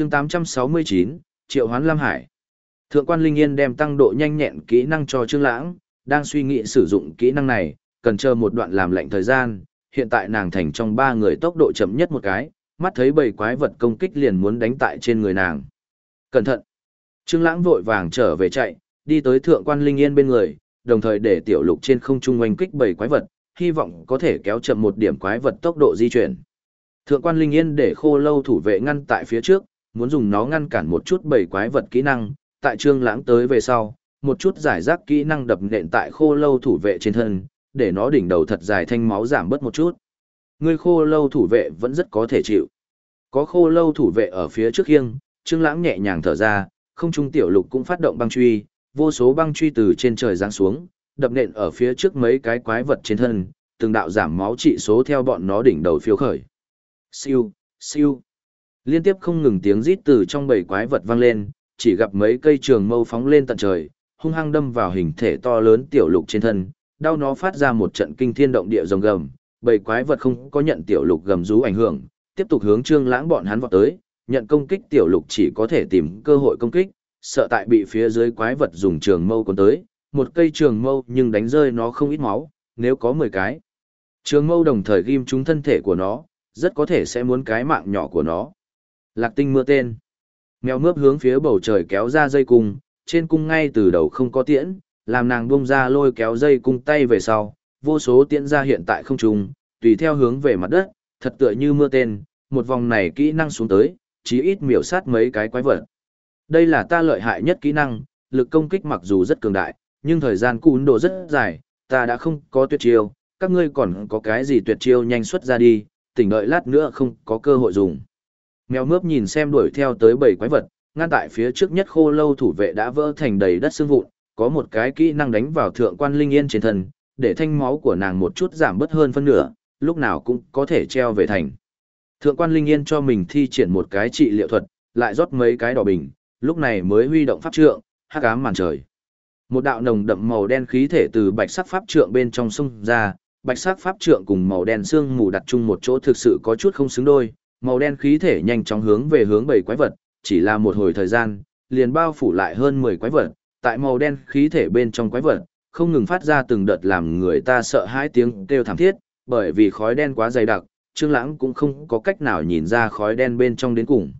chương 869, Triệu Hoán Lam Hải. Thượng quan Linh Yên đem tăng độ nhanh nhẹn kỹ năng cho Trương Lãng, đang suy nghĩ sử dụng kỹ năng này, cần chờ một đoạn làm lệnh thời gian, hiện tại nàng thành trong ba người tốc độ chậm nhất một cái, mắt thấy bầy quái vật công kích liền muốn đánh tại trên người nàng. Cẩn thận! Trương Lãng vội vàng trở về chạy, đi tới thượng quan Linh Yên bên người, đồng thời để tiểu lục trên không trung oanh kích bầy quái vật, hy vọng có thể kéo chậm một điểm quái vật tốc độ di chuyển. Thượng quan Linh Yên để khô lâu thủ vệ ngăn tại phía trước, muốn dùng nó ngăn cản một chút bảy quái vật kỹ năng, tại trương lãng tới về sau, một chút giải rác kỹ năng đập nện tại khô lâu thủ vệ trên thân, để nó đỉnh đầu thật dài thanh máu giảm bớt một chút. Người khô lâu thủ vệ vẫn rất có thể chịu. Có khô lâu thủ vệ ở phía trước khiêng, trương lãng nhẹ nhàng thở ra, không trung tiểu lục cũng phát động băng truy, vô số băng truy từ trên trời giáng xuống, đập nện ở phía trước mấy cái quái vật trên thân, từng đạo giảm máu trị số theo bọn nó đỉnh đầu phiêu khởi. Siêu, siêu. Liên tiếp không ngừng tiếng rít từ trong bầy quái vật vang lên, chỉ gặp mấy cây trường mâu phóng lên tận trời, hung hăng đâm vào hình thể to lớn tiểu lục trên thân, đau nó phát ra một trận kinh thiên động địa rồng gầm, bầy quái vật không có nhận tiểu lục gầm rú ảnh hưởng, tiếp tục hướng Trương Lãng bọn hắn vọt tới, nhận công kích tiểu lục chỉ có thể tìm cơ hội công kích, sợ tại bị phía dưới quái vật dùng trường mâu cuốn tới, một cây trường mâu nhưng đánh rơi nó không ít máu, nếu có 10 cái. Trường mâu đồng thời ghim trúng thân thể của nó, rất có thể sẽ muốn cái mạng nhỏ của nó. Lạc tinh mưa tên. Mèo mướp hướng phía bầu trời kéo ra dây cung, trên cung ngay từ đầu không có tiễn, làm nàng buông ra lôi kéo dây cung tay về sau, vô số tiễn ra hiện tại không trùng, tùy theo hướng về mặt đất, thật tựa như mưa tên, một vòng này kỹ năng xuống tới, chí ít miểu sát mấy cái quái vật. Đây là ta lợi hại nhất kỹ năng, lực công kích mặc dù rất cường đại, nhưng thời gian cún độ rất dài, ta đã không có tuyệt chiêu, các ngươi còn có cái gì tuyệt chiêu nhanh xuất ra đi, tỉnh đợi lát nữa không có cơ hội dùng. Mèo mướp nhìn xem đuổi theo tới bảy quái vật, ngăn tại phía trước nhất khô lâu thủ vệ đã vỡ thành đầy đất xương vụn, có một cái kỹ năng đánh vào thượng quan linh yên trên thân, để thanh máu của nàng một chút giảm bớt hơn phân nửa, lúc nào cũng có thể treo về thành. Thượng quan linh yên cho mình thi triển một cái trị liệu thuật, lại rót mấy cái đỏ bình, lúc này mới huy động pháp trượng, hắc ám màn trời. Một đạo nồng đậm màu đen khí thể từ bạch sắc pháp trượng bên trong sông ra, bạch sắc pháp trượng cùng màu đen xương mù đặt chung một chỗ thực sự có chút không xứng đôi, màu đen khí thể nhanh chóng hướng về hướng bảy quái vật, chỉ là một hồi thời gian, liền bao phủ lại hơn 10 quái vật, tại màu đen khí thể bên trong quái vật, không ngừng phát ra từng đợt làm người ta sợ hãi tiếng kêu thảm thiết, bởi vì khói đen quá dày đặc, Trương Lãng cũng không có cách nào nhìn ra khói đen bên trong đến cùng.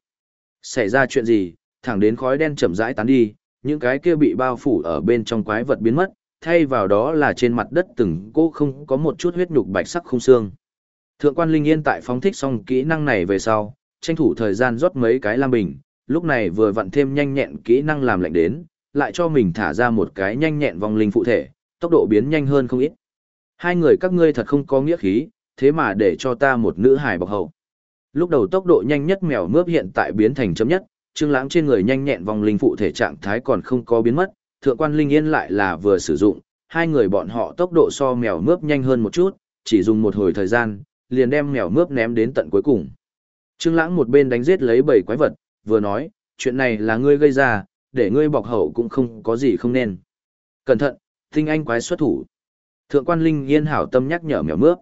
Xảy ra chuyện gì, thẳng đến khói đen chậm rãi tán đi, những cái kia bị bao phủ ở bên trong quái vật biến mất, thay vào đó là trên mặt đất từng cô không có một chút huyết nhục bạch sắc không xương. Thượng quan Linh Yên tại phóng thích xong kỹ năng này về sau, tranh thủ thời gian rót mấy cái lam bình, lúc này vừa vặn thêm nhanh nhẹn kỹ năng làm lệnh đến, lại cho mình thả ra một cái nhanh nhẹn vong linh phụ thể, tốc độ biến nhanh hơn không ít. Hai người các ngươi thật không có nghĩa khí, thế mà để cho ta một nữ hài bọc hậu. Lúc đầu tốc độ nhanh nhất mèo mướp hiện tại biến thành chấm nhất, Trương Lãng trên người nhanh nhẹn vong linh phụ thể trạng thái còn không có biến mất, thượng quan linh yên lại là vừa sử dụng, hai người bọn họ tốc độ so mèo mướp nhanh hơn một chút, chỉ dùng một hồi thời gian, liền đem mèo mướp ném đến tận cuối cùng. Trương Lãng một bên đánh giết lấy bảy quái vật, vừa nói, chuyện này là ngươi gây ra, để ngươi bọc hậu cũng không có gì không nên. Cẩn thận, tinh anh quái xuất thủ. Thượng quan Linh Yên hảo tâm nhắc nhở mèo mướp.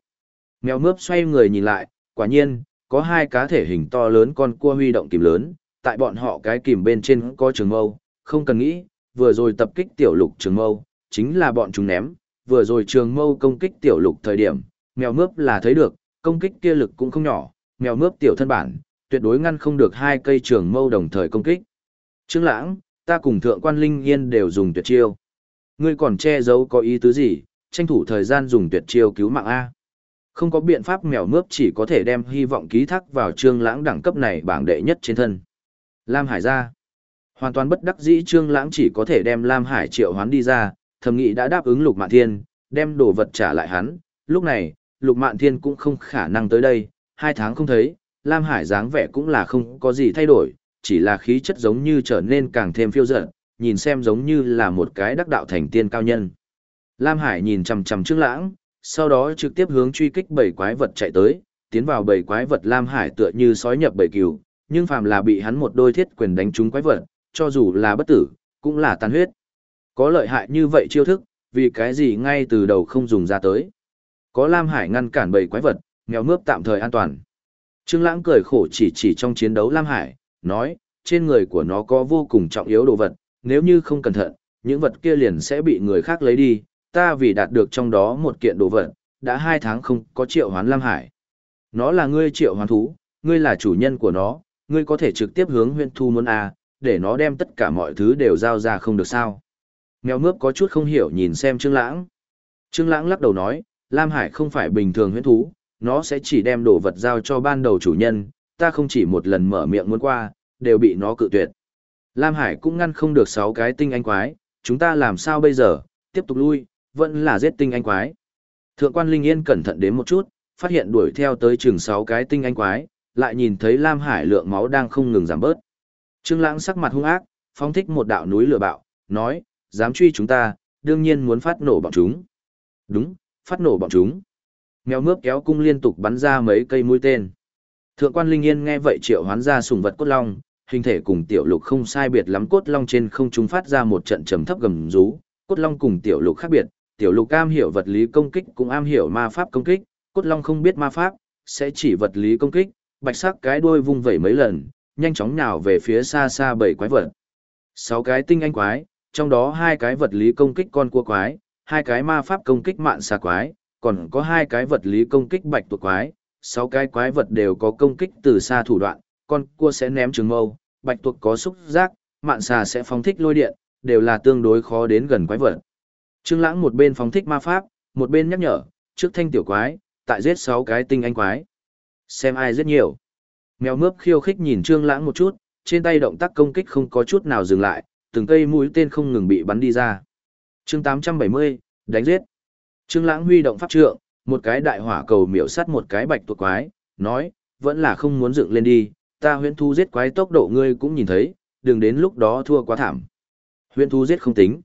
Mèo mướp xoay người nhìn lại, quả nhiên, có hai cá thể hình to lớn con cua huy động kìm lớn, tại bọn họ cái kìm bên trên có trường mâu, không cần nghĩ, vừa rồi tập kích tiểu lục trường mâu, chính là bọn chúng ném, vừa rồi trường mâu công kích tiểu lục thời điểm, mèo mướp là thấy được, công kích kia lực cũng không nhỏ, mèo mướp tiểu thân bản, tuyệt đối ngăn không được hai cây trường mâu đồng thời công kích. Trương Lãng, ta cùng thượng quan Linh Yên đều dùng tuyệt chiêu. Ngươi còn che giấu có ý tứ gì, tranh thủ thời gian dùng tuyệt chiêu cứu mạng A. Không có biện pháp mèo mướp chỉ có thể đem hy vọng ký thác vào Trương Lãng đẳng cấp này bảng đệ nhất trên thân. Lam Hải ra. Hoàn toàn bất đắc dĩ Trương Lãng chỉ có thể đem Lam Hải triệu hoán đi ra, thầm nghĩ đã đáp ứng Lục Mạn Thiên, đem đồ vật trả lại hắn. Lúc này, Lục Mạn Thiên cũng không khả năng tới đây, hai tháng không thấy, Lam Hải dáng vẻ cũng là không có gì thay đổi, chỉ là khí chất giống như trở nên càng thêm phiêu dật, nhìn xem giống như là một cái đắc đạo thành tiên cao nhân. Lam Hải nhìn chằm chằm Trương Lãng, sau đó trực tiếp hướng truy kích bảy quái vật chạy tới, tiến vào bảy quái vật Lam Hải tựa như sói nhập bầy cừu, nhưng phàm là bị hắn một đôi thiết quyền đánh trúng quái vật, cho dù là bất tử, cũng là tàn huyết. Có lợi hại như vậy chiêu thức, vì cái gì ngay từ đầu không dùng ra tới. Có Lam Hải ngăn cản bầy quái vật, nghèo mướp tạm thời an toàn. Trương Lãng cười khổ chỉ chỉ trong chiến đấu Lam Hải, nói, trên người của nó có vô cùng trọng yếu đồ vật, nếu như không cẩn thận, những vật kia liền sẽ bị người khác lấy đi, ta vì đạt được trong đó một kiện đồ vật, đã hai tháng không có triệu hoán Lam Hải. Nó là ngươi triệu hoán thú, ngươi là chủ nhân của nó, ngươi có thể trực tiếp hướng huyện thu muốn A, để nó đem tất cả mọi thứ đều giao ra không được sao. Mèo mướp có chút không hiểu nhìn xem Trương Lãng. Trương Lãng lắc đầu nói, Lam Hải không phải bình thường huyễn thú, nó sẽ chỉ đem đồ vật giao cho ban đầu chủ nhân, ta không chỉ một lần mở miệng muốn qua, đều bị nó cự tuyệt. Lam Hải cũng ngăn không được sáu cái tinh anh quái, chúng ta làm sao bây giờ, tiếp tục lui, vẫn là giết tinh anh quái. Thượng quan Linh Yên cẩn thận đến một chút, phát hiện đuổi theo tới chừng sáu cái tinh anh quái, lại nhìn thấy Lam Hải lượng máu đang không ngừng giảm bớt. Trương Lãng sắc mặt hung ác, phóng thích một đạo núi lửa bạo, nói, dám truy chúng ta, đương nhiên muốn phát nổ bọn chúng. Đúng, phát nổ bọn chúng. Mèo mướp kéo cung liên tục bắn ra mấy cây mũi tên. Thượng quan Linh Yên nghe vậy triệu hoán ra sùng vật cốt long, hình thể cùng tiểu lục không sai biệt lắm cốt long trên không trung phát ra một trận trầm thấp gầm rú, cốt long cùng tiểu lục khác biệt, tiểu lục am hiểu vật lý công kích cũng am hiểu ma pháp công kích, cốt long không biết ma pháp, sẽ chỉ vật lý công kích, bạch sắc cái đuôi vung vẩy mấy lần, nhanh chóng nhào về phía xa xa bảy quái vật. Sáu cái tinh anh quái, trong đó hai cái vật lý công kích con cua quái, hai cái ma pháp công kích mạn xà quái, còn có hai cái vật lý công kích bạch tuộc quái, sáu cái quái vật đều có công kích từ xa thủ đoạn, con cua sẽ ném trường mâu, bạch tuộc có xúc giác, mạn xà sẽ phóng thích lôi điện, đều là tương đối khó đến gần quái vật. Trương Lãng một bên phóng thích ma pháp, một bên nhắc nhở, trước thanh tiểu quái, tại giết sáu cái tinh anh quái. Xem ai giết nhiều. Mèo mướp khiêu khích nhìn Trương Lãng một chút, trên tay động tác công kích không có chút nào dừng lại, từng cây mũi tên không ngừng bị bắn đi ra. Chương 870, đánh giết. Trương Lãng huy động pháp trượng, một cái đại hỏa cầu miểu sát một cái bạch tuộc quái, nói, vẫn là không muốn dựng lên đi, ta huyễn thu giết quái tốc độ ngươi cũng nhìn thấy, đừng đến lúc đó thua quá thảm. Huyễn thu giết không tính.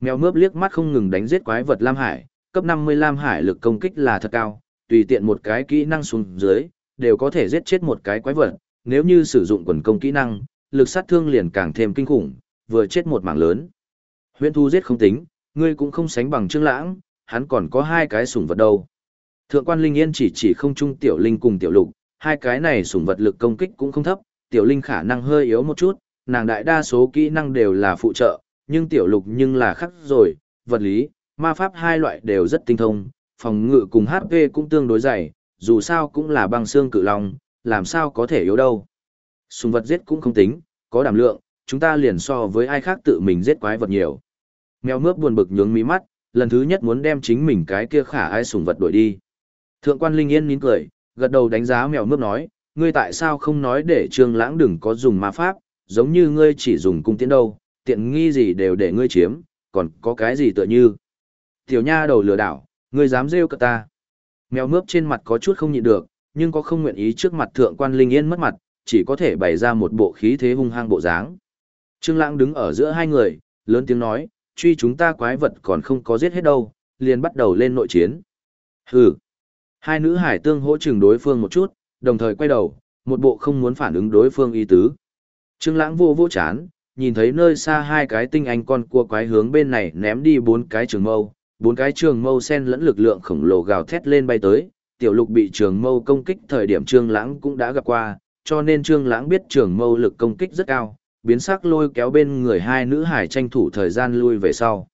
Mèo mướp liếc mắt không ngừng đánh giết quái vật Lam Hải, cấp 50 Lam Hải lực công kích là thật cao, tùy tiện một cái kỹ năng xuống dưới, đều có thể giết chết một cái quái vật, nếu như sử dụng quần công kỹ năng, lực sát thương liền càng thêm kinh khủng, vừa chết một mảng lớn. Huyễn thu giết không tính, ngươi cũng không sánh bằng Trương Lãng, hắn còn có hai cái sủng vật đâu. Thượng quan Linh Yên chỉ chỉ không trung tiểu linh cùng tiểu lục, hai cái này sủng vật lực công kích cũng không thấp, tiểu linh khả năng hơi yếu một chút, nàng đại đa số kỹ năng đều là phụ trợ, nhưng tiểu lục nhưng là khắc rồi, vật lý, ma pháp hai loại đều rất tinh thông, phòng ngự cùng HP cũng tương đối dày, dù sao cũng là băng xương cự long, làm sao có thể yếu đâu. Sùng vật giết cũng không tính, có đảm lượng, chúng ta liền so với ai khác tự mình giết quái vật nhiều. Mèo mướp buồn bực nhướng mí mắt, lần thứ nhất muốn đem chính mình cái kia khả ai sùng vật đuổi đi. Thượng quan Linh Yên nín cười, gật đầu đánh giá mèo mướp nói, ngươi tại sao không nói để trương lãng đừng có dùng ma pháp, giống như ngươi chỉ dùng cung tiễn đâu, tiện nghi gì đều để ngươi chiếm, còn có cái gì tựa như. Tiểu nha đầu lừa đảo, ngươi dám rêu cả ta. Mèo mướp trên mặt có chút không nhịn được, nhưng có không nguyện ý trước mặt thượng quan Linh Yên mất mặt, chỉ có thể bày ra một bộ khí thế hung hăng bộ dáng. Trương Lãng đứng ở giữa hai người, lớn tiếng nói, truy chúng ta quái vật còn không có giết hết đâu, liền bắt đầu lên nội chiến. Hừ. Hai nữ hải tương hỗ chừng đối phương một chút, đồng thời quay đầu, một bộ không muốn phản ứng đối phương ý tứ. Trương Lãng vô vô chán, nhìn thấy nơi xa hai cái tinh anh con cua quái hướng bên này ném đi bốn cái trường mâu, bốn cái trường mâu sen lẫn lực lượng khổng lồ gào thét lên bay tới, tiểu lục bị trường mâu công kích thời điểm Trương Lãng cũng đã gặp qua, cho nên Trương Lãng biết trường mâu lực công kích rất cao, biến sắc lôi kéo bên người hai nữ hải tranh thủ thời gian lui về sau.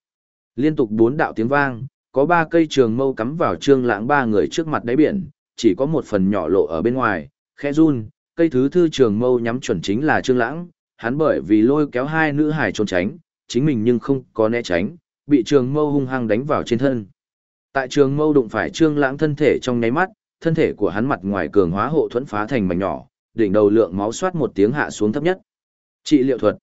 Liên tục bốn đạo tiếng vang, có ba cây trường mâu cắm vào trương lãng ba người trước mặt đáy biển, chỉ có một phần nhỏ lộ ở bên ngoài, khẽ run, cây thứ thư trường mâu nhắm chuẩn chính là trương lãng, hắn bởi vì lôi kéo hai nữ hải trốn tránh, chính mình nhưng không có né tránh, bị trường mâu hung hăng đánh vào trên thân. Tại trường mâu đụng phải trương lãng thân thể trong nháy mắt, thân thể của hắn mặt ngoài cường hóa hộ thuẫn phá thành mảnh nhỏ, đỉnh đầu lượng máu xoát một tiếng hạ xuống thấp nhất. Trị liệu thuật.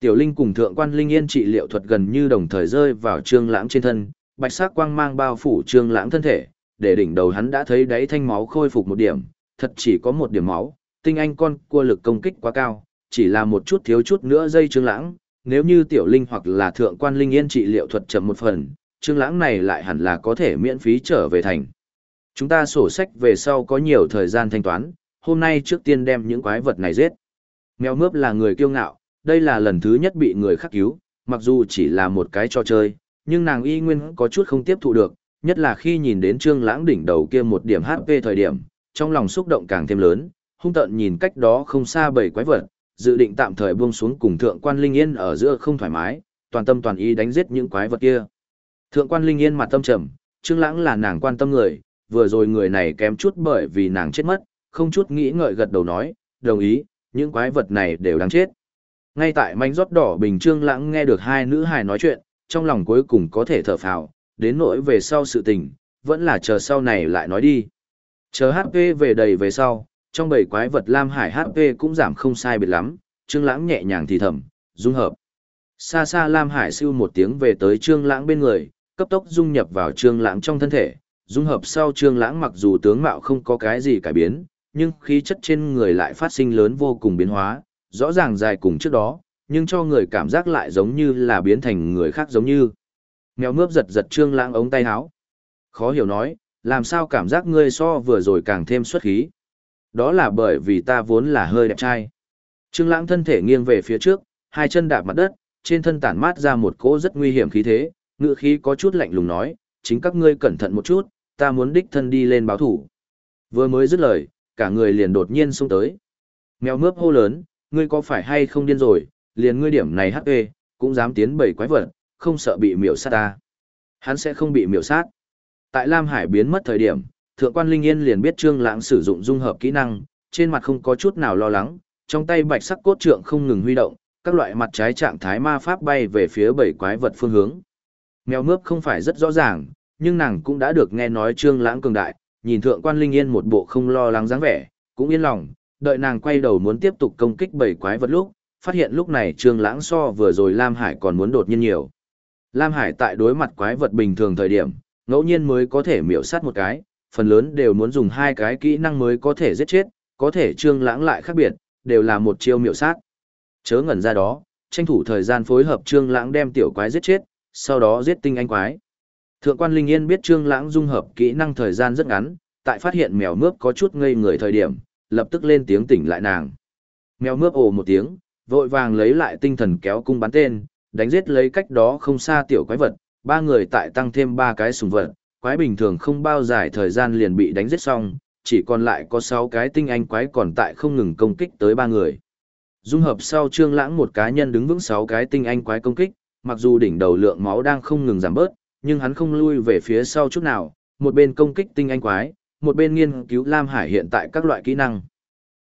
Tiểu Linh cùng Thượng quan Linh Yên trị liệu thuật gần như đồng thời rơi vào Trương Lãng trên thân, bạch sắc quang mang bao phủ Trương Lãng thân thể, để đỉnh đầu hắn đã thấy đáy thanh máu khôi phục một điểm, thật chỉ có một điểm máu, tinh anh con cua lực công kích quá cao, chỉ là một chút thiếu chút nữa dây Trương Lãng, nếu như Tiểu Linh hoặc là Thượng quan Linh Yên trị liệu thuật chậm một phần, Trương Lãng này lại hẳn là có thể miễn phí trở về thành. Chúng ta sổ sách về sau có nhiều thời gian thanh toán, hôm nay trước tiên đem những quái vật này giết. Mèo mướp là người kiêu ngạo, đây là lần thứ nhất bị người khác cứu, mặc dù chỉ là một cái trò chơi, nhưng nàng y nguyên có chút không tiếp thụ được, nhất là khi nhìn đến trương lãng đỉnh đầu kia một điểm HP thời điểm, trong lòng xúc động càng thêm lớn, hung tợn nhìn cách đó không xa bảy quái vật, dự định tạm thời buông xuống cùng thượng quan Linh Yên ở giữa không thoải mái, toàn tâm toàn ý đánh giết những quái vật kia. Thượng quan Linh Yên mặt tâm trầm, Trương Lãng là nàng quan tâm người, vừa rồi người này kém chút bởi vì nàng chết mất, không chút nghĩ ngợi gật đầu nói, đồng ý, những quái vật này đều đáng chết. Ngay tại Manh rót đỏ bình Trương Lãng nghe được hai nữ hài nói chuyện, trong lòng cuối cùng có thể thở phào, đến nỗi về sau sự tình, vẫn là chờ sau này lại nói đi. Chờ HP về đầy về sau, trong bầy quái vật Lam Hải HP cũng giảm không sai biệt lắm, Trương Lãng nhẹ nhàng thì thầm, dung hợp. Xa xa Lam Hải siêu một tiếng về tới Trương Lãng bên người, cấp tốc dung nhập vào Trương Lãng trong thân thể, dung hợp sau Trương Lãng mặc dù tướng mạo không có cái gì cải biến, nhưng khí chất trên người lại phát sinh lớn vô cùng biến hóa, rõ ràng dài cùng trước đó, nhưng cho người cảm giác lại giống như là biến thành người khác giống như. Mèo mướp giật giật Trương Lãng ống tay áo. Khó hiểu nói, làm sao cảm giác ngươi so vừa rồi càng thêm xuất khí? Đó là bởi vì ta vốn là hơi đẹp trai. Trương Lãng thân thể nghiêng về phía trước, hai chân đạp mặt đất, trên thân tản mát ra một cỗ rất nguy hiểm khí thế, ngựa khí có chút lạnh lùng nói, chính các ngươi cẩn thận một chút, ta muốn đích thân đi lên báo thủ. Vừa mới dứt lời, cả người liền đột nhiên xông tới. Mèo mướp hô lớn, ngươi có phải hay không điên rồi, liền ngươi điểm này HP, cũng dám tiến bảy quái vật, không sợ bị miểu sát ta. Hắn sẽ không bị miểu sát. Tại Lam Hải biến mất thời điểm, Thượng quan Linh Yên liền biết Trương Lãng sử dụng dung hợp kỹ năng, trên mặt không có chút nào lo lắng, trong tay bạch sắc cốt trượng không ngừng huy động, các loại mặt trái trạng thái ma pháp bay về phía bảy quái vật phương hướng. Mèo mướp không phải rất rõ ràng, nhưng nàng cũng đã được nghe nói Trương Lãng cường đại, nhìn Thượng quan Linh Yên một bộ không lo lắng dáng vẻ, cũng yên lòng, đợi nàng quay đầu muốn tiếp tục công kích bảy quái vật lúc, phát hiện lúc này Trương Lãng so vừa rồi Lam Hải còn muốn đột nhiên nhiều. Lam Hải tại đối mặt quái vật bình thường thời điểm, ngẫu nhiên mới có thể miểu sát một cái, phần lớn đều muốn dùng hai cái kỹ năng mới có thể giết chết, có thể Trương Lãng lại khác biệt, đều là một chiêu miểu sát. Chớ ngẩn ra đó, tranh thủ thời gian phối hợp Trương Lãng đem tiểu quái giết chết, sau đó giết tinh anh quái. Thượng quan Linh Yên biết Trương Lãng dung hợp kỹ năng thời gian rất ngắn, tại phát hiện mèo mướp có chút ngây người thời điểm, lập tức lên tiếng tỉnh lại nàng. Mèo mướp ồ một tiếng, vội vàng lấy lại tinh thần kéo cung bắn tên, đánh giết lấy cách đó không xa tiểu quái vật, ba người tại tăng thêm ba cái sùng vật, quái bình thường không bao dài thời gian liền bị đánh giết xong, chỉ còn lại có sáu cái tinh anh quái còn tại không ngừng công kích tới ba người. Dung hợp sau trương lãng một cá nhân đứng vững sáu cái tinh anh quái công kích, mặc dù đỉnh đầu lượng máu đang không ngừng giảm bớt, nhưng hắn không lui về phía sau chút nào, một bên công kích tinh anh quái, một bên nghiên cứu Lam Hải hiện tại các loại kỹ năng.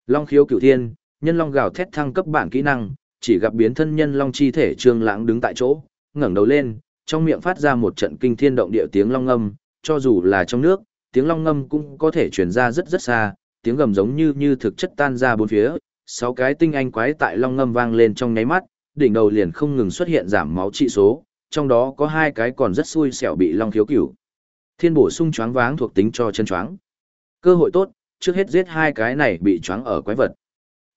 Long khiếu cửu thiên, nhân long gào thét thăng cấp bản kỹ năng, chỉ gặp biến thân nhân long chi thể trương lãng đứng tại chỗ, ngẩng đầu lên, trong miệng phát ra một trận kinh thiên động địa tiếng long ngâm, cho dù là trong nước, tiếng long ngâm cũng có thể truyền ra rất rất xa, tiếng gầm giống như như thực chất tan ra bốn phía, sáu cái tinh anh quái tại long ngâm vang lên trong nháy mắt, đỉnh đầu liền không ngừng xuất hiện giảm máu trị số, trong đó có hai cái còn rất xui xẻo bị long thiếu cửu. Thiên bổ sung choáng váng thuộc tính cho chân choáng. Cơ hội tốt, trước hết giết hai cái này bị choáng ở quái vật.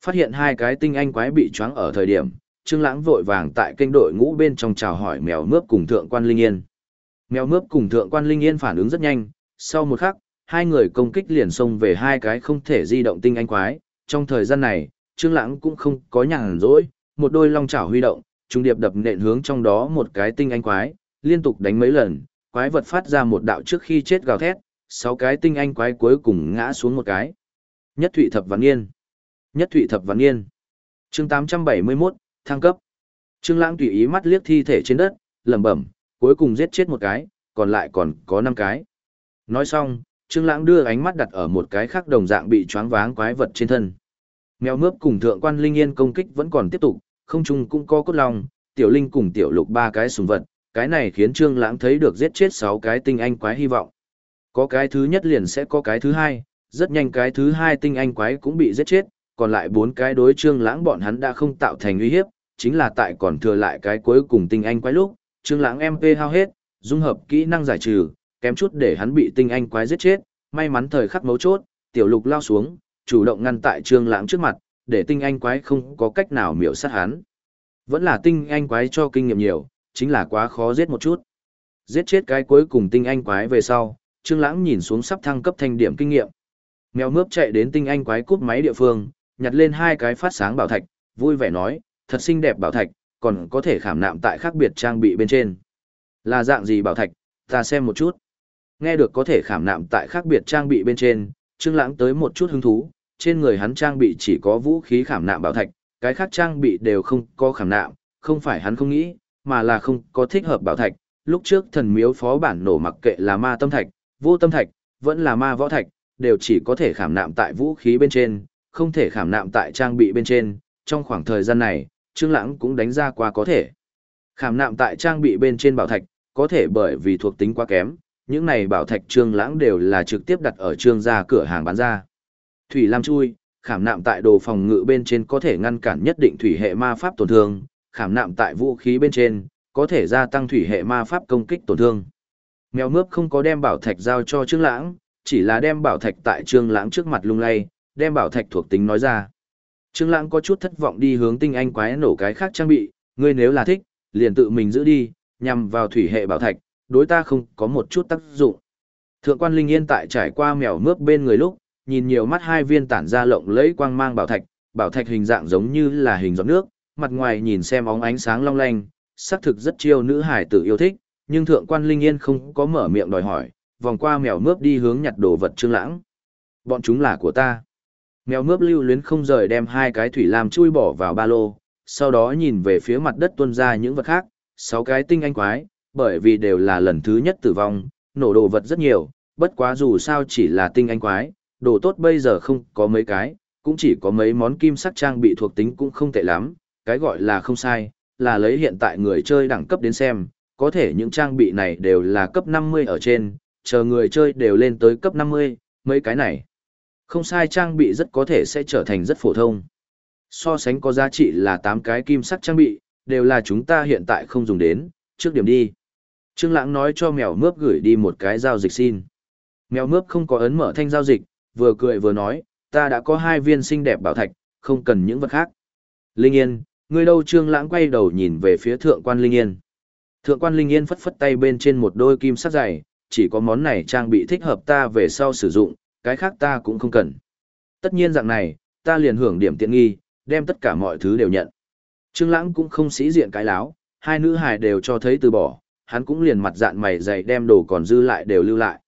Phát hiện hai cái tinh anh quái bị choáng ở thời điểm, Trương Lãng vội vàng tại kênh đội ngũ bên trong chào hỏi mèo mướp cùng thượng quan Linh Yên. Mèo mướp cùng thượng quan Linh Yên phản ứng rất nhanh, sau một khắc, hai người công kích liền xông về hai cái không thể di động tinh anh quái. Trong thời gian này, Trương Lãng cũng không có nhàn rỗi, một đôi long chảo huy động, trung điệp đập nện hướng trong đó một cái tinh anh quái, liên tục đánh mấy lần, quái vật phát ra một đạo trước khi chết gào thét, sáu cái tinh anh quái cuối cùng ngã xuống một cái. Nhất Thụy Thập Văn niên. Nhất Thụy Thập Văn niên. Chương 871, thăng cấp. Trương Lãng tùy ý mắt liếc thi thể trên đất, lẩm bẩm, cuối cùng giết chết một cái, còn lại còn có năm cái. Nói xong, Trương Lãng đưa ánh mắt đặt ở một cái khác đồng dạng bị choáng váng quái vật trên thân. Mèo mướp cùng thượng quan linh yên công kích vẫn còn tiếp tục, không trung cũng có cốt long, tiểu linh cùng tiểu lục ba cái sùng vật, cái này khiến Trương Lãng thấy được giết chết sáu cái tinh anh quái hy vọng. Có cái thứ nhất liền sẽ có cái thứ hai, rất nhanh cái thứ hai tinh anh quái cũng bị giết chết, còn lại bốn cái đối Trương Lãng bọn hắn đã không tạo thành uy hiếp, chính là tại còn thừa lại cái cuối cùng tinh anh quái lúc, Trương Lãng MP hao hết, dung hợp kỹ năng giải trừ, kém chút để hắn bị tinh anh quái giết chết, may mắn thời khắc mấu chốt, tiểu lục lao xuống, chủ động ngăn tại Trương Lãng trước mặt, để tinh anh quái không có cách nào miểu sát hắn. Vẫn là tinh anh quái cho kinh nghiệm nhiều, chính là quá khó giết một chút. Giết chết cái cuối cùng tinh anh quái về sau, Trương Lãng nhìn xuống sắp thăng cấp thành điểm kinh nghiệm. Mèo mướp chạy đến tinh anh quái cút máy địa phương, nhặt lên hai cái phát sáng bảo thạch, vui vẻ nói, thật xinh đẹp bảo thạch, còn có thể khảm nạm tại khác biệt trang bị bên trên. Là dạng gì bảo thạch, ta xem một chút. Nghe được có thể khảm nạm tại khác biệt trang bị bên trên, Trương Lãng tới một chút hứng thú, trên người hắn trang bị chỉ có vũ khí khảm nạm bảo thạch, Cái khác trang bị đều không có khảm nạm, không phải hắn không nghĩ, mà là không có thích hợp bảo thạch. Lúc trước thần miếu phó bản nổ mặc kệ là ma tâm thạch, vô tâm thạch, vẫn là ma võ thạch, đều chỉ có thể khảm nạm tại vũ khí bên trên, không thể khảm nạm tại trang bị bên trên. Trong khoảng thời gian này, Trương Lãng cũng đánh ra qua có thể. Khảm nạm tại trang bị bên trên bảo thạch, có thể bởi vì thuộc tính quá kém, những này bảo thạch Trương Lãng đều là trực tiếp đặt ở trương gia cửa hàng bán ra. Thủy Lam chui, khảm nạm tại đồ phòng ngự bên trên có thể ngăn cản nhất định thủy hệ ma pháp tổn thương, khảm nạm tại vũ khí bên trên, có thể gia tăng thủy hệ ma pháp công kích tổn thương. Mèo mướp không có đem bảo thạch giao cho Trương Lãng, chỉ là đem bảo thạch tại Trương Lãng trước mặt lung lay, đem bảo thạch thuộc tính nói ra. Trương Lãng có chút thất vọng đi hướng tinh anh quái nổ cái khác trang bị, ngươi nếu là thích, liền tự mình giữ đi, nhằm vào thủy hệ bảo thạch, đối ta không có một chút tác dụng. Thượng quan Linh Yên tại trải qua mèo mướp bên người lúc, nhìn nhiều mắt hai viên tản ra lộng lẫy quang mang bảo thạch, bảo thạch hình dạng giống như là hình giọt nước, mặt ngoài nhìn xem óng ánh sáng long lanh, xác thực rất chiêu nữ hải tử yêu thích, nhưng thượng quan Linh Yên không có mở miệng đòi hỏi, vòng qua mèo mướp đi hướng nhặt đồ vật Trương Lãng. Bọn chúng là của ta. Mèo mướp lưu luyến không rời đem hai cái thủy lam chui bỏ vào ba lô, sau đó nhìn về phía mặt đất tuôn ra những vật khác, sáu cái tinh anh quái, bởi vì đều là lần thứ nhất tử vong, nổ đồ vật rất nhiều, bất quá dù sao chỉ là tinh anh quái, đồ tốt bây giờ không có mấy cái, cũng chỉ có mấy món kim sắc trang bị thuộc tính cũng không tệ lắm, cái gọi là không sai, là lấy hiện tại người chơi đẳng cấp đến xem, có thể những trang bị này đều là cấp 50 ở trên, chờ người chơi đều lên tới cấp 50, mấy cái này. Không sai trang bị rất có thể sẽ trở thành rất phổ thông. So sánh có giá trị là 8 cái kim sắc trang bị, đều là chúng ta hiện tại không dùng đến, trước điểm đi. Trương Lãng nói cho mèo mướp gửi đi một cái giao dịch xin. Mèo mướp không có ấn mở thanh giao dịch, vừa cười vừa nói, ta đã có hai viên xinh đẹp bảo thạch, không cần những vật khác. Linh Yên, ngươi đâu Trương Lãng quay đầu nhìn về phía thượng quan Linh Yên. Thượng quan Linh Yên phất phất tay bên trên một đôi kim sắc dày, chỉ có món này trang bị thích hợp ta về sau sử dụng, cái khác ta cũng không cần. Tất nhiên dạng này, ta liền hưởng điểm tiện nghi, đem tất cả mọi thứ đều nhận. Trương Lãng cũng không sĩ diện cái láo, hai nữ hài đều cho thấy từ bỏ, hắn cũng liền mặt dạn mày dày đem đồ còn dư lại đều lưu lại.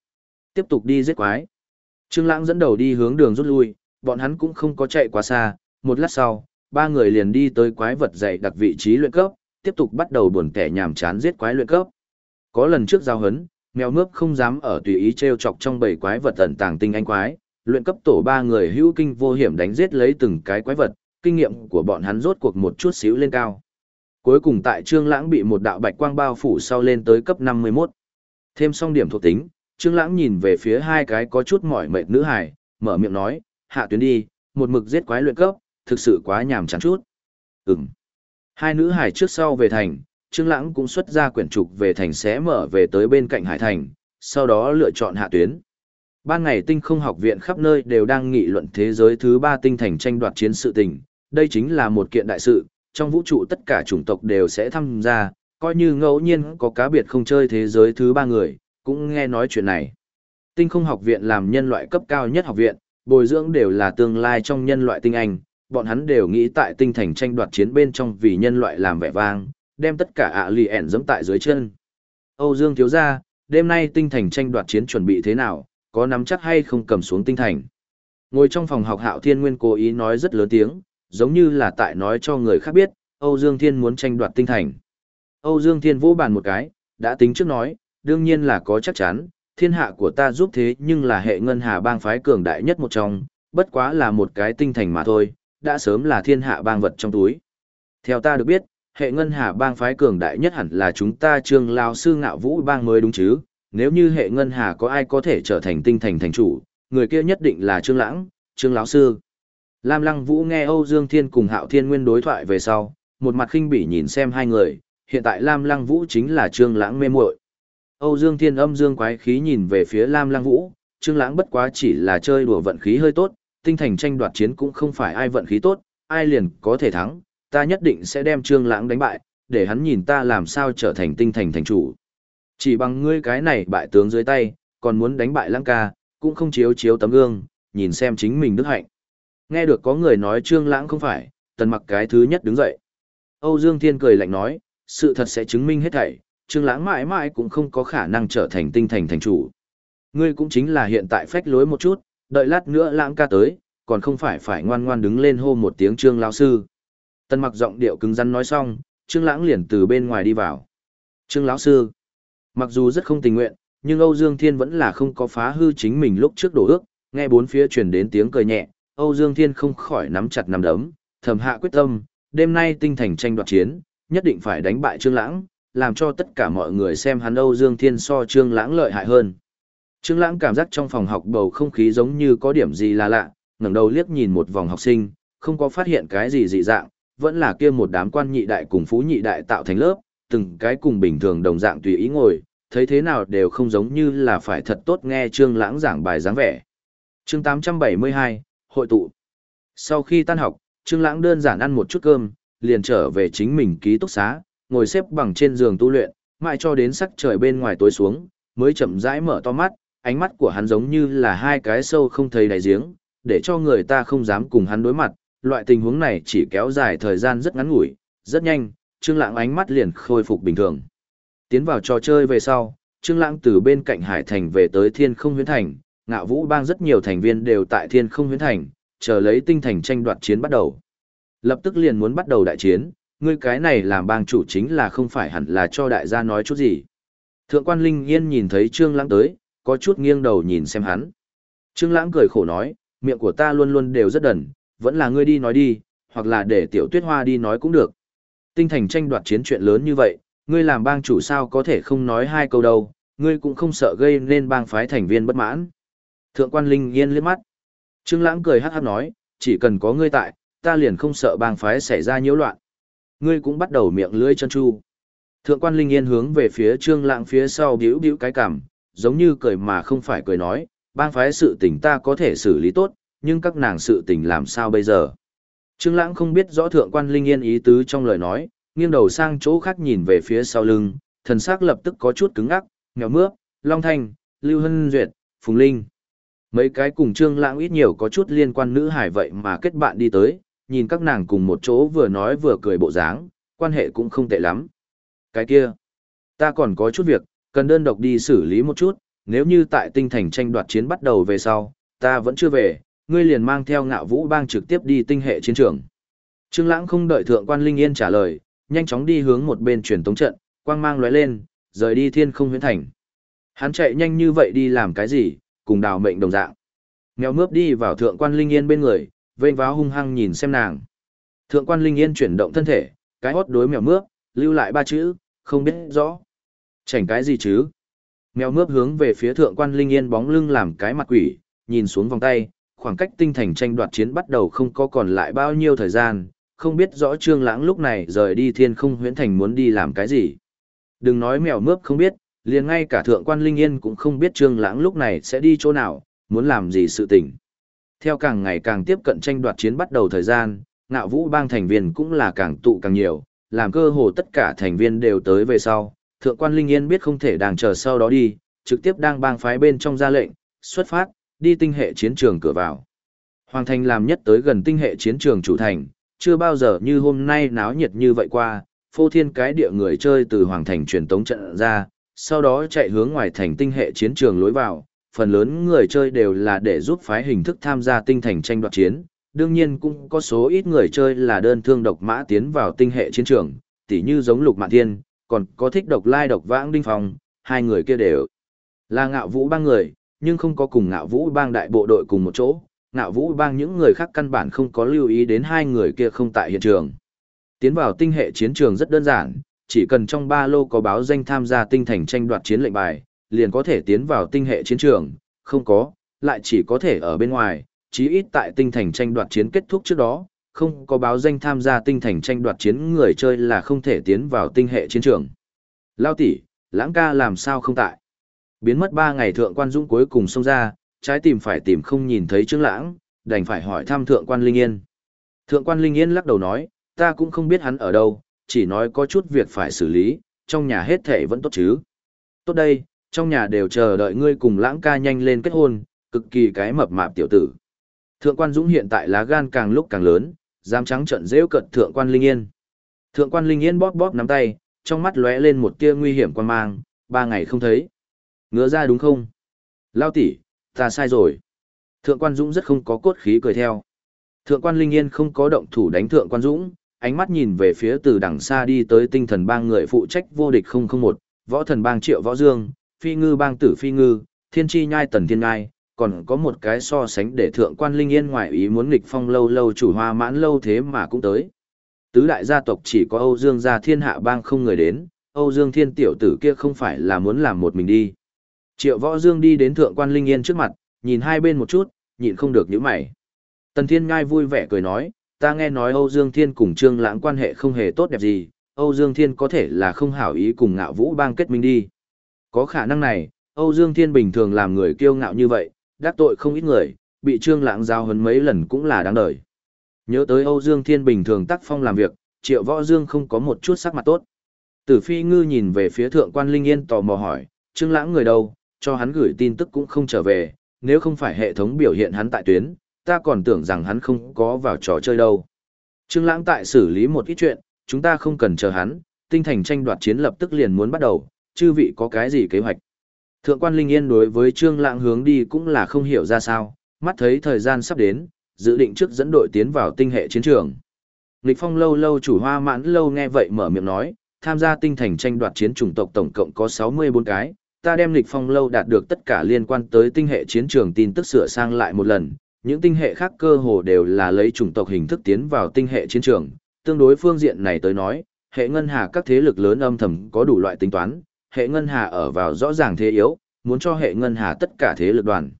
Tiếp tục đi giết quái. Trương Lãng dẫn đầu đi hướng đường rút lui, bọn hắn cũng không có chạy quá xa, một lát sau, ba người liền đi tới quái vật dày đặc vị trí luyện cấp, tiếp tục bắt đầu buồn tẻ nhàm chán giết quái luyện cấp. Có lần trước giao hấn, mèo mướp không dám ở tùy ý trêu chọc trong bầy quái vật tận tàng tinh anh quái, luyện cấp tổ ba người hữu kinh vô hiểm đánh giết lấy từng cái quái vật, kinh nghiệm của bọn hắn rốt cuộc một chút xíu lên cao. Cuối cùng tại Trương Lãng bị một đạo bạch quang bao phủ sau lên tới cấp 51. Thêm xong điểm thuộc tính, Trương Lãng nhìn về phía hai cái có chút mỏi mệt nữ hài, mở miệng nói, "Hạ tuyến đi, một mực giết quái luyện cấp, thực sự quá nhàm chán chút." Ừm. Hai nữ hài trước sau về thành, Trương Lãng cũng xuất ra quyển trục về thành sẽ mở về tới bên cạnh hải thành, sau đó lựa chọn hạ tuyến. Ban ngày tinh không học viện khắp nơi đều đang nghị luận thế giới thứ ba tinh thành tranh đoạt chiến sự tình, đây chính là một kiện đại sự, trong vũ trụ tất cả chủng tộc đều sẽ tham gia, coi như ngẫu nhiên có cá biệt không chơi thế giới thứ ba người, cũng nghe nói chuyện này. Tinh không học viện làm nhân loại cấp cao nhất học viện, bồi dưỡng đều là tương lai trong nhân loại tinh anh, bọn hắn đều nghĩ tại tinh thành tranh đoạt chiến bên trong vì nhân loại làm vẻ vang, đem tất cả ạ lì ẻn dẫm tại dưới chân. Âu Dương thiếu gia, đêm nay tinh thành tranh đoạt chiến chuẩn bị thế nào, có nắm chắc hay không cầm xuống tinh thành. Ngồi trong phòng học Hạo Thiên Nguyên cố ý nói rất lớn tiếng, giống như là tại nói cho người khác biết, Âu Dương Thiên muốn tranh đoạt tinh thành. Âu Dương Thiên vỗ bàn một cái, đã tính trước nói, đương nhiên là có chắc chắn, thiên hạ của ta giúp thế nhưng là hệ ngân hà bang phái cường đại nhất một trong, bất quá là một cái tinh thành mà thôi, đã sớm là thiên hạ bang vật trong túi. Theo ta được biết, hệ ngân hà bang phái cường đại nhất hẳn là chúng ta trương lao sư ngạo vũ bang mới đúng chứ, nếu như hệ ngân hà có ai có thể trở thành tinh thành thành chủ, người kia nhất định là trương lãng, trương lão sư. Lam Lăng Vũ nghe Âu Dương Thiên cùng Hạo Thiên Nguyên đối thoại về sau, một mặt khinh bỉ nhìn xem hai người, hiện tại Lam Lăng Vũ chính là Trương Lãng mê muội. Âu Dương Thiên âm dương quái khí nhìn về phía Lam Lăng Vũ, Trương Lãng bất quá chỉ là chơi đùa vận khí hơi tốt, tinh thành tranh đoạt chiến cũng không phải ai vận khí tốt, ai liền có thể thắng, ta nhất định sẽ đem Trương Lãng đánh bại, để hắn nhìn ta làm sao trở thành tinh thành thành chủ. Chỉ bằng ngươi cái này bại tướng dưới tay, còn muốn đánh bại Lãng ca, cũng không chiếu chiếu tấm gương, nhìn xem chính mình đức hạnh. Nghe được có người nói Trương Lãng không phải, tần mặc cái thứ nhất đứng dậy. Âu Dương Thiên cười lạnh nói, sự thật sẽ chứng minh hết thảy, Trương Lãng mãi mãi cũng không có khả năng trở thành tinh thành thành chủ. Ngươi cũng chính là hiện tại phách lối một chút, đợi lát nữa Lãng ca tới, còn không phải phải ngoan ngoan đứng lên hô một tiếng Trương lão sư. Tần mặc giọng điệu cứng rắn nói xong, Trương Lãng liền từ bên ngoài đi vào. Trương lão sư, mặc dù rất không tình nguyện, nhưng Âu Dương Thiên vẫn là không có phá hư chính mình lúc trước đổ ước, nghe bốn phía truyền đến tiếng cười nhẹ, Âu Dương Thiên không khỏi nắm chặt nắm đấm, thầm hạ quyết tâm, đêm nay tinh thành tranh đoạt chiến, nhất định phải đánh bại Trương Lãng, làm cho tất cả mọi người xem hắn Âu Dương Thiên so Trương Lãng lợi hại hơn. Trương Lãng cảm giác trong phòng học bầu không khí giống như có điểm gì là lạ, ngẩng đầu liếc nhìn một vòng học sinh, không có phát hiện cái gì dị dạng, vẫn là kia một đám quan nhị đại cùng phú nhị đại tạo thành lớp, từng cái cùng bình thường đồng dạng tùy ý ngồi, thấy thế nào đều không giống như là phải thật tốt nghe Trương Lãng giảng bài dáng vẻ. Chương 872, hội tụ. Sau khi tan học, Trương Lãng đơn giản ăn một chút cơm, liền trở về chính mình ký túc xá, ngồi xếp bằng trên giường tu luyện, mãi cho đến sắc trời bên ngoài tối xuống, mới chậm rãi mở to mắt, ánh mắt của hắn giống như là hai cái sâu không thấy đáy giếng, để cho người ta không dám cùng hắn đối mặt, loại tình huống này chỉ kéo dài thời gian rất ngắn ngủi, rất nhanh, Trương Lãng ánh mắt liền khôi phục bình thường. Tiến vào trò chơi về sau, Trương Lãng từ bên cạnh Hải Thành về tới Thiên Không Huyễn Thành, Ngạo Vũ Bang rất nhiều thành viên đều tại Thiên Không Huyễn Thành, chờ lấy tinh thành tranh đoạt chiến bắt đầu. Lập tức liền muốn bắt đầu đại chiến, ngươi cái này làm bang chủ chính là không phải hẳn là cho đại gia nói chút gì. Thượng quan Linh Yên nhìn thấy Trương Lãng tới, có chút nghiêng đầu nhìn xem hắn. Trương Lãng cười khổ nói, miệng của ta luôn luôn đều rất đần, vẫn là ngươi đi nói đi, hoặc là để Tiểu Tuyết Hoa đi nói cũng được. Tinh thành tranh đoạt chiến chuyện lớn như vậy, ngươi làm bang chủ sao có thể không nói hai câu đâu, ngươi cũng không sợ gây nên bang phái thành viên bất mãn. Thượng quan Linh Yên liếc mắt. Trương Lãng cười hắc hắc nói, chỉ cần có ngươi tại, ta liền không sợ bang phái xảy ra nhiễu loạn. Ngươi cũng bắt đầu miệng lưỡi chân chu. Thượng quan Linh Yên hướng về phía Trương Lãng phía sau bĩu bĩu cái cằm, giống như cười mà không phải cười nói, bang phái sự tình ta có thể xử lý tốt, nhưng các nàng sự tình làm sao bây giờ? Trương Lãng không biết rõ thượng quan Linh Yên ý tứ trong lời nói, nghiêng đầu sang chỗ khác nhìn về phía sau lưng, thần sắc lập tức có chút cứng ngắc, nghèo mướp, Long Thanh, Lưu Hân Duyệt, Phùng Linh. Mấy cái cùng Trương Lãng ít nhiều có chút liên quan nữ hải vậy mà kết bạn đi tới, nhìn các nàng cùng một chỗ vừa nói vừa cười bộ dáng, quan hệ cũng không tệ lắm. Cái kia, ta còn có chút việc, cần đơn độc đi xử lý một chút, nếu như tại tinh thành tranh đoạt chiến bắt đầu về sau, ta vẫn chưa về, ngươi liền mang theo ngạo vũ bang trực tiếp đi tinh hệ chiến trường. Trương Lãng không đợi thượng quan Linh Yên trả lời, nhanh chóng đi hướng một bên truyền tống trận, quang mang lóe lên, rời đi thiên không huyễn thành. Hắn chạy nhanh như vậy đi làm cái gì, cùng đào mệnh đồng dạng. Mèo mướp đi vào thượng quan Linh Yên bên người, vênh váo hung hăng nhìn xem nàng. Thượng quan Linh Yên chuyển động thân thể, cái hót đối mèo mướp, lưu lại ba chữ, không biết rõ. Chảnh cái gì chứ? Mèo mướp hướng về phía thượng quan Linh Yên bóng lưng làm cái mặt quỷ, nhìn xuống vòng tay, khoảng cách tinh thành tranh đoạt chiến bắt đầu không có còn lại bao nhiêu thời gian, không biết rõ Trương Lãng lúc này rời đi Thiên Không Huyễn Thành muốn đi làm cái gì. Đừng nói mèo mướp không biết, liền ngay cả thượng quan Linh Yên cũng không biết Trương Lãng lúc này sẽ đi chỗ nào, muốn làm gì sự tình. Theo càng ngày càng tiếp cận tranh đoạt chiến bắt đầu thời gian, Ngạo Vũ Bang thành viên cũng là càng tụ càng nhiều, làm cơ hồ tất cả thành viên đều tới về sau. Thượng quan Linh Yên biết không thể đang chờ sau đó đi, trực tiếp đang bang phái bên trong ra lệnh, xuất phát, đi tinh hệ chiến trường cửa vào. Hoàng thành làm nhất tới gần tinh hệ chiến trường chủ thành, chưa bao giờ như hôm nay náo nhiệt như vậy qua, phô thiên cái địa người chơi từ hoàng thành truyền tống trận ra, sau đó chạy hướng ngoài thành tinh hệ chiến trường lối vào, phần lớn người chơi đều là để giúp phái hình thức tham gia tinh thành tranh đoạt chiến, đương nhiên cũng có số ít người chơi là đơn thương độc mã tiến vào tinh hệ chiến trường, tỉ như giống Lục Mạn Thiên, còn có thích độc lai độc vãng đinh phong, hai người kia đều là ngạo vũ ba người, nhưng không có cùng ngạo vũ bang đại bộ đội cùng một chỗ, ngạo vũ bang những người khác căn bản không có lưu ý đến hai người kia không tại hiện trường. Tiến vào tinh hệ chiến trường rất đơn giản, chỉ cần trong ba lô có báo danh tham gia tinh thành tranh đoạt chiến lệnh bài, liền có thể tiến vào tinh hệ chiến trường, không có, lại chỉ có thể ở bên ngoài, chí ít tại tinh thành tranh đoạt chiến kết thúc trước đó, không có báo danh tham gia tinh thành tranh đoạt chiến người chơi là không thể tiến vào tinh hệ chiến trường. Lao tỷ, lãng ca làm sao không tại? Biến mất ba ngày thượng quan dũng cuối cùng xông ra, trái tìm phải tìm không nhìn thấy Trương Lãng, đành phải hỏi thăm thượng quan Linh Yên. Thượng quan Linh Yên lắc đầu nói, ta cũng không biết hắn ở đâu, chỉ nói có chút việc phải xử lý, trong nhà hết thể vẫn tốt chứ. Tốt đây, trong nhà đều chờ đợi ngươi cùng lãng ca nhanh lên kết hôn, cực kỳ cái mập mạp tiểu tử. Thượng quan Dũng hiện tại lá gan càng lúc càng lớn, dám trắng trận rêu cận thượng quan Linh Yên. Thượng quan Linh Yên bóp bóp nắm tay, trong mắt lóe lên một tia nguy hiểm quan mang, ba ngày không thấy. Ngứa ra đúng không? Lao tỷ, ta sai rồi. Thượng quan Dũng rất không có cốt khí cười theo. Thượng quan Linh Yên không có động thủ đánh thượng quan Dũng, ánh mắt nhìn về phía từ đằng xa đi tới tinh thần bang người phụ trách vô địch 001, võ thần bang triệu võ dương, phi ngư bang tử phi ngư, thiên chi nhai tần thiên nhai, còn có một cái so sánh để thượng quan linh yên ngoại ý muốn nghịch phong lâu lâu chủ hoa mãn lâu thế mà cũng tới. Tứ đại gia tộc chỉ có Âu Dương gia thiên hạ bang không người đến, Âu Dương thiên tiểu tử kia không phải là muốn làm một mình đi. Triệu võ dương đi đến thượng quan linh yên trước mặt, nhìn hai bên một chút, nhịn không được những mày. Tần thiên ngai vui vẻ cười nói, ta nghe nói Âu Dương thiên cùng trương lãng quan hệ không hề tốt đẹp gì, Âu Dương thiên có thể là không hảo ý cùng ngạo vũ bang kết minh đi. Có khả năng này, Âu Dương thiên bình thường làm người kiêu ngạo như vậy, đắc tội không ít người, bị trương lãng giao huấn mấy lần cũng là đáng đời. Nhớ tới Âu Dương Thiên bình thường tác phong làm việc, Triệu Võ Dương không có một chút sắc mặt tốt. Tử Phi Ngư nhìn về phía thượng quan Linh Yên tò mò hỏi, Trương Lãng người đâu, cho hắn gửi tin tức cũng không trở về, nếu không phải hệ thống biểu hiện hắn tại tuyến, ta còn tưởng rằng hắn không có vào trò chơi đâu. Trương Lãng tại xử lý một ít chuyện, chúng ta không cần chờ hắn, tinh thành tranh đoạt chiến lập tức liền muốn bắt đầu, chư vị có cái gì kế hoạch. Thượng quan Linh Yên đối với Trương Lãng hướng đi cũng là không hiểu ra sao, mắt thấy thời gian sắp đến, dự định trước dẫn đội tiến vào tinh hệ chiến trường. Lịch Phong lâu lâu chủ Hoa Mãn lâu nghe vậy mở miệng nói, tham gia tinh thành tranh đoạt chiến chủng tộc tổng cộng có 64 cái, ta đem Lịch Phong lâu đạt được tất cả liên quan tới tinh hệ chiến trường tin tức sửa sang lại một lần, những tinh hệ khác cơ hồ đều là lấy chủng tộc hình thức tiến vào tinh hệ chiến trường, tương đối phương diện này tới nói, hệ ngân hà các thế lực lớn âm thầm có đủ loại tính toán, hệ ngân hà ở vào rõ ràng thế yếu, muốn cho hệ ngân hà tất cả thế lực đoàn.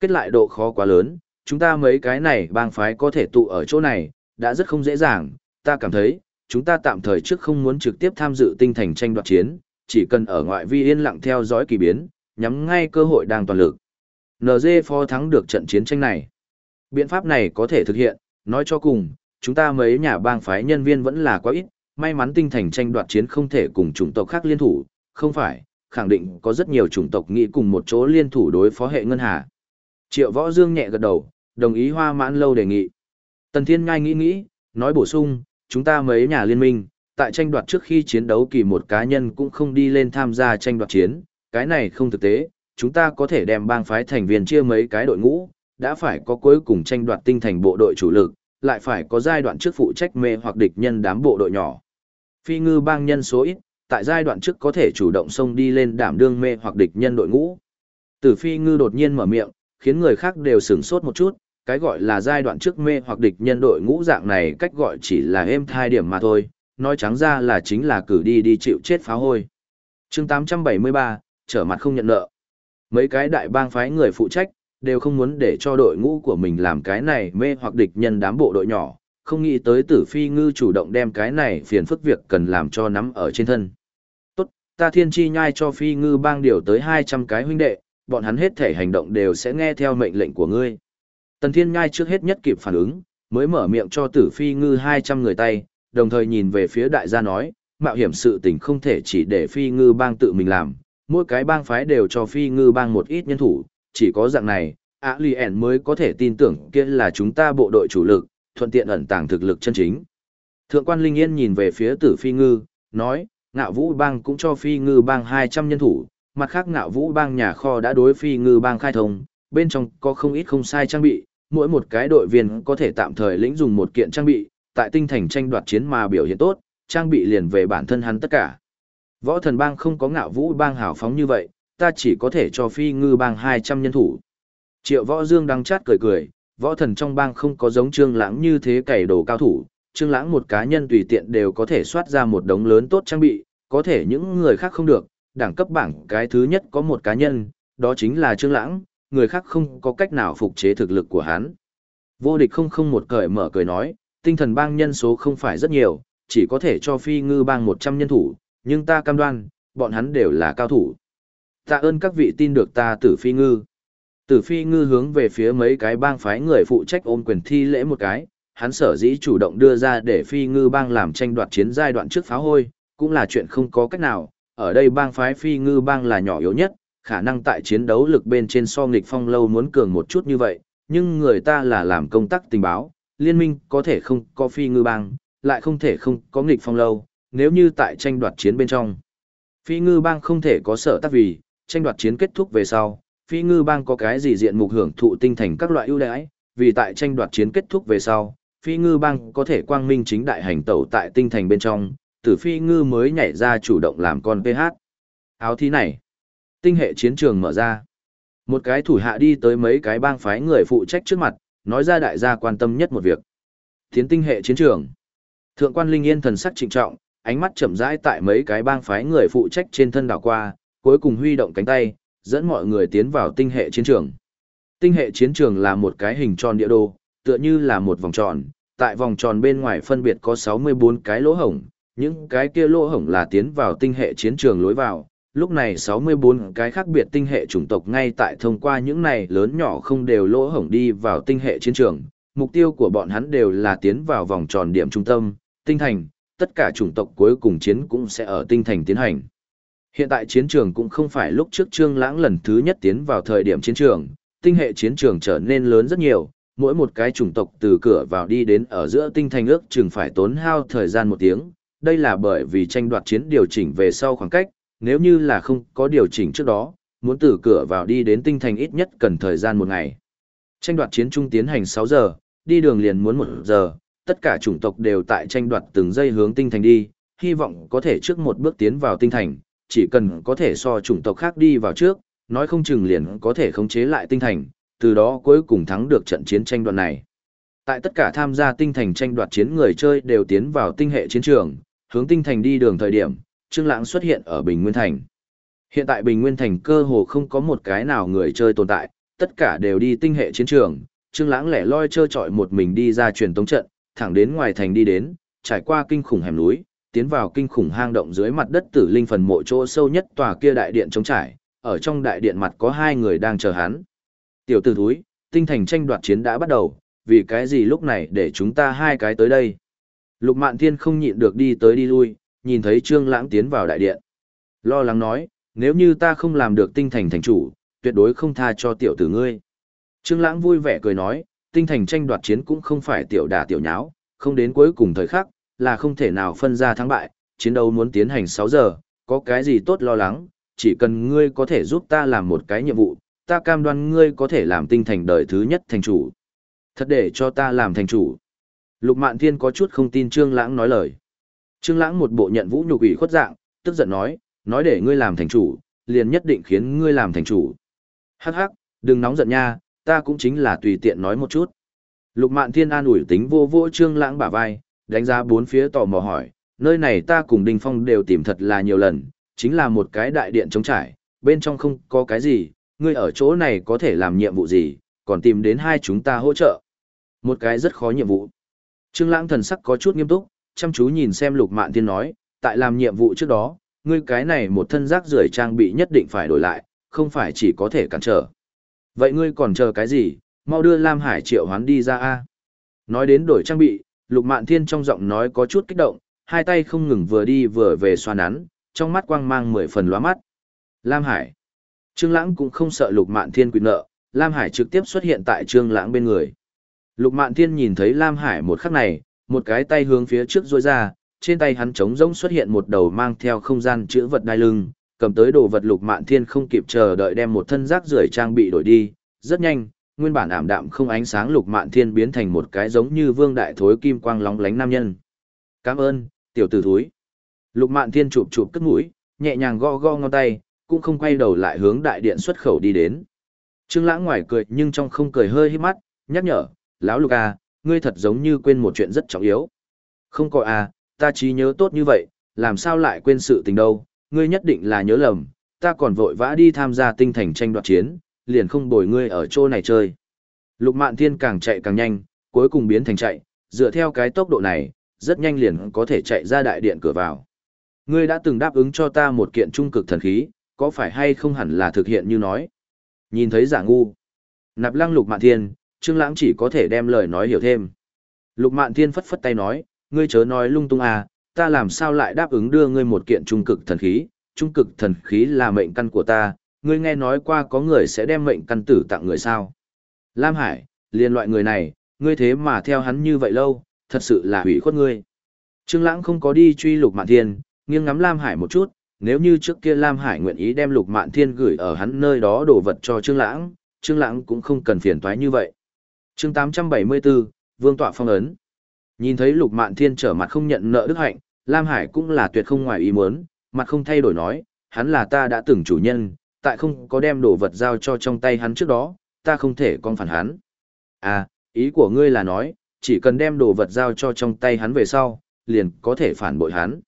Kết lại độ khó quá lớn, chúng ta mấy cái này bang phái có thể tụ ở chỗ này, đã rất không dễ dàng, ta cảm thấy, chúng ta tạm thời trước không muốn trực tiếp tham dự tinh thành tranh đoạt chiến, chỉ cần ở ngoại vi yên lặng theo dõi kỳ biến, nhắm ngay cơ hội đang toàn lực. NG phó thắng được trận chiến tranh này. Biện pháp này có thể thực hiện, nói cho cùng, chúng ta mấy nhà bang phái nhân viên vẫn là quá ít, may mắn tinh thành tranh đoạt chiến không thể cùng chủng tộc khác liên thủ, không phải, khẳng định có rất nhiều chủng tộc nghĩ cùng một chỗ liên thủ đối phó hệ ngân hà. Triệu Võ Dương nhẹ gật đầu, đồng ý Hoa Mãn Lâu đề nghị. Tần Thiên Ngai nghĩ nghĩ, nói bổ sung, chúng ta mấy nhà liên minh, tại tranh đoạt trước khi chiến đấu kỳ một cá nhân cũng không đi lên tham gia tranh đoạt chiến, cái này không thực tế, chúng ta có thể đem bang phái thành viên chia mấy cái đội ngũ, đã phải có cuối cùng tranh đoạt tinh thành bộ đội chủ lực, lại phải có giai đoạn trước phụ trách mê hoặc địch nhân đám bộ đội nhỏ. Phi ngư bang nhân số ít, tại giai đoạn trước có thể chủ động xông đi lên đảm đương mê hoặc địch nhân đội ngũ. Tử phi ngư đột nhiên mở miệng, khiến người khác đều sửng sốt một chút, cái gọi là giai đoạn trước mê hoặc địch nhân đội ngũ dạng này cách gọi chỉ là êm thai điểm mà thôi, nói trắng ra là chính là cử đi đi chịu chết phá hôi. chương 873, trở mặt không nhận nợ. Mấy cái đại bang phái người phụ trách, đều không muốn để cho đội ngũ của mình làm cái này mê hoặc địch nhân đám bộ đội nhỏ, không nghĩ tới tử phi ngư chủ động đem cái này phiền phức việc cần làm cho nắm ở trên thân. Ta thiên chi nhai cho phi ngư bang điều tới 200 cái huynh đệ, bọn hắn hết thể hành động đều sẽ nghe theo mệnh lệnh của ngươi. Tần Thiên Nhai trước hết nhất kịp phản ứng, mới mở miệng cho tử phi ngư 200 người tay, đồng thời nhìn về phía đại gia nói, mạo hiểm sự tình không thể chỉ để phi ngư bang tự mình làm, mỗi cái bang phái đều cho phi ngư bang một ít nhân thủ, chỉ có dạng này, ạ lì ẻn mới có thể tin tưởng kia là chúng ta bộ đội chủ lực, thuận tiện ẩn tàng thực lực chân chính. Thượng quan Linh Yên nhìn về phía tử phi ngư, nói, ngạo vũ bang cũng cho phi ngư bang 200 nhân thủ, mặt khác ngạo vũ bang nhà kho đã đối phi ngư bang khai thông, bên trong có không ít không sai trang bị, mỗi một cái đội viên có thể tạm thời lĩnh dùng một kiện trang bị, tại tinh thành tranh đoạt chiến mà biểu hiện tốt, trang bị liền về bản thân hắn tất cả. Võ thần bang không có ngạo vũ bang hào phóng như vậy, ta chỉ có thể cho phi ngư bang 200 nhân thủ. Triệu võ dương đang chát cười cười, võ thần trong bang không có giống trương lãng như thế cày đồ cao thủ, trương lãng một cá nhân tùy tiện đều có thể soát ra một đống lớn tốt trang bị, có thể những người khác không được, đẳng cấp bảng cái thứ nhất có một cá nhân, đó chính là trương lãng, người khác không có cách nào phục chế thực lực của hắn. Vô địch không không một cởi mở cười nói, tinh thần bang nhân số không phải rất nhiều, chỉ có thể cho phi ngư bang 100 nhân thủ, nhưng ta cam đoan, bọn hắn đều là cao thủ. Tạ ơn các vị tin được ta tử phi ngư. Tử phi ngư hướng về phía mấy cái bang phái người phụ trách ôm quyền thi lễ một cái, hắn sở dĩ chủ động đưa ra để phi ngư bang làm tranh đoạt chiến giai đoạn trước pháo hôi, cũng là chuyện không có cách nào, ở đây bang phái phi ngư bang là nhỏ yếu nhất, khả năng tại chiến đấu lực bên trên so nghịch phong lâu muốn cường một chút như vậy, nhưng người ta là làm công tác tình báo, liên minh có thể không có phi ngư bang, lại không thể không có nghịch phong lâu, nếu như tại tranh đoạt chiến bên trong. Phi ngư bang không thể có sở tác vì, tranh đoạt chiến kết thúc về sau, phi ngư bang có cái gì diện mục hưởng thụ tinh thành các loại ưu đãi, vì tại tranh đoạt chiến kết thúc về sau, phi ngư bang có thể quang minh chính đại hành tẩu tại tinh thành bên trong, tử phi ngư mới nhảy ra chủ động làm con PH. Áo thí này, tinh hệ chiến trường mở ra. Một cái thủ hạ đi tới mấy cái bang phái người phụ trách trước mặt, nói ra đại gia quan tâm nhất một việc. Tiến tinh hệ chiến trường. Thượng quan Linh Yên thần sắc trịnh trọng, ánh mắt chậm rãi tại mấy cái bang phái người phụ trách trên thân đảo qua, cuối cùng huy động cánh tay, dẫn mọi người tiến vào tinh hệ chiến trường. Tinh hệ chiến trường là một cái hình tròn địa đồ, tựa như là một vòng tròn, tại vòng tròn bên ngoài phân biệt có 64 cái lỗ hổng, những cái kia lỗ hổng là tiến vào tinh hệ chiến trường lối vào. Lúc này 64 cái khác biệt tinh hệ chủng tộc ngay tại thông qua những này lớn nhỏ không đều lỗ hổng đi vào tinh hệ chiến trường. Mục tiêu của bọn hắn đều là tiến vào vòng tròn điểm trung tâm, tinh thành, tất cả chủng tộc cuối cùng chiến cũng sẽ ở tinh thành tiến hành. Hiện tại chiến trường cũng không phải lúc trước Trương Lãng lần thứ nhất tiến vào thời điểm chiến trường, tinh hệ chiến trường trở nên lớn rất nhiều, mỗi một cái chủng tộc từ cửa vào đi đến ở giữa tinh thành ước chừng phải tốn hao thời gian một tiếng, đây là bởi vì tranh đoạt chiến điều chỉnh về sau khoảng cách, nếu như là không có điều chỉnh trước đó, muốn từ cửa vào đi đến tinh thành ít nhất cần thời gian một ngày. Tranh đoạt chiến trung tiến hành 6 giờ, đi đường liền muốn 1 giờ, tất cả chủng tộc đều tại tranh đoạt từng giây hướng tinh thành đi, hy vọng có thể trước một bước tiến vào tinh thành, chỉ cần có thể so chủng tộc khác đi vào trước, nói không chừng liền có thể khống chế lại tinh thành, từ đó cuối cùng thắng được trận chiến tranh đoạt này. Tại tất cả tham gia tinh thành tranh đoạt chiến người chơi đều tiến vào tinh hệ chiến trường, hướng tinh thành đi đường thời điểm, Trương Lãng xuất hiện ở Bình Nguyên Thành. Hiện tại Bình Nguyên Thành cơ hồ không có một cái nào người chơi tồn tại, tất cả đều đi tinh hệ chiến trường, Trương Lãng lẻ loi chơi chọi một mình đi ra truyền tống trận, thẳng đến ngoài thành đi đến, trải qua kinh khủng hẻm núi, tiến vào kinh khủng hang động dưới mặt đất tử linh phần mộ chỗ sâu nhất tòa kia đại điện trống trải, ở trong đại điện mặt có hai người đang chờ hắn. Tiểu tử thúi, tinh thành tranh đoạt chiến đã bắt đầu, vì cái gì lúc này để chúng ta hai cái tới đây. Lục Mạn Thiên không nhịn được đi tới đi lui, nhìn thấy Trương Lãng tiến vào đại điện. Lo lắng nói, nếu như ta không làm được tinh thành thành chủ, tuyệt đối không tha cho tiểu tử ngươi. Trương Lãng vui vẻ cười nói, tinh thành tranh đoạt chiến cũng không phải tiểu đả tiểu nháo, không đến cuối cùng thời khắc, là không thể nào phân ra thắng bại, chiến đấu muốn tiến hành 6 giờ, có cái gì tốt lo lắng, chỉ cần ngươi có thể giúp ta làm một cái nhiệm vụ, ta cam đoan ngươi có thể làm tinh thành đời thứ nhất thành chủ. Thật để cho ta làm thành chủ. Lục Mạn Thiên có chút không tin Trương Lãng nói lời. Trương Lãng một bộ nhận vũ nhục ủy khuất dạng, tức giận nói, nói để ngươi làm thành chủ, liền nhất định khiến ngươi làm thành chủ. Hắc hắc, đừng nóng giận nha, ta cũng chính là tùy tiện nói một chút. Lục Mạn Thiên an ủi tính vô vô Trương Lãng bả vai, đánh giá bốn phía tò mò hỏi, nơi này ta cùng Đinh Phong đều tìm thật là nhiều lần, chính là một cái đại điện trống trải, bên trong không có cái gì, ngươi ở chỗ này có thể làm nhiệm vụ gì, còn tìm đến hai chúng ta hỗ trợ. Một cái rất khó nhiệm vụ. Trương Lãng thần sắc có chút nghiêm túc, chăm chú nhìn xem Lục Mạn Thiên nói, tại làm nhiệm vụ trước đó, ngươi cái này một thân rác rưởi trang bị nhất định phải đổi lại, không phải chỉ có thể cản trở. Vậy ngươi còn chờ cái gì, mau đưa Lam Hải triệu hoán đi ra a. Nói đến đổi trang bị, Lục Mạn Thiên trong giọng nói có chút kích động, hai tay không ngừng vừa đi vừa về xoa nắn, trong mắt quang mang mười phần lóa mắt. Lam Hải. Trương Lãng cũng không sợ Lục Mạn Thiên quy nợ, Lam Hải trực tiếp xuất hiện tại Trương Lãng bên người. Lục Mạn Thiên nhìn thấy Lam Hải một khắc này, một cái tay hướng phía trước duỗi ra, trên tay hắn trống rỗng xuất hiện một đầu mang theo không gian chữ vật đai lưng, cầm tới đồ vật Lục Mạn Thiên không kịp chờ đợi đem một thân rác rưởi trang bị đổi đi, rất nhanh, nguyên bản ảm đạm không ánh sáng Lục Mạn Thiên biến thành một cái giống như vương đại thối kim quang lóng lánh nam nhân. "Cảm ơn, tiểu tử thối." Lục Mạn Thiên chụp chụp cất mũi, nhẹ nhàng gõ gõ ngón tay, cũng không quay đầu lại hướng đại điện xuất khẩu đi đến. Trương Lãng ngoài cười nhưng trong không cười hơi híp mắt, nhắc nhở, "Lão Lục à, ngươi thật giống như quên một chuyện rất trọng yếu." "Không có à, ta trí nhớ tốt như vậy, làm sao lại quên sự tình đâu, ngươi nhất định là nhớ lầm, ta còn vội vã đi tham gia tinh thành tranh đoạt chiến, liền không bồi ngươi ở chỗ này chơi." Lục Mạn Thiên càng chạy càng nhanh, cuối cùng biến thành chạy, dựa theo cái tốc độ này, rất nhanh liền có thể chạy ra đại điện cửa vào. Ngươi đã từng đáp ứng cho ta một kiện trung cực thần khí, có phải hay không hẳn là thực hiện như nói. Nhìn thấy giả ngu. Nạp lăng lục mạn thiên, Trương Lãng chỉ có thể đem lời nói hiểu thêm. Lục mạn thiên phất phất tay nói, ngươi chớ nói lung tung à, ta làm sao lại đáp ứng đưa ngươi một kiện trung cực thần khí, trung cực thần khí là mệnh căn của ta, ngươi nghe nói qua có người sẽ đem mệnh căn tử tặng người sao. Lam Hải, liên loại người này, ngươi thế mà theo hắn như vậy lâu, thật sự là hủy khuất ngươi. Trương Lãng không có đi truy Lục Mạn Thiên, nghiêng ngắm Lam Hải một chút, nếu như trước kia Lam Hải nguyện ý đem Lục Mạn Thiên gửi ở hắn nơi đó đồ vật cho Trương Lãng, Trương Lãng cũng không cần phiền toái như vậy. Chương 874, Vương tọa phong ấn. Nhìn thấy Lục Mạn Thiên trở mặt không nhận nợ đức hạnh, Lam Hải cũng là tuyệt không ngoài ý muốn, mặt không thay đổi nói, hắn là ta đã từng chủ nhân, tại không có đem đồ vật giao cho trong tay hắn trước đó, ta không thể con phản hắn. À, ý của ngươi là nói, chỉ cần đem đồ vật giao cho trong tay hắn về sau, liền có thể phản bội hắn.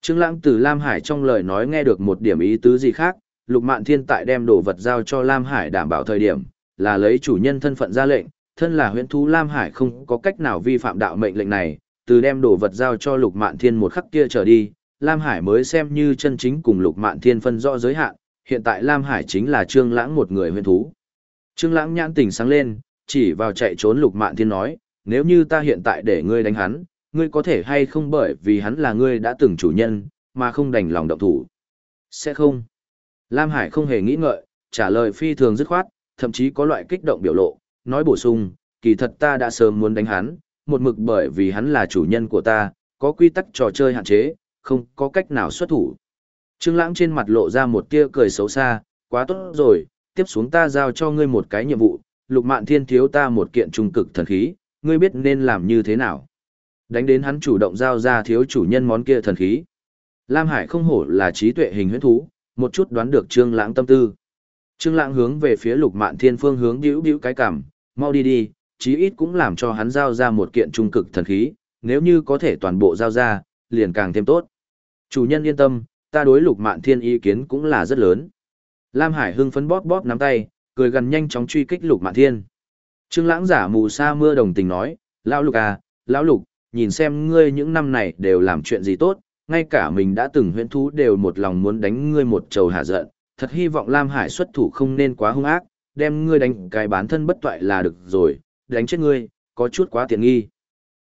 Trương Lãng từ Lam Hải trong lời nói nghe được một điểm ý tứ gì khác, Lục Mạn Thiên tại đem đồ vật giao cho Lam Hải đảm bảo thời điểm, là lấy chủ nhân thân phận ra lệnh, thân là huyễn thú Lam Hải không có cách nào vi phạm đạo mệnh lệnh này, từ đem đồ vật giao cho Lục Mạn Thiên một khắc kia trở đi, Lam Hải mới xem như chân chính cùng Lục Mạn Thiên phân rõ giới hạn, hiện tại Lam Hải chính là Trương Lãng một người huyễn thú. Trương Lãng nhãn tỉnh sáng lên, chỉ vào chạy trốn Lục Mạn Thiên nói, nếu như ta hiện tại để ngươi đánh hắn, ngươi có thể hay không bởi vì hắn là ngươi đã từng chủ nhân, mà không đành lòng động thủ. Sẽ không. Lam Hải không hề nghĩ ngợi, trả lời phi thường dứt khoát, thậm chí có loại kích động biểu lộ, nói bổ sung, kỳ thật ta đã sớm muốn đánh hắn, một mực bởi vì hắn là chủ nhân của ta, có quy tắc trò chơi hạn chế, không có cách nào xuất thủ. Trương Lãng trên mặt lộ ra một tia cười xấu xa, quá tốt rồi, tiếp xuống ta giao cho ngươi một cái nhiệm vụ, Lục Mạn Thiên thiếu ta một kiện trung cực thần khí, ngươi biết nên làm như thế nào. Đánh đến hắn chủ động giao ra thiếu chủ nhân món kia thần khí. Lam Hải không hổ là trí tuệ hình huyễn thú, một chút đoán được Trương Lãng tâm tư. Trương Lãng hướng về phía Lục Mạn Thiên phương hướng bĩu bĩu cái cằm, mau đi đi, chí ít cũng làm cho hắn giao ra một kiện trung cực thần khí, nếu như có thể toàn bộ giao ra, liền càng thêm tốt. Chủ nhân yên tâm, ta đối Lục Mạn Thiên ý kiến cũng là rất lớn. Lam Hải hưng phấn bóp bóp nắm tay, cười gần nhanh chóng truy kích Lục Mạn Thiên. Trương Lãng giả mù sa mưa đồng tình nói, "Lão Lục à, lão Lục, nhìn xem ngươi những năm này đều làm chuyện gì tốt, ngay cả mình đã từng huyễn thú đều một lòng muốn đánh ngươi một trầu hạ giận, thật hy vọng Lam Hải xuất thủ không nên quá hung ác, đem ngươi đánh cái bán thân bất toại là được rồi, đánh chết ngươi, có chút quá tiện nghi.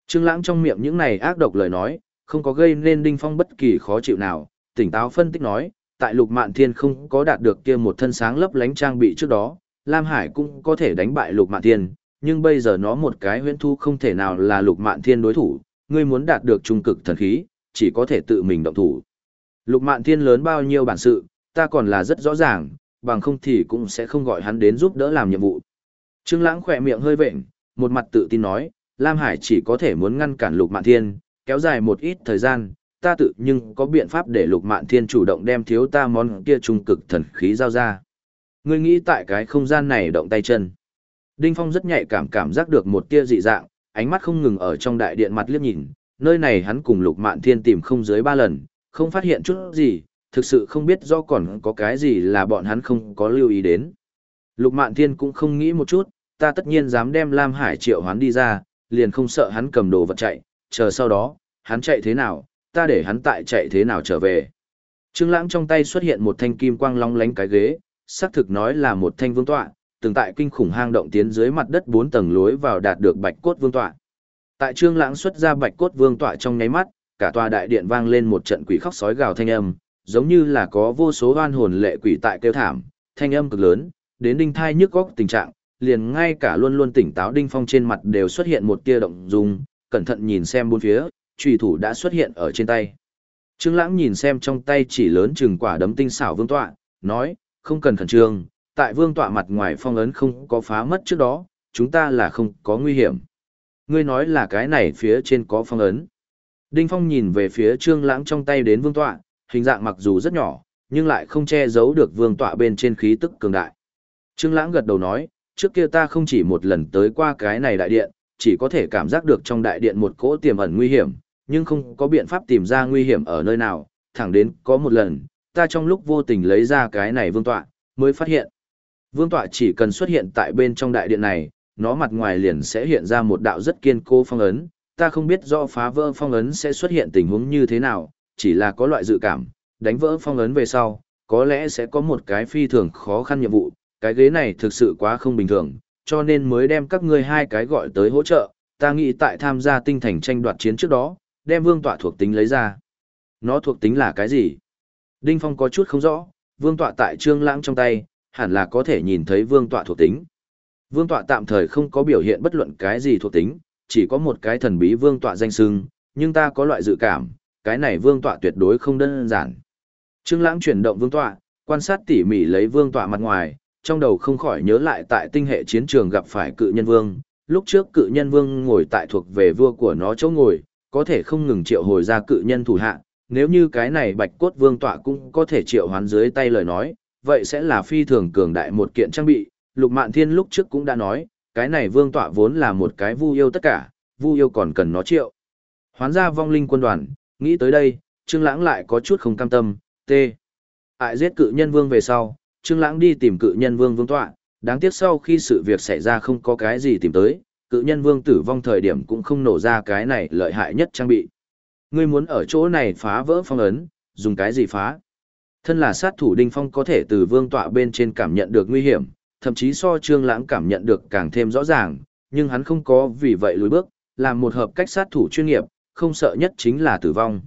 Trương Lãng trong miệng những này ác độc lời nói, không có gây nên Đinh Phong bất kỳ khó chịu nào, tỉnh táo phân tích nói, tại Lục Mạn Thiên không có đạt được kia một thân sáng lấp lánh trang bị trước đó, Lam Hải cũng có thể đánh bại Lục Mạn Thiên, nhưng bây giờ nó một cái huyễn thu không thể nào là Lục Mạn Thiên đối thủ, ngươi muốn đạt được trung cực thần khí, chỉ có thể tự mình động thủ. Lục Mạn Thiên lớn bao nhiêu bản sự, ta còn là rất rõ ràng, bằng không thì cũng sẽ không gọi hắn đến giúp đỡ làm nhiệm vụ. Trương Lãng khẽ miệng hơi vện, một mặt tự tin nói, Lam Hải chỉ có thể muốn ngăn cản Lục Mạn Thiên, kéo dài một ít thời gian, ta tự nhưng có biện pháp để Lục Mạn Thiên chủ động đem thiếu ta món kia trung cực thần khí giao ra. Ngươi nghĩ tại cái không gian này động tay chân. Đinh Phong rất nhạy cảm cảm giác được một tia dị dạng, ánh mắt không ngừng ở trong đại điện mặt liếc nhìn, nơi này hắn cùng Lục Mạn Thiên tìm không dưới ba lần, không phát hiện chút gì, thực sự không biết do còn có cái gì là bọn hắn không có lưu ý đến. Lục Mạn Thiên cũng không nghĩ một chút, ta tất nhiên dám đem Lam Hải triệu hoán đi ra, liền không sợ hắn cầm đồ vật chạy, chờ sau đó, hắn chạy thế nào, ta để hắn tại chạy thế nào trở về. Trương Lãng trong tay xuất hiện một thanh kim quang long lánh cái ghế, xác thực nói là một thanh vương tọa, từng tại kinh khủng hang động tiến dưới mặt đất 4 tầng lối vào đạt được bạch cốt vương tọa. Tại Trương Lãng xuất ra bạch cốt vương tọa trong nháy mắt, cả tòa đại điện vang lên một trận quỷ khóc sói gào thanh âm, giống như là có vô số oan hồn lệ quỷ tại kêu thảm, thanh âm cực lớn, đến đinh thai nhức óc tình trạng, liền ngay cả luôn luôn tỉnh táo đinh phong trên mặt đều xuất hiện một tia động dung, cẩn thận nhìn xem bốn phía, chủy thủ đã xuất hiện ở trên tay. Trương Lãng nhìn xem trong tay chỉ lớn chừng quả đấm tinh xảo vương tọa, nói, không cần khẩn trương, tại vương tọa mặt ngoài phong ấn không có phá mất trước đó, chúng ta là không có nguy hiểm. Ngươi nói là cái này phía trên có phong ấn. Đinh Phong nhìn về phía Trương Lãng trong tay đến vương tọa, hình dạng mặc dù rất nhỏ, nhưng lại không che giấu được vương tọa bên trên khí tức cường đại. Trương Lãng gật đầu nói, trước kia ta không chỉ một lần tới qua cái này đại điện, chỉ có thể cảm giác được trong đại điện một cỗ tiềm ẩn nguy hiểm, nhưng không có biện pháp tìm ra nguy hiểm ở nơi nào, thẳng đến có một lần, ta trong lúc vô tình lấy ra cái này vương tọa, mới phát hiện. Vương tọa chỉ cần xuất hiện tại bên trong đại điện này, nó mặt ngoài liền sẽ hiện ra một đạo rất kiên cố phong ấn, ta không biết do phá vỡ phong ấn sẽ xuất hiện tình huống như thế nào, chỉ là có loại dự cảm, đánh vỡ phong ấn về sau, có lẽ sẽ có một cái phi thường khó khăn nhiệm vụ, cái ghế này thực sự quá không bình thường, cho nên mới đem các ngươi hai cái gọi tới hỗ trợ, ta nghĩ tại tham gia tinh thành tranh đoạt chiến trước đó, đem vương tọa thuộc tính lấy ra. Nó thuộc tính là cái gì? Đinh Phong có chút không rõ, vương tọa tại trương lãng trong tay, hẳn là có thể nhìn thấy vương tọa thuộc tính. Vương tọa tạm thời không có biểu hiện bất luận cái gì thuộc tính, chỉ có một cái thần bí vương tọa danh sưng, nhưng ta có loại dự cảm, cái này vương tọa tuyệt đối không đơn giản. Trương Lãng chuyển động vương tọa, quan sát tỉ mỉ lấy vương tọa mặt ngoài, trong đầu không khỏi nhớ lại tại tinh hệ chiến trường gặp phải cự nhân vương, lúc trước cự nhân vương ngồi tại thuộc về vua của nó chỗ ngồi, có thể không ngừng triệu hồi ra cự nhân thủ hạ, nếu như cái này bạch cốt vương tọa cũng có thể triệu hoán dưới tay lời nói, vậy sẽ là phi thường cường đại một kiện trang bị, lục mạn thiên lúc trước cũng đã nói, cái này vương tọa vốn là một cái vu yêu tất cả, vu yêu còn cần nó triệu. Hoán ra vong linh quân đoàn, nghĩ tới đây, Trương Lãng lại có chút không cam tâm, t. hại giết cự nhân vương về sau, Trương Lãng đi tìm cự nhân vương vương tọa, đáng tiếc sau khi sự việc xảy ra không có cái gì tìm tới, cự nhân vương tử vong thời điểm cũng không nổ ra cái này lợi hại nhất trang bị. Ngươi muốn ở chỗ này phá vỡ phong ấn, dùng cái gì phá? Thân là sát thủ Đinh Phong có thể từ vương tọa bên trên cảm nhận được nguy hiểm, thậm chí so Trương Lãng cảm nhận được càng thêm rõ ràng, nhưng hắn không có vì vậy lùi bước, làm một hợp cách sát thủ chuyên nghiệp, không sợ nhất chính là tử vong.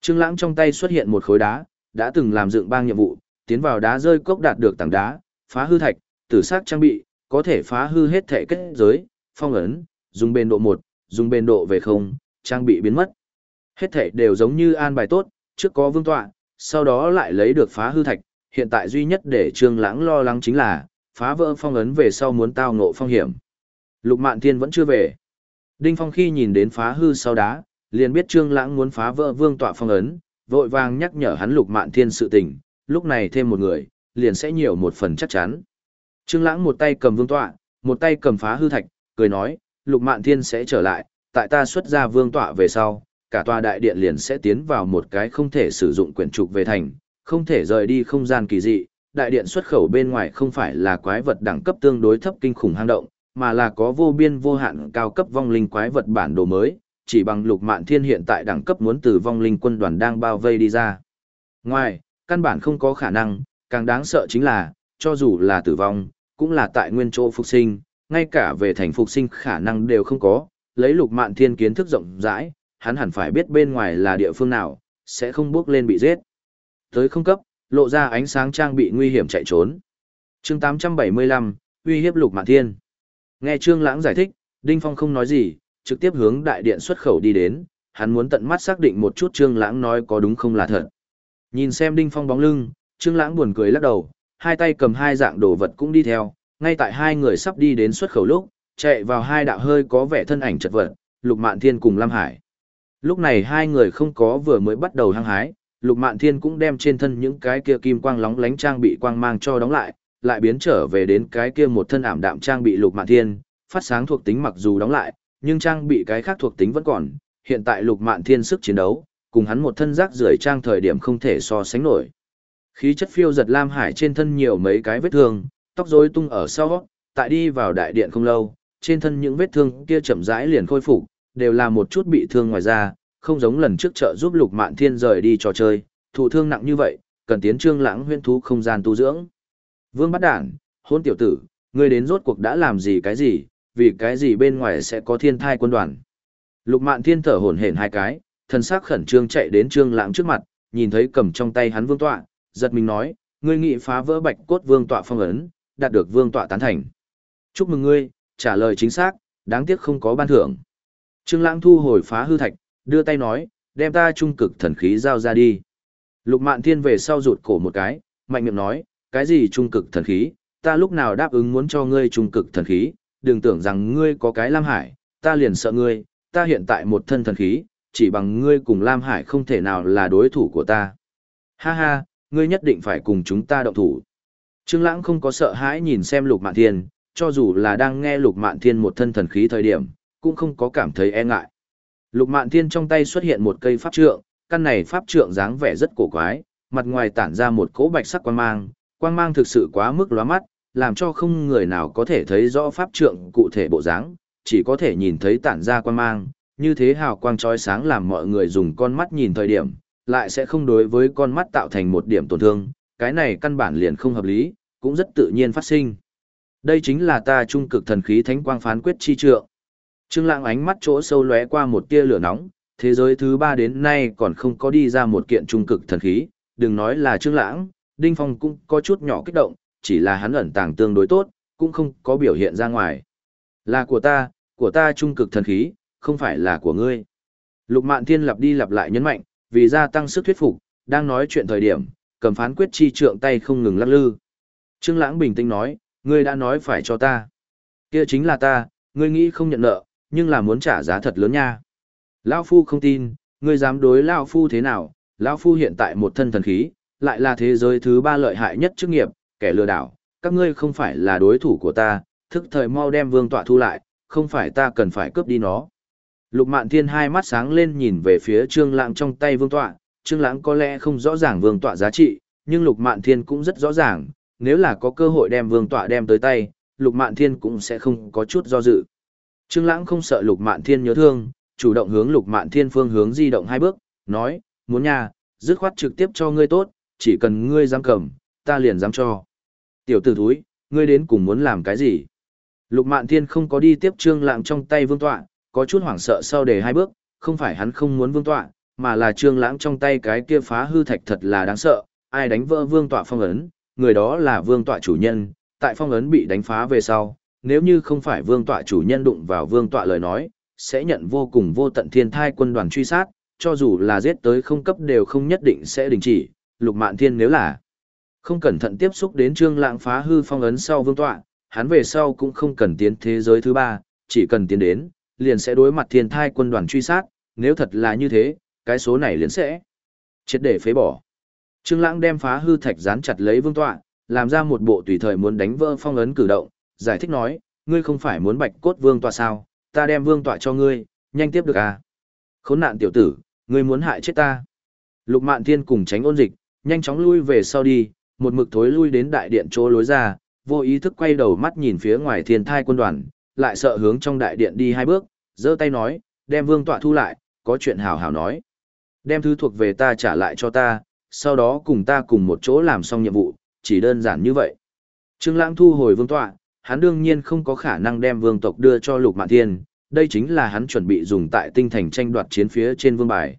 Trương Lãng trong tay xuất hiện một khối đá, đã từng làm dựng bang nhiệm vụ, tiến vào đá rơi cốc đạt được tảng đá, phá hư thạch, tử sắc trang bị, có thể phá hư hết thể kết giới, phong ấn, dùng bền độ 1, dùng bền độ về không, trang bị biến mất. Hết thể đều giống như an bài tốt, trước có vương tọa, sau đó lại lấy được phá hư thạch, hiện tại duy nhất để Trương Lãng lo lắng chính là phá vỡ phong ấn về sau muốn tao ngộ phong hiểm. Lục Mạn Thiên vẫn chưa về. Đinh Phong khi nhìn đến phá hư sau đá, liền biết Trương Lãng muốn phá vỡ vương tọa phong ấn, vội vàng nhắc nhở hắn Lục Mạn Thiên sự tình, lúc này thêm một người, liền sẽ nhiều một phần chắc chắn. Trương Lãng một tay cầm vương tọa, một tay cầm phá hư thạch, cười nói, Lục Mạn Thiên sẽ trở lại, tại ta xuất ra vương tọa về sau, cả tòa đại điện liền sẽ tiến vào một cái không thể sử dụng quyển trục về thành, không thể rời đi không gian kỳ dị. Đại điện xuất khẩu bên ngoài không phải là quái vật đẳng cấp tương đối thấp kinh khủng hang động, mà là có vô biên vô hạn cao cấp vong linh quái vật bản đồ mới, chỉ bằng lục mạn thiên hiện tại đẳng cấp muốn từ vong linh quân đoàn đang bao vây đi ra. Ngoài, căn bản không có khả năng, càng đáng sợ chính là, cho dù là tử vong, cũng là tại nguyên chỗ phục sinh, ngay cả về thành phục sinh khả năng đều không có, lấy lục mạn thiên kiến thức rộng rãi, hắn hẳn phải biết bên ngoài là địa phương nào, sẽ không bước lên bị giết. Tới không cấp, lộ ra ánh sáng trang bị nguy hiểm chạy trốn. chương 875, uy hiếp lục mạn thiên. Nghe Trương Lãng giải thích, Đinh Phong không nói gì, trực tiếp hướng đại điện xuất khẩu đi đến, hắn muốn tận mắt xác định một chút Trương Lãng nói có đúng không là thật. Nhìn xem Đinh Phong bóng lưng, Trương Lãng buồn cười lắc đầu, hai tay cầm hai dạng đồ vật cũng đi theo, ngay tại hai người sắp đi đến xuất khẩu lúc, chạy vào hai đạo hơi có vẻ thân ảnh chật vật, Lục Mạn Thiên cùng Lam Hải. Lúc này hai người không có vừa mới bắt đầu hăng hái, Lục Mạn Thiên cũng đem trên thân những cái kia kim quang lóng lánh trang bị quang mang cho đóng lại, lại biến trở về đến cái kia một thân ảm đạm trang bị Lục Mạn Thiên, phát sáng thuộc tính mặc dù đóng lại, nhưng trang bị cái khác thuộc tính vẫn còn, hiện tại Lục Mạn Thiên sức chiến đấu, cùng hắn một thân rác rưởi trang thời điểm không thể so sánh nổi. Khí chất phiêu giật Lam Hải trên thân nhiều mấy cái vết thương, tóc rối tung ở sau, tại đi vào đại điện không lâu, trên thân những vết thương kia chậm rãi liền khôi phục, đều là một chút bị thương ngoài ra, không giống lần trước trợ giúp Lục Mạn Thiên rời đi trò chơi, thụ thương nặng như vậy, cần tiến trương lãng huyễn thú không gian tu dưỡng. Vương bát đản, hôn tiểu tử, ngươi đến rốt cuộc đã làm gì cái gì, vì cái gì bên ngoài sẽ có thiên thai quân đoàn. Lục Mạn Thiên thở hổn hển hai cái, thân xác khẩn trương chạy đến trương lãng trước mặt, nhìn thấy cầm trong tay hắn vương tọa, giật mình nói, ngươi nghị phá vỡ bạch cốt vương tọa phong ấn, đạt được vương tọa tán thành. Chúc mừng ngươi, trả lời chính xác, đáng tiếc không có ban thưởng. Trương Lãng thu hồi phá hư thạch, đưa tay nói, đem ta trung cực thần khí giao ra đi. Lục Mạn Thiên về sau rụt cổ một cái, mạnh miệng nói, cái gì trung cực thần khí, ta lúc nào đáp ứng muốn cho ngươi trung cực thần khí, đừng tưởng rằng ngươi có cái Lam Hải, ta liền sợ ngươi, ta hiện tại một thân thần khí, chỉ bằng ngươi cùng Lam Hải không thể nào là đối thủ của ta. Ha ha, ngươi nhất định phải cùng chúng ta động thủ. Trương Lãng không có sợ hãi nhìn xem Lục Mạn Thiên, cho dù là đang nghe Lục Mạn Thiên một thân thần khí thời điểm, cũng không có cảm thấy e ngại. Lục Mạn Thiên trong tay xuất hiện một cây pháp trượng, căn này pháp trượng dáng vẻ rất cổ quái, mặt ngoài tản ra một cỗ bạch sắc quang mang, quang mang thực sự quá mức lóa mắt, làm cho không người nào có thể thấy rõ pháp trượng cụ thể bộ dáng, chỉ có thể nhìn thấy tản ra quang mang, như thế hào quang chói sáng làm mọi người dùng con mắt nhìn thời điểm, lại sẽ không đối với con mắt tạo thành một điểm tổn thương, cái này căn bản liền không hợp lý, cũng rất tự nhiên phát sinh. Đây chính là ta trung cực thần khí thánh quang phán quyết chi trượng. Trương Lãng ánh mắt chỗ sâu lóe qua một tia lửa nóng, thế giới thứ ba đến nay còn không có đi ra một kiện trung cực thần khí, đừng nói là Trương Lãng, Đinh Phong cũng có chút nhỏ kích động, chỉ là hắn ẩn tàng tương đối tốt, cũng không có biểu hiện ra ngoài. Là của ta, của ta trung cực thần khí, không phải là của ngươi. Lục Mạn Thiên lặp đi lặp lại nhấn mạnh, vì gia tăng sức thuyết phục, đang nói chuyện thời điểm, cầm phán quyết chi trượng tay không ngừng lắc lư. Trương Lãng bình tĩnh nói, ngươi đã nói phải cho ta. Kia chính là ta, ngươi nghĩ không nhận nợ, nhưng là muốn trả giá thật lớn nha. Lão Phu không tin, ngươi dám đối Lão Phu thế nào, Lão Phu hiện tại một thân thần khí, lại là thế giới thứ ba lợi hại nhất chức nghiệp, kẻ lừa đảo, các ngươi không phải là đối thủ của ta, thức thời mau đem vương tọa thu lại, không phải ta cần phải cướp đi nó. Lục Mạn Thiên hai mắt sáng lên nhìn về phía Trương Lãng trong tay vương tọa, Trương Lãng có lẽ không rõ ràng vương tọa giá trị, nhưng Lục Mạn Thiên cũng rất rõ ràng, nếu là có cơ hội đem vương tọa đem tới tay, Lục Mạn Thiên cũng sẽ không có chút do dự. Trương Lãng không sợ Lục Mạn Thiên nhớ thương, chủ động hướng Lục Mạn Thiên phương hướng di động hai bước, nói, muốn nha, dứt khoát trực tiếp cho ngươi tốt, chỉ cần ngươi dám cầm, ta liền dám cho. Tiểu tử thối, ngươi đến cùng muốn làm cái gì? Lục Mạn Thiên không có đi tiếp Trương Lãng trong tay vương tọa, có chút hoảng sợ sau để hai bước, không phải hắn không muốn vương tọa, mà là Trương Lãng trong tay cái kia phá hư thạch thật là đáng sợ, ai đánh vỡ vương tọa phong ấn, người đó là vương tọa chủ nhân, tại phong ấn bị đánh phá về sau, nếu như không phải vương tọa chủ nhân đụng vào vương tọa lời nói, sẽ nhận vô cùng vô tận thiên thai quân đoàn truy sát, cho dù là giết tới không cấp đều không nhất định sẽ đình chỉ, lục mạn thiên nếu là không cẩn thận tiếp xúc đến trương lãng phá hư phong ấn sau vương tọa, hắn về sau cũng không cần tiến thế giới thứ ba, chỉ cần tiến đến, liền sẽ đối mặt thiên thai quân đoàn truy sát, nếu thật là như thế, cái số này liền sẽ triệt để phế bỏ. Trương Lãng đem phá hư thạch dán chặt lấy vương tọa, làm ra một bộ tùy thời muốn đánh vỡ phong ấn cử động, giải thích nói, ngươi không phải muốn bạch cốt vương tọa sao, ta đem vương tọa cho ngươi, nhanh tiếp được à. Khốn nạn tiểu tử, ngươi muốn hại chết ta. Lục Mạn Thiên cùng tránh ôn dịch, nhanh chóng lui về sau đi, một mực thối lui đến đại điện chỗ lối ra, vô ý thức quay đầu mắt nhìn phía ngoài thiên thai quân đoàn, lại sợ hướng trong đại điện đi hai bước, giơ tay nói, đem vương tọa thu lại, có chuyện hào hào nói. Đem thứ thuộc về ta trả lại cho ta, sau đó cùng ta cùng một chỗ làm xong nhiệm vụ, chỉ đơn giản như vậy. Trương Lãng thu hồi vương tọa, hắn đương nhiên không có khả năng đem vương tộc đưa cho Lục Mạn Thiên, đây chính là hắn chuẩn bị dùng tại tinh thành tranh đoạt chiến phía trên vương bài.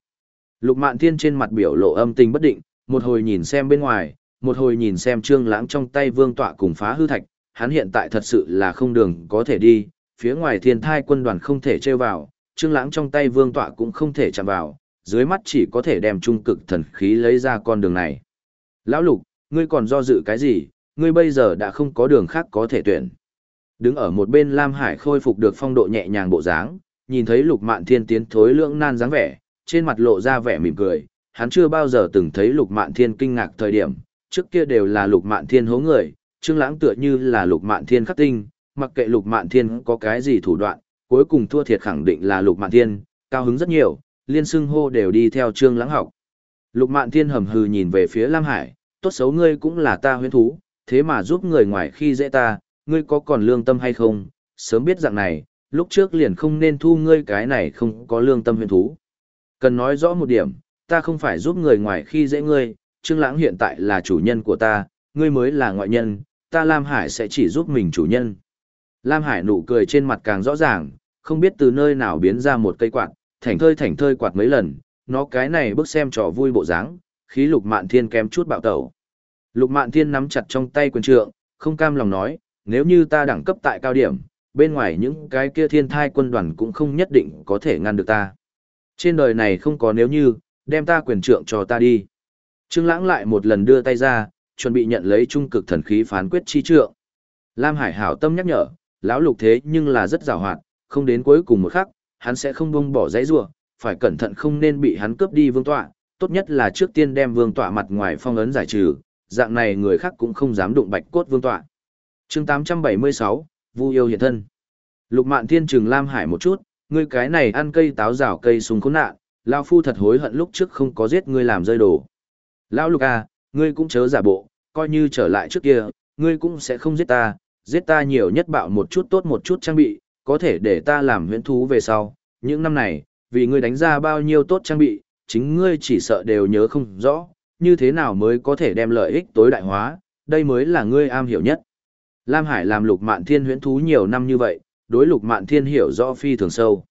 Lục Mạn Thiên trên mặt biểu lộ âm tình bất định, một hồi nhìn xem bên ngoài, một hồi nhìn xem Trương Lãng trong tay vương tọa cùng phá hư thạch, hắn hiện tại thật sự là không đường có thể đi, phía ngoài thiên thai quân đoàn không thể trêu vào, Trương Lãng trong tay vương tọa cũng không thể chạm vào, dưới mắt chỉ có thể đem trung cực thần khí lấy ra con đường này. Lão Lục, ngươi còn do dự cái gì, ngươi bây giờ đã không có đường khác có thể tuyển. Đứng ở một bên Lam Hải khôi phục được phong độ nhẹ nhàng bộ dáng, nhìn thấy Lục Mạn Thiên tiến thối lưỡng nan dáng vẻ, trên mặt lộ ra vẻ mỉm cười, hắn chưa bao giờ từng thấy Lục Mạn Thiên kinh ngạc thời điểm, trước kia đều là Lục Mạn Thiên hố người, Trương Lãng tựa như là Lục Mạn Thiên khắc tinh, mặc kệ Lục Mạn Thiên có cái gì thủ đoạn, cuối cùng thua thiệt khẳng định là Lục Mạn Thiên, cao hứng rất nhiều, liên xưng hô đều đi theo Trương Lãng học. Lục Mạn Thiên hầm hừ nhìn về phía Lam Hải, tốt xấu ngươi cũng là ta huyễn thú, thế mà giúp người ngoài khi dễ ta, ngươi có còn lương tâm hay không? Sớm biết dạng này, lúc trước liền không nên thu ngươi cái này không có lương tâm huyền thú. Cần nói rõ một điểm, ta không phải giúp người ngoài khi dễ ngươi, Trương Lãng hiện tại là chủ nhân của ta, ngươi mới là ngoại nhân, ta Lam Hải sẽ chỉ giúp mình chủ nhân. Lam Hải nụ cười trên mặt càng rõ ràng, không biết từ nơi nào biến ra một cây quạt, thảnh thơi thảnh thơi quạt mấy lần, nó cái này bước xem trò vui bộ dáng, khí lục mạn thiên kém chút bạo tẩu. Lục mạn thiên nắm chặt trong tay quyền trượng, không cam lòng nói, nếu như ta đẳng cấp tại cao điểm, bên ngoài những cái kia thiên thai quân đoàn cũng không nhất định có thể ngăn được ta. Trên đời này không có nếu như, đem ta quyền trượng cho ta đi. Trương Lãng lại một lần đưa tay ra, chuẩn bị nhận lấy trung cực thần khí phán quyết chi trượng. Lam Hải hảo tâm nhắc nhở, lão lục thế nhưng là rất giàu hoạt, không đến cuối cùng một khắc, hắn sẽ không buông bỏ dãy rủa, phải cẩn thận không nên bị hắn cướp đi vương tọa, tốt nhất là trước tiên đem vương tọa mặt ngoài phong ấn giải trừ, dạng này người khác cũng không dám đụng bạch cốt vương tọa. Chương 876, Vu yêu hiện thân. Lục Mạn Thiên trừng Lam Hải một chút, ngươi cái này ăn cây táo rào cây súng khốn nạn, lão phu thật hối hận lúc trước không có giết ngươi làm rơi đồ. Lão Lục à, ngươi cũng chớ giả bộ, coi như trở lại trước kia, ngươi cũng sẽ không giết ta, giết ta nhiều nhất bạo một chút tốt một chút trang bị, có thể để ta làm huyễn thú về sau. Những năm này, vì ngươi đánh ra bao nhiêu tốt trang bị, chính ngươi chỉ sợ đều nhớ không rõ, như thế nào mới có thể đem lợi ích tối đại hóa, đây mới là ngươi am hiểu nhất. Lam Hải làm lục mạn thiên huyễn thú nhiều năm như vậy, đối lục mạn thiên hiểu rõ phi thường sâu.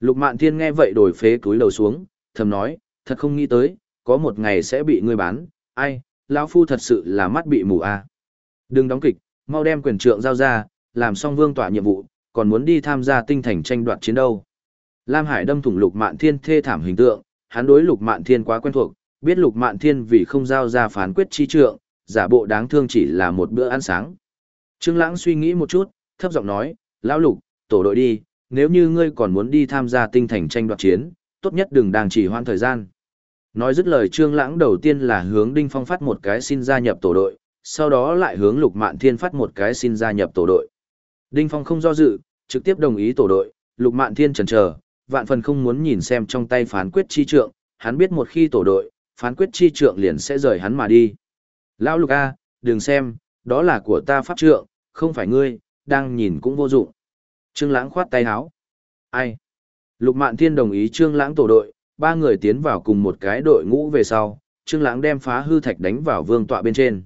Lục mạn thiên nghe vậy đổi phế túi đầu xuống, thầm nói, thật không nghĩ tới, có một ngày sẽ bị ngươi bán, ai, lão phu thật sự là mắt bị mù à. Đừng đóng kịch, mau đem quyền trượng giao ra, làm xong vương tỏa nhiệm vụ, còn muốn đi tham gia tinh thành tranh đoạt chiến đâu. Lam Hải đâm thủng Lục Mạn Thiên thê thảm hình tượng, hắn đối Lục Mạn Thiên quá quen thuộc, biết Lục Mạn Thiên vì không giao ra phán quyết chi trượng, giả bộ đáng thương chỉ là một bữa ăn sáng. Trương Lãng suy nghĩ một chút, thấp giọng nói, "Lão Lục, tổ đội đi, nếu như ngươi còn muốn đi tham gia tinh thành tranh đoạt chiến, tốt nhất đừng đàng chỉ hoãn thời gian. Nói dứt lời Trương Lãng đầu tiên là hướng Đinh Phong phát một cái xin gia nhập tổ đội, sau đó lại hướng Lục Mạn Thiên phát một cái xin gia nhập tổ đội. Đinh Phong không do dự, trực tiếp đồng ý tổ đội, Lục Mạn Thiên chần chờ, vạn phần không muốn nhìn xem trong tay phán quyết chi trượng, hắn biết một khi tổ đội, phán quyết chi trượng liền sẽ rời hắn mà đi. Lão Lục A, đừng xem, đó là của ta pháp trượng, không phải ngươi, đang nhìn cũng vô dụng. Trương Lãng khoát tay áo. Ai? Lục Mạn Thiên đồng ý Trương Lãng tổ đội, ba người tiến vào cùng một cái đội ngũ về sau, Trương Lãng đem phá hư thạch đánh vào vương tọa bên trên.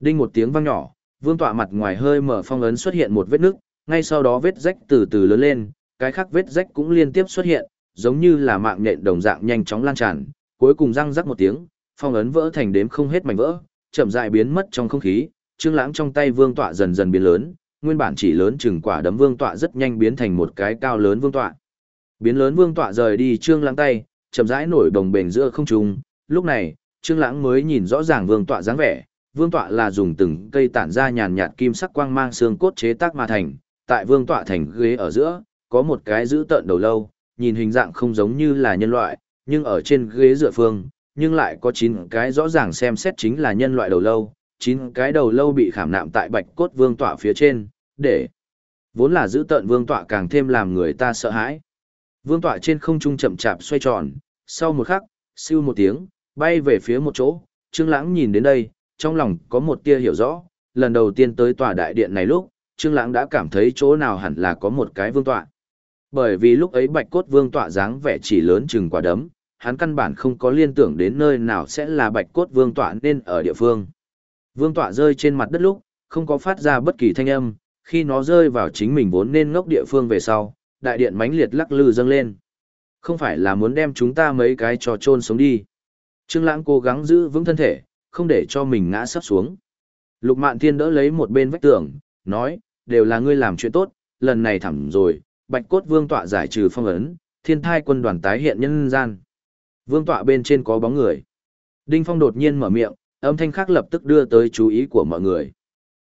Đinh một tiếng vang nhỏ, vương tọa mặt ngoài hơi mở phong ấn xuất hiện một vết nứt, ngay sau đó vết rách từ từ lớn lên, cái khác vết rách cũng liên tiếp xuất hiện, giống như là mạng nhện đồng dạng nhanh chóng lan tràn, cuối cùng răng rắc một tiếng, phong ấn vỡ thành đếm không hết mảnh vỡ, chậm rãi biến mất trong không khí, Trương Lãng trong tay vương tọa dần dần biến lớn, nguyên bản chỉ lớn chừng quả đấm vương tọa rất nhanh biến thành một cái cao lớn vương tọa. Biến lớn vương tọa rời đi Trương Lãng tay, chậm rãi nổi đồng bền giữa không trung, lúc này, Trương Lãng mới nhìn rõ ràng vương tọa dáng vẻ, vương tọa là dùng từng cây tản ra nhàn nhạt kim sắc quang mang xương cốt chế tác mà thành, tại vương tọa thành ghế ở giữa, có một cái giữ tợn đầu lâu, nhìn hình dạng không giống như là nhân loại, nhưng ở trên ghế dựa phương, nhưng lại có 9 cái rõ ràng xem xét chính là nhân loại đầu lâu, 9 cái đầu lâu bị khảm nạm tại bạch cốt vương tọa phía trên, để vốn là giữ tợn vương tọa càng thêm làm người ta sợ hãi. Vương tọa trên không trung chậm chạp xoay tròn, sau một khắc, siêu một tiếng, bay về phía một chỗ, Trương Lãng nhìn đến đây, trong lòng có một tia hiểu rõ, lần đầu tiên tới tòa đại điện này lúc, Trương Lãng đã cảm thấy chỗ nào hẳn là có một cái vương tọa. Bởi vì lúc ấy bạch cốt vương tọa dáng vẻ chỉ lớn chừng quả đấm, hắn căn bản không có liên tưởng đến nơi nào sẽ là bạch cốt vương tọa nên ở địa phương. Vương tọa rơi trên mặt đất lúc, không có phát ra bất kỳ thanh âm, khi nó rơi vào chính mình vốn nên ngốc địa phương về sau, đại điện mãnh liệt lắc lư dâng lên. Không phải là muốn đem chúng ta mấy cái trò chôn sống đi. Trương Lãng cố gắng giữ vững thân thể, không để cho mình ngã sắp xuống. Lục Mạn Thiên đỡ lấy một bên vách tường, nói, đều là ngươi làm chuyện tốt, lần này thẳm rồi, Bạch Cốt Vương tọa giải trừ phong ấn, Thiên Thai quân đoàn tái hiện nhân gian. Vương tọa bên trên có bóng người. Đinh Phong đột nhiên mở miệng, âm thanh khác lập tức đưa tới chú ý của mọi người.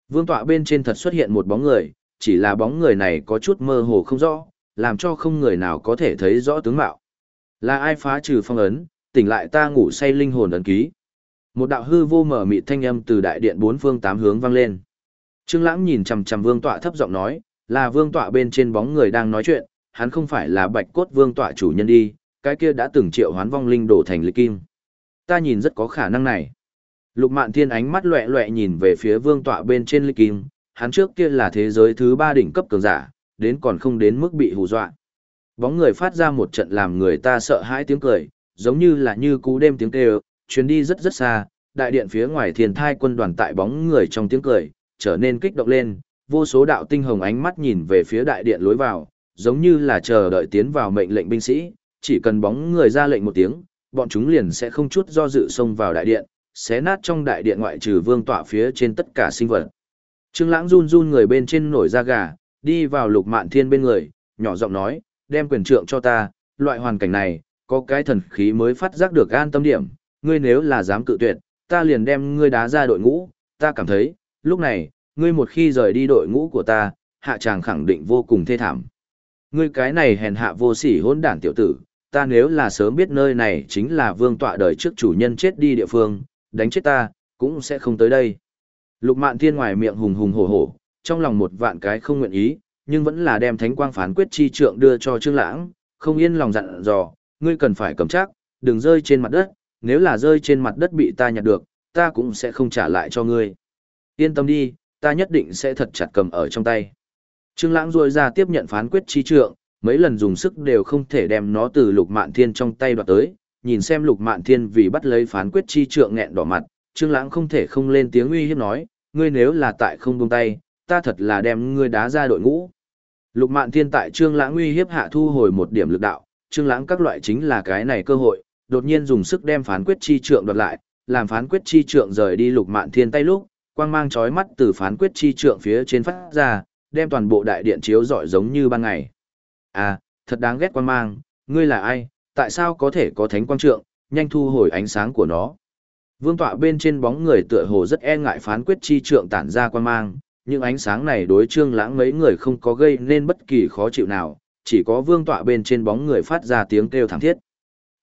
Vương tọa bên trên thật xuất hiện một bóng người, chỉ là bóng người này có chút mơ hồ không rõ, làm cho không người nào có thể thấy rõ tướng mạo. Là ai phá trừ phong ấn, tỉnh lại ta ngủ say linh hồn ấn ký. Một đạo hư vô mở mịt thanh âm từ đại điện bốn phương tám hướng vang lên. Trương Lãng nhìn chằm chằm Vương tọa thấp giọng nói, là Vương tọa bên trên bóng người đang nói chuyện, hắn không phải là Bạch cốt Vương tọa chủ nhân đi, cái kia đã từng triệu hoán vong linh đổ thành lịch kim. Ta nhìn rất có khả năng này. Lục Mạn Thiên ánh mắt loẹt loẹt nhìn về phía Vương tọa bên trên lịch kim, hắn trước kia là thế giới thứ ba đỉnh cấp cường giả, đến còn không đến mức bị hù dọa. Bóng người phát ra một trận làm người ta sợ hãi tiếng cười, giống như là như cú đêm tiếng kêu, chuyến đi rất rất xa, đại điện phía ngoài thiền thai quân đoàn tại bóng người trong tiếng cười, trở nên kích động lên, vô số đạo tinh hồng ánh mắt nhìn về phía đại điện lối vào, giống như là chờ đợi tiến vào mệnh lệnh binh sĩ, chỉ cần bóng người ra lệnh một tiếng, bọn chúng liền sẽ không chút do dự xông vào đại điện, xé nát trong đại điện ngoại trừ vương tọa phía trên tất cả sinh vật. Trương Lãng run run người bên trên nổi da gà, đi vào Lục Mạn Thiên bên người, nhỏ giọng nói, đem quyền trượng cho ta, loại hoàn cảnh này, có cái thần khí mới phát giác được an tâm điểm, ngươi nếu là dám cự tuyệt, ta liền đem ngươi đá ra đội ngũ, ta cảm thấy, lúc này, ngươi một khi rời đi đội ngũ của ta, hạ tràng khẳng định vô cùng thê thảm. Ngươi cái này hèn hạ vô sỉ hỗn đản tiểu tử, ta nếu là sớm biết nơi này chính là vương tọa đời trước chủ nhân chết đi địa phương, đánh chết ta, cũng sẽ không tới đây. Lục mạn thiên ngoài miệng hùng hùng hổ hổ, trong lòng một vạn cái không nguyện ý, nhưng vẫn là đem thánh quang phán quyết chi trượng đưa cho Trương Lãng, không yên lòng dặn dò, ngươi cần phải cầm chắc, đừng rơi trên mặt đất, nếu là rơi trên mặt đất bị ta nhặt được, ta cũng sẽ không trả lại cho ngươi. Yên tâm đi, ta nhất định sẽ thật chặt cầm ở trong tay. Trương Lãng rôi ra tiếp nhận phán quyết chi trượng, mấy lần dùng sức đều không thể đem nó từ Lục Mạn Thiên trong tay đoạt tới, nhìn xem Lục Mạn Thiên vì bắt lấy phán quyết chi trượng nghẹn đỏ mặt, Trương Lãng không thể không lên tiếng uy hiếp nói, ngươi nếu là tại không buông tay, ta thật là đem ngươi đá ra đội ngũ. Lục Mạn Thiên tại Trương Lãng uy hiếp hạ thu hồi một điểm lực đạo, Trương Lãng các loại chính là cái này cơ hội, đột nhiên dùng sức đem phán quyết chi trượng đoạt lại, làm phán quyết chi trượng rời đi Lục Mạn Thiên tay lúc, quang mang chói mắt từ phán quyết chi trượng phía trên phát ra, đem toàn bộ đại điện chiếu rọi giống như ban ngày. À, thật đáng ghét quan mang, ngươi là ai, tại sao có thể có thánh quang trượng, nhanh thu hồi ánh sáng của nó. Vương tọa bên trên bóng người tựa hồ rất e ngại phán quyết chi trượng tản ra quan mang, những ánh sáng này đối trương lãng mấy người không có gây nên bất kỳ khó chịu nào, chỉ có vương tọa bên trên bóng người phát ra tiếng kêu thảm thiết.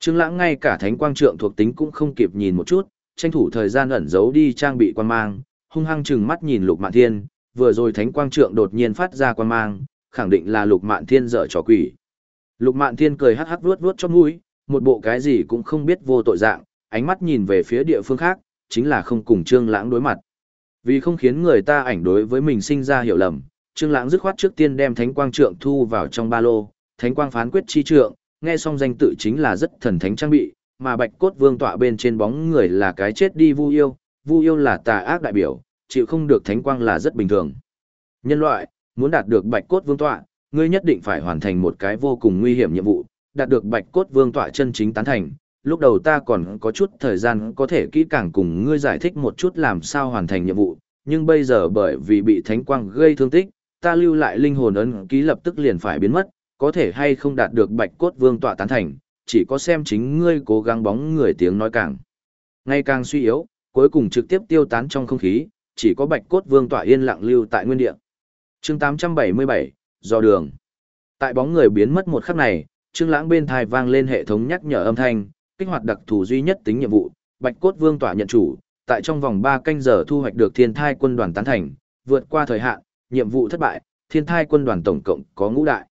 Trương lãng ngay cả thánh quang trượng thuộc tính cũng không kịp nhìn một chút, tranh thủ thời gian ẩn giấu đi trang bị quan mang, hung hăng chừng mắt nhìn lục mạn thiên, vừa rồi thánh quang trượng đột nhiên phát ra quan mang, khẳng định là lục mạn thiên dở trò quỷ. Lục mạn thiên cười hắc hắc vuốt vuốt chót mũi, một bộ cái gì cũng không biết vô tội dạng, ánh mắt nhìn về phía địa phương khác, chính là không cùng Trương Lãng đối mặt. Vì không khiến người ta ảnh đối với mình sinh ra hiểu lầm, Trương Lãng dứt khoát trước tiên đem Thánh Quang Trượng thu vào trong ba lô, Thánh Quang Phán Quyết chi trượng, nghe xong danh tự chính là rất thần thánh trang bị, mà Bạch Cốt Vương tọa bên trên bóng người là cái chết đi Vu Yêu, Vu Yêu là tà ác đại biểu, chịu không được Thánh Quang là rất bình thường. Nhân loại, muốn đạt được Bạch Cốt Vương tọa, ngươi nhất định phải hoàn thành một cái vô cùng nguy hiểm nhiệm vụ, đạt được Bạch Cốt Vương tọa chân chính tán thành, lúc đầu ta còn có chút thời gian có thể kỹ càng cùng ngươi giải thích một chút làm sao hoàn thành nhiệm vụ, nhưng bây giờ bởi vì bị thánh quang gây thương tích, ta lưu lại linh hồn ấn ký lập tức liền phải biến mất, có thể hay không đạt được bạch cốt vương tọa tán thành, chỉ có xem chính ngươi cố gắng bóng người tiếng nói càng. Ngày càng suy yếu, cuối cùng trực tiếp tiêu tán trong không khí, chỉ có bạch cốt vương tọa yên lặng lưu tại nguyên địa chương 877, do đường. Tại bóng người biến mất một khắc này, Trương Lãng bên thai vang lên hệ thống nhắc nhở âm thanh, kích hoạt đặc thù duy nhất tính nhiệm vụ, Bạch Cốt Vương tỏa nhận chủ, tại trong vòng 3 canh giờ thu hoạch được Thiên Thai quân đoàn tán thành, vượt qua thời hạn, nhiệm vụ thất bại, Thiên Thai quân đoàn tổng cộng có ngũ đại.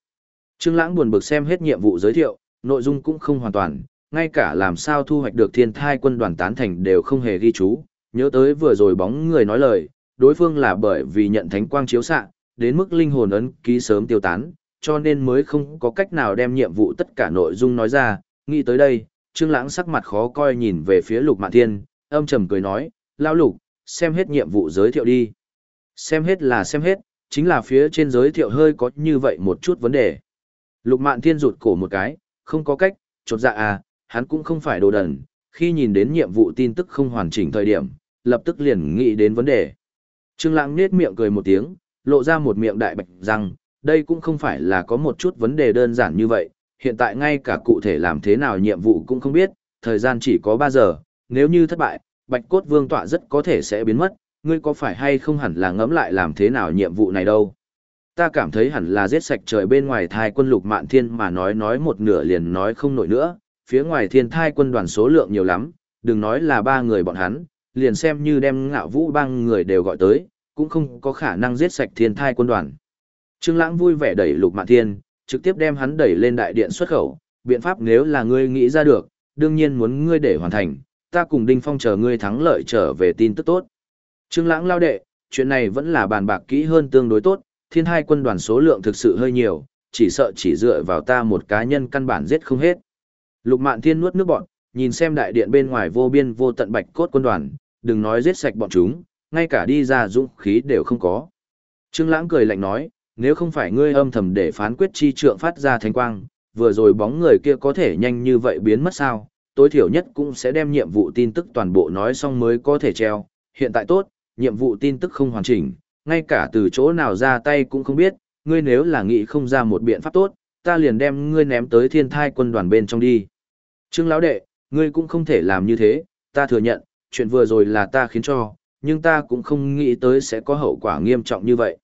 Trương Lãng buồn bực xem hết nhiệm vụ giới thiệu, nội dung cũng không hoàn toàn, ngay cả làm sao thu hoạch được Thiên Thai quân đoàn tán thành đều không hề ghi chú, nhớ tới vừa rồi bóng người nói lời, đối phương là bởi vì nhận thánh quang chiếu xạ, đến mức linh hồn ấn ký sớm tiêu tán, cho nên mới không có cách nào đem nhiệm vụ tất cả nội dung nói ra, nghĩ tới đây, Trương Lãng sắc mặt khó coi nhìn về phía Lục Mạn Thiên, âm trầm cười nói, "Lão Lục, xem hết nhiệm vụ giới thiệu đi." Xem hết là xem hết, chính là phía trên giới thiệu hơi có như vậy một chút vấn đề. Lục Mạn Thiên rụt cổ một cái, không có cách, chột dạ à, hắn cũng không phải đồ đần, khi nhìn đến nhiệm vụ tin tức không hoàn chỉnh thời điểm, lập tức liền nghĩ đến vấn đề. Trương Lãng nhếch miệng cười một tiếng, lộ ra một miệng đại bạch rằng đây cũng không phải là có một chút vấn đề đơn giản như vậy, hiện tại ngay cả cụ thể làm thế nào nhiệm vụ cũng không biết, thời gian chỉ có 3 giờ, nếu như thất bại, Bạch Cốt Vương tọa rất có thể sẽ biến mất, ngươi có phải hay không hẳn là ngẫm lại làm thế nào nhiệm vụ này đâu. Ta cảm thấy hẳn là giết sạch trời bên ngoài thai quân lục mạn thiên mà nói nói một nửa liền nói không nổi nữa, phía ngoài thiên thai quân đoàn số lượng nhiều lắm, đừng nói là ba người bọn hắn, liền xem như đem ngạo vũ băng người đều gọi tới, cũng không có khả năng giết sạch thiên thai quân đoàn. Trương Lãng vui vẻ đẩy Lục Mạn Thiên, trực tiếp đem hắn đẩy lên đại điện xuất khẩu, biện pháp nếu là ngươi nghĩ ra được, đương nhiên muốn ngươi để hoàn thành, ta cùng Đinh Phong chờ ngươi thắng lợi trở về tin tức tốt. Trương Lãng lao đệ, chuyện này vẫn là bàn bạc kỹ hơn tương đối tốt, thiên hai quân đoàn số lượng thực sự hơi nhiều, chỉ sợ chỉ dựa vào ta một cá nhân căn bản giết không hết. Lục Mạn Thiên nuốt nước bọt, nhìn xem đại điện bên ngoài vô biên vô tận bạch cốt quân đoàn, đừng nói giết sạch bọn chúng, ngay cả đi ra dũng khí đều không có. Trương Lãng cười lạnh nói, nếu không phải ngươi âm thầm để phán quyết chi trượng phát ra thánh quang, vừa rồi bóng người kia có thể nhanh như vậy biến mất sao, tối thiểu nhất cũng sẽ đem nhiệm vụ tin tức toàn bộ nói xong mới có thể treo, hiện tại tốt, nhiệm vụ tin tức không hoàn chỉnh, ngay cả từ chỗ nào ra tay cũng không biết, ngươi nếu là nghĩ không ra một biện pháp tốt, ta liền đem ngươi ném tới thiên thai quân đoàn bên trong đi. Trương lão đệ, ngươi cũng không thể làm như thế, ta thừa nhận, chuyện vừa rồi là ta khiến cho, nhưng ta cũng không nghĩ tới sẽ có hậu quả nghiêm trọng như vậy.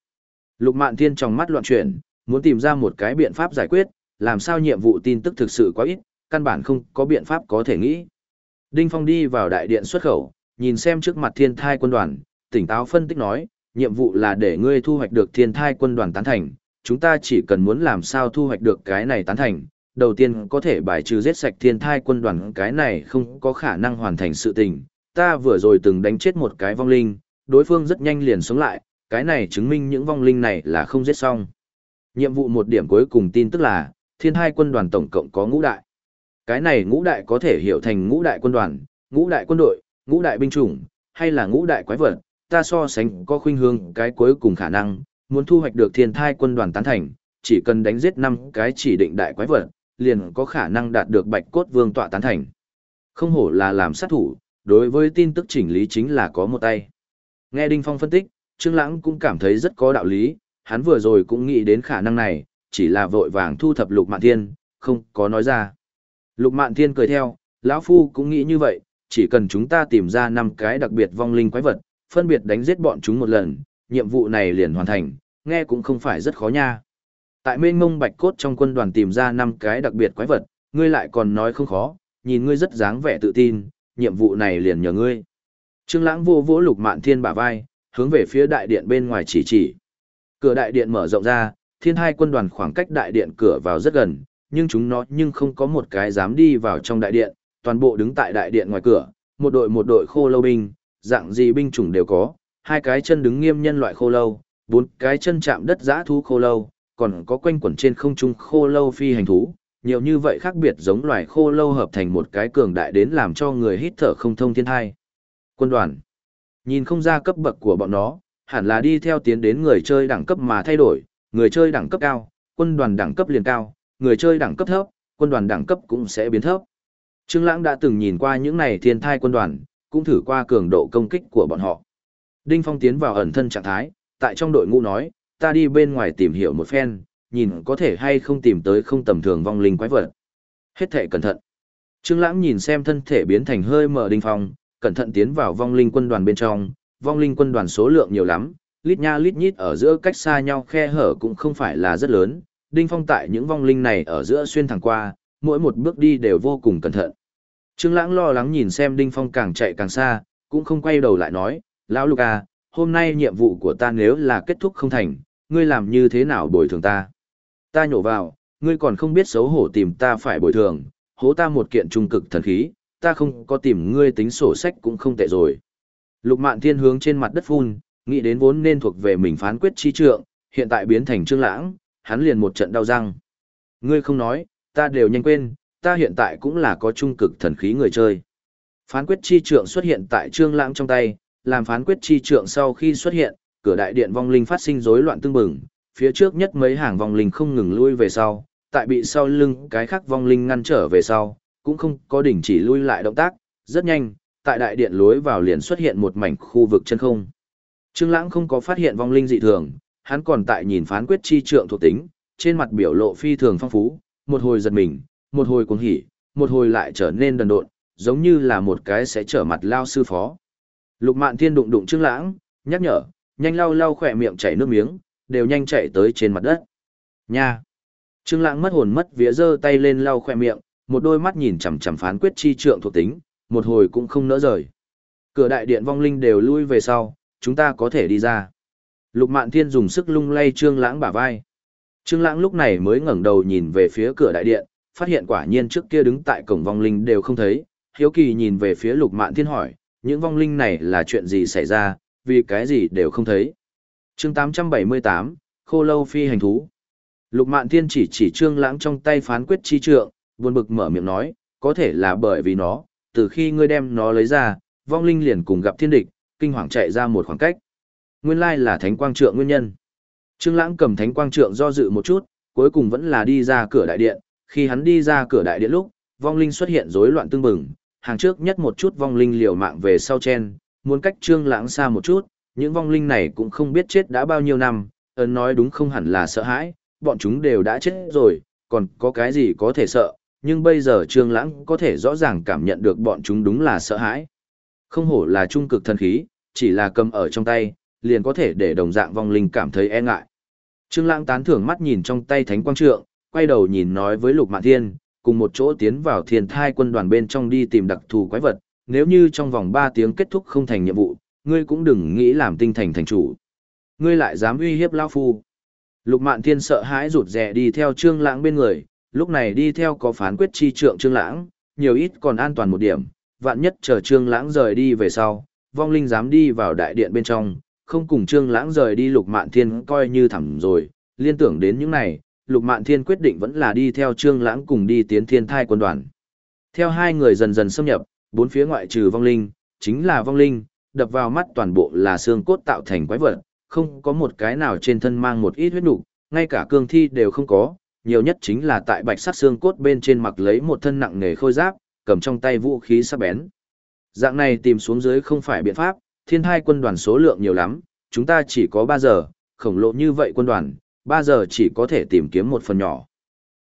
Lục Mạn Thiên trong mắt loạn chuyển, muốn tìm ra một cái biện pháp giải quyết, làm sao nhiệm vụ tin tức thực sự quá ít, căn bản không có biện pháp có thể nghĩ. Đinh Phong đi vào đại điện xuất khẩu, nhìn xem trước mặt thiên thai quân đoàn, tỉnh táo phân tích nói, nhiệm vụ là để ngươi thu hoạch được thiên thai quân đoàn tán thành, chúng ta chỉ cần muốn làm sao thu hoạch được cái này tán thành. Đầu tiên có thể bài trừ giết sạch thiên thai quân đoàn cái này không có khả năng hoàn thành sự tình. Ta vừa rồi từng đánh chết một cái vong linh, đối phương rất nhanh liền sống lại, cái này chứng minh những vong linh này là không giết xong. Nhiệm vụ một điểm cuối cùng tin tức là, thiên hai quân đoàn tổng cộng có ngũ đại. Cái này ngũ đại có thể hiểu thành ngũ đại quân đoàn, ngũ đại quân đội, ngũ đại binh chủng, hay là ngũ đại quái vật, ta so sánh có khuynh hướng cái cuối cùng khả năng, muốn thu hoạch được thiên thai quân đoàn tán thành, chỉ cần đánh giết năm cái chỉ định đại quái vật, liền có khả năng đạt được bạch cốt vương tọa tán thành. Không hổ là làm sát thủ, đối với tin tức chỉnh lý chính là có một tay. Nghe Đinh Phong phân tích, Trương Lãng cũng cảm thấy rất có đạo lý, hắn vừa rồi cũng nghĩ đến khả năng này, chỉ là vội vàng thu thập Lục Mạn Thiên, không có nói ra. Lục Mạn Thiên cười theo, lão phu cũng nghĩ như vậy, chỉ cần chúng ta tìm ra năm cái đặc biệt vong linh quái vật, phân biệt đánh giết bọn chúng một lần, nhiệm vụ này liền hoàn thành, nghe cũng không phải rất khó nha. Tại Mên Ngông bạch cốt trong quân đoàn tìm ra năm cái đặc biệt quái vật, ngươi lại còn nói không khó, nhìn ngươi rất dáng vẻ tự tin, nhiệm vụ này liền nhờ ngươi. Trương Lãng vô vỗ Lục Mạn Thiên bả vai, hướng về phía đại điện bên ngoài chỉ chỉ. Cửa đại điện mở rộng ra, thiên hai quân đoàn khoảng cách đại điện cửa vào rất gần, nhưng chúng nó nhưng không có một cái dám đi vào trong đại điện, toàn bộ đứng tại đại điện ngoài cửa, một đội một đội khô lâu binh, dạng gì binh chủng đều có, hai cái chân đứng nghiêm nhân loại khô lâu, bốn cái chân chạm đất giã thú khô lâu, còn có quanh quẩn trên không trung khô lâu phi hành thú, nhiều như vậy khác biệt giống loài khô lâu hợp thành một cái cường đại đến làm cho người hít thở không thông thiên thai. Quân đoàn. Nhìn không ra cấp bậc của bọn nó, hẳn là đi theo tiến đến người chơi đẳng cấp mà thay đổi, người chơi đẳng cấp cao, quân đoàn đẳng cấp liền cao, người chơi đẳng cấp thấp, quân đoàn đẳng cấp cũng sẽ biến thấp. Trương Lãng đã từng nhìn qua những này thiên thai quân đoàn, cũng thử qua cường độ công kích của bọn họ. Đinh Phong tiến vào ẩn thân trạng thái, tại trong đội ngũ nói, ta đi bên ngoài tìm hiểu một phen, nhìn có thể hay không tìm tới không tầm thường vong linh quái vật. Hết thể cẩn thận. Trương Lãng nhìn xem thân thể biến thành hơi mờ Đinh Phong, cẩn thận tiến vào vong linh quân đoàn bên trong, vong linh quân đoàn số lượng nhiều lắm, lít nha lít nhít ở giữa cách xa nhau khe hở cũng không phải là rất lớn, Đinh Phong tại những vong linh này ở giữa xuyên thẳng qua, mỗi một bước đi đều vô cùng cẩn thận. Trương Lãng lo lắng nhìn xem Đinh Phong càng chạy càng xa, cũng không quay đầu lại nói, "Lão Luca, à, hôm nay nhiệm vụ của ta nếu là kết thúc không thành, ngươi làm như thế nào bồi thường ta?" Ta nhổ vào, ngươi còn không biết xấu hổ tìm ta phải bồi thường, hố ta một kiện trung cực thần khí, ta không có tìm ngươi tính sổ sách cũng không tệ rồi. Lục Mạn Thiên hướng trên mặt đất phun, nghĩ đến vốn nên thuộc về mình phán quyết chi trượng, hiện tại biến thành Trương Lãng, hắn liền một trận đau răng. Ngươi không nói, ta đều nhanh quên, ta hiện tại cũng là có trung cực thần khí người chơi. Phán quyết chi trượng xuất hiện tại Trương Lãng trong tay, làm phán quyết chi trượng sau khi xuất hiện, cửa đại điện vong linh phát sinh rối loạn tương bừng, phía trước nhất mấy hàng vong linh không ngừng lui về sau, tại bị sau lưng cái khác vong linh ngăn trở về sau, cũng không có đỉnh chỉ lui lại động tác, rất nhanh, tại đại điện lối vào liền xuất hiện một mảnh khu vực chân không. Trương Lãng không có phát hiện vong linh dị thường, hắn còn tại nhìn phán quyết chi trượng thuộc tính, trên mặt biểu lộ phi thường phong phú, một hồi giật mình, một hồi cuồng hỉ, một hồi lại trở nên đần độn, giống như là một cái sẽ trở mặt lao sư phó. Lục Mạn Thiên đụng đụng Trương Lãng, nhắc nhở, nhanh lau lau khóe miệng chảy nước miếng, đều nhanh chạy tới trên mặt đất. Nha. Trương Lãng mất hồn mất vía giơ tay lên lau khóe miệng, một đôi mắt nhìn chằm chằm phán quyết chi trượng thuộc tính, một hồi cũng không nỡ rời. Cửa đại điện vong linh đều lui về sau, chúng ta có thể đi ra. Lục Mạn Thiên dùng sức lung lay Trương Lãng bả vai. Trương Lãng lúc này mới ngẩng đầu nhìn về phía cửa đại điện, phát hiện quả nhiên trước kia đứng tại cổng vong linh đều không thấy, hiếu kỳ nhìn về phía Lục Mạn Thiên hỏi, những vong linh này là chuyện gì xảy ra, vì cái gì đều không thấy. Chương 878, Khô lâu phi hành thú. Lục Mạn Thiên chỉ chỉ Trương Lãng trong tay phán quyết chi trượng, buồn bực mở miệng nói, có thể là bởi vì nó, từ khi ngươi đem nó lấy ra, vong linh liền cùng gặp thiên địch, kinh hoàng chạy ra một khoảng cách. Nguyên lai là thánh quang trượng nguyên nhân. Trương Lãng cầm thánh quang trượng do dự một chút, cuối cùng vẫn là đi ra cửa đại điện, khi hắn đi ra cửa đại điện lúc, vong linh xuất hiện rối loạn tương mừng, hàng trước nhất một chút vong linh liều mạng về sau chen, muốn cách Trương Lãng xa một chút, những vong linh này cũng không biết chết đã bao nhiêu năm, ấn nói đúng không hẳn là sợ hãi, bọn chúng đều đã chết rồi, còn có cái gì có thể sợ, nhưng bây giờ Trương Lãng có thể rõ ràng cảm nhận được bọn chúng đúng là sợ hãi. Không hổ là trung cực thần khí, chỉ là cầm ở trong tay, liền có thể để đồng dạng vong linh cảm thấy e ngại. Trương Lãng tán thưởng mắt nhìn trong tay Thánh Quang Trượng, quay đầu nhìn nói với Lục Mạn Thiên, cùng một chỗ tiến vào Thiên Thai quân đoàn bên trong đi tìm đặc thù quái vật, nếu như trong vòng 3 tiếng kết thúc không thành nhiệm vụ, ngươi cũng đừng nghĩ làm tinh thành thành chủ. Ngươi lại dám uy hiếp lão phu. Lục Mạn Thiên sợ hãi rụt rè đi theo Trương Lãng bên người, lúc này đi theo có phán quyết chi trượng Trương Lãng, nhiều ít còn an toàn một điểm, vạn nhất chờ Trương Lãng rời đi về sau, vong linh dám đi vào đại điện bên trong, không cùng Trương Lãng rời đi Lục Mạn Thiên coi như thầm rồi, liên tưởng đến những này, Lục Mạn Thiên quyết định vẫn là đi theo Trương Lãng cùng đi tiến Thiên Thai quân đoàn. Theo hai người dần dần xâm nhập, bốn phía ngoại trừ vong linh, chính là vong linh, đập vào mắt toàn bộ là xương cốt tạo thành quái vật, không có một cái nào trên thân mang một ít huyết nục, ngay cả cương thi đều không có, nhiều nhất chính là tại bạch sắc xương cốt bên trên mặc lấy một thân nặng nề khôi giáp, cầm trong tay vũ khí sắc bén. Dạng này tìm xuống dưới không phải biện pháp, thiên hai quân đoàn số lượng nhiều lắm, chúng ta chỉ có 3 giờ, khổng lồ như vậy quân đoàn, 3 giờ chỉ có thể tìm kiếm một phần nhỏ.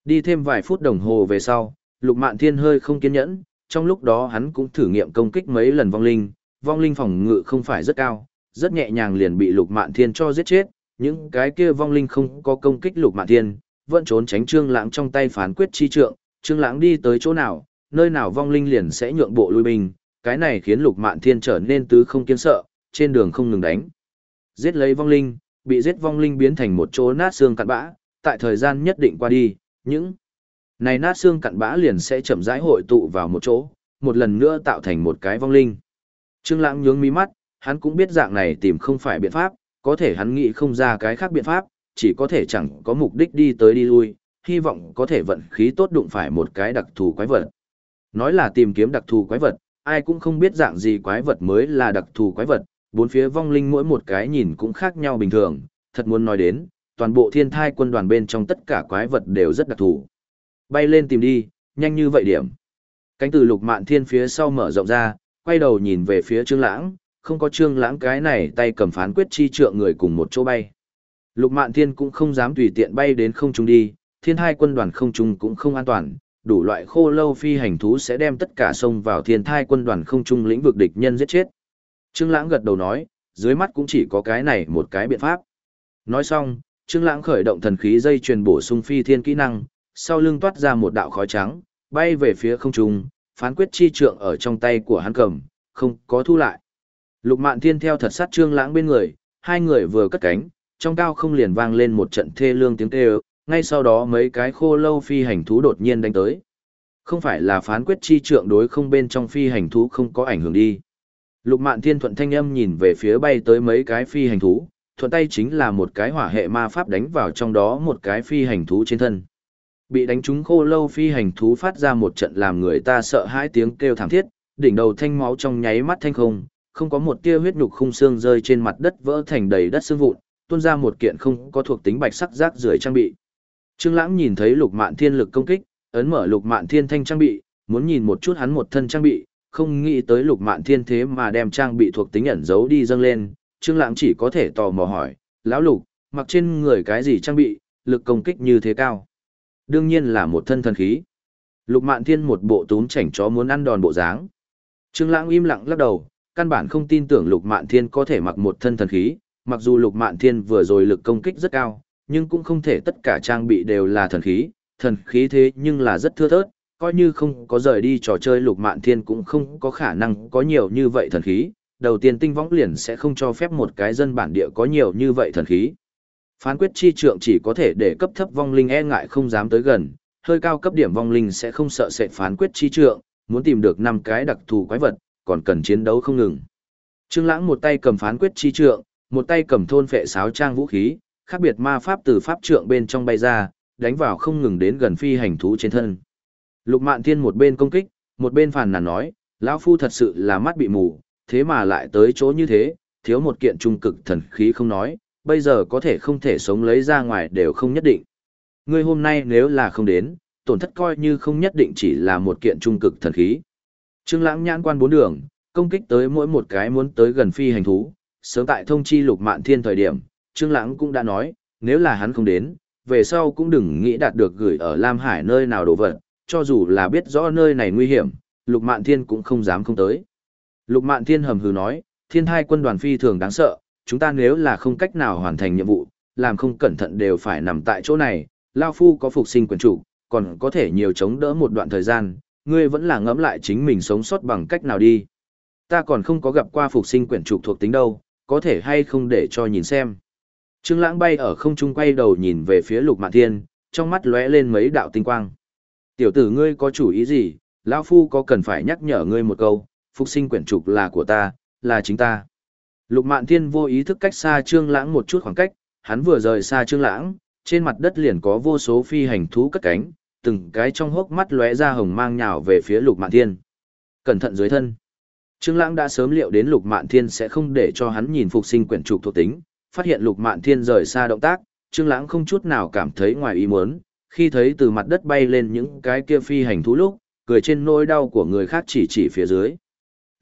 Đi thêm vài phút đồng hồ về sau, lục mạn thiên hơi không kiên nhẫn, trong lúc đó hắn cũng thử nghiệm công kích mấy lần vong linh, vong linh phòng ngự không phải rất cao, rất nhẹ nhàng liền bị Lục Mạn Thiên cho giết chết, những cái kia vong linh không có công kích Lục Mạn Thiên, vẫn trốn tránh Trương Lãng trong tay phán quyết chi trượng, Trương Lãng đi tới chỗ nào, nơi nào vong linh liền sẽ nhượng bộ lui binh, cái này khiến Lục Mạn Thiên trở nên tứ không kiên sợ, trên đường không ngừng đánh. Giết lấy vong linh, bị giết vong linh biến thành một chỗ nát xương cặn bã, tại thời gian nhất định qua đi, những này nát xương cặn bã liền sẽ chậm rãi hội tụ vào một chỗ, một lần nữa tạo thành một cái vong linh. Trương Lãng nhướng mí mắt, hắn cũng biết dạng này tìm không phải biện pháp, có thể hắn nghĩ không ra cái khác biện pháp, chỉ có thể chẳng có mục đích đi tới đi lui, hy vọng có thể vận khí tốt đụng phải một cái đặc thù quái vật. Nói là tìm kiếm đặc thù quái vật, ai cũng không biết dạng gì quái vật mới là đặc thù quái vật, bốn phía vong linh mỗi một cái nhìn cũng khác nhau bình thường, thật muốn nói đến, toàn bộ thiên thai quân đoàn bên trong tất cả quái vật đều rất đặc thù. Bay lên tìm đi, nhanh như vậy điểm. Cánh từ lục mạn thiên phía sau mở rộng ra, quay đầu nhìn về phía trương lãng, không có trương lãng cái này tay cầm phán quyết chi trượng người cùng một chỗ bay. Lục mạn thiên cũng không dám tùy tiện bay đến không trung đi, thiên thai quân đoàn không trung cũng không an toàn, đủ loại khô lâu phi hành thú sẽ đem tất cả sông vào thiên thai quân đoàn không trung lĩnh vực địch nhân giết chết. Trương lãng gật đầu nói, dưới mắt cũng chỉ có cái này một cái biện pháp. Nói xong, Trương lãng khởi động thần khí dây truyền bổ sung phi thiên kỹ năng, sau lưng toát ra một đạo khói trắng, bay về phía không trung, phán quyết chi trượng ở trong tay của hắn cầm, không có thu lại. Lục Mạn Thiên theo thật sát Trương Lãng bên người, hai người vừa cất cánh, trong cao không liền vang lên một trận thê lương tiếng kêu, ngay sau đó mấy cái khô lâu phi hành thú đột nhiên đánh tới. Không phải là phán quyết chi trượng đối không bên trong phi hành thú không có ảnh hưởng đi. Lục Mạn Thiên thuận thanh âm nhìn về phía bay tới mấy cái phi hành thú, thuận tay chính là một cái hỏa hệ ma pháp đánh vào trong đó một cái phi hành thú trên thân. Bị đánh trúng khô lâu phi hành thú phát ra một trận làm người ta sợ hãi tiếng kêu thảm thiết, đỉnh đầu thanh máu trong nháy mắt thanh không, không có một tia huyết nhục khung xương rơi trên mặt đất vỡ thành đầy đất xương vụn, tuôn ra một kiện không có thuộc tính bạch sắc rác rưởi trang bị. Trương Lãng nhìn thấy Lục Mạn Thiên lực công kích, ấn mở Lục Mạn Thiên thanh trang bị, muốn nhìn một chút hắn một thân trang bị, không nghĩ tới Lục Mạn Thiên thế mà đem trang bị thuộc tính ẩn giấu đi dâng lên, Trương Lãng chỉ có thể tò mò hỏi, "Lão Lục, mặc trên người cái gì trang bị, lực công kích như thế cao?" Đương nhiên là một thân thần khí. Lục Mạn Thiên một bộ túm chảnh chó muốn ăn đòn bộ dáng. Trương Lãng im lặng lắc đầu, căn bản không tin tưởng Lục Mạn Thiên có thể mặc một thân thần khí, mặc dù Lục Mạn Thiên vừa rồi lực công kích rất cao, nhưng cũng không thể tất cả trang bị đều là thần khí, thần khí thế nhưng là rất thưa thớt, coi như không có rời đi trò chơi Lục Mạn Thiên cũng không có khả năng có nhiều như vậy thần khí, đầu tiên tinh võng liền sẽ không cho phép một cái dân bản địa có nhiều như vậy thần khí. Phán quyết chi trượng chỉ có thể để cấp thấp vong linh e ngại không dám tới gần, hơi cao cấp điểm vong linh sẽ không sợ sệt phán quyết chi trượng, muốn tìm được năm cái đặc thù quái vật, còn cần chiến đấu không ngừng. Trương Lãng một tay cầm phán quyết chi trượng, một tay cầm thôn phệ sáo trang vũ khí, khác biệt ma pháp từ pháp trượng bên trong bay ra, đánh vào không ngừng đến gần phi hành thú trên thân. Lục Mạn Thiên một bên công kích, một bên phàn nàn nói, lão phu thật sự là mắt bị mù, thế mà lại tới chỗ như thế, thiếu một kiện trung cực thần khí không nói, bây giờ có thể không thể sống lấy ra ngoài đều không nhất định. Ngươi hôm nay nếu là không đến, tổn thất coi như không nhất định chỉ là một kiện trung cực thần khí. Trương Lãng nhãn quan bốn đường, công kích tới mỗi một cái muốn tới gần phi hành thú, sớm tại thông chi Lục Mạn Thiên thời điểm, Trương Lãng cũng đã nói, nếu là hắn không đến, về sau cũng đừng nghĩ đạt được gửi ở Lam Hải nơi nào đồ vật, cho dù là biết rõ nơi này nguy hiểm, Lục Mạn Thiên cũng không dám không tới. Lục Mạn Thiên hầm hừ nói, Thiên Hai quân đoàn phi thường đáng sợ, chúng ta nếu là không cách nào hoàn thành nhiệm vụ, làm không cẩn thận đều phải nằm tại chỗ này, Lao Phu có phục sinh quyền chủ, còn có thể nhiều chống đỡ một đoạn thời gian, ngươi vẫn là ngẫm lại chính mình sống sót bằng cách nào đi. Ta còn không có gặp qua phục sinh quyển trục thuộc tính đâu, có thể hay không để cho nhìn xem. Trương Lãng bay ở không trung quay đầu nhìn về phía Lục Mạn Thiên, trong mắt lóe lên mấy đạo tinh quang. "Tiểu tử ngươi có chủ ý gì? lão phu có cần phải nhắc nhở ngươi một câu, phục sinh quyển trục là của ta, là chính ta." Lục Mạn Thiên vô ý thức cách xa Trương Lãng một chút khoảng cách, hắn vừa rời xa Trương Lãng, trên mặt đất liền có vô số phi hành thú cất cánh, từng cái trong hốc mắt lóe ra hồng mang nhào về phía Lục Mạn Thiên. Cẩn thận dưới thân. Trương Lãng đã sớm liệu đến Lục Mạn Thiên sẽ không để cho hắn nhìn phục sinh quyển trục thuộc tính, phát hiện Lục Mạn Thiên rời xa động tác, Trương Lãng không chút nào cảm thấy ngoài ý muốn, khi thấy từ mặt đất bay lên những cái kia phi hành thú lúc, cười trên nỗi đau của người khác chỉ chỉ phía dưới.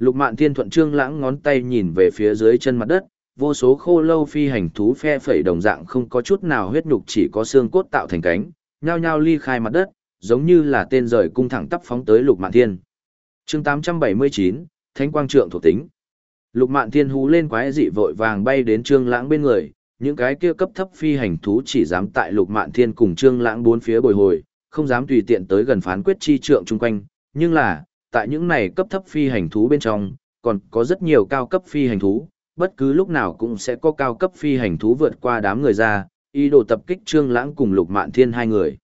Lục Mạn Thiên thuận Trương Lãng ngón tay nhìn về phía dưới chân mặt đất, vô số khô lâu phi hành thú phe phẩy đồng dạng không có chút nào huyết nhục chỉ có xương cốt tạo thành cánh, nhao nhao ly khai mặt đất, giống như là tên rời cung thẳng tắp phóng tới Lục Mạn Thiên. Chương 879, Thánh quang trượng thuộc tính. Lục Mạn Thiên hú lên quái dị vội vàng bay đến Trương Lãng bên người, những cái kia cấp thấp phi hành thú chỉ dám tại Lục Mạn Thiên cùng Trương Lãng bốn phía bồi hồi, không dám tùy tiện tới gần phán quyết chi trượng chung quanh, nhưng là, tại những này cấp thấp phi hành thú bên trong, còn có rất nhiều cao cấp phi hành thú, bất cứ lúc nào cũng sẽ có cao cấp phi hành thú vượt qua đám người ra, ý đồ tập kích Trương Lãng cùng Lục Mạn Thiên hai người.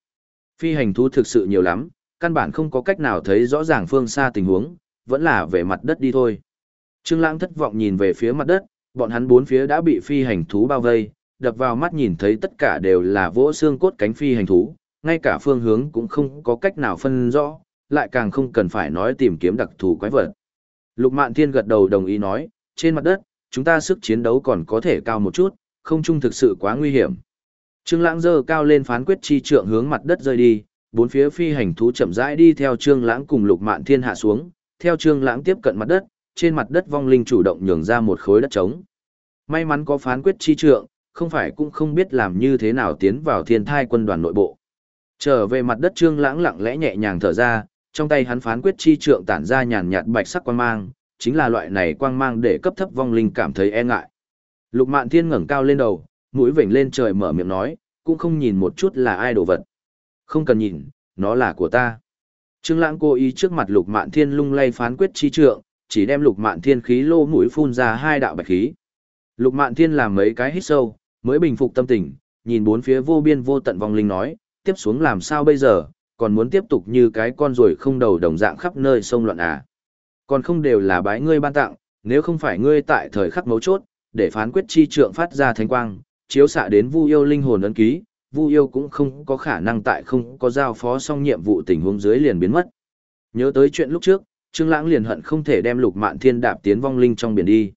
Phi hành thú thực sự nhiều lắm, căn bản không có cách nào thấy rõ ràng phương xa tình huống, vẫn là về mặt đất đi thôi. Trương Lãng thất vọng nhìn về phía mặt đất, bọn hắn bốn phía đã bị phi hành thú bao vây, đập vào mắt nhìn thấy tất cả đều là vỗ xương cốt cánh phi hành thú, ngay cả phương hướng cũng không có cách nào phân rõ, lại càng không cần phải nói tìm kiếm đặc thù quái vật. Lục Mạn Thiên gật đầu đồng ý nói, trên mặt đất, chúng ta sức chiến đấu còn có thể cao một chút, không chung thực sự quá nguy hiểm. Trương Lãng giơ cao lên phán quyết chi trượng hướng mặt đất rơi đi, bốn phía phi hành thú chậm rãi đi theo Trương Lãng cùng Lục Mạn Thiên hạ xuống, theo Trương Lãng tiếp cận mặt đất, trên mặt đất vong linh chủ động nhường ra một khối đất trống. May mắn có phán quyết chi trượng, không phải cũng không biết làm như thế nào tiến vào thiên thai quân đoàn nội bộ. Trở về mặt đất Trương Lãng lặng lẽ nhẹ nhàng thở ra, trong tay hắn phán quyết chi trượng tản ra nhàn nhạt bạch sắc quang mang, chính là loại này quang mang để cấp thấp vong linh cảm thấy e ngại. Lục Mạn Thiên ngẩng cao lên đầu, mũi vểnh lên trời mở miệng nói, cũng không nhìn một chút là ai đồ vật. Không cần nhìn, nó là của ta. Trương Lãng cố ý trước mặt Lục Mạn Thiên lung lay phán quyết chi trượng, chỉ đem Lục Mạn Thiên khí lô mũi phun ra hai đạo bạch khí. Lục Mạn Thiên làm mấy cái hít sâu, mới bình phục tâm tình, nhìn bốn phía vô biên vô tận vong linh nói, tiếp xuống làm sao bây giờ, còn muốn tiếp tục như cái con ruồi không đầu đồng dạng khắp nơi sông loạn à. Còn không đều là bái ngươi ban tặng, nếu không phải ngươi tại thời khắc mấu chốt, để phán quyết chi trượng phát ra thánh quang, chiếu xạ đến Vu yêu linh hồn ấn ký, Vu yêu cũng không có khả năng tại không có giao phó xong nhiệm vụ tình huống dưới liền biến mất. Nhớ tới chuyện lúc trước, Trương Lãng liền hận không thể đem Lục Mạn Thiên đạp tiến vong linh trong biển đi.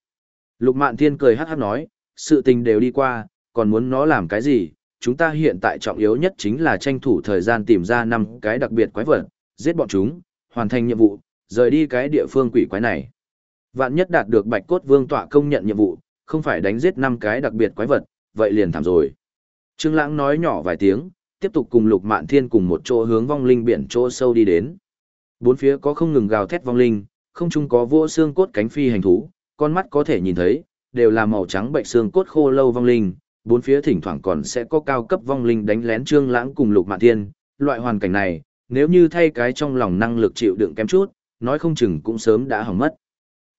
Lục Mạn Thiên cười hắc hắc nói, sự tình đều đi qua, còn muốn nó làm cái gì? Chúng ta hiện tại trọng yếu nhất chính là tranh thủ thời gian tìm ra năm cái đặc biệt quái vật, giết bọn chúng, hoàn thành nhiệm vụ, rời đi cái địa phương quỷ quái này. Vạn nhất đạt được Bạch Cốt Vương tọa công nhận nhiệm vụ, không phải đánh giết năm cái đặc biệt quái vật, vậy liền thảm rồi. Trương Lãng nói nhỏ vài tiếng, tiếp tục cùng Lục Mạn Thiên cùng một chỗ hướng vong linh biển chỗ sâu đi đến. Bốn phía có không ngừng gào thét vong linh, không trung có vô xương cốt cánh phi hành thú, con mắt có thể nhìn thấy, đều là màu trắng bệnh xương cốt khô lâu vong linh, bốn phía thỉnh thoảng còn sẽ có cao cấp vong linh đánh lén Trương Lãng cùng Lục Mạn Thiên, loại hoàn cảnh này, nếu như thay cái trong lòng năng lực chịu đựng kém chút, nói không chừng cũng sớm đã hỏng mất.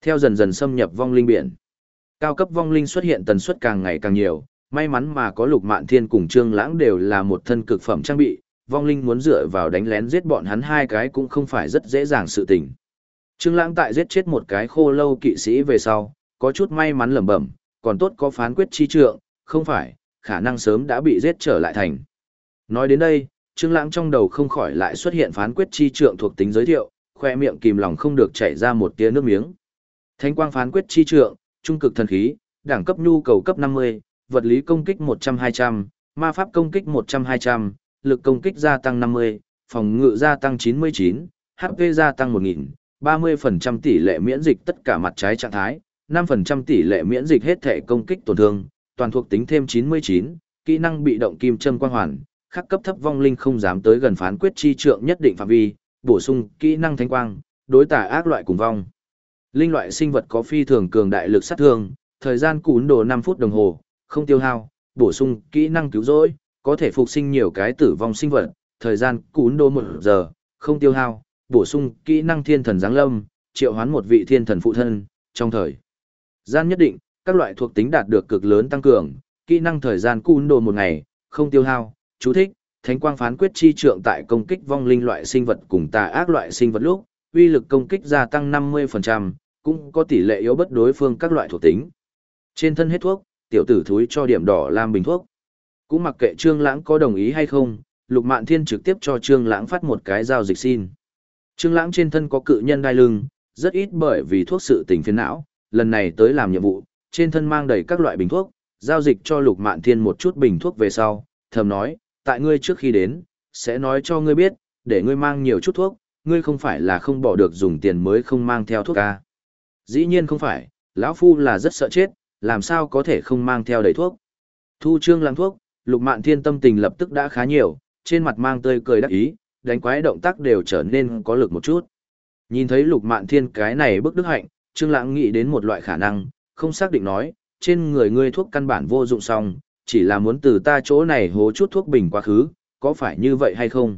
Theo dần dần xâm nhập vong linh biển, cao cấp vong linh xuất hiện tần suất càng ngày càng nhiều, may mắn mà có Lục Mạn Thiên cùng Trương Lãng đều là một thân cực phẩm trang bị, vong linh muốn dựa vào đánh lén giết bọn hắn hai cái cũng không phải rất dễ dàng sự tình. Trương Lãng tại giết chết một cái khô lâu kỵ sĩ về sau, có chút may mắn lẩm bẩm, còn tốt có phán quyết chi trượng, không phải, khả năng sớm đã bị giết trở lại thành. Nói đến đây, Trương Lãng trong đầu không khỏi lại xuất hiện phán quyết chi trượng thuộc tính giới thiệu, khoe miệng kìm lòng không được chảy ra một tia nước miếng. Thánh quang phán quyết chi trượng, trung cực thần khí, đẳng cấp nhu cầu cấp 50, vật lý công kích 100-200, ma pháp công kích 100-200, lực công kích gia tăng 50, phòng ngự gia tăng 99, HP gia tăng 1000, 30% tỷ lệ miễn dịch tất cả mặt trái trạng thái, 5% tỷ lệ miễn dịch hết thể công kích tổn thương, toàn thuộc tính thêm 99, kỹ năng bị động kim châm quang hoàn, khắc cấp thấp vong linh không dám tới gần phán quyết chi trượng nhất định phạm vi, bổ sung kỹ năng thánh quang, đối tả ác loại cùng vong. Linh loại sinh vật có phi thường cường đại lực sát thương, thời gian cún đồ 5 phút đồng hồ, không tiêu hao, bổ sung kỹ năng cứu rỗi, có thể phục sinh nhiều cái tử vong sinh vật, thời gian cún đồ 1 giờ, không tiêu hao, bổ sung kỹ năng thiên thần giáng lâm, triệu hoán một vị thiên thần phụ thân, trong thời gian nhất định, các loại thuộc tính đạt được cực lớn tăng cường, kỹ năng thời gian cún đồ một ngày, không tiêu hao, chú thích, thánh quang phán quyết chi trượng tại công kích vong linh loại sinh vật cùng tà ác loại sinh vật lúc, uy lực công kích gia tăng 50%, cũng có tỷ lệ yếu bất đối phương các loại thuộc tính. Trên thân hết thuốc, tiểu tử thúi cho điểm đỏ làm bình thuốc. Cũng mặc kệ Trương Lãng có đồng ý hay không, Lục Mạn Thiên trực tiếp cho Trương Lãng phát một cái giao dịch xin. Trương Lãng trên thân có cự nhân đai lưng, rất ít bởi vì thuốc sự tình phiền não, lần này tới làm nhiệm vụ, trên thân mang đầy các loại bình thuốc, giao dịch cho Lục Mạn Thiên một chút bình thuốc về sau, thầm nói, tại ngươi trước khi đến, sẽ nói cho ngươi biết, để ngươi mang nhiều chút thuốc, ngươi không phải là không bỏ được dùng tiền mới không mang theo thuốc ca. Dĩ nhiên không phải, lão phu là rất sợ chết, làm sao có thể không mang theo đầy thuốc. Thu trương lãng thuốc, Lục Mạn Thiên tâm tình lập tức đã khá nhiều, trên mặt mang tươi cười đắc ý, đánh quái động tác đều trở nên có lực một chút. Nhìn thấy Lục Mạn Thiên cái này bức đức hạnh, Trương Lãng nghĩ đến một loại khả năng, không xác định nói, trên người ngươi thuốc căn bản vô dụng xong, chỉ là muốn từ ta chỗ này hố chút thuốc bình quá khứ, có phải như vậy hay không?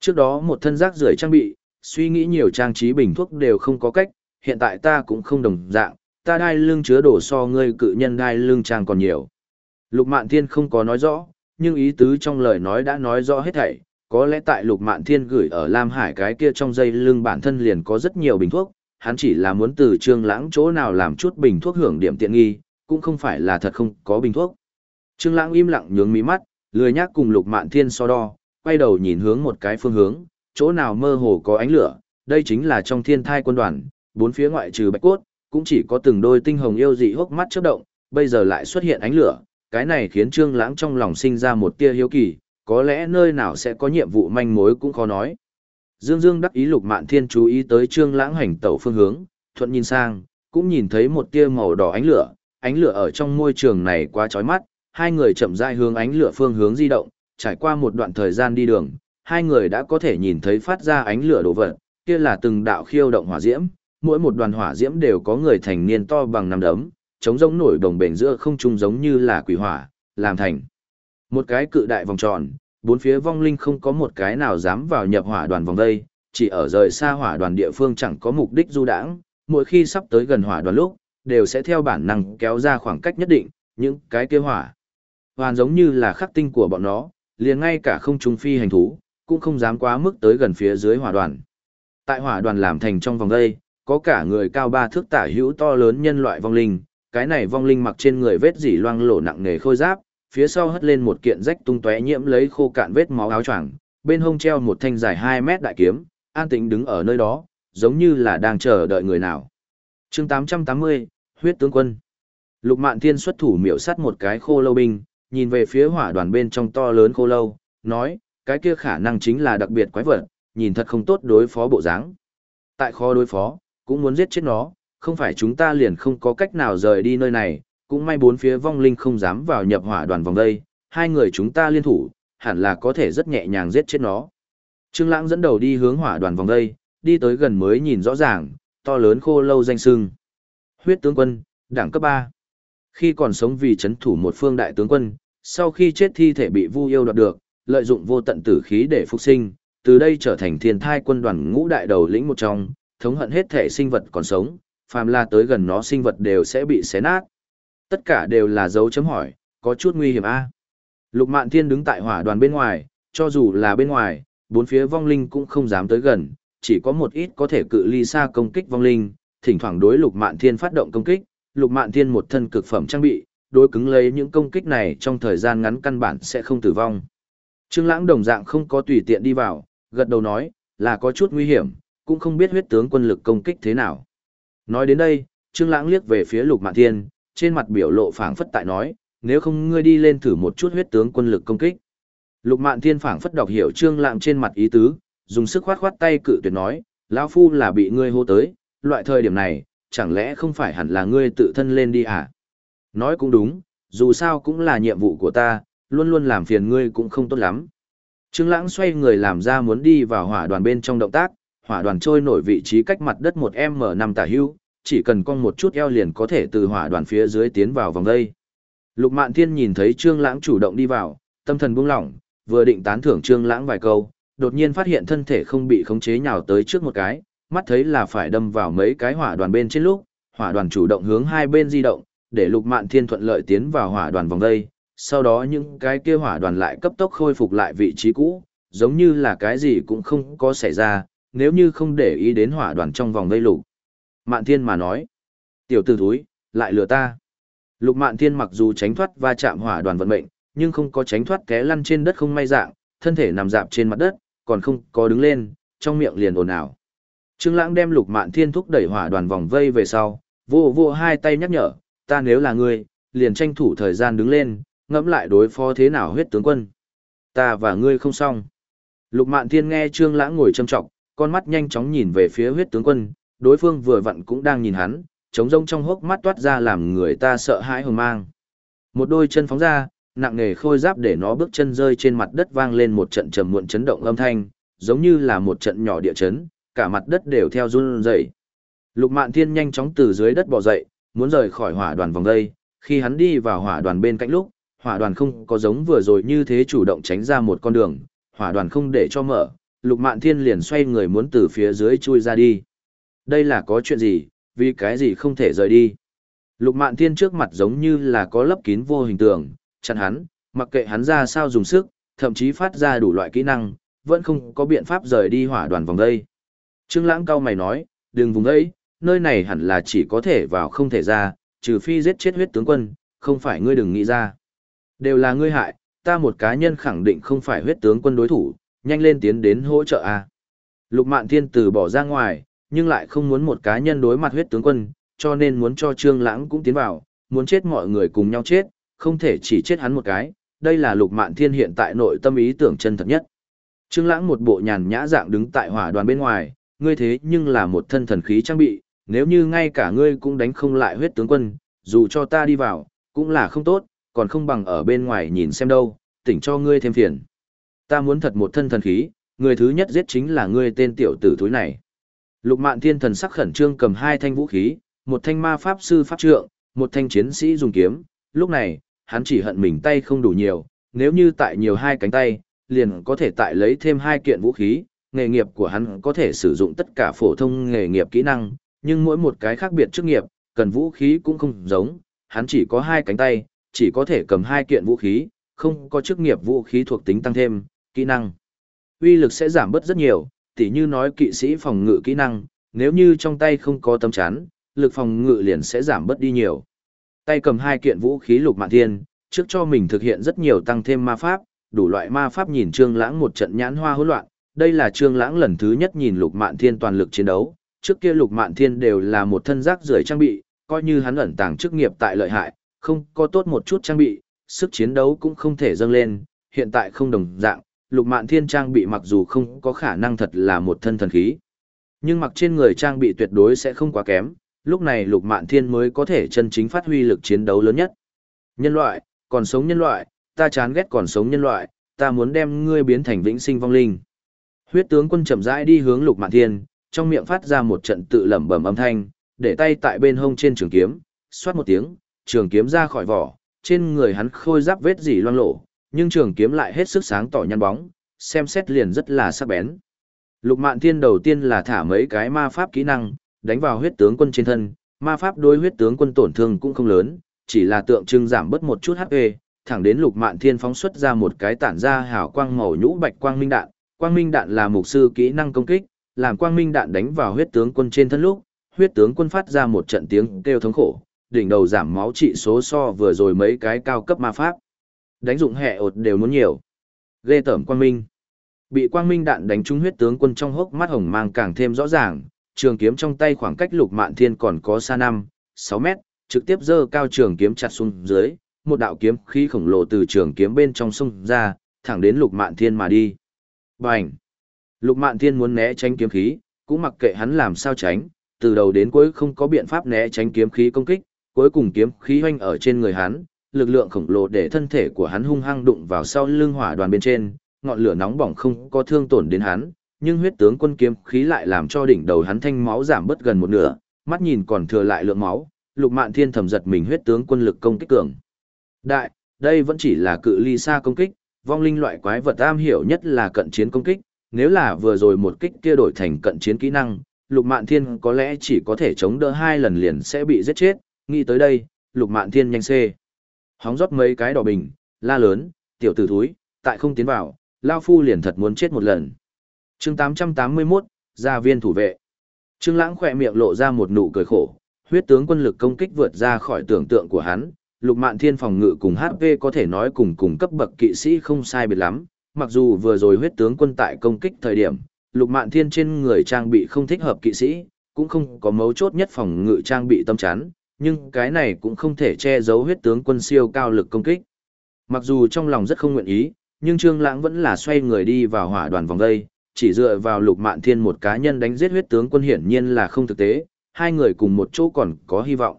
Trước đó một thân rác rưởi trang bị, suy nghĩ nhiều trang trí bình thuốc đều không có cách, hiện tại ta cũng không đồng dạng, ta đai lưng chứa đổ so ngươi cự nhân đai lưng trang còn nhiều. Lục Mạn Thiên không có nói rõ, nhưng ý tứ trong lời nói đã nói rõ hết thảy, có lẽ tại Lục Mạn Thiên gửi ở Lam Hải cái kia trong dây lưng bản thân liền có rất nhiều bình thuốc, hắn chỉ là muốn từ Trương Lãng chỗ nào làm chút bình thuốc hưởng điểm tiện nghi, cũng không phải là thật không có bình thuốc. Trương Lãng im lặng nhướng mí mắt, lười nhác cùng Lục Mạn Thiên so đo, quay đầu nhìn hướng một cái phương hướng, chỗ nào mơ hồ có ánh lửa, đây chính là trong Thiên Thai quân đoàn, bốn phía ngoại trừ Bạch Cốt, cũng chỉ có từng đôi tinh hồng yêu dị hốc mắt chớp động, bây giờ lại xuất hiện ánh lửa, cái này khiến Trương Lãng trong lòng sinh ra một tia hiếu kỳ, có lẽ nơi nào sẽ có nhiệm vụ manh mối cũng khó nói. Dương Dương đắc ý Lục Mạn Thiên chú ý tới Trương Lãng hành tẩu phương hướng, thuận nhìn sang, cũng nhìn thấy một tia màu đỏ ánh lửa, ánh lửa ở trong môi trường này quá chói mắt, hai người chậm rãi hướng ánh lửa phương hướng di động, trải qua một đoạn thời gian đi đường, hai người đã có thể nhìn thấy phát ra ánh lửa đồ vật, kia là từng đạo khiêu động hỏa diễm, mỗi một đoàn hỏa diễm đều có người thành niên to bằng năm đấm, chống giống nổi đồng bền giữa không trung giống như là quỷ hỏa, làm thành một cái cự đại vòng tròn, bốn phía vong linh không có một cái nào dám vào nhập hỏa đoàn vòng đây, chỉ ở rời xa hỏa đoàn địa phương chẳng có mục đích du đãng, mỗi khi sắp tới gần hỏa đoàn lúc, đều sẽ theo bản năng kéo ra khoảng cách nhất định, những cái kia hỏa hoàn giống như là khắc tinh của bọn nó, liền ngay cả không trung phi hành thú, cũng không dám quá mức tới gần phía dưới hỏa đoàn. Tại hỏa đoàn làm thành trong vòng đây, có cả người cao ba thước tả hữu to lớn nhân loại vong linh, cái này vong linh mặc trên người vết dỉ loang lổ nặng nề khôi giáp, phía sau hất lên một kiện rách tung tóe nhiễm lấy khô cạn vết máu áo choàng, bên hông treo một thanh dài 2 mét đại kiếm, an tĩnh đứng ở nơi đó, giống như là đang chờ đợi người nào. Chương 880, huyết tướng quân. Lục Mạn Thiên xuất thủ miểu sát một cái khô lâu binh, nhìn về phía hỏa đoàn bên trong to lớn khô lâu, nói, cái kia khả năng chính là đặc biệt quái vật, nhìn thật không tốt đối phó bộ dáng. Tại kho đối phó, cũng muốn giết chết nó, không phải chúng ta liền không có cách nào rời đi nơi này, cũng may bốn phía vong linh không dám vào nhập hỏa đoàn vòng đây, hai người chúng ta liên thủ, hẳn là có thể rất nhẹ nhàng giết chết nó. Trương Lãng dẫn đầu đi hướng hỏa đoàn vòng đây, đi tới gần mới nhìn rõ ràng, to lớn khô lâu danh sưng. Huyết tướng quân, đẳng cấp 3. Khi còn sống vì chấn thủ một phương đại tướng quân, sau khi chết thi thể bị Vu yêu đoạt được, lợi dụng vô tận tử khí để phục sinh, từ đây trở thành thiên thai quân đoàn ngũ đại đầu lĩnh một trong, thống hận hết thể sinh vật còn sống, phàm là tới gần nó sinh vật đều sẽ bị xé nát. Tất cả đều là dấu chấm hỏi, có chút nguy hiểm a. Lục Mạn Thiên đứng tại hỏa đoàn bên ngoài, cho dù là bên ngoài, bốn phía vong linh cũng không dám tới gần, chỉ có một ít có thể cự ly xa công kích vong linh, thỉnh thoảng đối Lục Mạn Thiên phát động công kích, Lục Mạn Thiên một thân cực phẩm trang bị, đối cứng lấy những công kích này trong thời gian ngắn căn bản sẽ không tử vong. Trương Lãng đồng dạng không có tùy tiện đi vào, gật đầu nói, là có chút nguy hiểm, cũng không biết huyết tướng quân lực công kích thế nào. Nói đến đây, Trương Lãng liếc về phía Lục Mạn Thiên, trên mặt biểu lộ phảng phất tại nói, nếu không ngươi đi lên thử một chút huyết tướng quân lực công kích. Lục Mạn Thiên phảng phất đọc hiểu Trương Lãng trên mặt ý tứ, dùng sức khoát khoát tay cự tuyệt nói, lão phu là bị ngươi hô tới, loại thời điểm này, chẳng lẽ không phải hẳn là ngươi tự thân lên đi à? Nói cũng đúng, dù sao cũng là nhiệm vụ của ta, luôn luôn làm phiền ngươi cũng không tốt lắm. Trương Lãng xoay người làm ra muốn đi vào hỏa đoàn bên trong động tác, hỏa đoàn trôi nổi vị trí cách mặt đất một m năm tả hữu, chỉ cần cong một chút eo liền có thể từ hỏa đoàn phía dưới tiến vào vòng đây. Lục Mạn Thiên nhìn thấy Trương Lãng chủ động đi vào, tâm thần buông lỏng, vừa định tán thưởng Trương Lãng vài câu, đột nhiên phát hiện thân thể không bị khống chế nhào tới trước một cái, mắt thấy là phải đâm vào mấy cái hỏa đoàn bên trên lúc, hỏa đoàn chủ động hướng hai bên di động, để Lục Mạn Thiên thuận lợi tiến vào hỏa đoàn vòng đây, sau đó những cái kia hỏa đoàn lại cấp tốc khôi phục lại vị trí cũ, giống như là cái gì cũng không có xảy ra, nếu như không để ý đến hỏa đoàn trong vòng vây lục. Mạn Thiên mà nói, tiểu tử thúi, lại lừa ta. Lục Mạn Thiên mặc dù tránh thoát va chạm hỏa đoàn vận mệnh, nhưng không có tránh thoát té lăn trên đất không may dạng, thân thể nằm dạp trên mặt đất, còn không có đứng lên, trong miệng liền ồn ào. Trương Lãng đem Lục Mạn Thiên thúc đẩy hỏa đoàn vòng vây về sau, vô vô hai tay nhắc nhở, ta nếu là ngươi, liền tranh thủ thời gian đứng lên, ngẫm lại đối phó thế nào huyết tướng quân. Ta và ngươi không xong. Lục Mạn Thiên nghe Trương Lãng ngồi trầm trọng, con mắt nhanh chóng nhìn về phía huyết tướng quân, đối phương vừa vặn cũng đang nhìn hắn, trống rông trong hốc mắt toát ra làm người ta sợ hãi hồn mang. Một đôi chân phóng ra, nặng nề khôi giáp để nó bước chân rơi trên mặt đất vang lên một trận trầm muộn chấn động âm thanh, giống như là một trận nhỏ địa chấn, cả mặt đất đều theo run rẩy. Lục Mạn Thiên nhanh chóng từ dưới đất bò dậy, muốn rời khỏi hỏa đoàn vòng đây, khi hắn đi vào hỏa đoàn bên cạnh lúc, hỏa đoàn không có giống vừa rồi như thế chủ động tránh ra một con đường, hỏa đoàn không để cho mở, Lục Mạn Thiên liền xoay người muốn từ phía dưới chui ra đi. Đây là có chuyện gì, vì cái gì không thể rời đi. Lục Mạn Thiên trước mặt giống như là có lấp kín vô hình tượng, chặn hắn, mặc kệ hắn ra sao dùng sức, thậm chí phát ra đủ loại kỹ năng, vẫn không có biện pháp rời đi hỏa đoàn vòng đây. Trương Lãng cao mày nói, đừng vùng ấy, nơi này hẳn là chỉ có thể vào không thể ra, trừ phi giết chết huyết tướng quân, không phải ngươi đừng nghĩ ra. Đều là ngươi hại, ta một cá nhân khẳng định không phải huyết tướng quân đối thủ, nhanh lên tiến đến hỗ trợ a. Lục Mạn Thiên từ bỏ ra ngoài, nhưng lại không muốn một cá nhân đối mặt huyết tướng quân, cho nên muốn cho Trương Lãng cũng tiến vào, muốn chết mọi người cùng nhau chết, không thể chỉ chết hắn một cái, đây là Lục Mạn Thiên hiện tại nội tâm ý tưởng chân thật nhất. Trương Lãng một bộ nhàn nhã dạng đứng tại hỏa đoàn bên ngoài, ngươi thế nhưng là một thân thần khí trang bị, nếu như ngay cả ngươi cũng đánh không lại huyết tướng quân, dù cho ta đi vào, cũng là không tốt, còn không bằng ở bên ngoài nhìn xem đâu, tỉnh cho ngươi thêm phiền. Ta muốn thật một thân thần khí, người thứ nhất giết chính là ngươi tên tiểu tử thối này. Lục Mạn Thiên thần sắc khẩn trương cầm hai thanh vũ khí, một thanh ma pháp sư pháp trượng, một thanh chiến sĩ dùng kiếm, lúc này, hắn chỉ hận mình tay không đủ nhiều, nếu như tại nhiều hai cánh tay, liền có thể tại lấy thêm hai kiện vũ khí, nghề nghiệp của hắn có thể sử dụng tất cả phổ thông nghề nghiệp kỹ năng, nhưng mỗi một cái khác biệt chức nghiệp, cần vũ khí cũng không giống, hắn chỉ có hai cánh tay, chỉ có thể cầm hai kiện vũ khí, không có chức nghiệp vũ khí thuộc tính tăng thêm, kỹ năng. Uy lực sẽ giảm bớt rất nhiều, tỉ như nói kỵ sĩ phòng ngự kỹ năng, nếu như trong tay không có tấm chắn, lực phòng ngự liền sẽ giảm bớt đi nhiều. Tay cầm hai kiện vũ khí lục mạn thiên, trước cho mình thực hiện rất nhiều tăng thêm ma pháp, đủ loại ma pháp nhìn Trương Lãng một trận nhãn hoa hỗn loạn, đây là Trương Lãng lần thứ nhất nhìn Lục Mạn Thiên toàn lực chiến đấu, trước kia Lục Mạn Thiên đều là một thân rác rưởi trang bị, coi như hắn ẩn tàng chức nghiệp tại lợi hại, không có tốt một chút trang bị, sức chiến đấu cũng không thể dâng lên, hiện tại không đồng dạng, Lục Mạn Thiên trang bị mặc dù không có khả năng thật là một thân thần khí, nhưng mặc trên người trang bị tuyệt đối sẽ không quá kém, lúc này Lục Mạn Thiên mới có thể chân chính phát huy lực chiến đấu lớn nhất. Nhân loại, còn sống nhân loại, ta chán ghét còn sống nhân loại, ta muốn đem ngươi biến thành vĩnh sinh vong linh. Huyết tướng quân chậm rãi đi hướng Lục Mạn Thiên, trong miệng phát ra một trận tự lẩm bẩm âm thanh, để tay tại bên hông trên trường kiếm, xoát một tiếng, trường kiếm ra khỏi vỏ, trên người hắn khôi giáp vết dỉ loang lổ, nhưng trường kiếm lại hết sức sáng tỏ nhăn bóng, xem xét liền rất là sắc bén. Lục Mạn Thiên đầu tiên là thả mấy cái ma pháp kỹ năng, đánh vào huyết tướng quân trên thân, ma pháp đối huyết tướng quân tổn thương cũng không lớn, chỉ là tượng trưng giảm bớt một chút HP, thẳng đến Lục Mạn Thiên phóng xuất ra một cái tản ra hào quang màu nhũ bạch quang minh đạn, quang minh đạn là mục sư kỹ năng công kích, làm quang minh đạn đánh vào huyết tướng quân trên thân lúc, huyết tướng quân phát ra một trận tiếng kêu thống khổ, đỉnh đầu giảm máu trị số so vừa rồi mấy cái cao cấp ma pháp. Đánh dụng hệ ột đều muốn nhiều. Ghê tởm quang minh. Bị quang minh đạn đánh trúng huyết tướng quân trong hốc mắt hồng mang càng thêm rõ ràng, trường kiếm trong tay khoảng cách lục mạn thiên còn có xa 5, 6 mét, trực tiếp giơ cao trường kiếm chặt xuống dưới, một đạo kiếm khí khổng lồ từ trường kiếm bên trong sông ra, thẳng đến lục mạn thiên mà đi. Bành! Lục mạn thiên muốn né tránh kiếm khí, cũng mặc kệ hắn làm sao tránh, từ đầu đến cuối không có biện pháp né tránh kiếm khí công kích, cuối cùng kiếm khí hoanh ở trên người hắn, lực lượng khổng lồ để thân thể của hắn hung hăng đụng vào sau lưng hỏa đoàn bên trên, ngọn lửa nóng bỏng không có thương tổn đến hắn, nhưng huyết tướng quân kiếm khí lại làm cho đỉnh đầu hắn thanh máu giảm bớt gần một nửa, mắt nhìn còn thừa lại lượng máu, Lục Mạn Thiên thầm giật mình huyết tướng quân lực công kích cường. Đại, đây vẫn chỉ là cự ly xa công kích, vong linh loại quái vật am hiểu nhất là cận chiến công kích, nếu là vừa rồi một kích kia đổi thành cận chiến kỹ năng, Lục Mạn Thiên có lẽ chỉ có thể chống đỡ hai lần liền sẽ bị giết chết, nghĩ tới đây, Lục Mạn Thiên nhanh xê. Hóng rót mấy cái đỏ bình, la lớn, tiểu tử thúi, tại không tiến vào, Lao Phu liền thật muốn chết một lần. chương 881, gia viên thủ vệ. Trương Lãng khỏe miệng lộ ra một nụ cười khổ, huyết tướng quân lực công kích vượt ra khỏi tưởng tượng của hắn, Lục Mạn Thiên phòng ngự cùng HP có thể nói cùng cùng cấp bậc kỵ sĩ không sai biệt lắm, mặc dù vừa rồi huyết tướng quân tại công kích thời điểm, Lục Mạn Thiên trên người trang bị không thích hợp kỵ sĩ, cũng không có mấu chốt nhất phòng ngự trang bị tâm chắn, nhưng cái này cũng không thể che giấu huyết tướng quân siêu cao lực công kích. Mặc dù trong lòng rất không nguyện ý, nhưng Trương Lãng vẫn là xoay người đi vào hỏa đoàn vòng đây, chỉ dựa vào Lục Mạn Thiên một cá nhân đánh giết huyết tướng quân hiển nhiên là không thực tế, hai người cùng một chỗ còn có hy vọng.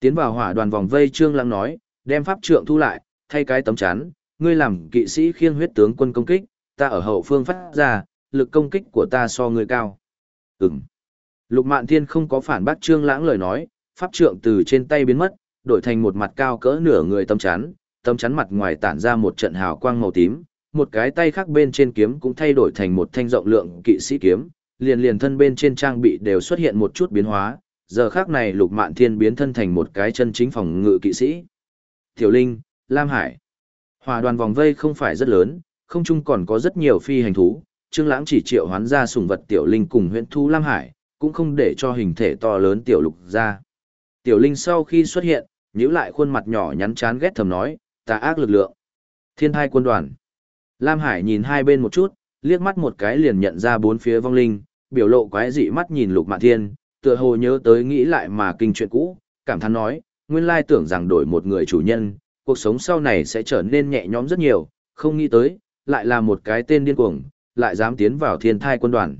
Tiến vào hỏa đoàn vòng vây Trương Lãng nói, đem pháp trượng thu lại, thay cái tấm chắn, ngươi làm kỵ sĩ khiêng huyết tướng quân công kích, ta ở hậu phương phát ra, lực công kích của ta so ngươi cao. Ừm. Lục Mạn Thiên không có phản bác Trương Lãng lời nói, pháp trượng từ trên tay biến mất, đổi thành một mặt cao cỡ nửa người tâm chắn, tâm chắn mặt ngoài tản ra một trận hào quang màu tím, một cái tay khác bên trên kiếm cũng thay đổi thành một thanh rộng lượng kỵ sĩ kiếm, liền liền thân bên trên trang bị đều xuất hiện một chút biến hóa, giờ khác này Lục Mạn Thiên biến thân thành một cái chân chính phòng ngự kỵ sĩ. Tiểu Linh, Lam Hải. Hỏa đoàn vòng vây không phải rất lớn, không chung còn có rất nhiều phi hành thú, Trương Lãng chỉ triệu hoán ra sủng vật Tiểu Linh cùng huyễn thú Lam Hải, cũng không để cho hình thể to lớn Tiểu Lục ra. Tiểu Linh sau khi xuất hiện, nhíu lại khuôn mặt nhỏ nhắn chán ghét thầm nói, tà ác lực lượng. Thiên thai quân đoàn. Lam Hải nhìn hai bên một chút, liếc mắt một cái liền nhận ra bốn phía vong linh, biểu lộ quái dị mắt nhìn Lục Mạn Thiên, tựa hồ nhớ tới nghĩ lại mà kinh chuyện cũ, cảm thán nói, nguyên lai tưởng rằng đổi một người chủ nhân, cuộc sống sau này sẽ trở nên nhẹ nhõm rất nhiều, không nghĩ tới, lại là một cái tên điên cuồng, lại dám tiến vào thiên thai quân đoàn.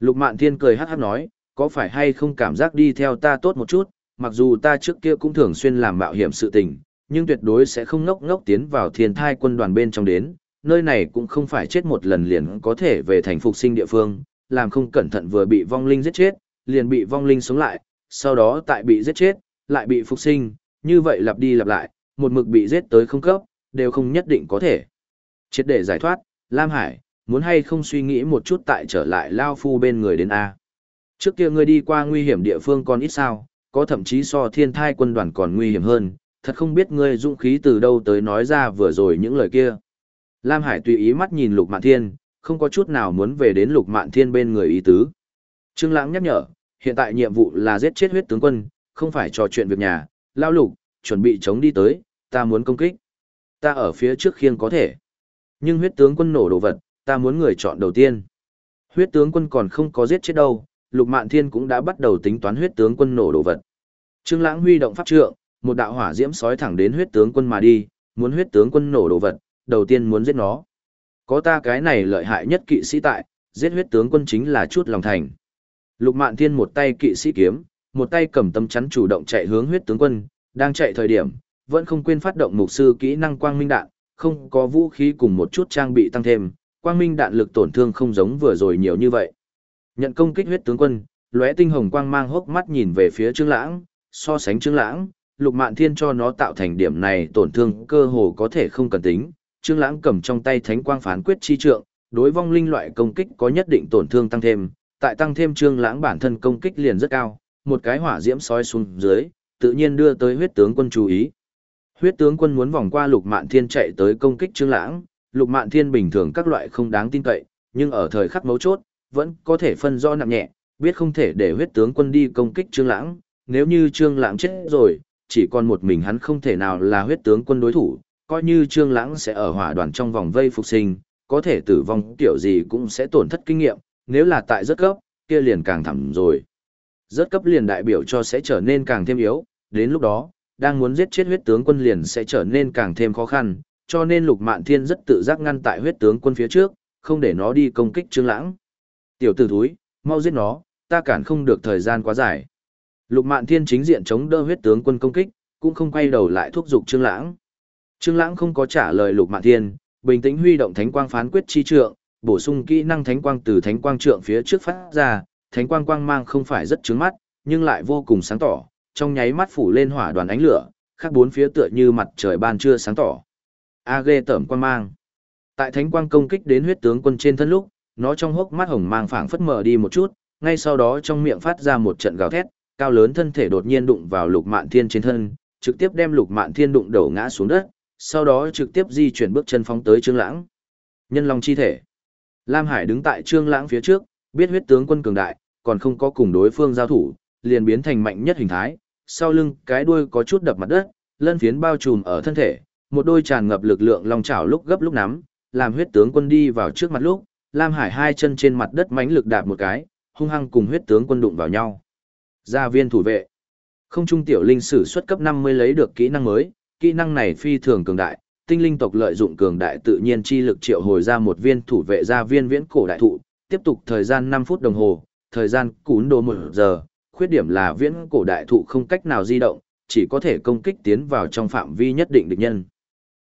Lục Mạn Thiên cười hát hát nói, có phải hay không cảm giác đi theo ta tốt một chút, mặc dù ta trước kia cũng thường xuyên làm mạo hiểm sự tình, nhưng tuyệt đối sẽ không ngốc ngốc tiến vào thiên thai quân đoàn bên trong đến, nơi này cũng không phải chết một lần liền có thể về thành phục sinh địa phương, làm không cẩn thận vừa bị vong linh giết chết, liền bị vong linh sống lại, sau đó tại bị giết chết, lại bị phục sinh, như vậy lặp đi lặp lại, một mực bị giết tới không cấp, đều không nhất định có thể. Chết để giải thoát, Lam Hải, muốn hay không suy nghĩ một chút tại trở lại Lao Phu bên người đến A. Trước kia ngươi đi qua nguy hiểm địa phương còn ít sao, có thậm chí so thiên thai quân đoàn còn nguy hiểm hơn, thật không biết ngươi dũng khí từ đâu tới nói ra vừa rồi những lời kia. Lam Hải tùy ý mắt nhìn Lục Mạn Thiên, không có chút nào muốn về đến Lục Mạn Thiên bên người ý tứ. Trương Lãng nhắc nhở, hiện tại nhiệm vụ là giết chết huyết tướng quân, không phải trò chuyện việc nhà, lao lục, chuẩn bị chống đi tới, ta muốn công kích. Ta ở phía trước khiêng có thể. Nhưng huyết tướng quân nổ đồ vật, ta muốn người chọn đầu tiên. Huyết tướng quân còn không có giết chết đâu, Lục Mạn Thiên cũng đã bắt đầu tính toán huyết tướng quân nổ đồ vật. Trương Lãng huy động pháp trượng, một đạo hỏa diễm sói thẳng đến huyết tướng quân mà đi, muốn huyết tướng quân nổ đồ vật, đầu tiên muốn giết nó. Có ta cái này lợi hại nhất kỵ sĩ tại, giết huyết tướng quân chính là chút lòng thành. Lục Mạn Thiên một tay kỵ sĩ kiếm, một tay cầm tâm chắn chủ động chạy hướng huyết tướng quân, đang chạy thời điểm, vẫn không quên phát động mục sư kỹ năng quang minh đạn, không có vũ khí cùng một chút trang bị tăng thêm, quang minh đạn lực tổn thương không giống vừa rồi nhiều như vậy. Nhận công kích huyết tướng quân, lóe tinh hồng quang mang hốc mắt nhìn về phía Trương Lãng, so sánh Trương Lãng, Lục Mạn Thiên cho nó tạo thành điểm này tổn thương cơ hồ có thể không cần tính. Trương Lãng cầm trong tay Thánh Quang Phán Quyết chi trượng, đối vong linh loại công kích có nhất định tổn thương tăng thêm, tại tăng thêm Trương Lãng bản thân công kích liền rất cao, một cái hỏa diễm soi xuống dưới, tự nhiên đưa tới huyết tướng quân chú ý. Huyết tướng quân muốn vòng qua Lục Mạn Thiên chạy tới công kích Trương Lãng, Lục Mạn Thiên bình thường các loại không đáng tin cậy, nhưng ở thời khắc mấu chốt, vẫn có thể phân rõ nặng nhẹ, biết không thể để huyết tướng quân đi công kích Trương Lãng, nếu như Trương Lãng chết rồi, chỉ còn một mình hắn không thể nào là huyết tướng quân đối thủ, coi như Trương Lãng sẽ ở hỏa đoàn trong vòng vây phục sinh, có thể tử vong kiểu gì cũng sẽ tổn thất kinh nghiệm, nếu là tại rất cấp, kia liền càng thảm rồi. Rất cấp liền đại biểu cho sẽ trở nên càng thêm yếu, đến lúc đó, đang muốn giết chết huyết tướng quân liền sẽ trở nên càng thêm khó khăn, cho nên Lục Mạn Thiên rất tự giác ngăn tại huyết tướng quân phía trước, không để nó đi công kích Trương Lãng. Tiểu tử thúi, mau giết nó, ta cản không được thời gian quá dài. Lục Mạn Thiên chính diện chống đỡ huyết tướng quân công kích, cũng không quay đầu lại thúc giục Trương Lãng. Trương Lãng không có trả lời Lục Mạn Thiên, bình tĩnh huy động Thánh Quang phán quyết chi trượng, bổ sung kỹ năng Thánh Quang từ Thánh Quang trượng phía trước phát ra, Thánh Quang quang mang không phải rất chói mắt, nhưng lại vô cùng sáng tỏ, trong nháy mắt phủ lên hỏa đoàn ánh lửa, khác bốn phía tựa như mặt trời ban trưa sáng tỏ. A ghê tởm quang mang. Tại Thánh Quang công kích đến huyết tướng quân trên thân lúc, nó trong hốc mắt hồng mang phảng phất mở đi một chút, ngay sau đó trong miệng phát ra một trận gào thét, cao lớn thân thể đột nhiên đụng vào Lục Mạn Thiên trên thân, trực tiếp đem Lục Mạn Thiên đụng đầu ngã xuống đất, sau đó trực tiếp di chuyển bước chân phóng tới Trương Lãng. Nhân long chi thể. Lam Hải đứng tại Trương Lãng phía trước, biết huyết tướng quân cường đại, còn không có cùng đối phương giao thủ, liền biến thành mạnh nhất hình thái, sau lưng cái đuôi có chút đập mặt đất, lân phiến bao trùm ở thân thể, một đôi tràn ngập lực lượng long chảo lúc gấp lúc nắm, làm huyết tướng quân đi vào trước mặt lúc, Lam Hải hai chân trên mặt đất mãnh lực đạp một cái, hung hăng cùng huyết tướng quân đụng vào nhau. Gia viên thủ vệ. Không trung tiểu linh sử xuất cấp 50 lấy được kỹ năng mới, kỹ năng này phi thường cường đại, tinh linh tộc lợi dụng cường đại tự nhiên chi lực triệu hồi ra một viên thủ vệ gia viên viễn cổ đại thụ, tiếp tục thời gian 5 phút đồng hồ, thời gian cún đồ 1 giờ, khuyết điểm là viễn cổ đại thụ không cách nào di động, chỉ có thể công kích tiến vào trong phạm vi nhất định địch nhân.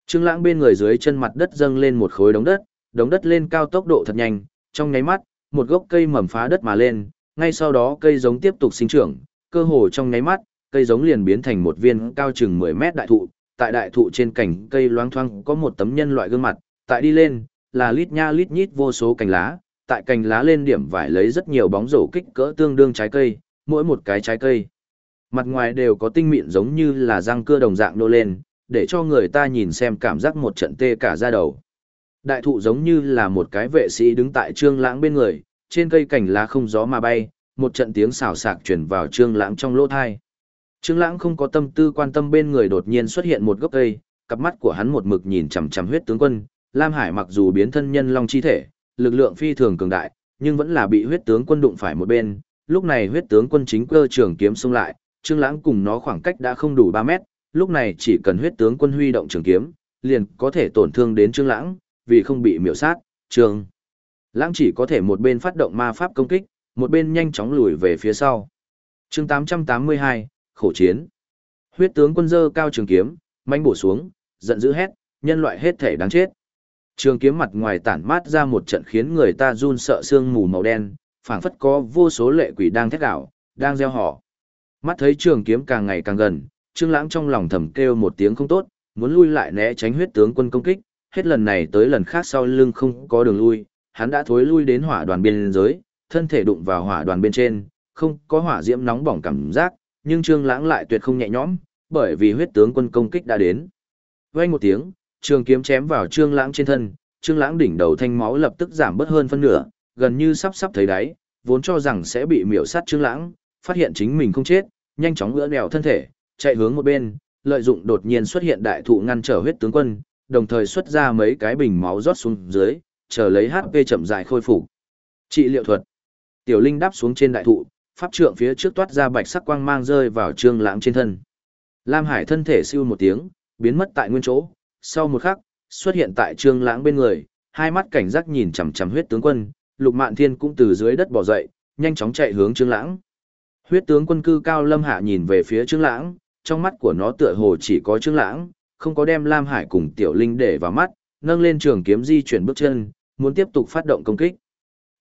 Trương Lãng bên người dưới chân mặt đất dâng lên một khối đống đất, đống đất lên cao tốc độ thật nhanh, trong nháy mắt, một gốc cây mầm phá đất mà lên, ngay sau đó cây giống tiếp tục sinh trưởng, cơ hồ trong nháy mắt, cây giống liền biến thành một viên cao chừng 10 mét đại thụ, tại đại thụ trên cành cây loáng thoáng có một tấm nhân loại gương mặt, tại đi lên, là lít nha lít nhít vô số cành lá, tại cành lá lên điểm vải lấy rất nhiều bóng rổ kích cỡ tương đương trái cây, mỗi một cái trái cây. Mặt ngoài đều có tinh mịn giống như là răng cưa đồng dạng nô lên, để cho người ta nhìn xem cảm giác một trận tê cả da đầu. Đại thụ giống như là một cái vệ sĩ đứng tại trương lãng bên người, trên cây cành lá không gió mà bay, một trận tiếng xào xạc chuyển vào trương lãng trong lỗ thai. Trương lãng không có tâm tư quan tâm bên người đột nhiên xuất hiện một gốc cây, cặp mắt của hắn một mực nhìn chằm chằm huyết tướng quân, Lam Hải mặc dù biến thân nhân long chi thể, lực lượng phi thường cường đại, nhưng vẫn là bị huyết tướng quân đụng phải một bên, lúc này huyết tướng quân chính cơ trường kiếm xông lại, Trương Lãng cùng nó khoảng cách đã không đủ 3 mét, lúc này chỉ cần huyết tướng quân huy động trường kiếm, liền có thể tổn thương đến Trương Lãng, vì không bị miểu sát, trường Lãng chỉ có thể một bên phát động ma pháp công kích, một bên nhanh chóng lùi về phía sau. Chương 882, khổ chiến. Huyết tướng quân giơ cao trường kiếm, manh bổ xuống, giận dữ hét, nhân loại hết thể đáng chết. Trường kiếm mặt ngoài tản mát ra một trận khiến người ta run sợ xương mù màu đen, phảng phất có vô số lệ quỷ đang thét đảo, đang gieo họ. Mắt thấy trường kiếm càng ngày càng gần, Trương Lãng trong lòng thầm kêu một tiếng không tốt, muốn lui lại né tránh huyết tướng quân công kích, hết lần này tới lần khác sau lưng không có đường lui, hắn đã thối lui đến hỏa đoàn biên giới, thân thể đụng vào hỏa đoàn bên trên, không có hỏa diễm nóng bỏng cảm giác, nhưng Trương Lãng lại tuyệt không nhẹ nhõm, bởi vì huyết tướng quân công kích đã đến. Vang một tiếng, trường kiếm chém vào Trương Lãng trên thân, Trương Lãng đỉnh đầu thanh máu lập tức giảm bớt hơn phân nửa, gần như sắp sắp thấy đáy, vốn cho rằng sẽ bị miểu sát Trương Lãng, phát hiện chính mình không chết, nhanh chóng ngửa đèo thân thể, chạy hướng một bên, lợi dụng đột nhiên xuất hiện đại thụ ngăn trở huyết tướng quân, đồng thời xuất ra mấy cái bình máu rót xuống dưới, chờ lấy HP chậm rãi khôi phục. Trị liệu thuật. Tiểu Linh đáp xuống trên đại thụ, pháp trượng phía trước toát ra bạch sắc quang mang rơi vào Trương Lãng trên thân. Lam Hải thân thể siêu một tiếng, biến mất tại nguyên chỗ, sau một khắc, xuất hiện tại Trương Lãng bên người, hai mắt cảnh giác nhìn chằm chằm huyết tướng quân, Lục Mạn Thiên cũng từ dưới đất bò dậy, nhanh chóng chạy hướng Trương Lãng. Huyết tướng quân cư cao lâm hạ nhìn về phía Trương Lãng, trong mắt của nó tựa hồ chỉ có Trương Lãng, không có đem Lam Hải cùng Tiểu Linh để vào mắt, nâng lên trường kiếm di chuyển bước chân, muốn tiếp tục phát động công kích.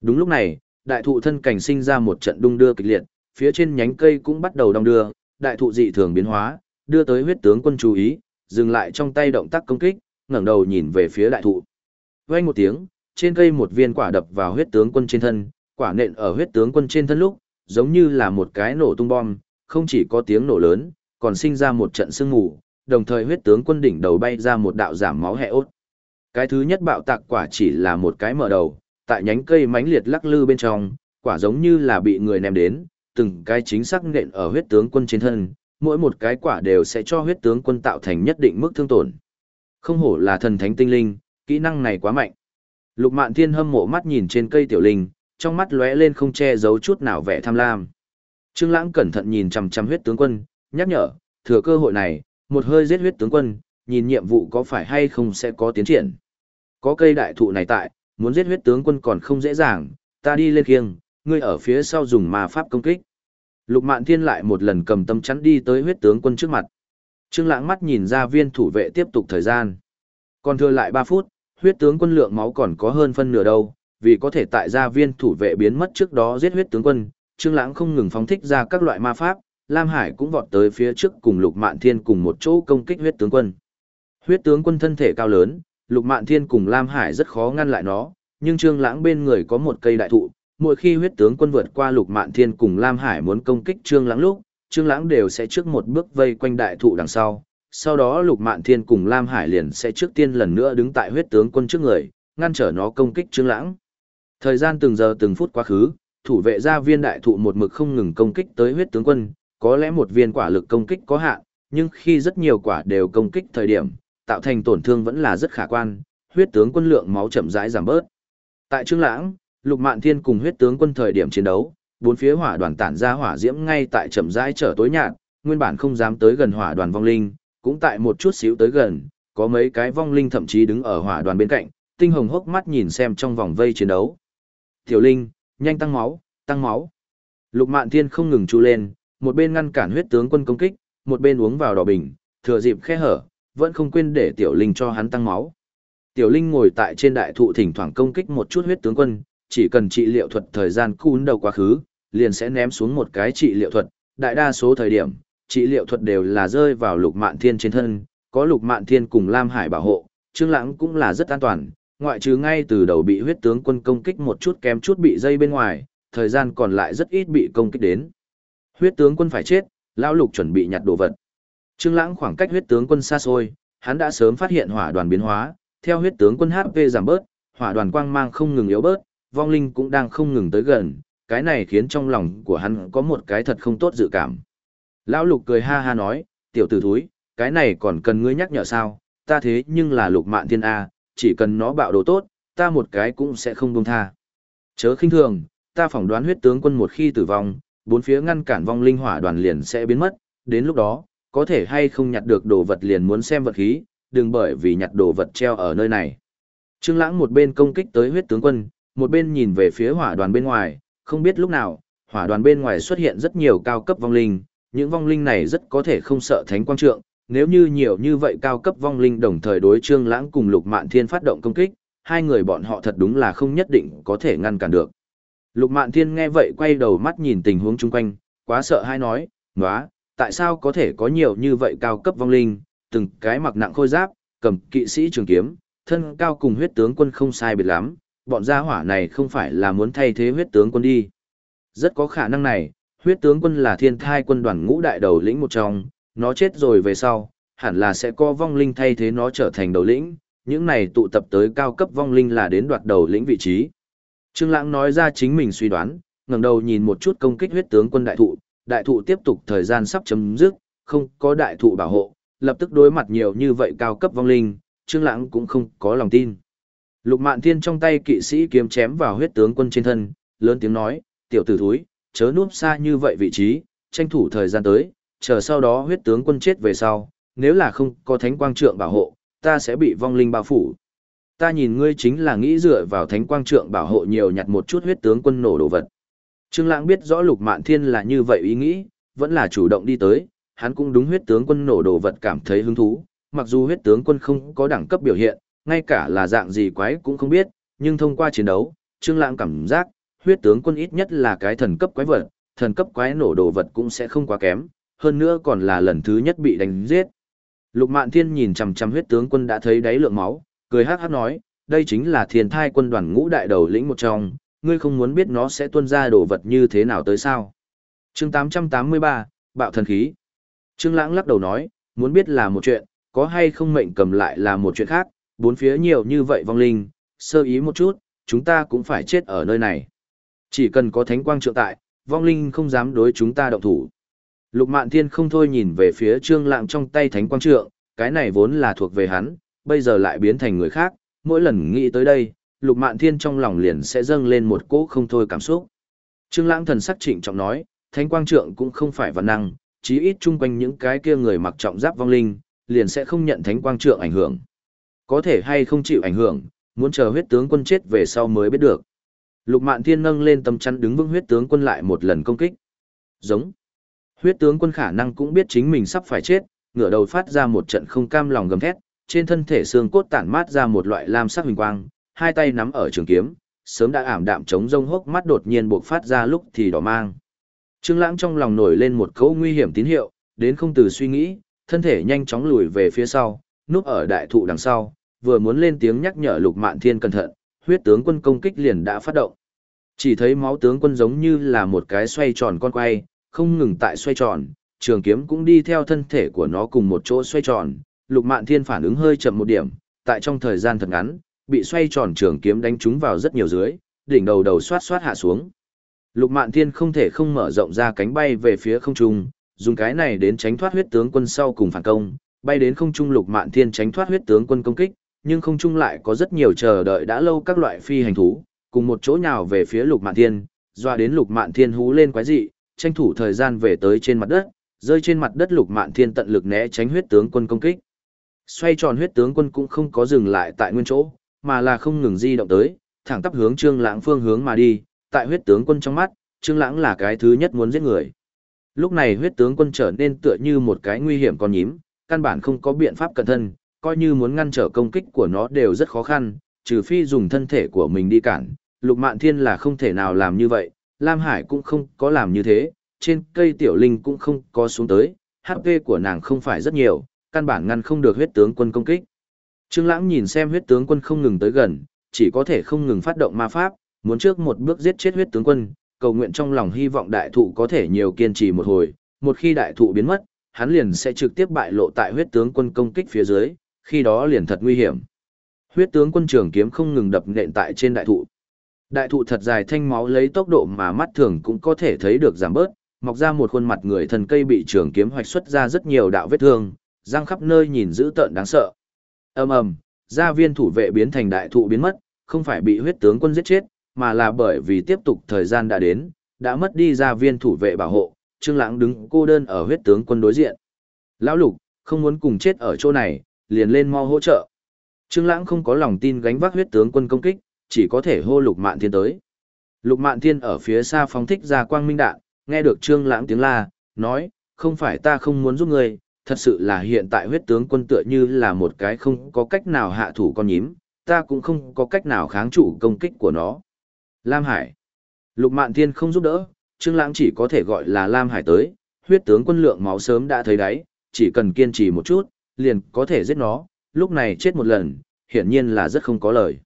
Đúng lúc này, đại thụ thân cảnh sinh ra một trận đung đưa kịch liệt, phía trên nhánh cây cũng bắt đầu đong đưa, đại thụ dị thường biến hóa, đưa tới huyết tướng quân chú ý, dừng lại trong tay động tác công kích, ngẩng đầu nhìn về phía đại thụ. Vang một tiếng, trên cây một viên quả đập vào huyết tướng quân trên thân, quả nện ở huyết tướng quân trên thân lúc, giống như là một cái nổ tung bom, không chỉ có tiếng nổ lớn, còn sinh ra một trận sương mù, đồng thời huyết tướng quân đỉnh đầu bay ra một đạo giảm máu hệ ốt. Cái thứ nhất bạo tạc quả chỉ là một cái mở đầu, tại nhánh cây mãnh liệt lắc lư bên trong, quả giống như là bị người ném đến, từng cái chính xác nện ở huyết tướng quân trên thân, mỗi một cái quả đều sẽ cho huyết tướng quân tạo thành nhất định mức thương tổn. Không hổ là thần thánh tinh linh, kỹ năng này quá mạnh. Lục Mạn Thiên hâm mộ mắt nhìn trên cây tiểu linh, trong mắt lóe lên không che giấu chút nào vẻ tham lam. Trương Lãng cẩn thận nhìn chằm chằm huyết tướng quân, nhắc nhở, thừa cơ hội này, một hơi giết huyết tướng quân, nhìn nhiệm vụ có phải hay không sẽ có tiến triển. Có cây đại thụ này tại, muốn giết huyết tướng quân còn không dễ dàng, ta đi lên khiêng, ngươi ở phía sau dùng ma pháp công kích. Lục Mạn Thiên lại một lần cầm tâm chắn đi tới huyết tướng quân trước mặt. Trương Lãng mắt nhìn ra viên thủ vệ tiếp tục thời gian. Còn thừa lại 3 phút, huyết tướng quân lượng máu còn có hơn phân nửa đâu, vì có thể tại gia viên thủ vệ biến mất trước đó giết huyết tướng quân, Trương Lãng không ngừng phóng thích ra các loại ma pháp, Lam Hải cũng vọt tới phía trước cùng Lục Mạn Thiên cùng một chỗ công kích huyết tướng quân. Huyết tướng quân thân thể cao lớn, Lục Mạn Thiên cùng Lam Hải rất khó ngăn lại nó, nhưng Trương Lãng bên người có một cây đại thụ, mỗi khi huyết tướng quân vượt qua Lục Mạn Thiên cùng Lam Hải muốn công kích Trương Lãng lúc, Trương Lãng đều sẽ trước một bước vây quanh đại thụ đằng sau, sau đó Lục Mạn Thiên cùng Lam Hải liền sẽ trước tiên lần nữa đứng tại huyết tướng quân trước người, ngăn trở nó công kích Trương Lãng. Thời gian từng giờ từng phút quá khứ, thủ vệ gia viên đại thụ một mực không ngừng công kích tới huyết tướng quân, có lẽ một viên quả lực công kích có hạn, nhưng khi rất nhiều quả đều công kích thời điểm, tạo thành tổn thương vẫn là rất khả quan, huyết tướng quân lượng máu chậm rãi giảm bớt. Tại Trương Lãng, Lục Mạn Thiên cùng huyết tướng quân thời điểm chiến đấu, bốn phía hỏa đoàn tản ra hỏa diễm ngay tại chậm rãi trở tối nhạt, nguyên bản không dám tới gần hỏa đoàn vong linh, cũng tại một chút xíu tới gần, có mấy cái vong linh thậm chí đứng ở hỏa đoàn bên cạnh, tinh hồng hốc mắt nhìn xem trong vòng vây chiến đấu. Tiểu Linh, nhanh tăng máu, tăng máu. Lục Mạn Thiên không ngừng chu lên, một bên ngăn cản huyết tướng quân công kích, một bên uống vào đỏ bình, thừa dịp khe hở, vẫn không quên để Tiểu Linh cho hắn tăng máu. Tiểu Linh ngồi tại trên đại thụ thỉnh thoảng công kích một chút huyết tướng quân, chỉ cần trị liệu thuật thời gian cún đầu quá khứ, liền sẽ ném xuống một cái trị liệu thuật, đại đa số thời điểm, trị liệu thuật đều là rơi vào lục mạn thiên trên thân, có lục mạn thiên cùng Lam Hải bảo hộ, Trương Lãng cũng là rất an toàn, ngoại trừ ngay từ đầu bị huyết tướng quân công kích một chút kém chút bị dây bên ngoài, thời gian còn lại rất ít bị công kích đến. Huyết tướng quân phải chết, lão lục chuẩn bị nhặt đồ vật. Trương Lãng khoảng cách huyết tướng quân xa xôi, hắn đã sớm phát hiện hỏa đoàn biến hóa, theo huyết tướng quân HP giảm bớt, hỏa đoàn quang mang không ngừng yếu bớt, vong linh cũng đang không ngừng tới gần, cái này khiến trong lòng của hắn có một cái thật không tốt dự cảm. Lão lục cười ha ha nói, tiểu tử thúi, cái này còn cần ngươi nhắc nhở sao, ta thế nhưng là lục mạn thiên A, chỉ cần nó bạo đồ tốt, ta một cái cũng sẽ không buông tha. Chớ khinh thường, ta phỏng đoán huyết tướng quân một khi tử vong, bốn phía ngăn cản vong linh hỏa đoàn liền sẽ biến mất, đến lúc đó, có thể hay không nhặt được đồ vật liền muốn xem vật khí, đừng bởi vì nhặt đồ vật treo ở nơi này. Trương Lãng một bên công kích tới huyết tướng quân, một bên nhìn về phía hỏa đoàn bên ngoài, không biết lúc nào, hỏa đoàn bên ngoài xuất hiện rất nhiều cao cấp vong linh, những vong linh này rất có thể không sợ thánh quang trượng, nếu như nhiều như vậy cao cấp vong linh đồng thời đối Trương Lãng cùng Lục Mạn Thiên phát động công kích, hai người bọn họ thật đúng là không nhất định có thể ngăn cản được. Lục Mạn Thiên nghe vậy quay đầu mắt nhìn tình huống chung quanh, quá sợ hai nói, "Nóa, tại sao có thể có nhiều như vậy cao cấp vong linh, từng cái mặc nặng khôi giáp, cầm kỵ sĩ trường kiếm, thân cao cùng huyết tướng quân không sai biệt lắm, bọn gia hỏa này không phải là muốn thay thế huyết tướng quân đi. Rất có khả năng này, huyết tướng quân là thiên thai quân đoàn ngũ đại đầu lĩnh một trong, nó chết rồi về sau, hẳn là sẽ có vong linh thay thế nó trở thành đầu lĩnh, những này tụ tập tới cao cấp vong linh là đến đoạt đầu lĩnh vị trí. Trương Lãng nói ra chính mình suy đoán, ngẩng đầu nhìn một chút công kích huyết tướng quân đại thụ, đại thụ tiếp tục thời gian sắp chấm dứt, không có đại thụ bảo hộ, lập tức đối mặt nhiều như vậy cao cấp vong linh, Trương Lãng cũng không có lòng tin. Lục Mạn Thiên trong tay kỵ sĩ kiếm chém vào huyết tướng quân trên thân, lớn tiếng nói, tiểu tử thúi, chớ núp xa như vậy vị trí, tranh thủ thời gian tới, chờ sau đó huyết tướng quân chết về sau, nếu là không có thánh quang trượng bảo hộ, ta sẽ bị vong linh bao phủ. Ta nhìn ngươi chính là nghĩ dựa vào thánh quang trượng bảo hộ nhiều nhặt một chút huyết tướng quân nổ đồ vật. Trương Lãng biết rõ Lục Mạn Thiên là như vậy ý nghĩ, vẫn là chủ động đi tới, hắn cũng đúng huyết tướng quân nổ đồ vật cảm thấy hứng thú, mặc dù huyết tướng quân không có đẳng cấp biểu hiện, ngay cả là dạng gì quái cũng không biết, nhưng thông qua chiến đấu, Trương Lãng cảm giác, huyết tướng quân ít nhất là cái thần cấp quái vật, thần cấp quái nổ đồ vật cũng sẽ không quá kém, hơn nữa còn là lần thứ nhất bị đánh giết. Lục Mạn Thiên nhìn chằm chằm huyết tướng quân đã thấy đáy lượng máu, cười hát hát nói, đây chính là thiên thai quân đoàn ngũ đại đầu lĩnh một trong, ngươi không muốn biết nó sẽ tuôn ra đồ vật như thế nào tới sao. Chương 883, Bạo thần khí. Trương Lãng lắc đầu nói, muốn biết là một chuyện, có hay không mệnh cầm lại là một chuyện khác, bốn phía nhiều như vậy vong linh, sơ ý một chút, chúng ta cũng phải chết ở nơi này. Chỉ cần có thánh quang trượng tại, vong linh không dám đối chúng ta động thủ. Lục Mạn Thiên không thôi nhìn về phía Trương Lãng trong tay thánh quang trượng, cái này vốn là thuộc về hắn, bây giờ lại biến thành người khác, mỗi lần nghĩ tới đây, Lục Mạn Thiên trong lòng liền sẽ dâng lên một cỗ không thôi cảm xúc. Trương Lãng thần sắc trịnh trọng nói, thánh quang trượng cũng không phải vạn năng, chí ít chung quanh những cái kia người mặc trọng giáp vong linh, liền sẽ không nhận thánh quang trượng ảnh hưởng. Có thể hay không chịu ảnh hưởng, muốn chờ huyết tướng quân chết về sau mới biết được. Lục Mạn Thiên nâng lên tấm chắn đứng vững huyết tướng quân lại một lần công kích. Giống. Huyết tướng quân khả năng cũng biết chính mình sắp phải chết, ngửa đầu phát ra một trận không cam lòng gầm thét, trên thân thể xương cốt tản mát ra một loại lam sắc huỳnh quang, hai tay nắm ở trường kiếm, sớm đã ảm đạm chống rông hốc mắt đột nhiên bộc phát ra lúc thì đỏ mang. Trương Lãng trong lòng nổi lên một câu nguy hiểm tín hiệu, đến không từ suy nghĩ, thân thể nhanh chóng lùi về phía sau, núp ở đại thụ đằng sau, vừa muốn lên tiếng nhắc nhở Lục Mạn Thiên cẩn thận, huyết tướng quân công kích liền đã phát động. Chỉ thấy máu tướng quân giống như là một cái xoay tròn con quay, không ngừng tại xoay tròn, trường kiếm cũng đi theo thân thể của nó cùng một chỗ xoay tròn, Lục Mạn Thiên phản ứng hơi chậm một điểm, tại trong thời gian thật ngắn, bị xoay tròn trường kiếm đánh trúng vào rất nhiều dưới, đỉnh đầu đầu xoát xoát hạ xuống. Lục Mạn Thiên không thể không mở rộng ra cánh bay về phía không trung, dùng cái này đến tránh thoát huyết tướng quân sau cùng phản công, bay đến không trung Lục Mạn Thiên tránh thoát huyết tướng quân công kích, nhưng không trung lại có rất nhiều chờ đợi đã lâu các loại phi hành thú, cùng một chỗ nhào về phía Lục Mạn Thiên, doa đến Lục Mạn Thiên hú lên quái dị, tranh thủ thời gian về tới trên mặt đất, rơi trên mặt đất Lục Mạn Thiên tận lực né tránh huyết tướng quân công kích. Xoay tròn huyết tướng quân cũng không có dừng lại tại nguyên chỗ, mà là không ngừng di động tới, thẳng tắp hướng Trương Lãng phương hướng mà đi, tại huyết tướng quân trong mắt, Trương Lãng là cái thứ nhất muốn giết người. Lúc này huyết tướng quân trở nên tựa như một cái nguy hiểm con nhím, căn bản không có biện pháp cẩn thân, coi như muốn ngăn trở công kích của nó đều rất khó khăn, trừ phi dùng thân thể của mình đi cản. Lục Mạn Thiên là không thể nào làm như vậy, Lam Hải cũng không có làm như thế, trên cây tiểu linh cũng không có xuống tới, HP của nàng không phải rất nhiều, căn bản ngăn không được huyết tướng quân công kích. Trương Lãng nhìn xem huyết tướng quân không ngừng tới gần, chỉ có thể không ngừng phát động ma pháp, muốn trước một bước giết chết huyết tướng quân, cầu nguyện trong lòng hy vọng đại thụ có thể nhiều kiên trì một hồi, một khi đại thụ biến mất, hắn liền sẽ trực tiếp bại lộ tại huyết tướng quân công kích phía dưới, khi đó liền thật nguy hiểm. Huyết tướng quân trường kiếm không ngừng đập nện tại trên đại thụ. Đại thụ thật dài thanh máu lấy tốc độ mà mắt thường cũng có thể thấy được giảm bớt, mọc ra một khuôn mặt người thần cây bị trường kiếm hoạch xuất ra rất nhiều đạo vết thương, răng khắp nơi nhìn dữ tợn đáng sợ. Ầm ầm, gia viên thủ vệ biến thành đại thụ biến mất, không phải bị huyết tướng quân giết chết, mà là bởi vì tiếp tục thời gian đã đến, đã mất đi gia viên thủ vệ bảo hộ, Trương Lãng đứng cô đơn ở huyết tướng quân đối diện. Lão Lục, không muốn cùng chết ở chỗ này, liền lên mau hỗ trợ. Trương Lãng không có lòng tin gánh vác huyết tướng quân công kích, chỉ có thể hô Lục Mạn Thiên tới. Lục Mạn Thiên ở phía xa phóng thích ra quang minh đạn, nghe được Trương Lãng tiếng la, nói, không phải ta không muốn giúp ngươi, thật sự là hiện tại huyết tướng quân tựa như là một cái không có cách nào hạ thủ con nhím, ta cũng không có cách nào kháng chủ công kích của nó. Lam Hải. Lục Mạn Thiên không giúp đỡ, Trương Lãng chỉ có thể gọi là Lam Hải tới, huyết tướng quân lượng máu sớm đã thấy đáy, chỉ cần kiên trì một chút, liền có thể giết nó, lúc này chết một lần, hiển nhiên là rất không có lời.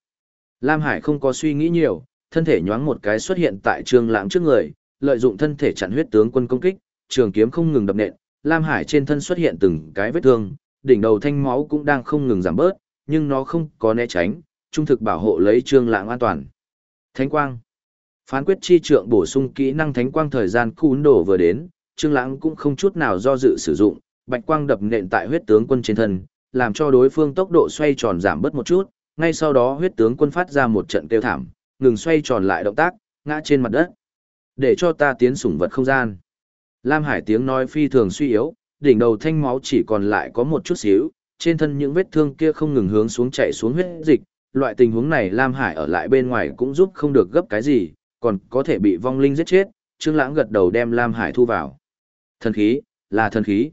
Lam Hải không có suy nghĩ nhiều, thân thể nhoáng một cái xuất hiện tại Trương Lãng trước người, lợi dụng thân thể chặn huyết tướng quân công kích, trường kiếm không ngừng đập nện, Lam Hải trên thân xuất hiện từng cái vết thương, đỉnh đầu thanh máu cũng đang không ngừng giảm bớt, nhưng nó không có né tránh, trung thực bảo hộ lấy Trương Lãng an toàn. Thánh quang. Phán quyết chi trượng bổ sung kỹ năng thánh quang thời gian cuốn đổ vừa đến, Trương Lãng cũng không chút nào do dự sử dụng, bạch quang đập nện tại huyết tướng quân trên thân, làm cho đối phương tốc độ xoay tròn giảm bớt một chút, ngay sau đó huyết tướng quân phát ra một trận kêu thảm, ngừng xoay tròn lại động tác, ngã trên mặt đất. Để cho ta tiến sủng vật không gian. Lam Hải tiếng nói phi thường suy yếu, đỉnh đầu thanh máu chỉ còn lại có một chút xíu, trên thân những vết thương kia không ngừng hướng xuống chảy xuống huyết dịch, loại tình huống này Lam Hải ở lại bên ngoài cũng giúp không được gấp cái gì, còn có thể bị vong linh giết chết, Trương Lãng gật đầu đem Lam Hải thu vào. Thần khí, là thần khí.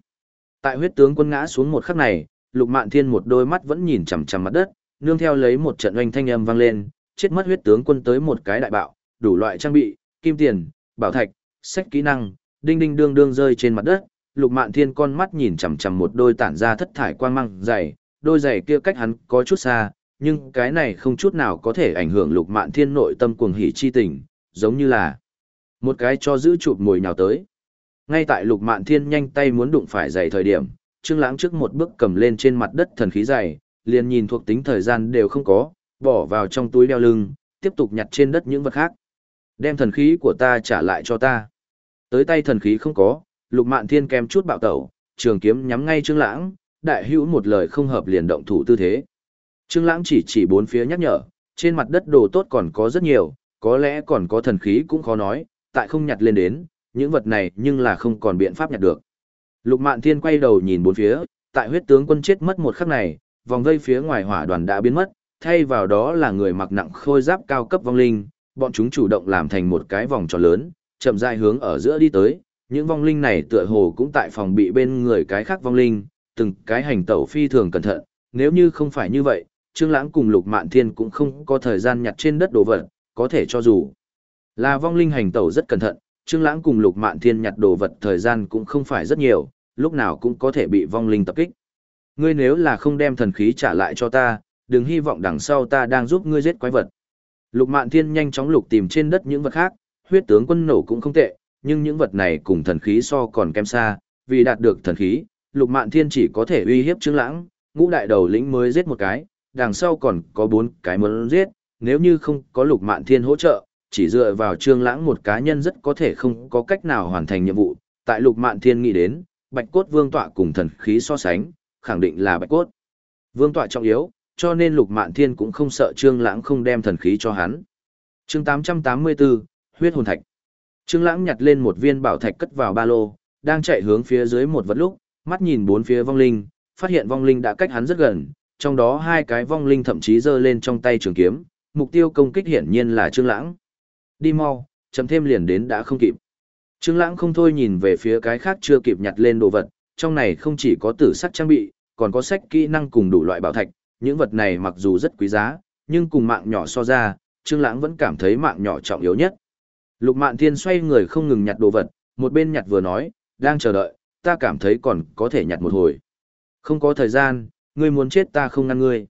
Tại huyết tướng quân ngã xuống một khắc này, Lục Mạn Thiên một đôi mắt vẫn nhìn chằm chằm mặt đất, nương theo lấy một trận oanh thanh âm vang lên, chết mất huyết tướng quân tới một cái đại bạo, đủ loại trang bị, kim tiền, bảo thạch, sách kỹ năng, đinh đinh đương đương rơi trên mặt đất. Lục Mạn Thiên con mắt nhìn chằm chằm một đôi tản ra thất thải quang mang dày, đôi giày kia cách hắn có chút xa, nhưng cái này không chút nào có thể ảnh hưởng Lục Mạn Thiên nội tâm cuồng hỉ chi tình, giống như là một cái cho giữ chụp mồi nhào tới. Ngay tại Lục Mạn Thiên nhanh tay muốn đụng phải giày thời điểm, Trương Lãng trước một bước cầm lên trên mặt đất thần khí giày, liền nhìn thuộc tính thời gian đều không có, bỏ vào trong túi đeo lưng, tiếp tục nhặt trên đất những vật khác. Đem thần khí của ta trả lại cho ta. Tới tay thần khí không có, Lục Mạn Thiên kèm chút bạo tẩu, trường kiếm nhắm ngay Trương Lãng, đại hữu một lời không hợp liền động thủ tư thế. Trương Lãng chỉ chỉ bốn phía nhắc nhở, trên mặt đất đồ tốt còn có rất nhiều, có lẽ còn có thần khí cũng khó nói, tại không nhặt lên đến, những vật này nhưng là không còn biện pháp nhặt được. Lục Mạn Thiên quay đầu nhìn bốn phía, tại huyết tướng quân chết mất một khắc này, vòng vây phía ngoài hỏa đoàn đã biến mất, thay vào đó là người mặc nặng khôi giáp cao cấp vong linh, bọn chúng chủ động làm thành một cái vòng tròn lớn, chậm rãi hướng ở giữa đi tới, những vong linh này tựa hồ cũng tại phòng bị bên người cái khác vong linh, từng cái hành tẩu phi thường cẩn thận, nếu như không phải như vậy, Trương Lãng cùng Lục Mạn Thiên cũng không có thời gian nhặt trên đất đồ vật, có thể cho dù là vong linh hành tẩu rất cẩn thận, Trương Lãng cùng Lục Mạn Thiên nhặt đồ vật thời gian cũng không phải rất nhiều, lúc nào cũng có thể bị vong linh tập kích. Ngươi nếu là không đem thần khí trả lại cho ta, đừng hy vọng đằng sau ta đang giúp ngươi giết quái vật. Lục Mạn Thiên nhanh chóng lục tìm trên đất những vật khác, huyết tướng quân nổ cũng không tệ, nhưng những vật này cùng thần khí so còn kém xa, vì đạt được thần khí, Lục Mạn Thiên chỉ có thể uy hiếp Trương Lãng, ngũ đại đầu lĩnh mới giết một cái, đằng sau còn có bốn cái muốn giết, nếu như không có Lục Mạn Thiên hỗ trợ, chỉ dựa vào Trương Lãng một cá nhân rất có thể không có cách nào hoàn thành nhiệm vụ. Tại Lục Mạn Thiên nghĩ đến, Bạch Cốt Vương tọa cùng thần khí so sánh, khẳng định là Bạch Cốt Vương tọa trọng yếu, cho nên Lục Mạn Thiên cũng không sợ Trương Lãng không đem thần khí cho hắn. Chương 884, huyết hồn thạch. Trương Lãng nhặt lên một viên bảo thạch cất vào ba lô, đang chạy hướng phía dưới một vật lúc, mắt nhìn bốn phía vong linh, phát hiện vong linh đã cách hắn rất gần, trong đó hai cái vong linh thậm chí giơ lên trong tay trường kiếm, mục tiêu công kích hiển nhiên là Trương Lãng. Đi mau, chậm thêm liền đến đã không kịp. Trương Lãng không thôi nhìn về phía cái khác chưa kịp nhặt lên đồ vật, trong này không chỉ có tử sắc trang bị, còn có sách kỹ năng cùng đủ loại bảo thạch, những vật này mặc dù rất quý giá, nhưng cùng mạng nhỏ so ra, Trương Lãng vẫn cảm thấy mạng nhỏ trọng yếu nhất. Lục Mạn Thiên xoay người không ngừng nhặt đồ vật, một bên nhặt vừa nói, đang chờ đợi, ta cảm thấy còn có thể nhặt một hồi. Không có thời gian, ngươi muốn chết ta không ngăn ngươi.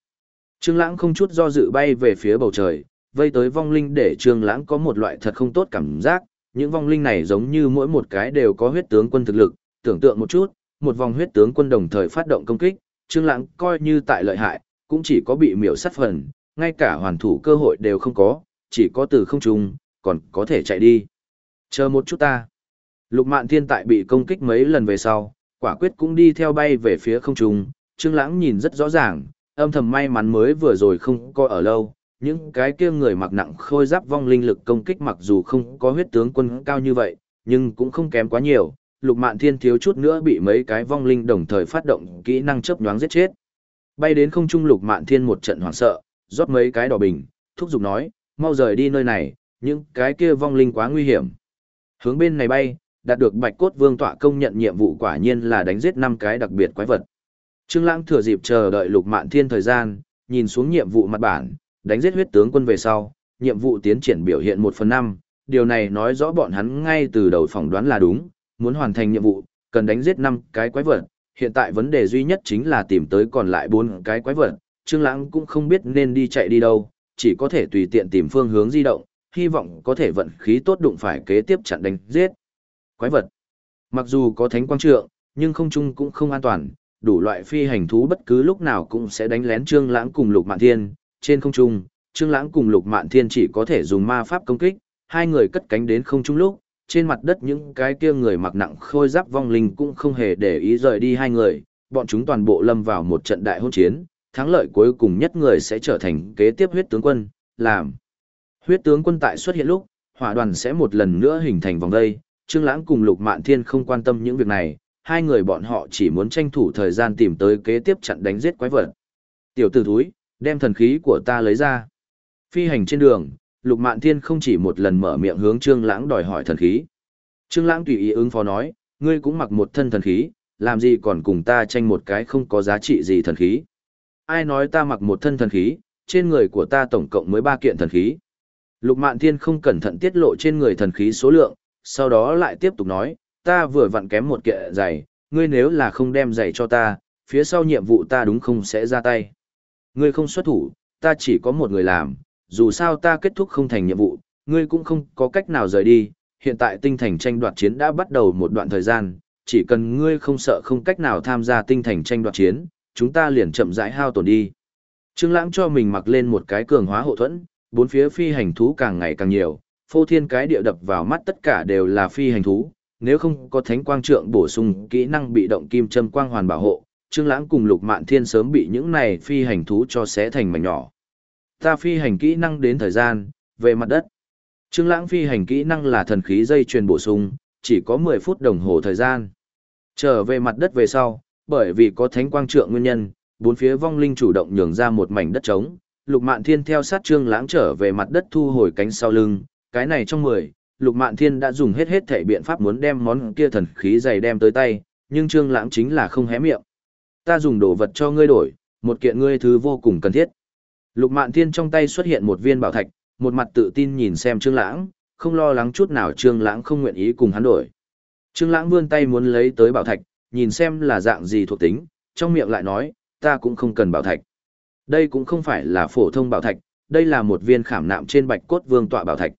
Trương Lãng không chút do dự bay về phía bầu trời, vây tới vong linh để Trương Lãng có một loại thật không tốt cảm giác, những vong linh này giống như mỗi một cái đều có huyết tướng quân thực lực, tưởng tượng một chút, một vòng huyết tướng quân đồng thời phát động công kích, Trương Lãng coi như tại lợi hại, cũng chỉ có bị miểu sát phần, ngay cả hoàn thủ cơ hội đều không có, chỉ có từ không trung, còn có thể chạy đi. Chờ một chút ta. Lục Mạn Thiên tại bị công kích mấy lần về sau, quả quyết cũng đi theo bay về phía không trung, Trương Lãng nhìn rất rõ ràng, âm thầm may mắn mới vừa rồi không có ở lâu, những cái kia người mặc nặng khôi giáp vong linh lực công kích mặc dù không có huyết tướng quân cao như vậy, nhưng cũng không kém quá nhiều, Lục Mạn Thiên thiếu chút nữa bị mấy cái vong linh đồng thời phát động kỹ năng chớp nhoáng giết chết. Bay đến không trung Lục Mạn Thiên một trận hoảng sợ, rót mấy cái đỏ bình, thúc giục nói, mau rời đi nơi này, những cái kia vong linh quá nguy hiểm. Hướng bên này bay, đạt được Bạch Cốt Vương tọa công nhận nhiệm vụ quả nhiên là đánh giết năm cái đặc biệt quái vật. Trương Lãng thừa dịp chờ đợi Lục Mạn Thiên thời gian, nhìn xuống nhiệm vụ mặt bản, đánh giết huyết tướng quân về sau, nhiệm vụ tiến triển biểu hiện 1 phần 5, điều này nói rõ bọn hắn ngay từ đầu phỏng đoán là đúng, muốn hoàn thành nhiệm vụ, cần đánh giết 5 cái quái vật, hiện tại vấn đề duy nhất chính là tìm tới còn lại 4 cái quái vật, Trương Lãng cũng không biết nên đi chạy đi đâu, chỉ có thể tùy tiện tìm phương hướng di động, hy vọng có thể vận khí tốt đụng phải kế tiếp chặn đánh giết. Quái vật. Mặc dù có thánh quang trượng, nhưng không trung cũng không an toàn, đủ loại phi hành thú bất cứ lúc nào cũng sẽ đánh lén Trương Lãng cùng Lục Mạn Thiên, trên không trung, Trương Lãng cùng Lục Mạn Thiên chỉ có thể dùng ma pháp công kích, hai người cất cánh đến không trung lúc, trên mặt đất những cái kia người mặc nặng khôi giáp vong linh cũng không hề để ý rời đi hai người, bọn chúng toàn bộ lâm vào một trận đại hôn chiến, thắng lợi cuối cùng nhất người sẽ trở thành kế tiếp huyết tướng quân, làm. Huyết tướng quân tại xuất hiện lúc, hỏa đoàn sẽ một lần nữa hình thành vòng đây. Trương Lãng cùng Lục Mạn Thiên không quan tâm những việc này, hai người bọn họ chỉ muốn tranh thủ thời gian tìm tới kế tiếp chặn đánh giết quái vật. Tiểu tử thúi, đem thần khí của ta lấy ra. Phi hành trên đường, Lục Mạn Thiên không chỉ một lần mở miệng hướng Trương Lãng đòi hỏi thần khí. Trương Lãng tùy ý ứng phó nói, ngươi cũng mặc một thân thần khí, làm gì còn cùng ta tranh một cái không có giá trị gì thần khí. Ai nói ta mặc một thân thần khí, trên người của ta tổng cộng mới ba kiện thần khí. Lục Mạn Thiên không cẩn thận tiết lộ trên người thần khí số lượng, sau đó lại tiếp tục nói, ta vừa vặn kém một kiện giày, ngươi nếu là không đem giày cho ta, phía sau nhiệm vụ ta đúng không sẽ ra tay. Ngươi không xuất thủ, ta chỉ có một người làm, dù sao ta kết thúc không thành nhiệm vụ, ngươi cũng không có cách nào rời đi, hiện tại tinh thành tranh đoạt chiến đã bắt đầu một đoạn thời gian, chỉ cần ngươi không sợ không cách nào tham gia tinh thành tranh đoạt chiến, chúng ta liền chậm rãi hao tổn đi. Trương Lãng cho mình mặc lên một cái cường hóa hộ thuẫn, bốn phía phi hành thú càng ngày càng nhiều, phô thiên cái địa đập vào mắt tất cả đều là phi hành thú, nếu không có thánh quang trượng bổ sung kỹ năng bị động kim châm quang hoàn bảo hộ, Trương Lãng cùng Lục Mạn Thiên sớm bị những này phi hành thú cho xé thành mảnh nhỏ. Ta phi hành kỹ năng đến thời gian, về mặt đất. Trương Lãng phi hành kỹ năng là thần khí dây truyền bổ sung, chỉ có 10 phút đồng hồ thời gian. Trở về mặt đất về sau, bởi vì có thánh quang trượng nguyên nhân, bốn phía vong linh chủ động nhường ra một mảnh đất trống, Lục Mạn Thiên theo sát Trương Lãng trở về mặt đất thu hồi cánh sau lưng, cái này trong 10, Lục Mạn Thiên đã dùng hết hết thể biện pháp muốn đem món kia thần khí dày đem tới tay, nhưng Trương Lãng chính là không hé miệng. Ta dùng đồ vật cho ngươi đổi, một kiện ngươi thứ vô cùng cần thiết. Lục Mạn Thiên trong tay xuất hiện một viên bảo thạch, một mặt tự tin nhìn xem Trương Lãng, không lo lắng chút nào Trương Lãng không nguyện ý cùng hắn đổi. Trương Lãng vươn tay muốn lấy tới bảo thạch, nhìn xem là dạng gì thuộc tính, trong miệng lại nói, ta cũng không cần bảo thạch. Đây cũng không phải là phổ thông bảo thạch, đây là một viên khảm nạm trên bạch cốt vương tọa bảo thạch.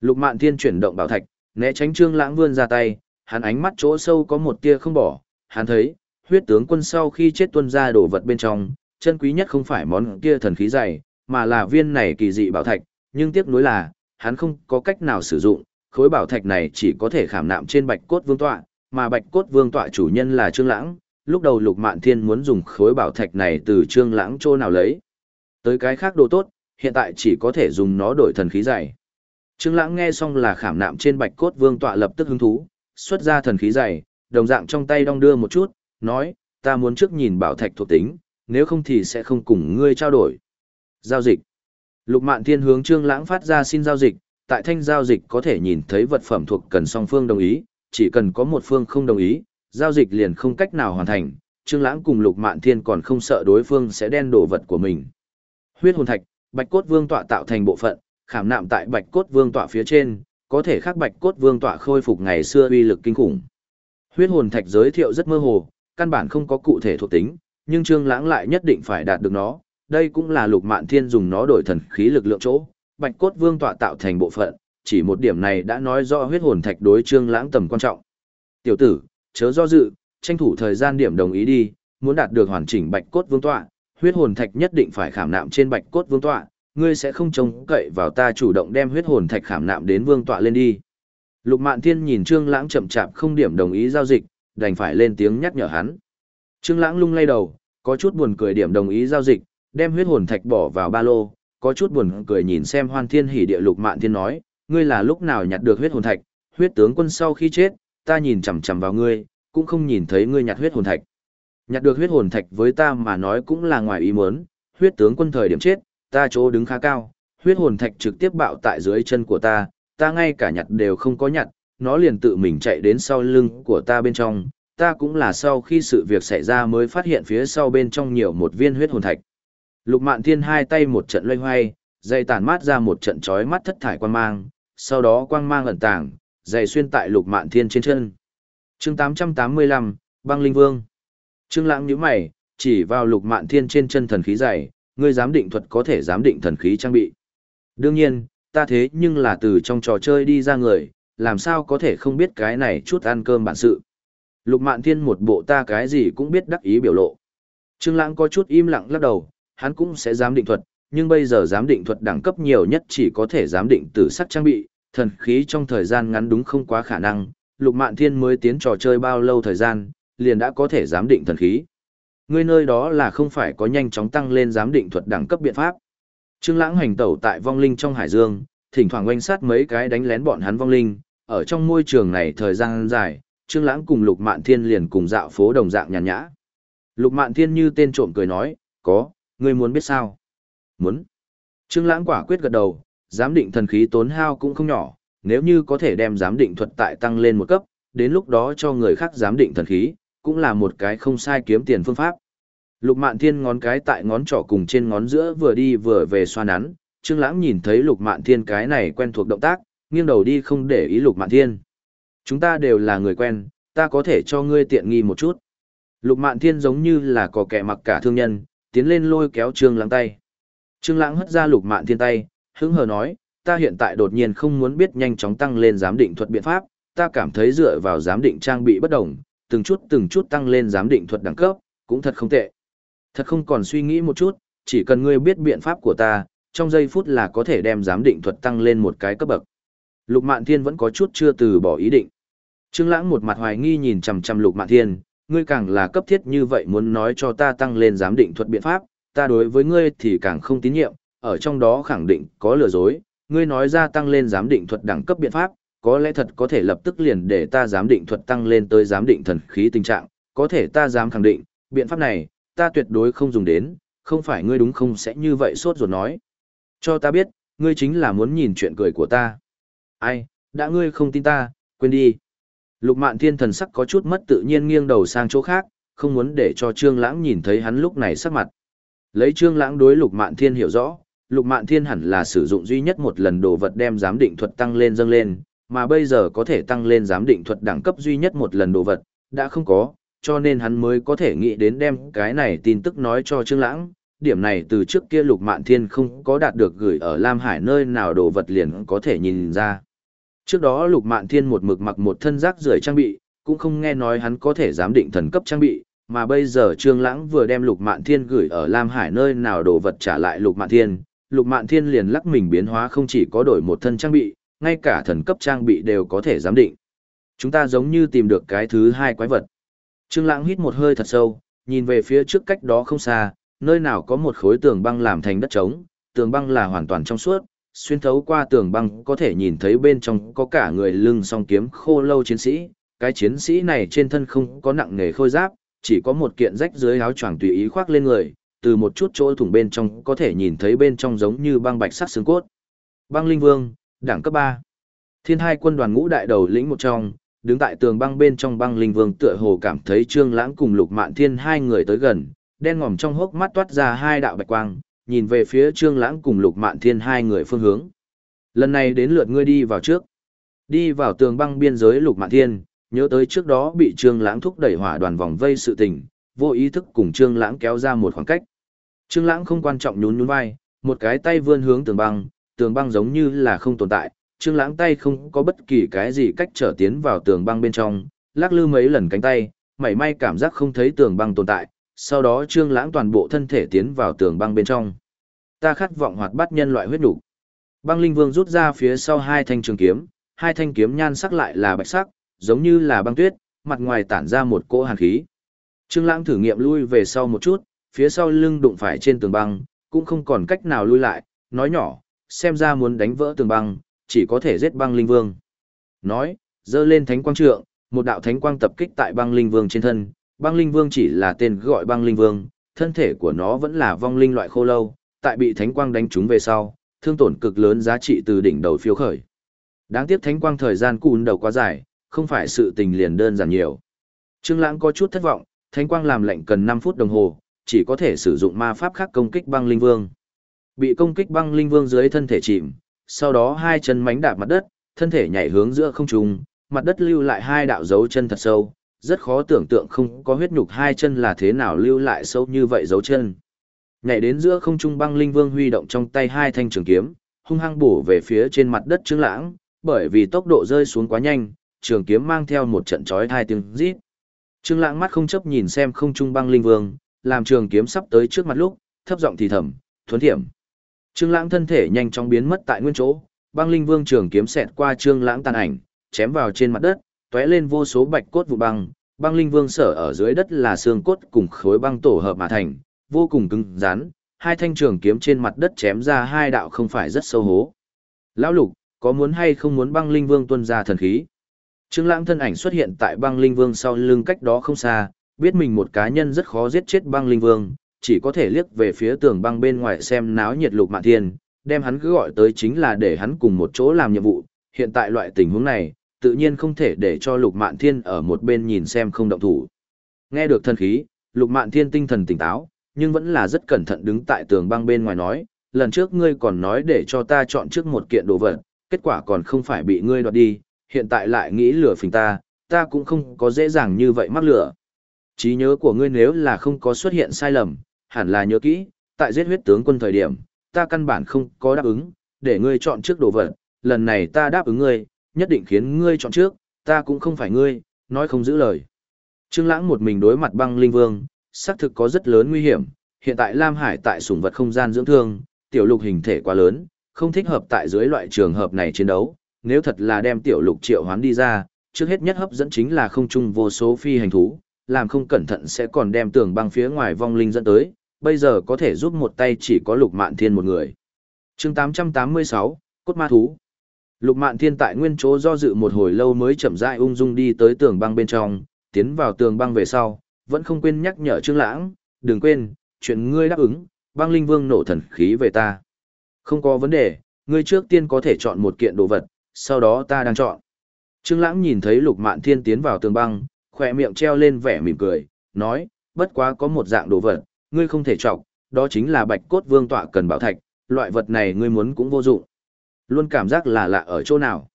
Lục Mạn Thiên chuyển động bảo thạch, né tránh Trương Lãng vươn ra tay, hắn ánh mắt chỗ sâu có một tia không bỏ, hắn thấy, huyết tướng quân sau khi chết tuôn ra đồ vật bên trong, chân quý nhất không phải món kia thần khí dày, mà là viên này kỳ dị bảo thạch, nhưng tiếc nuối là, hắn không có cách nào sử dụng, khối bảo thạch này chỉ có thể khảm nạm trên bạch cốt vương tọa, mà bạch cốt vương tọa chủ nhân là Trương Lãng, lúc đầu Lục Mạn Thiên muốn dùng khối bảo thạch này từ Trương Lãng chỗ nào lấy. Tới cái khác đồ tốt, hiện tại chỉ có thể dùng nó đổi thần khí dày. Trương Lãng nghe xong là khảm nạm trên bạch cốt vương tọa lập tức hứng thú, xuất ra thần khí dày, đồng dạng trong tay đong đưa một chút, nói, ta muốn trước nhìn bảo thạch thuộc tính, nếu không thì sẽ không cùng ngươi trao đổi. Giao dịch. Lục Mạn Thiên hướng Trương Lãng phát ra xin giao dịch, tại thanh giao dịch có thể nhìn thấy vật phẩm thuộc cần song phương đồng ý, chỉ cần có một phương không đồng ý, giao dịch liền không cách nào hoàn thành. Trương Lãng cùng Lục Mạn Thiên còn không sợ đối phương sẽ đen đổ vật của mình. Huyết hồn thạch, Bạch cốt vương tọa tạo thành bộ phận, khảm nạm tại Bạch cốt vương tọa phía trên, có thể khắc bạch cốt vương tọa khôi phục ngày xưa uy lực kinh khủng. Huyết hồn thạch giới thiệu rất mơ hồ, căn bản không có cụ thể thuộc tính, nhưng Trương Lãng lại nhất định phải đạt được nó, đây cũng là Lục Mạn Thiên dùng nó đổi thần khí lực lượng chỗ, Bạch cốt vương tọa tạo thành bộ phận, chỉ một điểm này đã nói rõ huyết hồn thạch đối Trương Lãng tầm quan trọng. "Tiểu tử, chớ do dự, tranh thủ thời gian điểm đồng ý đi, muốn đạt được hoàn chỉnh Bạch cốt vương tọa, huyết hồn thạch nhất định phải khảm nạm trên Bạch cốt vương tọa, ngươi sẽ không trông cậy vào ta chủ động đem huyết hồn thạch khảm nạm đến vương tọa lên đi." Lục Mạn Thiên nhìn Trương Lãng chậm chạp không điểm đồng ý giao dịch, đành phải lên tiếng nhắc nhở hắn. Trương Lãng lung lay đầu, có chút buồn cười điểm đồng ý giao dịch, đem huyết hồn thạch bỏ vào ba lô, có chút buồn cười nhìn xem Hoan Thiên Hỉ địa Lục Mạn Thiên nói, ngươi là lúc nào nhặt được huyết hồn thạch, huyết tướng quân sau khi chết, ta nhìn chằm chằm vào ngươi, cũng không nhìn thấy ngươi nhặt huyết hồn thạch. Nhặt được huyết hồn thạch với ta mà nói cũng là ngoài ý muốn, huyết tướng quân thời điểm chết, ta chỗ đứng khá cao, huyết hồn thạch trực tiếp bạo tại dưới chân của ta, ta ngay cả nhặt đều không có nhặt, nó liền tự mình chạy đến sau lưng của ta bên trong, ta cũng là sau khi sự việc xảy ra mới phát hiện phía sau bên trong nhiều một viên huyết hồn thạch. Lục Mạn Thiên hai tay một trận loay hoay, dây tản mát ra một trận chói mắt thất thải quang mang, sau đó quang mang ẩn tàng, dày xuyên tại Lục Mạn Thiên trên chân. Chương 885, Băng Linh Vương. Trương Lãng nhíu mày, chỉ vào Lục Mạn Thiên trên chân thần khí dày, ngươi giám định thuật có thể giám định thần khí trang bị. Đương nhiên, ta thế nhưng là từ trong trò chơi đi ra người, làm sao có thể không biết cái này chút ăn cơm bản sự. Lục Mạn Thiên một bộ ta cái gì cũng biết đắc ý biểu lộ. Trương Lãng có chút im lặng lắc đầu, hắn cũng sẽ giám định thuật, nhưng bây giờ giám định thuật đẳng cấp nhiều nhất chỉ có thể giám định tử sắc trang bị, thần khí trong thời gian ngắn đúng không quá khả năng. Lục Mạn Thiên mới tiến trò chơi bao lâu thời gian, liền đã có thể giám định thần khí. Ngươi nơi đó là không phải có nhanh chóng tăng lên giám định thuật đẳng cấp biện pháp. Trương Lãng hành tẩu tại vong linh trong hải dương, thỉnh thoảng quanh sát mấy cái đánh lén bọn hắn vong linh, ở trong môi trường này thời gian dài, Trương Lãng cùng Lục Mạn Thiên liền cùng dạo phố đồng dạng nhàn nhã. Lục Mạn Thiên như tên trộm cười nói, "Có, ngươi muốn biết sao?" "Muốn." Trương Lãng quả quyết gật đầu, giám định thần khí tốn hao cũng không nhỏ, nếu như có thể đem giám định thuật tại tăng lên một cấp, đến lúc đó cho người khác giám định thần khí, cũng là một cái không sai kiếm tiền phương pháp. Lục Mạn Thiên ngón cái tại ngón trỏ cùng trên ngón giữa vừa đi vừa về xoa nắn, Trương Lãng nhìn thấy Lục Mạn Thiên cái này quen thuộc động tác, nghiêng đầu đi không để ý Lục Mạn Thiên. Chúng ta đều là người quen, ta có thể cho ngươi tiện nghi một chút. Lục Mạn Thiên giống như là có kẻ mặc cả thương nhân, tiến lên lôi kéo Trương Lãng tay. Trương Lãng hất ra Lục Mạn Thiên tay, hứng hờ nói, ta hiện tại đột nhiên không muốn biết nhanh chóng tăng lên giám định thuật biện pháp, ta cảm thấy dựa vào giám định trang bị bất đồng, từng chút từng chút tăng lên giám định thuật đẳng cấp, cũng thật không tệ. Thật không còn suy nghĩ một chút, chỉ cần ngươi biết biện pháp của ta, trong giây phút là có thể đem giám định thuật tăng lên một cái cấp bậc. Lục Mạn Thiên vẫn có chút chưa từ bỏ ý định. Trương Lãng một mặt hoài nghi nhìn chằm chằm Lục Mạn Thiên, ngươi càng là cấp thiết như vậy muốn nói cho ta tăng lên giám định thuật biện pháp, ta đối với ngươi thì càng không tín nhiệm, ở trong đó khẳng định có lừa dối, ngươi nói ra tăng lên giám định thuật đẳng cấp biện pháp, có lẽ thật có thể lập tức liền để ta giám định thuật tăng lên tới giám định thần khí tình trạng, có thể ta dám khẳng định, biện pháp này, ta tuyệt đối không dùng đến, không phải ngươi đúng không sẽ như vậy sốt ruột nói. Cho ta biết, ngươi chính là muốn nhìn chuyện cười của ta. Ai, đã ngươi không tin ta, quên đi. Lục mạn thiên thần sắc có chút mất tự nhiên nghiêng đầu sang chỗ khác, không muốn để cho Trương Lãng nhìn thấy hắn lúc này sắc mặt. Lấy Trương Lãng đối Lục Mạn Thiên hiểu rõ, Lục Mạn Thiên hẳn là sử dụng duy nhất một lần đồ vật đem giám định thuật tăng lên dâng lên, mà bây giờ có thể tăng lên giám định thuật đẳng cấp duy nhất một lần đồ vật, đã không có, cho nên hắn mới có thể nghĩ đến đem cái này tin tức nói cho Trương Lãng. Điểm này từ trước kia Lục Mạn Thiên không có đạt được gửi ở Lam Hải nơi nào đồ vật liền có thể nhìn ra. Trước đó Lục Mạn Thiên một mực mặc một thân rác rưởi trang bị, cũng không nghe nói hắn có thể giám định thần cấp trang bị, mà bây giờ Trương Lãng vừa đem Lục Mạn Thiên gửi ở Lam Hải nơi nào đồ vật trả lại Lục Mạn Thiên, Lục Mạn Thiên liền lắc mình biến hóa không chỉ có đổi một thân trang bị, ngay cả thần cấp trang bị đều có thể giám định. Chúng ta giống như tìm được cái thứ hai quái vật. Trương Lãng hít một hơi thật sâu, nhìn về phía trước cách đó không xa, nơi nào có một khối tường băng làm thành đất trống, tường băng là hoàn toàn trong suốt, xuyên thấu qua tường băng có thể nhìn thấy bên trong có cả người lưng song kiếm khô lâu chiến sĩ. Cái chiến sĩ này trên thân không có nặng nề khôi giáp, chỉ có một kiện rách dưới áo choàng tùy ý khoác lên người, từ một chút chỗ thủng bên trong có thể nhìn thấy bên trong giống như băng bạch sắc xương cốt. Băng Linh Vương, đẳng cấp 3. Thiên hai quân đoàn ngũ đại đầu lĩnh một trong, đứng tại tường băng bên trong băng linh vương tựa hồ cảm thấy Trương Lãng cùng Lục Mạn Thiên hai người tới gần, đen ngòm trong hốc mắt toát ra hai đạo bạch quang, nhìn về phía Trương Lãng cùng Lục Mạn Thiên hai người phương hướng. Lần này đến lượt ngươi đi vào trước. Đi vào tường băng biên giới Lục Mạn Thiên, nhớ tới trước đó bị Trương Lãng thúc đẩy hỏa đoàn vòng vây sự tình, vô ý thức cùng Trương Lãng kéo ra một khoảng cách. Trương Lãng không quan trọng nhún nhún vai, một cái tay vươn hướng tường băng, tường băng giống như là không tồn tại, Trương Lãng tay không có bất kỳ cái gì cách trở tiến vào tường băng bên trong, lắc lư mấy lần cánh tay, mảy may cảm giác không thấy tường băng tồn tại, sau đó Trương Lãng toàn bộ thân thể tiến vào tường băng bên trong. Ta khát vọng hoạt bát nhân loại huyết nục. Băng Linh Vương rút ra phía sau hai thanh trường kiếm, hai thanh kiếm nhan sắc lại là bạch sắc, giống như là băng tuyết, mặt ngoài tản ra một cỗ hàn khí. Trương Lãng thử nghiệm lui về sau một chút, phía sau lưng đụng phải trên tường băng, cũng không còn cách nào lui lại, nói nhỏ, xem ra muốn đánh vỡ tường băng, chỉ có thể giết băng linh vương. Nói, dơ lên thánh quang trượng, một đạo thánh quang tập kích tại băng linh vương trên thân, băng linh vương chỉ là tên gọi băng linh vương, thân thể của nó vẫn là vong linh loại khô lâu, tại bị thánh quang đánh trúng về sau, thương tổn cực lớn giá trị từ đỉnh đầu phiêu khởi. Đáng tiếc thánh quang thời gian cùn đầu quá dài, không phải sự tình liền đơn giản nhiều. Trương Lãng có chút thất vọng, thánh quang làm lệnh cần 5 phút đồng hồ, chỉ có thể sử dụng ma pháp khác công kích băng linh vương. Bị công kích băng linh vương dưới thân thể chìm, sau đó hai chân mánh đạp mặt đất, thân thể nhảy hướng giữa không trung, mặt đất lưu lại hai đạo dấu chân thật sâu, rất khó tưởng tượng không có huyết nhục hai chân là thế nào lưu lại sâu như vậy dấu chân. Nhảy đến giữa không trung băng linh vương huy động trong tay hai thanh trường kiếm, hung hăng bổ về phía trên mặt đất Trương Lãng, bởi vì tốc độ rơi xuống quá nhanh, trường kiếm mang theo một trận chói thai tiếng rít. Trương Lãng mắt không chấp nhìn xem không trung băng linh vương, làm trường kiếm sắp tới trước mặt lúc, thấp giọng thì thầm, thuấn thiểm. Trương Lãng thân thể nhanh chóng biến mất tại nguyên chỗ, băng linh vương trường kiếm xẹt qua Trương Lãng tàn ảnh, chém vào trên mặt đất, tóe lên vô số bạch cốt vụ băng, băng linh vương sở ở dưới đất là xương cốt cùng khối băng tổ hợp mà thành, vô cùng cứng rắn, hai thanh trường kiếm trên mặt đất chém ra hai đạo không phải rất sâu hố. Lão Lục, có muốn hay không muốn băng linh vương tuân ra thần khí? Trương Lãng thân ảnh xuất hiện tại băng linh vương sau lưng cách đó không xa, biết mình một cá nhân rất khó giết chết băng linh vương, chỉ có thể liếc về phía tường băng bên ngoài xem náo nhiệt lục mạn thiên, đem hắn cứ gọi tới chính là để hắn cùng một chỗ làm nhiệm vụ. Hiện tại loại tình huống này, tự nhiên không thể để cho lục mạn thiên ở một bên nhìn xem không động thủ. Nghe được thân khí, lục mạn thiên tinh thần tỉnh táo, nhưng vẫn là rất cẩn thận đứng tại tường băng bên ngoài nói, lần trước ngươi còn nói để cho ta chọn trước một kiện đồ vật, kết quả còn không phải bị ngươi đoạt đi, hiện tại lại nghĩ lừa phình ta, ta cũng không có dễ dàng như vậy mắc lửa. Trí nhớ của ngươi nếu là không có xuất hiện sai lầm, hẳn là nhớ kỹ, tại giết huyết tướng quân thời điểm, ta căn bản không có đáp ứng, để ngươi chọn trước đồ vật, lần này ta đáp ứng ngươi, nhất định khiến ngươi chọn trước, ta cũng không phải ngươi, nói không giữ lời. Trương Lãng một mình đối mặt băng linh vương, xác thực có rất lớn nguy hiểm, hiện tại Lam Hải tại sủng vật không gian dưỡng thương, tiểu lục hình thể quá lớn, không thích hợp tại dưới loại trường hợp này chiến đấu, nếu thật là đem tiểu lục triệu hoán đi ra, trước hết nhất hấp dẫn chính là không trung vô số phi hành thú, làm không cẩn thận sẽ còn đem tường băng phía ngoài vong linh dẫn tới, bây giờ có thể giúp một tay chỉ có Lục Mạn Thiên một người. chương 886, Cốt Ma Thú Lục Mạn Thiên tại nguyên chỗ do dự một hồi lâu mới chậm rãi ung dung đi tới tường băng bên trong, tiến vào tường băng về sau, vẫn không quên nhắc nhở Trương Lãng, đừng quên, chuyện ngươi đáp ứng, băng linh vương nổ thần khí về ta. Không có vấn đề, ngươi trước tiên có thể chọn một kiện đồ vật, sau đó ta đang chọn. Trương Lãng nhìn thấy Lục Mạn Thiên tiến vào tường băng, khỏe miệng treo lên vẻ mỉm cười, nói, bất quá có một dạng đồ vật, ngươi không thể chọc, đó chính là bạch cốt vương tọa cần bảo thạch, loại vật này ngươi muốn cũng vô dụng. Luôn cảm giác là lạ ở chỗ nào.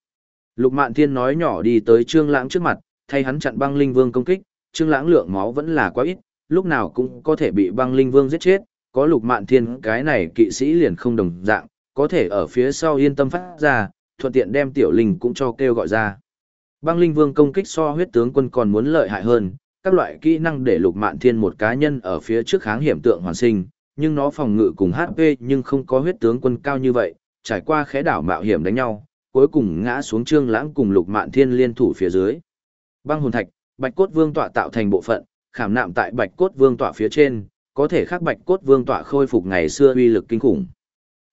Lục Mạn Thiên nói nhỏ đi tới Trương Lãng trước mặt, thay hắn chặn băng linh vương công kích, Trương Lãng lượng máu vẫn là quá ít, lúc nào cũng có thể bị băng linh vương giết chết, có Lục Mạn Thiên cái này kỵ sĩ liền không đồng dạng, có thể ở phía sau yên tâm phát ra, thuận tiện đem tiểu linh cũng cho kêu gọi ra. Băng linh vương công kích so huyết tướng quân còn muốn lợi hại hơn, các loại kỹ năng để lục mạn thiên một cá nhân ở phía trước kháng hiểm tượng hoàn sinh, nhưng nó phòng ngự cùng HP nhưng không có huyết tướng quân cao như vậy, trải qua khẽ đảo mạo hiểm đánh nhau, cuối cùng ngã xuống trương lãng cùng lục mạn thiên liên thủ phía dưới. Băng hồn thạch, bạch cốt vương tọa tạo thành bộ phận, khảm nạm tại bạch cốt vương tọa phía trên, có thể khắc bạch cốt vương tọa khôi phục ngày xưa uy lực kinh khủng.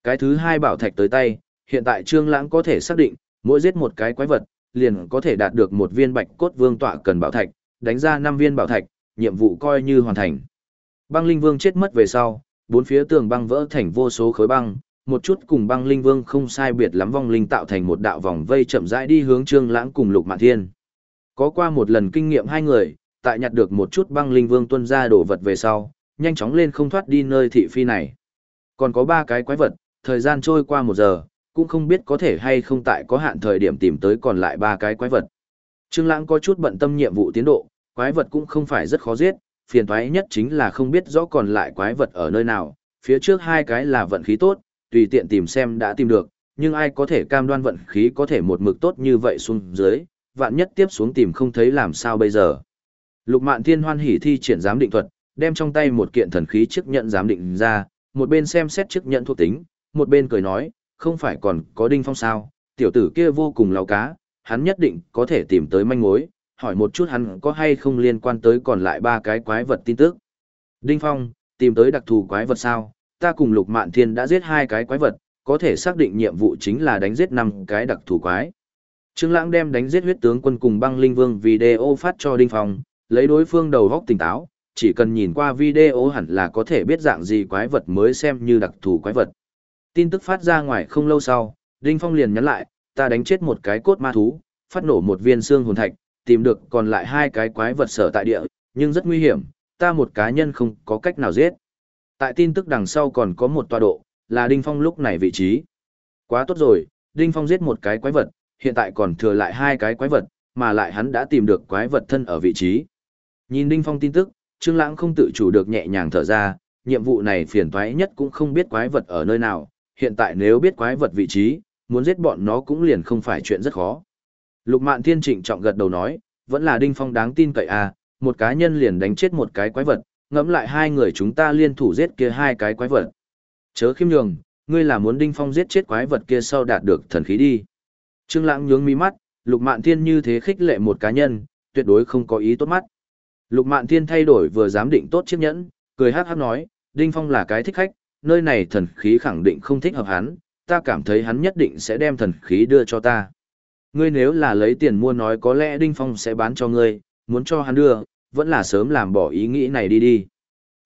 Cái thứ hai bảo thạch tới tay, hiện tại trương lãng có thể xác định, mỗi giết một cái quái vật, liền có thể đạt được một viên bạch cốt vương tọa cần bảo thạch, đánh ra 5 viên bảo thạch, nhiệm vụ coi như hoàn thành. Băng linh vương chết mất về sau, bốn phía tường băng vỡ thành vô số khối băng, một chút cùng băng linh vương không sai biệt lắm vong linh tạo thành một đạo vòng vây chậm rãi đi hướng Trương Lãng cùng Lục Mạn Thiên. Có qua một lần kinh nghiệm hai người, tại nhặt được một chút băng linh vương tuân ra đổ vật về sau, nhanh chóng lên không thoát đi nơi thị phi này. Còn có ba cái quái vật, thời gian trôi qua một giờ, cũng không biết có thể hay không tại có hạn thời điểm tìm tới còn lại ba cái quái vật. Trương Lãng có chút bận tâm nhiệm vụ tiến độ, quái vật cũng không phải rất khó giết, phiền toái nhất chính là không biết rõ còn lại quái vật ở nơi nào, phía trước hai cái là vận khí tốt, tùy tiện tìm xem đã tìm được, nhưng ai có thể cam đoan vận khí có thể một mực tốt như vậy xuống dưới, vạn nhất tiếp xuống tìm không thấy làm sao bây giờ. Lục Mạn Thiên hoan hỉ thi triển giám định thuật, đem trong tay một kiện thần khí chiếc nhận giám định ra, một bên xem xét chiếc nhận thuộc tính, một bên cười nói, không phải còn có đinh phong sao, tiểu tử kia vô cùng lao cá, hắn nhất định có thể tìm tới manh mối, hỏi một chút hắn có hay không liên quan tới còn lại ba cái quái vật tin tức. Đinh Phong, tìm tới đặc thù quái vật sao, ta cùng Lục Mạn Thiên đã giết hai cái quái vật, có thể xác định nhiệm vụ chính là đánh giết năm cái đặc thù quái. Trương Lãng đem đánh giết huyết tướng quân cùng băng linh vương video phát cho Đinh Phong, lấy đối phương đầu góc tỉnh táo, chỉ cần nhìn qua video hẳn là có thể biết dạng gì quái vật mới xem như đặc thù quái vật. Tin tức phát ra ngoài không lâu sau, Đinh Phong liền nhắn lại, ta đánh chết một cái cốt ma thú, phát nổ một viên xương hồn thạch, tìm được còn lại hai cái quái vật sở tại địa, nhưng rất nguy hiểm, ta một cá nhân không có cách nào giết. Tại tin tức đằng sau còn có một tọa độ, là Đinh Phong lúc này vị trí. Quá tốt rồi, Đinh Phong giết một cái quái vật, hiện tại còn thừa lại hai cái quái vật, mà lại hắn đã tìm được quái vật thân ở vị trí. Nhìn Đinh Phong tin tức, Trương Lãng không tự chủ được nhẹ nhàng thở ra, nhiệm vụ này phiền toái nhất cũng không biết quái vật ở nơi nào, hiện tại nếu biết quái vật vị trí, muốn giết bọn nó cũng liền không phải chuyện rất khó. Lục Mạn Thiên trịnh trọng gật đầu nói, vẫn là Đinh Phong đáng tin cậy à, một cá nhân liền đánh chết một cái quái vật, ngẫm lại hai người chúng ta liên thủ giết kia hai cái quái vật. Chớ khiêm nhường, ngươi là muốn Đinh Phong giết chết quái vật kia sau đạt được thần khí đi. Trương Lãng nhướng mi mắt, Lục Mạn Thiên như thế khích lệ một cá nhân, tuyệt đối không có ý tốt mắt. Lục Mạn Thiên thay đổi vừa dám định tốt chiếc nhẫn, cười hắc hắc nói, Đinh Phong là cái thích khách, nơi này thần khí khẳng định không thích hợp hắn, ta cảm thấy hắn nhất định sẽ đem thần khí đưa cho ta. Ngươi nếu là lấy tiền mua nói có lẽ Đinh Phong sẽ bán cho ngươi, muốn cho hắn đưa, vẫn là sớm làm bỏ ý nghĩ này đi đi.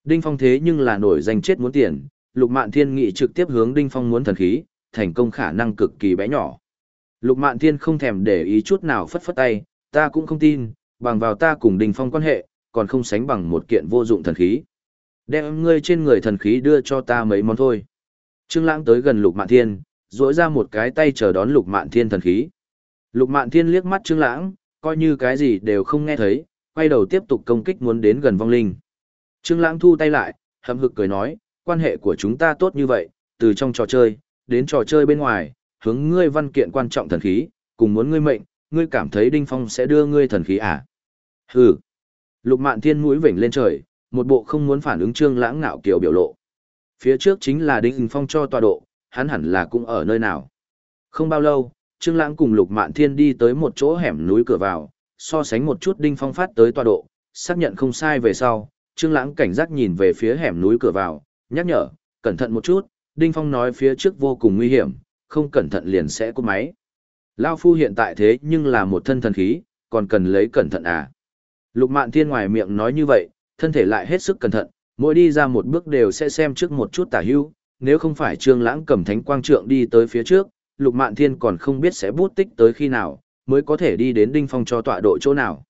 Đinh Phong thế nhưng là nổi danh chết muốn tiền, Lục Mạn Thiên nghị trực tiếp hướng Đinh Phong muốn thần khí, thành công khả năng cực kỳ bé nhỏ. Lục Mạn Thiên không thèm để ý chút nào phất phất tay, ta cũng không tin, bằng vào ta cùng Đinh Phong quan hệ, còn không sánh bằng một kiện vô dụng thần khí. Đem ngươi trên người thần khí đưa cho ta mấy món thôi. Trương Lãng tới gần Lục Mạn Thiên, duỗi ra một cái tay chờ đón Lục Mạn Thiên thần khí. Lục Mạn Thiên liếc mắt Trương Lãng, coi như cái gì đều không nghe thấy, quay đầu tiếp tục công kích muốn đến gần vong linh. Trương Lãng thu tay lại, hậm hực cười nói, quan hệ của chúng ta tốt như vậy, từ trong trò chơi đến trò chơi bên ngoài, hướng ngươi văn kiện quan trọng thần khí, cùng muốn ngươi mệnh, ngươi cảm thấy Đinh Phong sẽ đưa ngươi thần khí à? Hừ. Lục Mạn Thiên mũi vểnh lên trời, một bộ không muốn phản ứng Trương Lãng ngạo kiều biểu lộ. Phía trước chính là Đinh Phong cho tọa độ, hắn hẳn là cũng ở nơi nào. Không bao lâu, Trương Lãng cùng Lục Mạn Thiên đi tới một chỗ hẻm núi cửa vào, so sánh một chút Đinh Phong phát tới tọa độ, xác nhận không sai về sau, Trương Lãng cảnh giác nhìn về phía hẻm núi cửa vào, nhắc nhở, cẩn thận một chút, Đinh Phong nói phía trước vô cùng nguy hiểm, không cẩn thận liền sẽ cúp máy. Lão phu hiện tại thế nhưng là một thân thần khí, còn cần lấy cẩn thận à. Lục Mạn Thiên ngoài miệng nói như vậy, thân thể lại hết sức cẩn thận, mỗi đi ra một bước đều sẽ xem trước một chút tả hữu, nếu không phải Trương Lãng cầm thánh quang trượng đi tới phía trước, Lục Mạn Thiên còn không biết sẽ bút tích tới khi nào, mới có thể đi đến Đinh Phong cho tọa độ chỗ nào.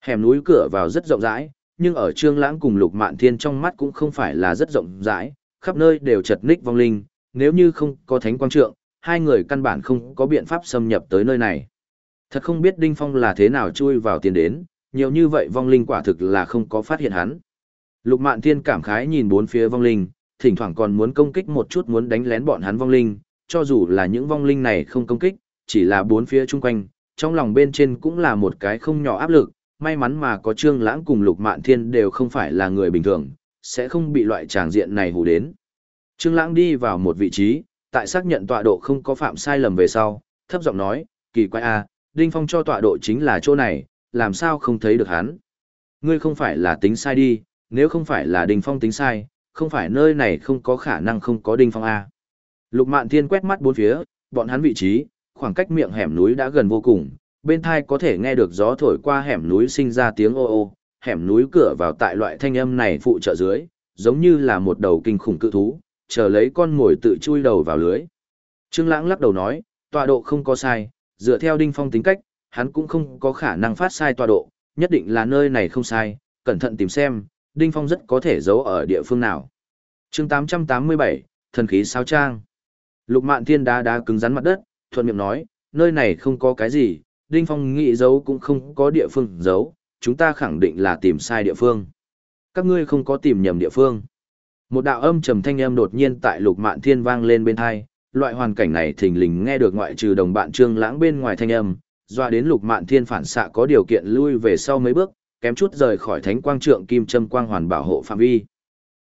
Hẻm núi cửa vào rất rộng rãi, nhưng ở Trương Lãng cùng Lục Mạn Thiên trong mắt cũng không phải là rất rộng rãi, khắp nơi đều chật ních vong linh, nếu như không có thánh quang trượng, hai người căn bản không có biện pháp xâm nhập tới nơi này. Thật không biết Đinh Phong là thế nào chui vào tiền đến, nhiều như vậy vong linh quả thực là không có phát hiện hắn. Lục Mạn Thiên cảm khái nhìn bốn phía vong linh, thỉnh thoảng còn muốn công kích một chút muốn đánh lén bọn hắn vong linh, cho dù là những vong linh này không công kích, chỉ là bốn phía chung quanh, trong lòng bên trên cũng là một cái không nhỏ áp lực, may mắn mà có Trương Lãng cùng Lục Mạn Thiên đều không phải là người bình thường, sẽ không bị loại tràng diện này hù đến. Trương Lãng đi vào một vị trí, tại xác nhận tọa độ không có phạm sai lầm về sau, thấp giọng nói, kỳ quái a, Đinh Phong cho tọa độ chính là chỗ này, làm sao không thấy được hắn? Ngươi không phải là tính sai đi, nếu không phải là Đinh Phong tính sai, không phải nơi này không có khả năng không có Đinh Phong a. Lục Mạn Thiên quét mắt bốn phía, bọn hắn vị trí, khoảng cách miệng hẻm núi đã gần vô cùng, bên thai có thể nghe được gió thổi qua hẻm núi sinh ra tiếng ô ô, hẻm núi cửa vào tại loại thanh âm này phụ trợ dưới, giống như là một đầu kinh khủng cự thú, chờ lấy con mồi tự chui đầu vào lưới. Trương Lãng lắc đầu nói, tọa độ không có sai, dựa theo Đinh Phong tính cách, hắn cũng không có khả năng phát sai tọa độ, nhất định là nơi này không sai, cẩn thận tìm xem, Đinh Phong rất có thể giấu ở địa phương nào. Chương 887, thần khí sao trang. Lục Mạn Thiên đá đá cứng rắn mặt đất, thuận miệng nói, nơi này không có cái gì, Đinh Phong nghĩ giấu cũng không có địa phương giấu, chúng ta khẳng định là tìm sai địa phương. Các ngươi không có tìm nhầm địa phương. Một đạo âm trầm thanh âm đột nhiên tại Lục Mạn Thiên vang lên bên tai, loại hoàn cảnh này thình lình nghe được ngoại trừ đồng bạn Trương Lãng bên ngoài thanh âm, doa đến Lục Mạn Thiên phản xạ có điều kiện lui về sau mấy bước, kém chút rời khỏi Thánh Quang Trượng Kim Châm Quang Hoàn bảo hộ phạm vi.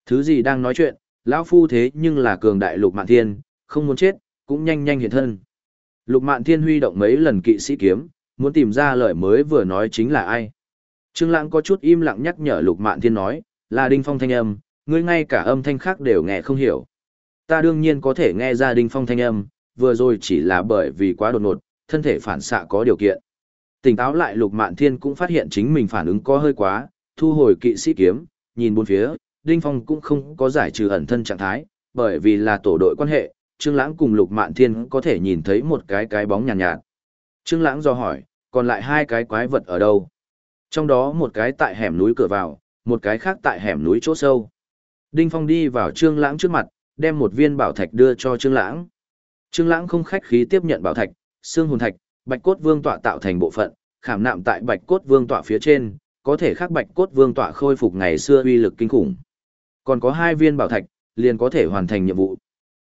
Thứ gì đang nói chuyện, lão phu thế nhưng là cường đại Lục Mạn Thiên, không muốn chết, cũng nhanh nhanh hiện thân. Lục Mạn Thiên huy động mấy lần kỵ sĩ kiếm, muốn tìm ra lời mới vừa nói chính là ai. Trương Lãng có chút im lặng nhắc nhở Lục Mạn Thiên nói, là Đinh Phong thanh âm, ngươi ngay cả âm thanh khác đều nghe không hiểu. Ta đương nhiên có thể nghe ra Đinh Phong thanh âm, vừa rồi chỉ là bởi vì quá đột ngột, thân thể phản xạ có điều kiện. Tỉnh táo lại Lục Mạn Thiên cũng phát hiện chính mình phản ứng có hơi quá, thu hồi kỵ sĩ kiếm, nhìn bốn phía, Đinh Phong cũng không có giải trừ ẩn thân trạng thái, bởi vì là tổ đội quan hệ, Trương Lãng cùng Lục Mạn Thiên có thể nhìn thấy một cái cái bóng nhàn nhạt, nhạt. Trương Lãng do hỏi, còn lại hai cái quái vật ở đâu? Trong đó một cái tại hẻm núi cửa vào, một cái khác tại hẻm núi chỗ sâu. Đinh Phong đi vào Trương Lãng trước mặt, đem một viên bảo thạch đưa cho Trương Lãng. Trương Lãng không khách khí tiếp nhận bảo thạch, xương hồn thạch, bạch cốt vương tọa tạo thành bộ phận, khảm nạm tại bạch cốt vương tọa phía trên, có thể khắc bạch cốt vương tọa khôi phục ngày xưa uy lực kinh khủng. Còn có hai viên bảo thạch, liền có thể hoàn thành nhiệm vụ.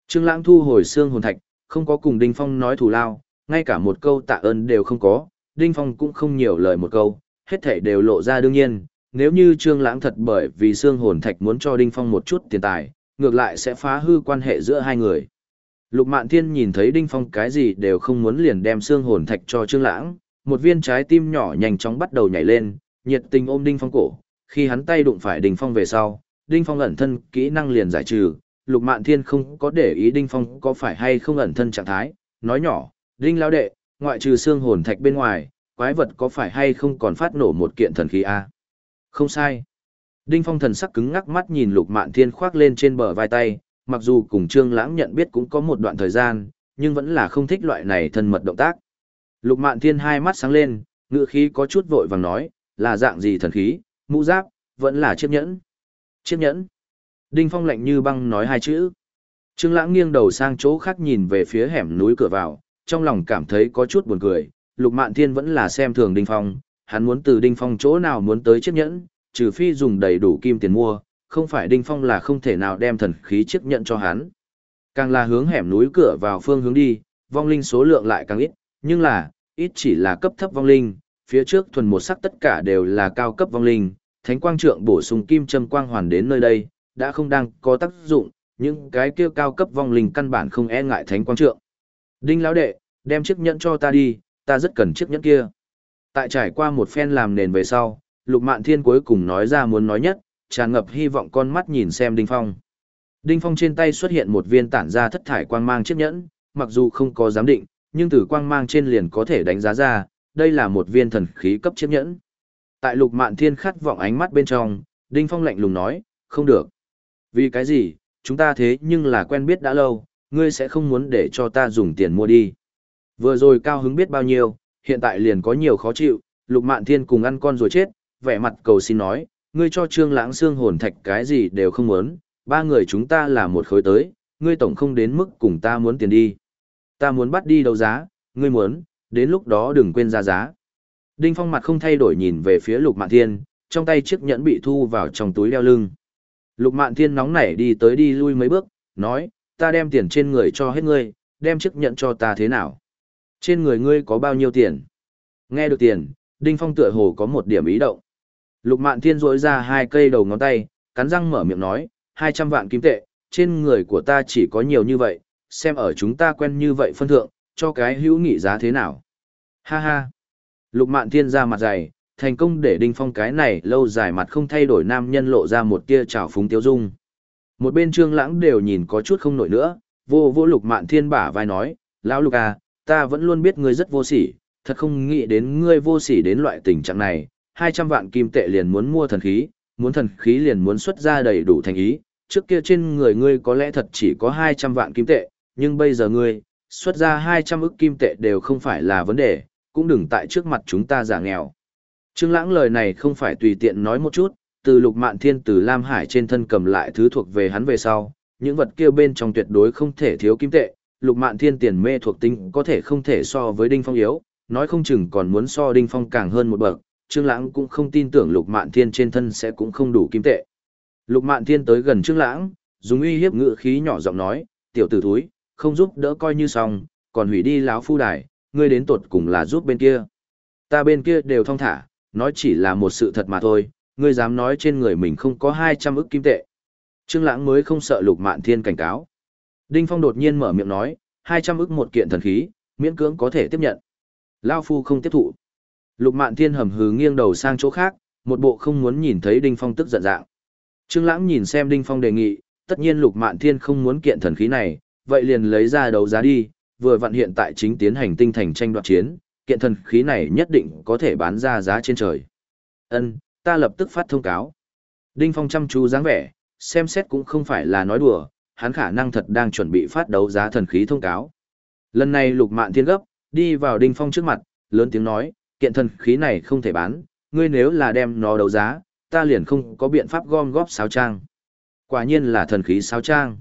Trương Lãng thu hồi xương hồn thạch, không có cùng Đinh Phong nói thù lao, ngay cả một câu tạ ơn đều không có, Đinh Phong cũng không nhiều lời một câu, hết thảy đều lộ ra đương nhiên, nếu như Trương Lãng thật bởi vì xương hồn thạch muốn cho Đinh Phong một chút tiền tài, ngược lại sẽ phá hư quan hệ giữa hai người. Lục Mạn Thiên nhìn thấy Đinh Phong cái gì đều không muốn liền đem xương hồn thạch cho Trương Lãng, một viên trái tim nhỏ nhanh chóng bắt đầu nhảy lên, nhiệt tình ôm Đinh Phong cổ, khi hắn tay đụng phải Đinh Phong về sau, Đinh Phong ẩn thân kỹ năng liền giải trừ, Lục Mạn Thiên không có để ý Đinh Phong có phải hay không ẩn thân trạng thái, nói nhỏ, Đinh lão đệ, ngoại trừ xương hồn thạch bên ngoài, quái vật có phải hay không còn phát nổ một kiện thần khí a? Không sai. Đinh Phong thần sắc cứng ngắc mắt nhìn Lục Mạn Thiên khoác lên trên bờ vai tay, mặc dù cùng Trương Lãng nhận biết cũng có một đoạn thời gian, nhưng vẫn là không thích loại này thân mật động tác. Lục Mạn Thiên hai mắt sáng lên, ngữ khí có chút vội vàng nói, là dạng gì thần khí, mũ giáp, vẫn là chiếc nhẫn. Chiếc nhẫn. Đinh Phong lạnh như băng nói hai chữ. Trương Lãng nghiêng đầu sang chỗ khác nhìn về phía hẻm núi cửa vào, trong lòng cảm thấy có chút buồn cười, Lục Mạn Thiên vẫn là xem thường Đinh Phong, hắn muốn từ Đinh Phong chỗ nào muốn tới chiếc nhẫn, trừ phi dùng đầy đủ kim tiền mua, không phải Đinh Phong là không thể nào đem thần khí chiếc nhẫn cho hắn. Càng là hướng hẻm núi cửa vào phương hướng đi, vong linh số lượng lại càng ít, nhưng là, ít chỉ là cấp thấp vong linh, phía trước thuần một sắc tất cả đều là cao cấp vong linh, thánh quang trượng bổ sung kim châm quang hoàn đến nơi đây, đã không đang có tác dụng, những cái kia cao cấp vong linh căn bản không e ngại thánh quang trượng. Đinh lão đệ, đem chiếc nhẫn cho ta đi, ta rất cần chiếc nhẫn kia. Tại trải qua một phen làm nền về sau, Lục Mạn Thiên cuối cùng nói ra muốn nói nhất, tràn ngập hy vọng con mắt nhìn xem Đinh Phong. Đinh Phong trên tay xuất hiện một viên tản ra thất thải quang mang chiếc nhẫn, mặc dù không có giám định, nhưng từ quang mang trên liền có thể đánh giá ra, đây là một viên thần khí cấp chiếc nhẫn. Tại Lục Mạn Thiên khát vọng ánh mắt bên trong, Đinh Phong lạnh lùng nói, không được. Vì cái gì, chúng ta thế nhưng là quen biết đã lâu, ngươi sẽ không muốn để cho ta dùng tiền mua đi. Vừa rồi cao hứng biết bao nhiêu, hiện tại liền có nhiều khó chịu, Lục Mạn Thiên cùng ăn con rồi chết, vẻ mặt cầu xin nói, ngươi cho Trương Lãng xương hồn thạch cái gì đều không muốn, ba người chúng ta là một khối tới, ngươi tổng không đến mức cùng ta muốn tiền đi. Ta muốn bắt đi đấu giá, ngươi muốn, đến lúc đó đừng quên ra giá. Đinh Phong mặt không thay đổi nhìn về phía Lục Mạn Thiên, trong tay chiếc nhẫn bị thu vào trong túi đeo lưng. Lục Mạn Thiên nóng nảy đi tới đi lui mấy bước, nói, ta đem tiền trên người cho hết ngươi, đem chiếc nhẫn cho ta thế nào? Trên người ngươi có bao nhiêu tiền? Nghe được tiền, Đinh Phong tựa hồ có một điểm ý động. Lục Mạn Thiên rỗi ra hai cây đầu ngón tay, cắn răng mở miệng nói, 200 vạn kim tệ, trên người của ta chỉ có nhiều như vậy, xem ở chúng ta quen như vậy phân thượng, cho cái hữu nghị giá thế nào. Ha ha. Lục Mạn Thiên ra mặt dày, thành công để Đinh Phong cái này lâu dài mặt không thay đổi nam nhân lộ ra một tia trào phúng tiêu dung. Một bên Trương Lãng đều nhìn có chút không nổi nữa, vô vô Lục Mạn Thiên bả vai nói, lão Lục à, ta vẫn luôn biết ngươi rất vô sỉ, thật không nghĩ đến ngươi vô sỉ đến loại tình trạng này, 200 vạn kim tệ liền muốn mua thần khí, muốn thần khí liền muốn xuất ra đầy đủ thành ý, trước kia trên người ngươi có lẽ thật chỉ có 200 vạn kim tệ, nhưng bây giờ ngươi, xuất ra 200 ức kim tệ đều không phải là vấn đề, cũng đừng tại trước mặt chúng ta giả nghèo. Trương Lãng lời này không phải tùy tiện nói một chút, từ Lục Mạn Thiên từ Lam Hải trên thân cầm lại thứ thuộc về hắn về sau, những vật kia bên trong tuyệt đối không thể thiếu kim tệ, lục mạn thiên tiền mê thuộc tính có thể không thể so với đinh phong yếu, nói không chừng còn muốn so đinh phong càng hơn một bậc, Trương Lãng cũng không tin tưởng lục mạn thiên trên thân sẽ cũng không đủ kim tệ. Lục mạn thiên tới gần Trương Lãng, dùng uy hiếp ngữ khí nhỏ giọng nói, tiểu tử thối, không giúp đỡ coi như xong, còn hủy đi lão phu đài, ngươi đến tột cùng là giúp bên kia. Ta bên kia đều thong thả, nói chỉ là một sự thật mà thôi, ngươi dám nói trên người mình không có 200 ức kim tệ. Trương Lãng mới không sợ Lục Mạn Thiên cảnh cáo. Đinh Phong đột nhiên mở miệng nói, 200 ức một kiện thần khí, miễn cưỡng có thể tiếp nhận. Lão phu không tiếp thụ. Lục Mạn Thiên hầm hừ nghiêng đầu sang chỗ khác, một bộ không muốn nhìn thấy Đinh Phong tức giận dạng. Trương Lãng nhìn xem Đinh Phong đề nghị, tất nhiên Lục Mạn Thiên không muốn kiện thần khí này, vậy liền lấy ra đấu giá đi, vừa vận hiện tại chính tiến hành tinh thành tranh đoạt chiến, kiện thần khí này nhất định có thể bán ra giá trên trời. Ân, ta lập tức phát thông cáo. Đinh Phong chăm chú dáng vẻ, xem xét cũng không phải là nói đùa, hắn khả năng thật đang chuẩn bị phát đấu giá thần khí thông cáo. Lần này Lục Mạn Thiên gấp, đi vào Đinh Phong trước mặt, lớn tiếng nói, kiện thần khí này không thể bán, ngươi nếu là đem nó đấu giá, ta liền không có biện pháp gom góp sáo trang. Quả nhiên là thần khí sáo trang.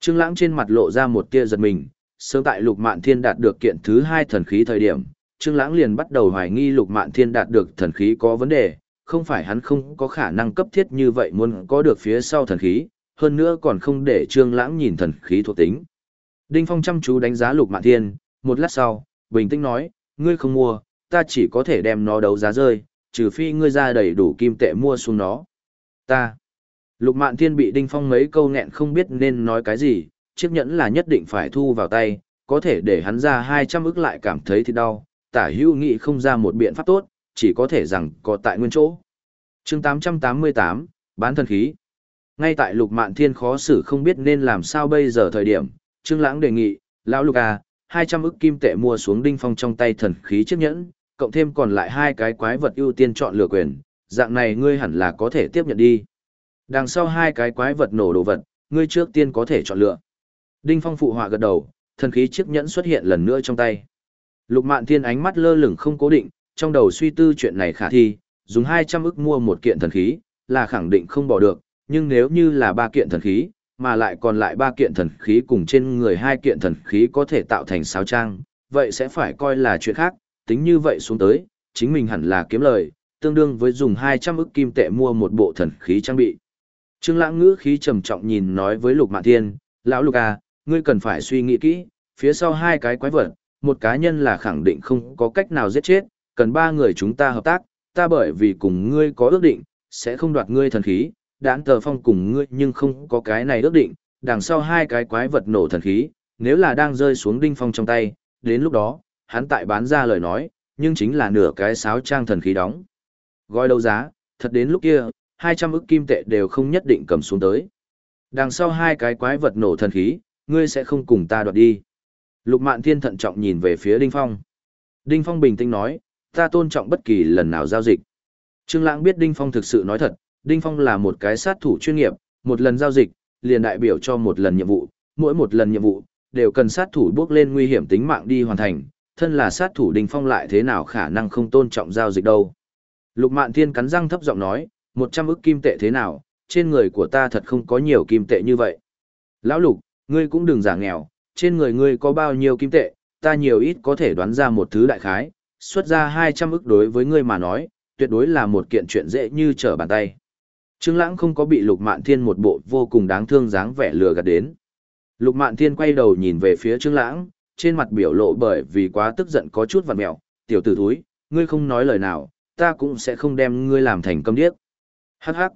Trương Lãng trên mặt lộ ra một tia giật mình, sớm tại Lục Mạn Thiên đạt được kiện thứ hai thần khí thời điểm, Trương Lãng liền bắt đầu hoài nghi Lục Mạn Thiên đạt được thần khí có vấn đề, không phải hắn không có khả năng cấp thiết như vậy muốn có được phía sau thần khí, hơn nữa còn không để Trương Lãng nhìn thần khí thuộc tính. Đinh Phong chăm chú đánh giá Lục Mạn Thiên, một lát sau, bình tĩnh nói, ngươi không mua, ta chỉ có thể đem nó đấu giá rơi, trừ phi ngươi ra đầy đủ kim tệ mua xuống nó. Ta. Lục Mạn Thiên bị Đinh Phong mấy câu nghẹn không biết nên nói cái gì, chiếc nhẫn là nhất định phải thu vào tay, có thể để hắn ra 200 ức lại cảm thấy thì đau, tả hữu nghị không ra một biện pháp tốt, chỉ có thể rằng có tại nguyên chỗ. chương 888, bán thần khí. Ngay tại Lục Mạn Thiên khó xử không biết nên làm sao bây giờ thời điểm, Trương Lãng đề nghị, lão Lục à, 200 ức kim tệ mua xuống Đinh Phong trong tay thần khí chiếc nhẫn, cộng thêm còn lại hai cái quái vật ưu tiên chọn lựa quyền, dạng này ngươi hẳn là có thể tiếp nhận đi. Đằng sau hai cái quái vật nổ đồ vật, ngươi trước tiên có thể chọn lựa. Đinh Phong phụ họa gật đầu, thần khí chiếc nhẫn xuất hiện lần nữa trong tay. Lục Mạn Thiên ánh mắt lơ lửng không cố định, trong đầu suy tư chuyện này khả thi, dùng 200 ức mua một kiện thần khí, là khẳng định không bỏ được, nhưng nếu như là ba kiện thần khí, mà lại còn lại ba kiện thần khí cùng trên người hai kiện thần khí có thể tạo thành sáo trang, vậy sẽ phải coi là chuyện khác, tính như vậy xuống tới, chính mình hẳn là kiếm lời, tương đương với dùng 200 ức kim tệ mua một bộ thần khí trang bị. Trương Lãng ngữ khí trầm trọng nhìn nói với Lục Mạn Thiên, "Lão Lục à, ngươi cần phải suy nghĩ kỹ, phía sau hai cái quái vật, một cá nhân là khẳng định không có cách nào giết chết, cần ba người chúng ta hợp tác, ta bởi vì cùng ngươi có ước định, sẽ không đoạt ngươi thần khí, đãn tờ phong cùng ngươi nhưng không có cái này ước định, đằng sau hai cái quái vật nổ thần khí, nếu là đang rơi xuống đinh phong trong tay, đến lúc đó, hắn tại bán ra lời nói, nhưng chính là nửa cái sáo trang thần khí đóng. Gói đấu giá, thật đến lúc kia, 200 ức kim tệ đều không nhất định cầm xuống tới. Đằng sau hai cái quái vật nổ thần khí, ngươi sẽ không cùng ta đoạt đi. Lục Mạn Thiên thận trọng nhìn về phía Đinh Phong. Đinh Phong bình tĩnh nói, ta tôn trọng bất kỳ lần nào giao dịch. Trương Lãng biết Đinh Phong thực sự nói thật, Đinh Phong là một cái sát thủ chuyên nghiệp, một lần giao dịch, liền đại biểu cho một lần nhiệm vụ, mỗi một lần nhiệm vụ, đều cần sát thủ bước lên nguy hiểm tính mạng đi hoàn thành, thân là sát thủ Đinh Phong lại thế nào khả năng không tôn trọng giao dịch đâu. Lục Mạn Thiên cắn răng thấp giọng nói, một trăm ức kim tệ thế nào, trên người của ta thật không có nhiều kim tệ như vậy. Lão Lục, ngươi cũng đừng giả nghèo, trên người ngươi có bao nhiêu kim tệ, ta nhiều ít có thể đoán ra một thứ đại khái, xuất ra 200 ức đối với ngươi mà nói, tuyệt đối là một kiện chuyện dễ như trở bàn tay. Trương Lãng không có bị Lục Mạn Thiên một bộ vô cùng đáng thương dáng vẻ lừa gạt đến. Lục Mạn Thiên quay đầu nhìn về phía Trương Lãng, trên mặt biểu lộ bởi vì quá tức giận có chút vặn mèo, "Tiểu tử thúi, ngươi không nói lời nào, ta cũng sẽ không đem ngươi làm thành câm điếc." Hắc hắc.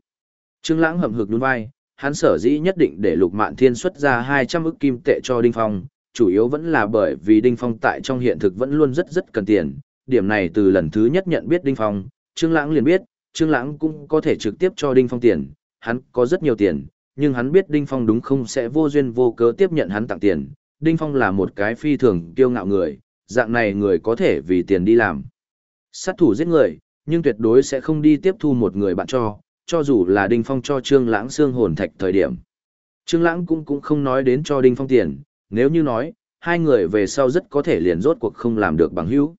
Trương Lãng hậm hực nhún vai, hắn sở dĩ nhất định để Lục Mạn Thiên xuất ra 200 ức kim tệ cho Đinh Phong, chủ yếu vẫn là bởi vì Đinh Phong tại trong hiện thực vẫn luôn rất rất cần tiền, điểm này từ lần thứ nhất nhận biết Đinh Phong, Trương Lãng liền biết, Trương Lãng cũng có thể trực tiếp cho Đinh Phong tiền, hắn có rất nhiều tiền, nhưng hắn biết Đinh Phong đúng không sẽ vô duyên vô cớ tiếp nhận hắn tặng tiền, Đinh Phong là một cái phi thường kiêu ngạo người, dạng này người có thể vì tiền đi làm. Sát thủ giết người, nhưng tuyệt đối sẽ không đi tiếp thu một người bạn cho, cho dù là Đinh Phong cho Trương Lãng xương hồn thạch thời điểm. Trương Lãng cũng cũng không nói đến cho Đinh Phong tiền, nếu như nói, hai người về sau rất có thể liền rốt cuộc không làm được bằng hữu.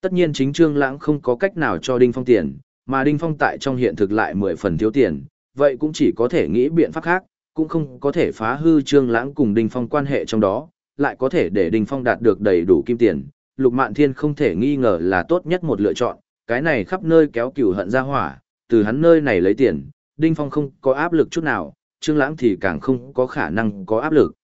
Tất nhiên chính Trương Lãng không có cách nào cho Đinh Phong tiền, mà Đinh Phong tại trong hiện thực lại mười phần thiếu tiền, vậy cũng chỉ có thể nghĩ biện pháp khác, cũng không có thể phá hư Trương Lãng cùng Đinh Phong quan hệ trong đó, lại có thể để Đinh Phong đạt được đầy đủ kim tiền, Lục Mạn Thiên không thể nghi ngờ là tốt nhất một lựa chọn, cái này khắp nơi kéo cừu hận ra hỏa, từ hắn nơi này lấy tiền, Đinh Phong không có áp lực chút nào, Trương Lãng thì càng không có khả năng có áp lực.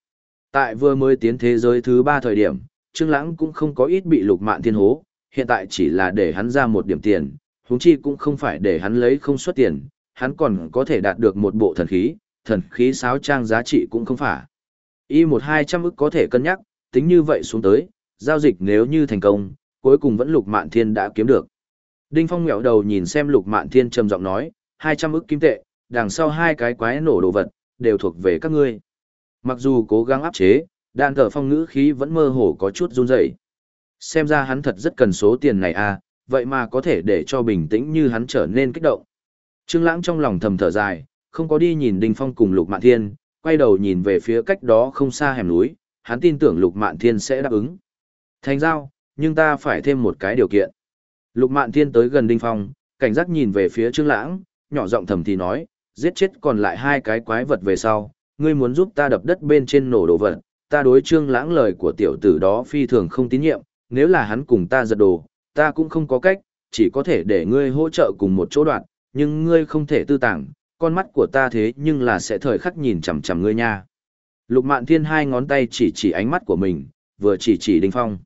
Tại vừa mới tiến thế giới thứ ba thời điểm, Trương Lãng cũng không có ít bị Lục Mạn Thiên hố, hiện tại chỉ là để hắn ra một điểm tiền, huống chi cũng không phải để hắn lấy không xuất tiền, hắn còn có thể đạt được một bộ thần khí, thần khí sáo trang giá trị cũng không phải. Y một hai trăm ức có thể cân nhắc, tính như vậy xuống tới, giao dịch nếu như thành công, cuối cùng vẫn Lục Mạn Thiên đã kiếm được. Đinh Phong ngẹo đầu nhìn xem Lục Mạn Thiên trầm giọng nói, hai trăm ức kim tệ, đằng sau hai cái quái nổ đồ vật, đều thuộc về các ngươi. Mặc dù cố gắng áp chế, đạn thở phong ngữ khí vẫn mơ hồ có chút run rẩy. Xem ra hắn thật rất cần số tiền này à, vậy mà có thể để cho bình tĩnh như hắn trở nên kích động. Trương Lãng trong lòng thầm thở dài, không có đi nhìn Đinh Phong cùng Lục Mạn Thiên, quay đầu nhìn về phía cách đó không xa hẻm núi, hắn tin tưởng Lục Mạn Thiên sẽ đáp ứng. Thành giao, nhưng ta phải thêm một cái điều kiện. Lục Mạn Thiên tới gần Đinh Phong, cảnh giác nhìn về phía Trương Lãng, nhỏ giọng thầm thì nói, giết chết còn lại hai cái quái vật về sau, ngươi muốn giúp ta đập đất bên trên nổ đồ vật, ta đối Trương Lãng lời của tiểu tử đó phi thường không tín nhiệm, nếu là hắn cùng ta giật đồ, ta cũng không có cách, chỉ có thể để ngươi hỗ trợ cùng một chỗ đoạn, nhưng ngươi không thể tư tàng, con mắt của ta thế nhưng là sẽ thời khắc nhìn chằm chằm ngươi nha. Lục Mạn Thiên hai ngón tay chỉ chỉ ánh mắt của mình, vừa chỉ chỉ Đinh Phong.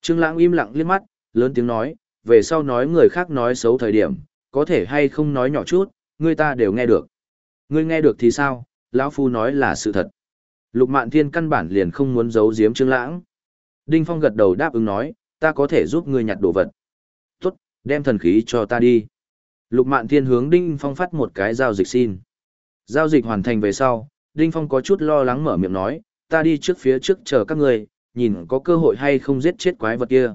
Trương Lãng im lặng liếc mắt, lớn tiếng nói, về sau nói người khác nói xấu thời điểm, có thể hay không nói nhỏ chút, người ta đều nghe được. Ngươi nghe được thì sao, lão phu nói là sự thật. Lục Mạn Thiên căn bản liền không muốn giấu giếm Trương Lãng. Đinh Phong gật đầu đáp ứng nói, ta có thể giúp ngươi nhặt đồ vật. Tốt, đem thần khí cho ta đi. Lục Mạn Thiên hướng Đinh Phong phát một cái giao dịch xin. Giao dịch hoàn thành về sau, Đinh Phong có chút lo lắng mở miệng nói, ta đi trước phía trước chờ các ngươi, nhìn có cơ hội hay không giết chết quái vật kia.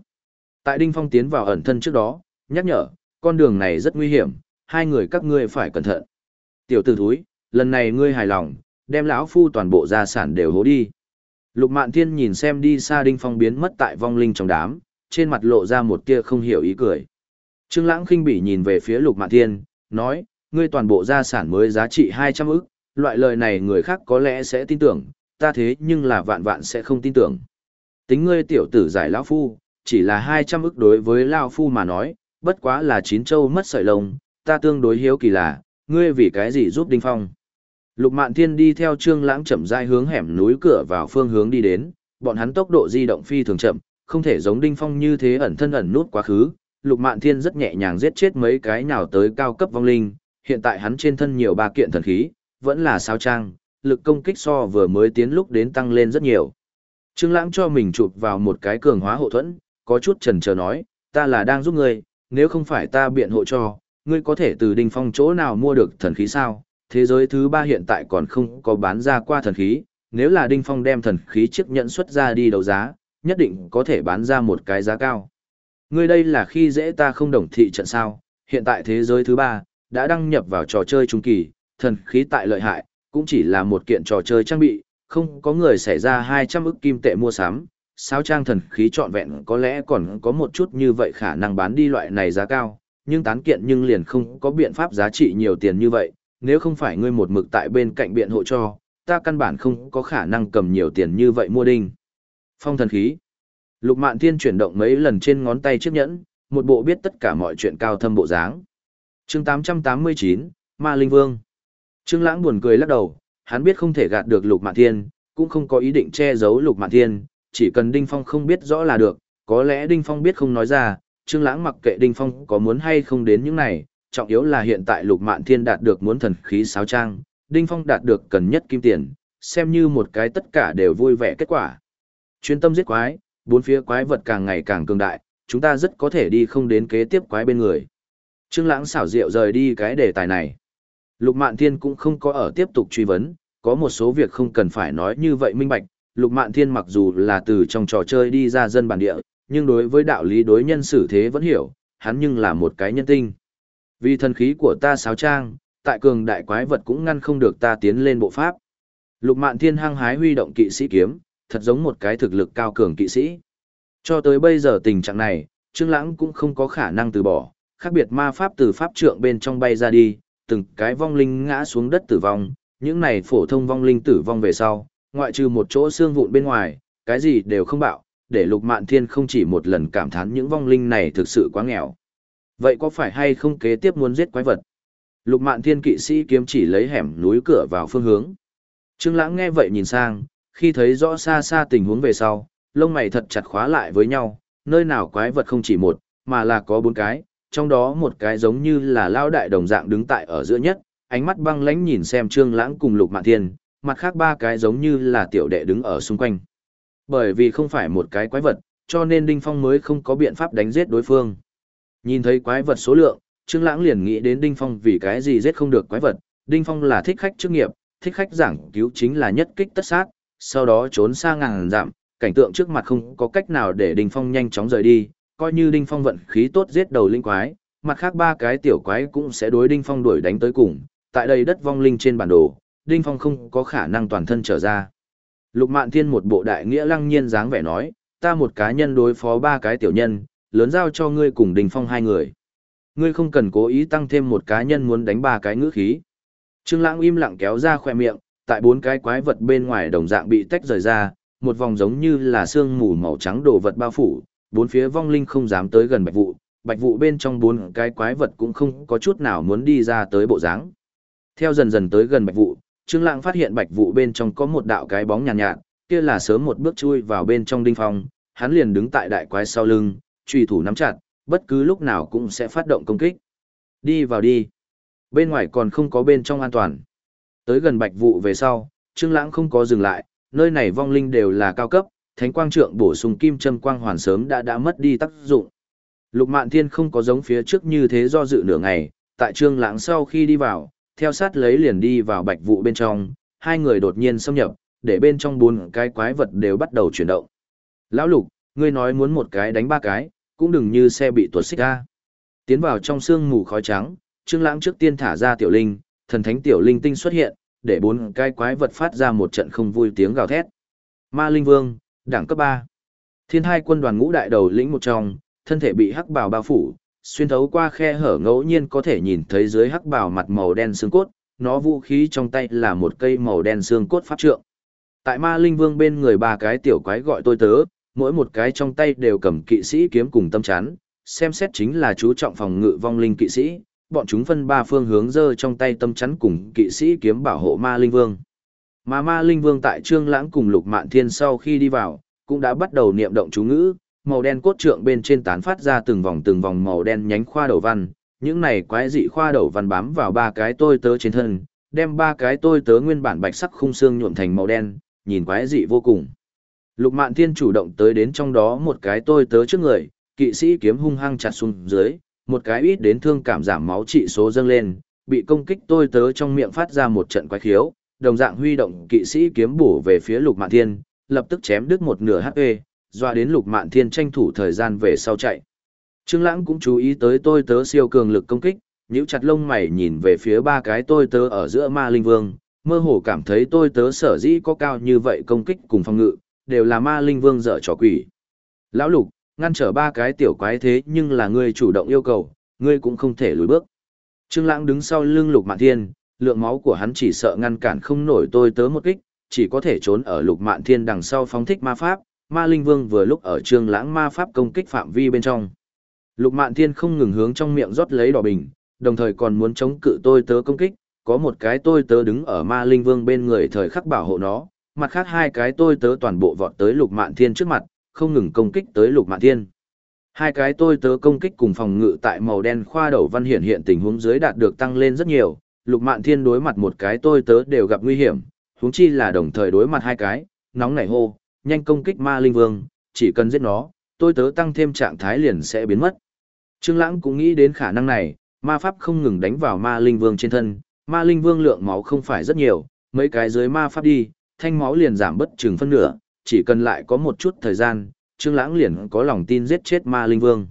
Tại Đinh Phong tiến vào ẩn thân trước đó, nhắc nhở, con đường này rất nguy hiểm, hai người các ngươi phải cẩn thận. Tiểu tử thúi, lần này ngươi hài lòng, đem lão phu toàn bộ gia sản đều hố đi. Lục Mạn Thiên nhìn xem đi xa Đinh Phong biến mất tại vong linh trong đám, trên mặt lộ ra một tia không hiểu ý cười. Trương Lãng khinh bỉ nhìn về phía Lục Mạn Thiên, nói, ngươi toàn bộ gia sản mới giá trị 200 ức, loại lời này người khác có lẽ sẽ tin tưởng, ta thế nhưng là vạn vạn sẽ không tin tưởng. Tính ngươi tiểu tử giải lão phu, chỉ là 200 ức đối với lão phu mà nói, bất quá là chín châu mất sợi lông, ta tương đối hiếu kỳ là, ngươi vì cái gì giúp Đinh Phong? Lục Mạn Thiên đi theo Trương Lãng chậm rãi hướng hẻm núi cửa vào phương hướng đi đến, bọn hắn tốc độ di động phi thường chậm, không thể giống Đinh Phong như thế ẩn thân ẩn nút quá khứ. Lục Mạn Thiên rất nhẹ nhàng giết chết mấy cái nào tới cao cấp vong linh, hiện tại hắn trên thân nhiều ba kiện thần khí, vẫn là sao trang, lực công kích so vừa mới tiến lúc đến tăng lên rất nhiều. Trương Lãng cho mình chụp vào một cái cường hóa hộ thuẫn, có chút chần chờ nói, ta là đang giúp ngươi, nếu không phải ta biện hộ cho, ngươi có thể từ Đinh Phong chỗ nào mua được thần khí sao? Thế giới thứ ba hiện tại còn không có bán ra qua thần khí, nếu là Đinh Phong đem thần khí chiếc nhận xuất ra đi đấu giá, nhất định có thể bán ra một cái giá cao. Ngươi đây là khi dễ ta không đồng thị trận sao, hiện tại thế giới thứ ba, đã đăng nhập vào trò chơi trung kỳ, thần khí tại lợi hại, cũng chỉ là một kiện trò chơi trang bị, không có người xảy ra 200 ức kim tệ mua sắm, sao trang thần khí trọn vẹn có lẽ còn có một chút như vậy khả năng bán đi loại này giá cao, nhưng tán kiện nhưng liền không có biện pháp giá trị nhiều tiền như vậy, nếu không phải ngươi một mực tại bên cạnh biện hộ cho, ta căn bản không có khả năng cầm nhiều tiền như vậy mua đinh. Phong thần khí. Lục Mạn Thiên chuyển động mấy lần trên ngón tay chiếc nhẫn, một bộ biết tất cả mọi chuyện cao thâm bộ dáng. Chương 889, Ma Linh Vương. Trương Lãng buồn cười lắc đầu, hắn biết không thể gạt được Lục Mạn Thiên, cũng không có ý định che giấu Lục Mạn Thiên, chỉ cần Đinh Phong không biết rõ là được, có lẽ Đinh Phong biết không nói ra, Trương Lãng mặc kệ Đinh Phong có muốn hay không đến những này, trọng yếu là hiện tại Lục Mạn Thiên đạt được muốn thần khí sáo trang, Đinh Phong đạt được cần nhất kim tiền, xem như một cái tất cả đều vui vẻ kết quả. Chuyên tâm giết quái, bốn phía quái vật càng ngày càng cường đại, chúng ta rất có thể đi không đến kế tiếp quái bên người. Trương Lãng xảo diệu rời đi cái đề tài này. Lục Mạn Thiên cũng không có ở tiếp tục truy vấn, có một số việc không cần phải nói như vậy minh bạch. Lục Mạn Thiên mặc dù là từ trong trò chơi đi ra dân bản địa, nhưng đối với đạo lý đối nhân xử thế vẫn hiểu, hắn nhưng là một cái nhân tinh. Vì thần khí của ta sáo trang, tại cường đại quái vật cũng ngăn không được ta tiến lên bộ pháp. Lục Mạn Thiên hăng hái huy động kỵ sĩ kiếm, thật giống một cái thực lực cao cường kỵ sĩ. Cho tới bây giờ tình trạng này, Trương Lãng cũng không có khả năng từ bỏ, khác biệt ma pháp từ pháp trượng bên trong bay ra đi, từng cái vong linh ngã xuống đất tử vong, những này phổ thông vong linh tử vong về sau, ngoại trừ một chỗ xương vụn bên ngoài, cái gì đều không bạo, để Lục Mạn Thiên không chỉ một lần cảm thán những vong linh này thực sự quá nghèo. Vậy có phải hay không kế tiếp muốn giết quái vật? Lục Mạn Thiên kỵ sĩ kiếm chỉ lấy hẻm núi cửa vào phương hướng. Trương Lãng nghe vậy nhìn sang, khi thấy rõ xa xa tình huống về sau, lông mày thật chặt khóa lại với nhau, nơi nào quái vật không chỉ một, mà là có bốn cái, trong đó một cái giống như là lao đại đồng dạng đứng tại ở giữa nhất, ánh mắt băng lãnh nhìn xem Trương Lãng cùng Lục Mạn Thiên, mặt khác ba cái giống như là tiểu đệ đứng ở xung quanh. Bởi vì không phải một cái quái vật, cho nên Đinh Phong mới không có biện pháp đánh giết đối phương. Nhìn thấy quái vật số lượng, Trương Lãng liền nghĩ đến Đinh Phong vì cái gì giết không được quái vật, Đinh Phong là thích khách chức nghiệp, thích khách giảng cứu chính là nhất kích tất sát, sau đó trốn xa ngàn dặm, cảnh tượng trước mặt không có cách nào để Đinh Phong nhanh chóng rời đi, coi như Đinh Phong vận khí tốt giết đầu linh quái, mặt khác ba cái tiểu quái cũng sẽ đối Đinh Phong đuổi đánh tới cùng, tại đây đất vong linh trên bản đồ, Đinh Phong không có khả năng toàn thân trở ra. Lục Mạn Thiên một bộ đại nghĩa lăng nhiên dáng vẻ nói, ta một cá nhân đối phó ba cái tiểu nhân, lớn giao cho ngươi cùng Đinh Phong hai người. Ngươi không cần cố ý tăng thêm một cá nhân muốn đánh ba cái ngữ khí. Trương Lãng im lặng kéo ra khóe miệng, tại bốn cái quái vật bên ngoài đồng dạng bị tách rời ra, một vòng giống như là sương mù màu trắng đồ vật bao phủ, bốn phía vong linh không dám tới gần Bạch Vụ, Bạch Vụ bên trong bốn cái quái vật cũng không có chút nào muốn đi ra tới bộ dáng. Theo dần dần tới gần Bạch Vụ, Trương Lãng phát hiện Bạch Vụ bên trong có một đạo cái bóng nhàn nhạt, nhạt, kia là sớm một bước chui vào bên trong đinh phong, hắn liền đứng tại đại quái sau lưng, truy thủ nắm chặt, bất cứ lúc nào cũng sẽ phát động công kích. Đi vào đi. Bên ngoài còn không có bên trong an toàn. Tới gần bạch vụ về sau, Trương Lãng không có dừng lại, nơi này vong linh đều là cao cấp, thánh quang trượng bổ sung kim châm quang hoàn sớm đã đã mất đi tác dụng. Lục Mạn Thiên không có giống phía trước như thế do dự nửa ngày, tại Trương Lãng sau khi đi vào, theo sát lấy liền đi vào bạch vụ bên trong, hai người đột nhiên xâm nhập, để bên trong bốn cái quái vật đều bắt đầu chuyển động. Lão Lục, ngươi nói muốn một cái đánh ba cái, cũng đừng như xe bị tuột xích ra. Tiến vào trong sương mù khói trắng, Trương Lãng trước tiên thả ra tiểu linh, thần thánh tiểu linh tinh xuất hiện, để bốn cái quái vật phát ra một trận không vui tiếng gào thét. Ma Linh Vương, đẳng cấp 3. Thiên hai quân đoàn ngũ đại đầu lĩnh một trong, thân thể bị hắc bào bao phủ, xuyên thấu qua khe hở ngẫu nhiên có thể nhìn thấy dưới hắc bào mặt màu đen xương cốt, nó vũ khí trong tay là một cây màu đen xương cốt pháp trượng. Tại Ma Linh Vương bên người ba cái tiểu quái gọi tôi tớ, mỗi một cái trong tay đều cầm kỵ sĩ kiếm cùng tâm chắn, xem xét chính là chú trọng phòng ngự vong linh kỵ sĩ, bọn chúng phân ba phương hướng dơ trong tay tâm chắn cùng kỵ sĩ kiếm bảo hộ ma linh vương. Mà ma linh vương tại trương lãng cùng lục mạn thiên sau khi đi vào, cũng đã bắt đầu niệm động chú ngữ, màu đen cốt trượng bên trên tán phát ra từng vòng từng vòng màu đen nhánh khoa đầu văn, những này quái dị khoa đầu văn bám vào ba cái tôi tớ trên thân, đem ba cái tôi tớ nguyên bản bạch sắc khung xương nhuộm thành màu đen, nhìn quái dị vô cùng. Lục Mạn Thiên chủ động tới đến trong đó một cái tôi tớ trước người, kỵ sĩ kiếm hung hăng chặt xuống dưới, một cái ít đến thương cảm giảm máu trị số dâng lên, bị công kích tôi tớ trong miệng phát ra một trận quái khiếu, đồng dạng huy động kỵ sĩ kiếm bổ về phía Lục Mạn Thiên, lập tức chém đứt một nửa HP, doa đến Lục Mạn Thiên tranh thủ thời gian về sau chạy. Trương Lãng cũng chú ý tới tôi tớ siêu cường lực công kích, nhíu chặt lông mày nhìn về phía ba cái tôi tớ ở giữa Ma Linh Vương, mơ hồ cảm thấy tôi tớ sở dĩ có cao như vậy công kích cùng phòng ngự, đều là Ma Linh Vương dở trò quỷ. Lão Lục, ngăn trở ba cái tiểu quái thế nhưng là ngươi chủ động yêu cầu, ngươi cũng không thể lùi bước. Trương Lãng đứng sau lưng Lục Mạn Thiên, lượng máu của hắn chỉ sợ ngăn cản không nổi tôi tớ một kích, chỉ có thể trốn ở Lục Mạn Thiên đằng sau phóng thích ma pháp, Ma Linh Vương vừa lúc ở Trương Lãng ma pháp công kích phạm vi bên trong. Lục Mạn Thiên không ngừng hướng trong miệng rót lấy đỏ bình, đồng thời còn muốn chống cự tôi tớ công kích, có một cái tôi tớ đứng ở Ma Linh Vương bên người thời khắc bảo hộ nó, mặt khác hai cái tôi tớ toàn bộ vọt tới Lục Mạn Thiên trước mặt, không ngừng công kích tới Lục Mạn Thiên. Hai cái tôi tớ công kích cùng phòng ngự tại màu đen khoa đầu văn hiện hiện tình huống dưới đạt được tăng lên rất nhiều, Lục Mạn Thiên đối mặt một cái tôi tớ đều gặp nguy hiểm, huống chi là đồng thời đối mặt hai cái, nóng nảy hô, nhanh công kích Ma Linh Vương, chỉ cần giết nó, tôi tớ tăng thêm trạng thái liền sẽ biến mất. Trương Lãng cũng nghĩ đến khả năng này, ma pháp không ngừng đánh vào Ma Linh Vương trên thân, Ma Linh Vương lượng máu không phải rất nhiều, mấy cái dưới ma pháp đi, thanh máu liền giảm bất chừng phân nửa, chỉ cần lại có một chút thời gian, Trương Lãng liền có lòng tin giết chết Ma Linh Vương.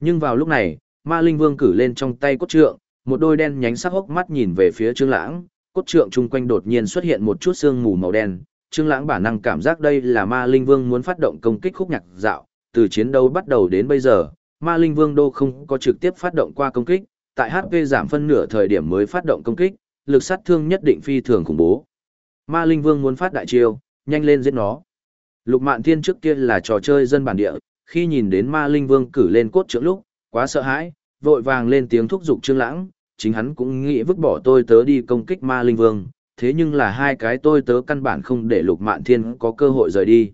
Nhưng vào lúc này, Ma Linh Vương cử lên trong tay cốt trượng, một đôi đen nhánh sắc hốc mắt nhìn về phía Trương Lãng, cốt trượng chung quanh đột nhiên xuất hiện một chút sương mù màu đen. Trương Lãng bản năng cảm giác đây là Ma Linh Vương muốn phát động công kích khúc nhạc dạo, từ chiến đấu bắt đầu đến bây giờ, Ma Linh Vương đô không có trực tiếp phát động qua công kích, tại HP giảm phân nửa thời điểm mới phát động công kích, lực sát thương nhất định phi thường khủng bố. Ma Linh Vương muốn phát đại chiêu, nhanh lên giết nó. Lục Mạn Thiên trước kia là trò chơi dân bản địa, khi nhìn đến Ma Linh Vương cử lên cốt trưởng lúc, quá sợ hãi, vội vàng lên tiếng thúc giục Trương Lãng, chính hắn cũng nghĩ vứt bỏ tôi tớ đi công kích Ma Linh Vương, thế nhưng là hai cái tôi tớ căn bản không để Lục Mạn Thiên có cơ hội rời đi.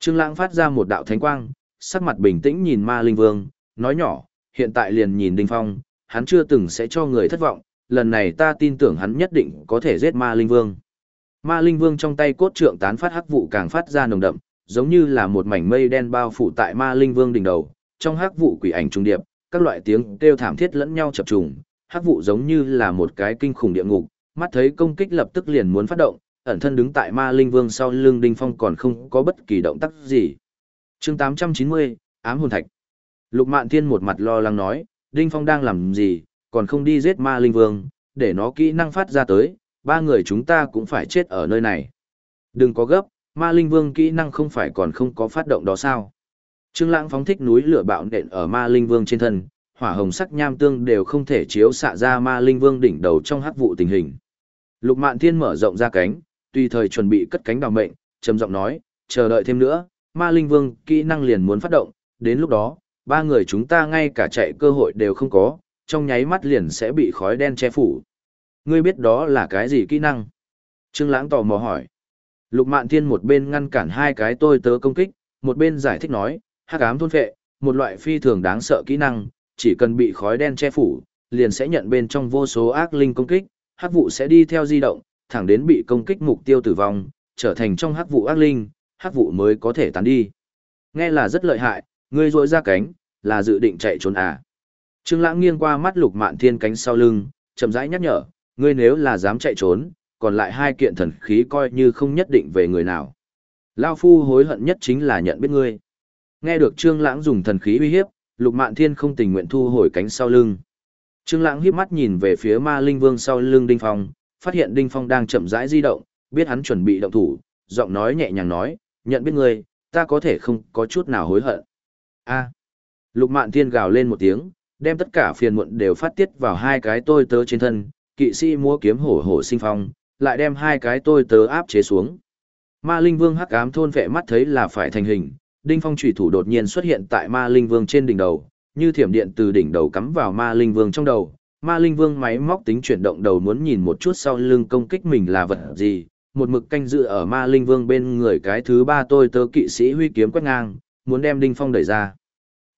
Trương Lãng phát ra một đạo thánh quang, sắc mặt bình tĩnh nhìn Ma Linh Vương, nói nhỏ, hiện tại liền nhìn Đinh Phong, hắn chưa từng sẽ cho người thất vọng, lần này ta tin tưởng hắn nhất định có thể giết Ma Linh Vương. Ma Linh Vương trong tay cốt trượng tán phát hắc vụ càng phát ra nồng đậm, giống như là một mảnh mây đen bao phủ tại Ma Linh Vương đỉnh đầu, trong hắc vụ quỷ ảnh trung điệp, các loại tiếng kêu thảm thiết lẫn nhau chập trùng, hắc vụ giống như là một cái kinh khủng địa ngục, mắt thấy công kích lập tức liền muốn phát động, ẩn thân đứng tại Ma Linh Vương sau lưng Đinh Phong còn không có bất kỳ động tác gì. Chương 890, ám hồn thạch. Lục Mạn Thiên một mặt lo lắng nói, Đinh Phong đang làm gì, còn không đi giết Ma Linh Vương, để nó kỹ năng phát ra tới, ba người chúng ta cũng phải chết ở nơi này. Đừng có gấp, Ma Linh Vương kỹ năng không phải còn không có phát động đó sao? Trương Lãng phóng thích núi lửa bạo nện ở Ma Linh Vương trên thân, hỏa hồng sắc nham tương đều không thể chiếu xạ ra Ma Linh Vương đỉnh đầu trong hắc vụ tình hình. Lục Mạn Thiên mở rộng ra cánh, tùy thời chuẩn bị cất cánh đào mệnh, trầm giọng nói, chờ đợi thêm nữa, Ma Linh Vương kỹ năng liền muốn phát động, đến lúc đó, ba người chúng ta ngay cả chạy cơ hội đều không có, trong nháy mắt liền sẽ bị khói đen che phủ. Ngươi biết đó là cái gì kỹ năng? Trương Lãng tò mò hỏi. Lục Mạn Thiên một bên ngăn cản hai cái tôi tớ công kích, một bên giải thích nói, hắc ám thôn phệ, một loại phi thường đáng sợ kỹ năng, chỉ cần bị khói đen che phủ, liền sẽ nhận bên trong vô số ác linh công kích, hắc vụ sẽ đi theo di động, thẳng đến bị công kích mục tiêu tử vong, trở thành trong hắc vụ ác linh, hắc vụ mới có thể tán đi. Nghe là rất lợi hại, ngươi rỗi ra cánh, là dự định chạy trốn à. Trương Lãng nghiêng qua mắt Lục Mạn Thiên cánh sau lưng, chậm rãi nhắc nhở, ngươi nếu là dám chạy trốn, còn lại hai kiện thần khí coi như không nhất định về người nào. Lao Phu hối hận nhất chính là nhận biết ngươi. Nghe được Trương Lãng dùng thần khí uy hiếp, Lục Mạn Thiên không tình nguyện thu hồi cánh sau lưng. Trương Lãng híp mắt nhìn về phía Ma Linh Vương sau lưng Đinh Phong, phát hiện Đinh Phong đang chậm rãi di động, biết hắn chuẩn bị động thủ, giọng nói nhẹ nhàng nói, "Nhận biết ngươi, ta có thể không có chút nào hối hận." A. Lục Mạn Thiên gào lên một tiếng, đem tất cả phiền muộn đều phát tiết vào hai cái tôi tớ trên thân, kỵ sĩ múa kiếm hổ hổ sinh phong, lại đem hai cái tôi tớ áp chế xuống. Ma Linh Vương hắc ám thôn vệ mắt thấy là phải thành hình, Đinh Phong chủy thủ đột nhiên xuất hiện tại Ma Linh Vương trên đỉnh đầu, như thiểm điện từ đỉnh đầu cắm vào Ma Linh Vương trong đầu. Ma Linh Vương máy móc tính chuyển động đầu muốn nhìn một chút sau lưng công kích mình là vật gì, một mực canh dự ở Ma Linh Vương bên người cái thứ ba tôi tớ kỵ sĩ huy kiếm quét ngang, muốn đem Đinh Phong đẩy ra.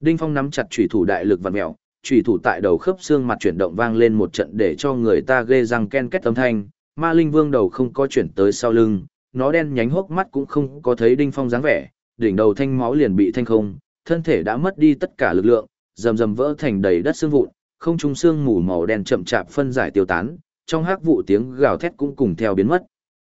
Đinh Phong nắm chặt chủy thủ đại lực vặn mèo, chủy thủ tại đầu khớp xương mặt chuyển động vang lên một trận để cho người ta ghê răng ken két âm thanh, Ma Linh Vương đầu không có chuyển tới sau lưng, nó đen nhánh hốc mắt cũng không có thấy Đinh Phong dáng vẻ, đỉnh đầu thanh máu liền bị thanh không, thân thể đã mất đi tất cả lực lượng, rầm rầm vỡ thành đầy đất xương vụn, không trung xương mù màu đen chậm chạp phân giải tiêu tán, trong hắc vụ tiếng gào thét cũng cùng theo biến mất.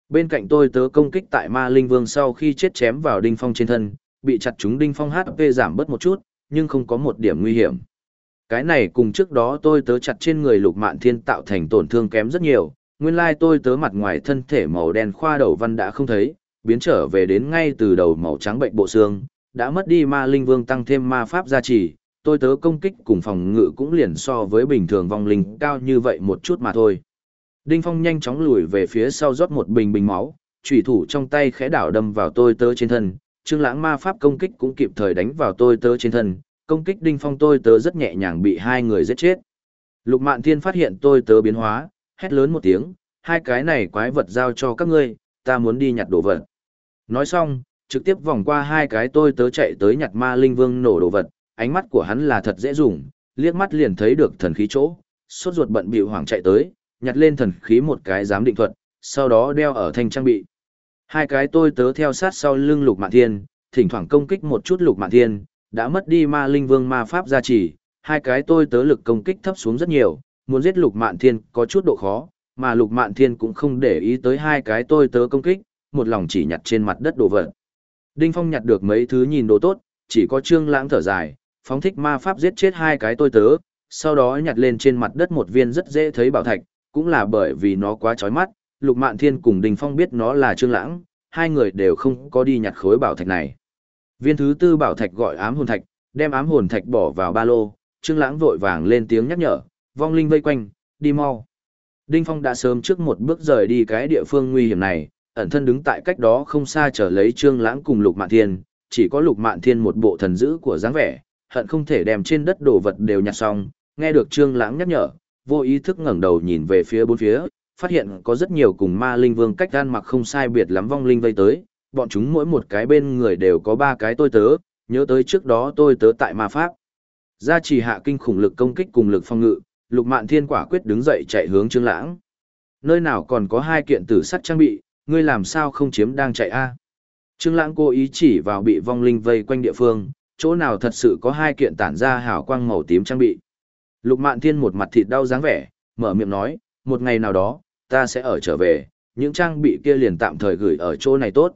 Bên cạnh tôi tớ công kích tại Ma Linh Vương sau khi chết chém vào Đinh Phong trên thân, bị chặt chúng Đinh Phong HP giảm bớt một chút, nhưng không có một điểm nguy hiểm. Cái này cùng trước đó tôi tớ chặt trên người Lục Mạn Thiên tạo thành tổn thương kém rất nhiều, nguyên lai tôi tớ mặt ngoài thân thể màu đen khoa đầu văn đã không thấy, biến trở về đến ngay từ đầu màu trắng bệnh bộ xương, đã mất đi ma linh vương tăng thêm ma pháp gia trì, tôi tớ công kích cùng phòng ngự cũng liền so với bình thường vong linh cao như vậy một chút mà thôi. Đinh Phong nhanh chóng lùi về phía sau rót một bình bình máu, chủy thủ trong tay khẽ đảo đâm vào tôi tớ trên thân, Trương Lãng ma pháp công kích cũng kịp thời đánh vào tôi tớ trên thân, công kích Đinh Phong tôi tớ rất nhẹ nhàng bị hai người giết chết. Lục Mạn Thiên phát hiện tôi tớ biến hóa, hét lớn một tiếng, hai cái này quái vật giao cho các ngươi, ta muốn đi nhặt đồ vật. Nói xong, trực tiếp vòng qua hai cái tôi tớ chạy tới nhặt ma linh vương nổ đồ vật, ánh mắt của hắn là thật dễ dùng, liếc mắt liền thấy được thần khí chỗ, sốt ruột bận bịu hoảng chạy tới, nhặt lên thần khí một cái giám định thuật, sau đó đeo ở thanh trang bị. Hai cái tôi tớ theo sát sau lưng lục mạn thiên, thỉnh thoảng công kích một chút lục mạn thiên, đã mất đi ma linh vương ma pháp gia trì, hai cái tôi tớ lực công kích thấp xuống rất nhiều, muốn giết lục mạn thiên có chút độ khó, mà lục mạn thiên cũng không để ý tới hai cái tôi tớ công kích, một lòng chỉ nhặt trên mặt đất đồ vật. Đinh Phong nhặt được mấy thứ nhìn đồ tốt, chỉ có Trương Lãng thở dài, phóng thích ma pháp giết chết hai cái tôi tớ, sau đó nhặt lên trên mặt đất một viên rất dễ thấy bảo thạch, cũng là bởi vì nó quá chói mắt, Lục Mạn Thiên cùng Đinh Phong biết nó là Trương Lãng, hai người đều không có đi nhặt khối bảo thạch này. Viên thứ tư bảo thạch gọi ám hồn thạch, đem ám hồn thạch bỏ vào ba lô, Trương Lãng vội vàng lên tiếng nhắc nhở, vong linh vây quanh, đi mau. Đinh Phong đã sớm trước một bước rời đi cái địa phương nguy hiểm này, ẩn thân đứng tại cách đó không xa trở lấy Trương Lãng cùng Lục Mạn Thiên, chỉ có Lục Mạn Thiên một bộ thần dữ của dáng vẻ, hận không thể đem trên đất đồ vật đều nhặt xong, nghe được Trương Lãng nhắc nhở, vô ý thức ngẩng đầu nhìn về phía bốn phía, phát hiện có rất nhiều cùng Ma Linh Vương cách gan mặc không sai biệt lắm vong linh vây tới, bọn chúng mỗi một cái bên người đều có ba cái tôi tớ, nhớ tới trước đó tôi tớ tại ma pháp. Gia trì hạ kinh khủng lực công kích cùng lực phòng ngự, Lục Mạn Thiên quả quyết đứng dậy chạy hướng Trương Lãng. Nơi nào còn có hai kiện tử sắt trang bị, ngươi làm sao không chiếm đang chạy a? Trương Lãng cố ý chỉ vào bị vong linh vây quanh địa phương, chỗ nào thật sự có hai kiện tản ra hào quang màu tím trang bị. Lục Mạn Thiên một mặt thịt đau dáng vẻ, mở miệng nói, một ngày nào đó, ta sẽ ở trở về, những trang bị kia liền tạm thời gửi ở chỗ này tốt.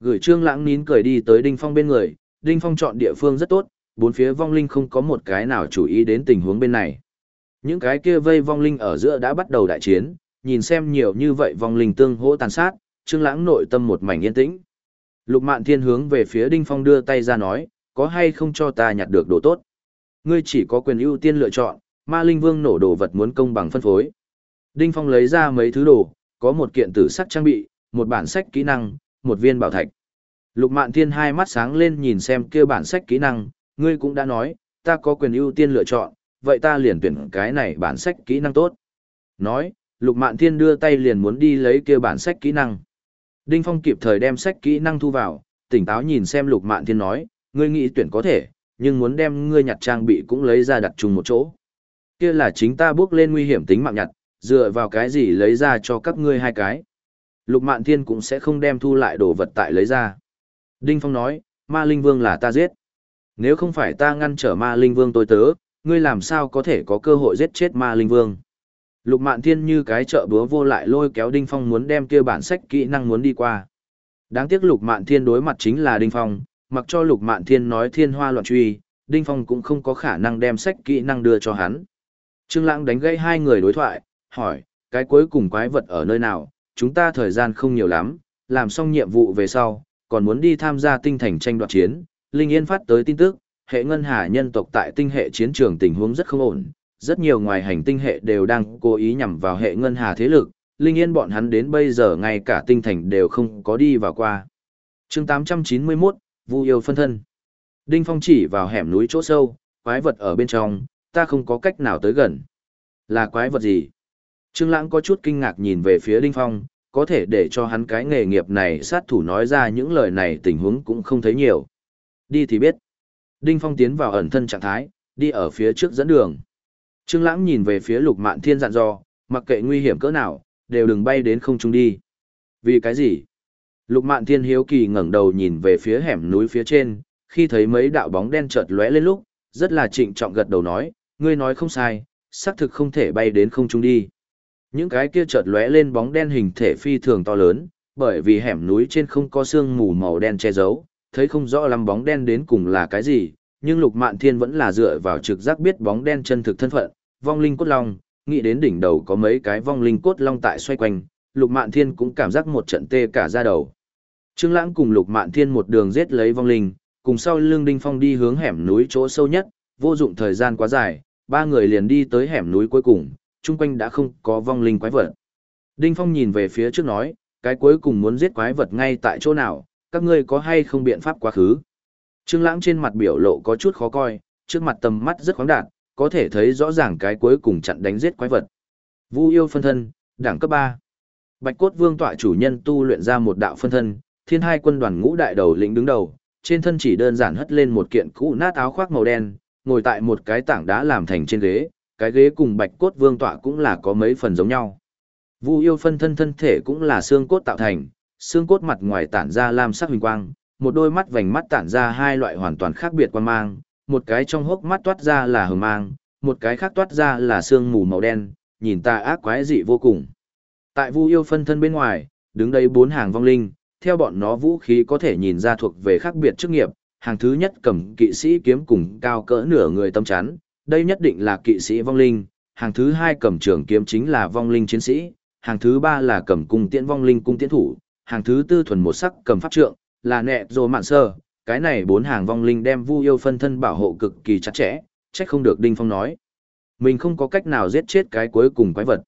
Gửi Trương Lãng nín cười đi tới Đinh Phong bên người, Đinh Phong chọn địa phương rất tốt, bốn phía vong linh không có một cái nào chú ý đến tình huống bên này. Những cái kia vây vong linh ở giữa đã bắt đầu đại chiến, nhìn xem nhiều như vậy vong linh tương hỗ tàn sát, Trương Lãng nội tâm một mảnh yên tĩnh. Lục Mạn Thiên hướng về phía Đinh Phong đưa tay ra nói, có hay không cho ta nhặt được đồ tốt? Ngươi chỉ có quyền ưu tiên lựa chọn, Ma Linh Vương nổ đồ vật muốn công bằng phân phối. Đinh Phong lấy ra mấy thứ đồ, có một kiện tử sắc trang bị, một bản sách kỹ năng, một viên bảo thạch. Lục Mạn Thiên hai mắt sáng lên nhìn xem kia bản sách kỹ năng, ngươi cũng đã nói, ta có quyền ưu tiên lựa chọn, vậy ta liền tuyển cái này bản sách kỹ năng tốt. Nói, Lục Mạn Thiên đưa tay liền muốn đi lấy kia bản sách kỹ năng. Đinh Phong kịp thời đem sách kỹ năng thu vào, tỉnh táo nhìn xem Lục Mạn Thiên nói, ngươi nghĩ tuyển có thể, nhưng muốn đem ngươi nhặt trang bị cũng lấy ra đặt chung một chỗ. Kia là chính ta bước lên nguy hiểm tính mạng nhặt, dựa vào cái gì lấy ra cho các ngươi hai cái. Lục Mạn Thiên cũng sẽ không đem thu lại đồ vật tại lấy ra. Đinh Phong nói, Ma Linh Vương là ta giết. Nếu không phải ta ngăn trở Ma Linh Vương tôi tớ, ngươi làm sao có thể có cơ hội giết chết Ma Linh Vương. Lục Mạn Thiên như cái chợ búa vô lại lôi kéo Đinh Phong muốn đem kia bản sách kỹ năng muốn đi qua. Đáng tiếc Lục Mạn Thiên đối mặt chính là Đinh Phong, mặc cho Lục Mạn Thiên nói thiên hoa loạn truy, Đinh Phong cũng không có khả năng đem sách kỹ năng đưa cho hắn. Trương Lãng đánh gãy hai người đối thoại, hỏi, cái cuối cùng quái vật ở nơi nào, chúng ta thời gian không nhiều lắm, làm xong nhiệm vụ về sau, còn muốn đi tham gia tinh thành tranh đoạt chiến. Linh Yên phát tới tin tức, hệ ngân hà nhân tộc tại tinh hệ chiến trường tình huống rất không ổn, rất nhiều ngoài hành tinh hệ đều đang cố ý nhằm vào hệ ngân hà thế lực, Linh Yên bọn hắn đến bây giờ ngay cả tinh thành đều không có đi vào qua. chương 891, Vu yêu phân thân. Đinh Phong chỉ vào hẻm núi chỗ sâu, quái vật ở bên trong, ta không có cách nào tới gần. Là quái vật gì? Trương Lãng có chút kinh ngạc nhìn về phía Đinh Phong, có thể để cho hắn cái nghề nghiệp này sát thủ nói ra những lời này tình huống cũng không thấy nhiều. Đi thì biết. Đinh Phong tiến vào ẩn thân trạng thái, đi ở phía trước dẫn đường. Trương Lãng nhìn về phía Lục Mạn Thiên dặn dò, mặc kệ nguy hiểm cỡ nào, đều đừng bay đến không trung đi. Vì cái gì? Lục Mạn Thiên hiếu kỳ ngẩng đầu nhìn về phía hẻm núi phía trên, khi thấy mấy đạo bóng đen chợt lóe lên lúc, rất là trịnh trọng gật đầu nói, ngươi nói không sai, xác thực không thể bay đến không trung đi. Những cái kia chợt lóe lên bóng đen hình thể phi thường to lớn, bởi vì hẻm núi trên không có sương mù màu đen che giấu, thấy không rõ lắm bóng đen đến cùng là cái gì, nhưng Lục Mạn Thiên vẫn là dựa vào trực giác biết bóng đen chân thực thân phận, vong linh cốt long, nghĩ đến đỉnh đầu có mấy cái vong linh cốt long tại xoay quanh, Lục Mạn Thiên cũng cảm giác một trận tê cả da đầu. Trương Lãng cùng Lục Mạn Thiên một đường giết lấy vong linh, cùng sau Lương Đinh Phong đi hướng hẻm núi chỗ sâu nhất, vô dụng thời gian quá dài, ba người liền đi tới hẻm núi cuối cùng, chung quanh đã không có vong linh quái vật. Đinh Phong nhìn về phía trước nói, cái cuối cùng muốn giết quái vật ngay tại chỗ nào, các ngươi có hay không biện pháp quá khứ. Trương Lãng trên mặt biểu lộ có chút khó coi, trước mặt tầm mắt rất khoáng đạt, có thể thấy rõ ràng cái cuối cùng chặn đánh giết quái vật. Vu yêu phân thân, đẳng cấp 3. Bạch cốt vương tọa chủ nhân tu luyện ra một đạo phân thân, thiên hai quân đoàn ngũ đại đầu lĩnh đứng đầu, trên thân chỉ đơn giản hất lên một kiện cũ nát áo khoác màu đen, ngồi tại một cái tảng đá làm thành trên ghế, cái ghế cùng bạch cốt vương tọa cũng là có mấy phần giống nhau. Vu yêu phân thân thân thể cũng là xương cốt tạo thành, xương cốt mặt ngoài tản ra lam sắc huỳnh quang, một đôi mắt vành mắt tản ra hai loại hoàn toàn khác biệt quan mang, một cái trong hốc mắt toát ra là hờ mang, một cái khác toát ra là sương mù màu đen, nhìn ta ác quái dị vô cùng. Tại Vu yêu phân thân bên ngoài, đứng đây bốn hàng vong linh, theo bọn nó vũ khí có thể nhìn ra thuộc về khác biệt chức nghiệp, hàng thứ nhất cầm kỵ sĩ kiếm cùng cao cỡ nửa người tâm chắn, đây nhất định là kỵ sĩ vong linh, hàng thứ hai cầm trường kiếm chính là vong linh chiến sĩ, hàng thứ ba là cầm cung tiễn vong linh cung tiễn thủ, hàng thứ tư thuần một sắc cầm pháp trượng, là nẹ rồ mạn sơ, cái này bốn hàng vong linh đem vu yêu phân thân bảo hộ cực kỳ chặt chẽ, trách không được Đinh Phong nói. Mình không có cách nào giết chết cái cuối cùng quái vật.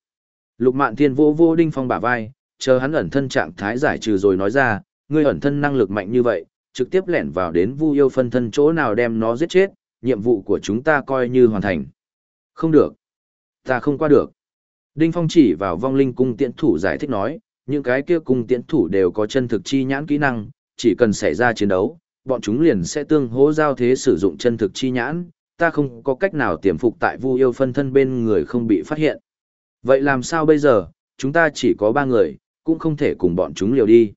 Lục mạn thiên vô vô Đinh Phong bả vai, chờ hắn ẩn thân trạng thái giải trừ rồi nói ra, ngươi ẩn thân năng lực mạnh như vậy, trực tiếp lẻn vào đến Vu yêu phân thân chỗ nào đem nó giết chết, nhiệm vụ của chúng ta coi như hoàn thành. Không được. Ta không qua được. Đinh Phong chỉ vào vong linh cung tiễn thủ giải thích nói, những cái kia cung tiễn thủ đều có chân thực chi nhãn kỹ năng, chỉ cần xảy ra chiến đấu, bọn chúng liền sẽ tương hỗ giao thế sử dụng chân thực chi nhãn, ta không có cách nào tiềm phục tại Vu yêu phân thân bên người không bị phát hiện. Vậy làm sao bây giờ, chúng ta chỉ có ba người, cũng không thể cùng bọn chúng liều đi.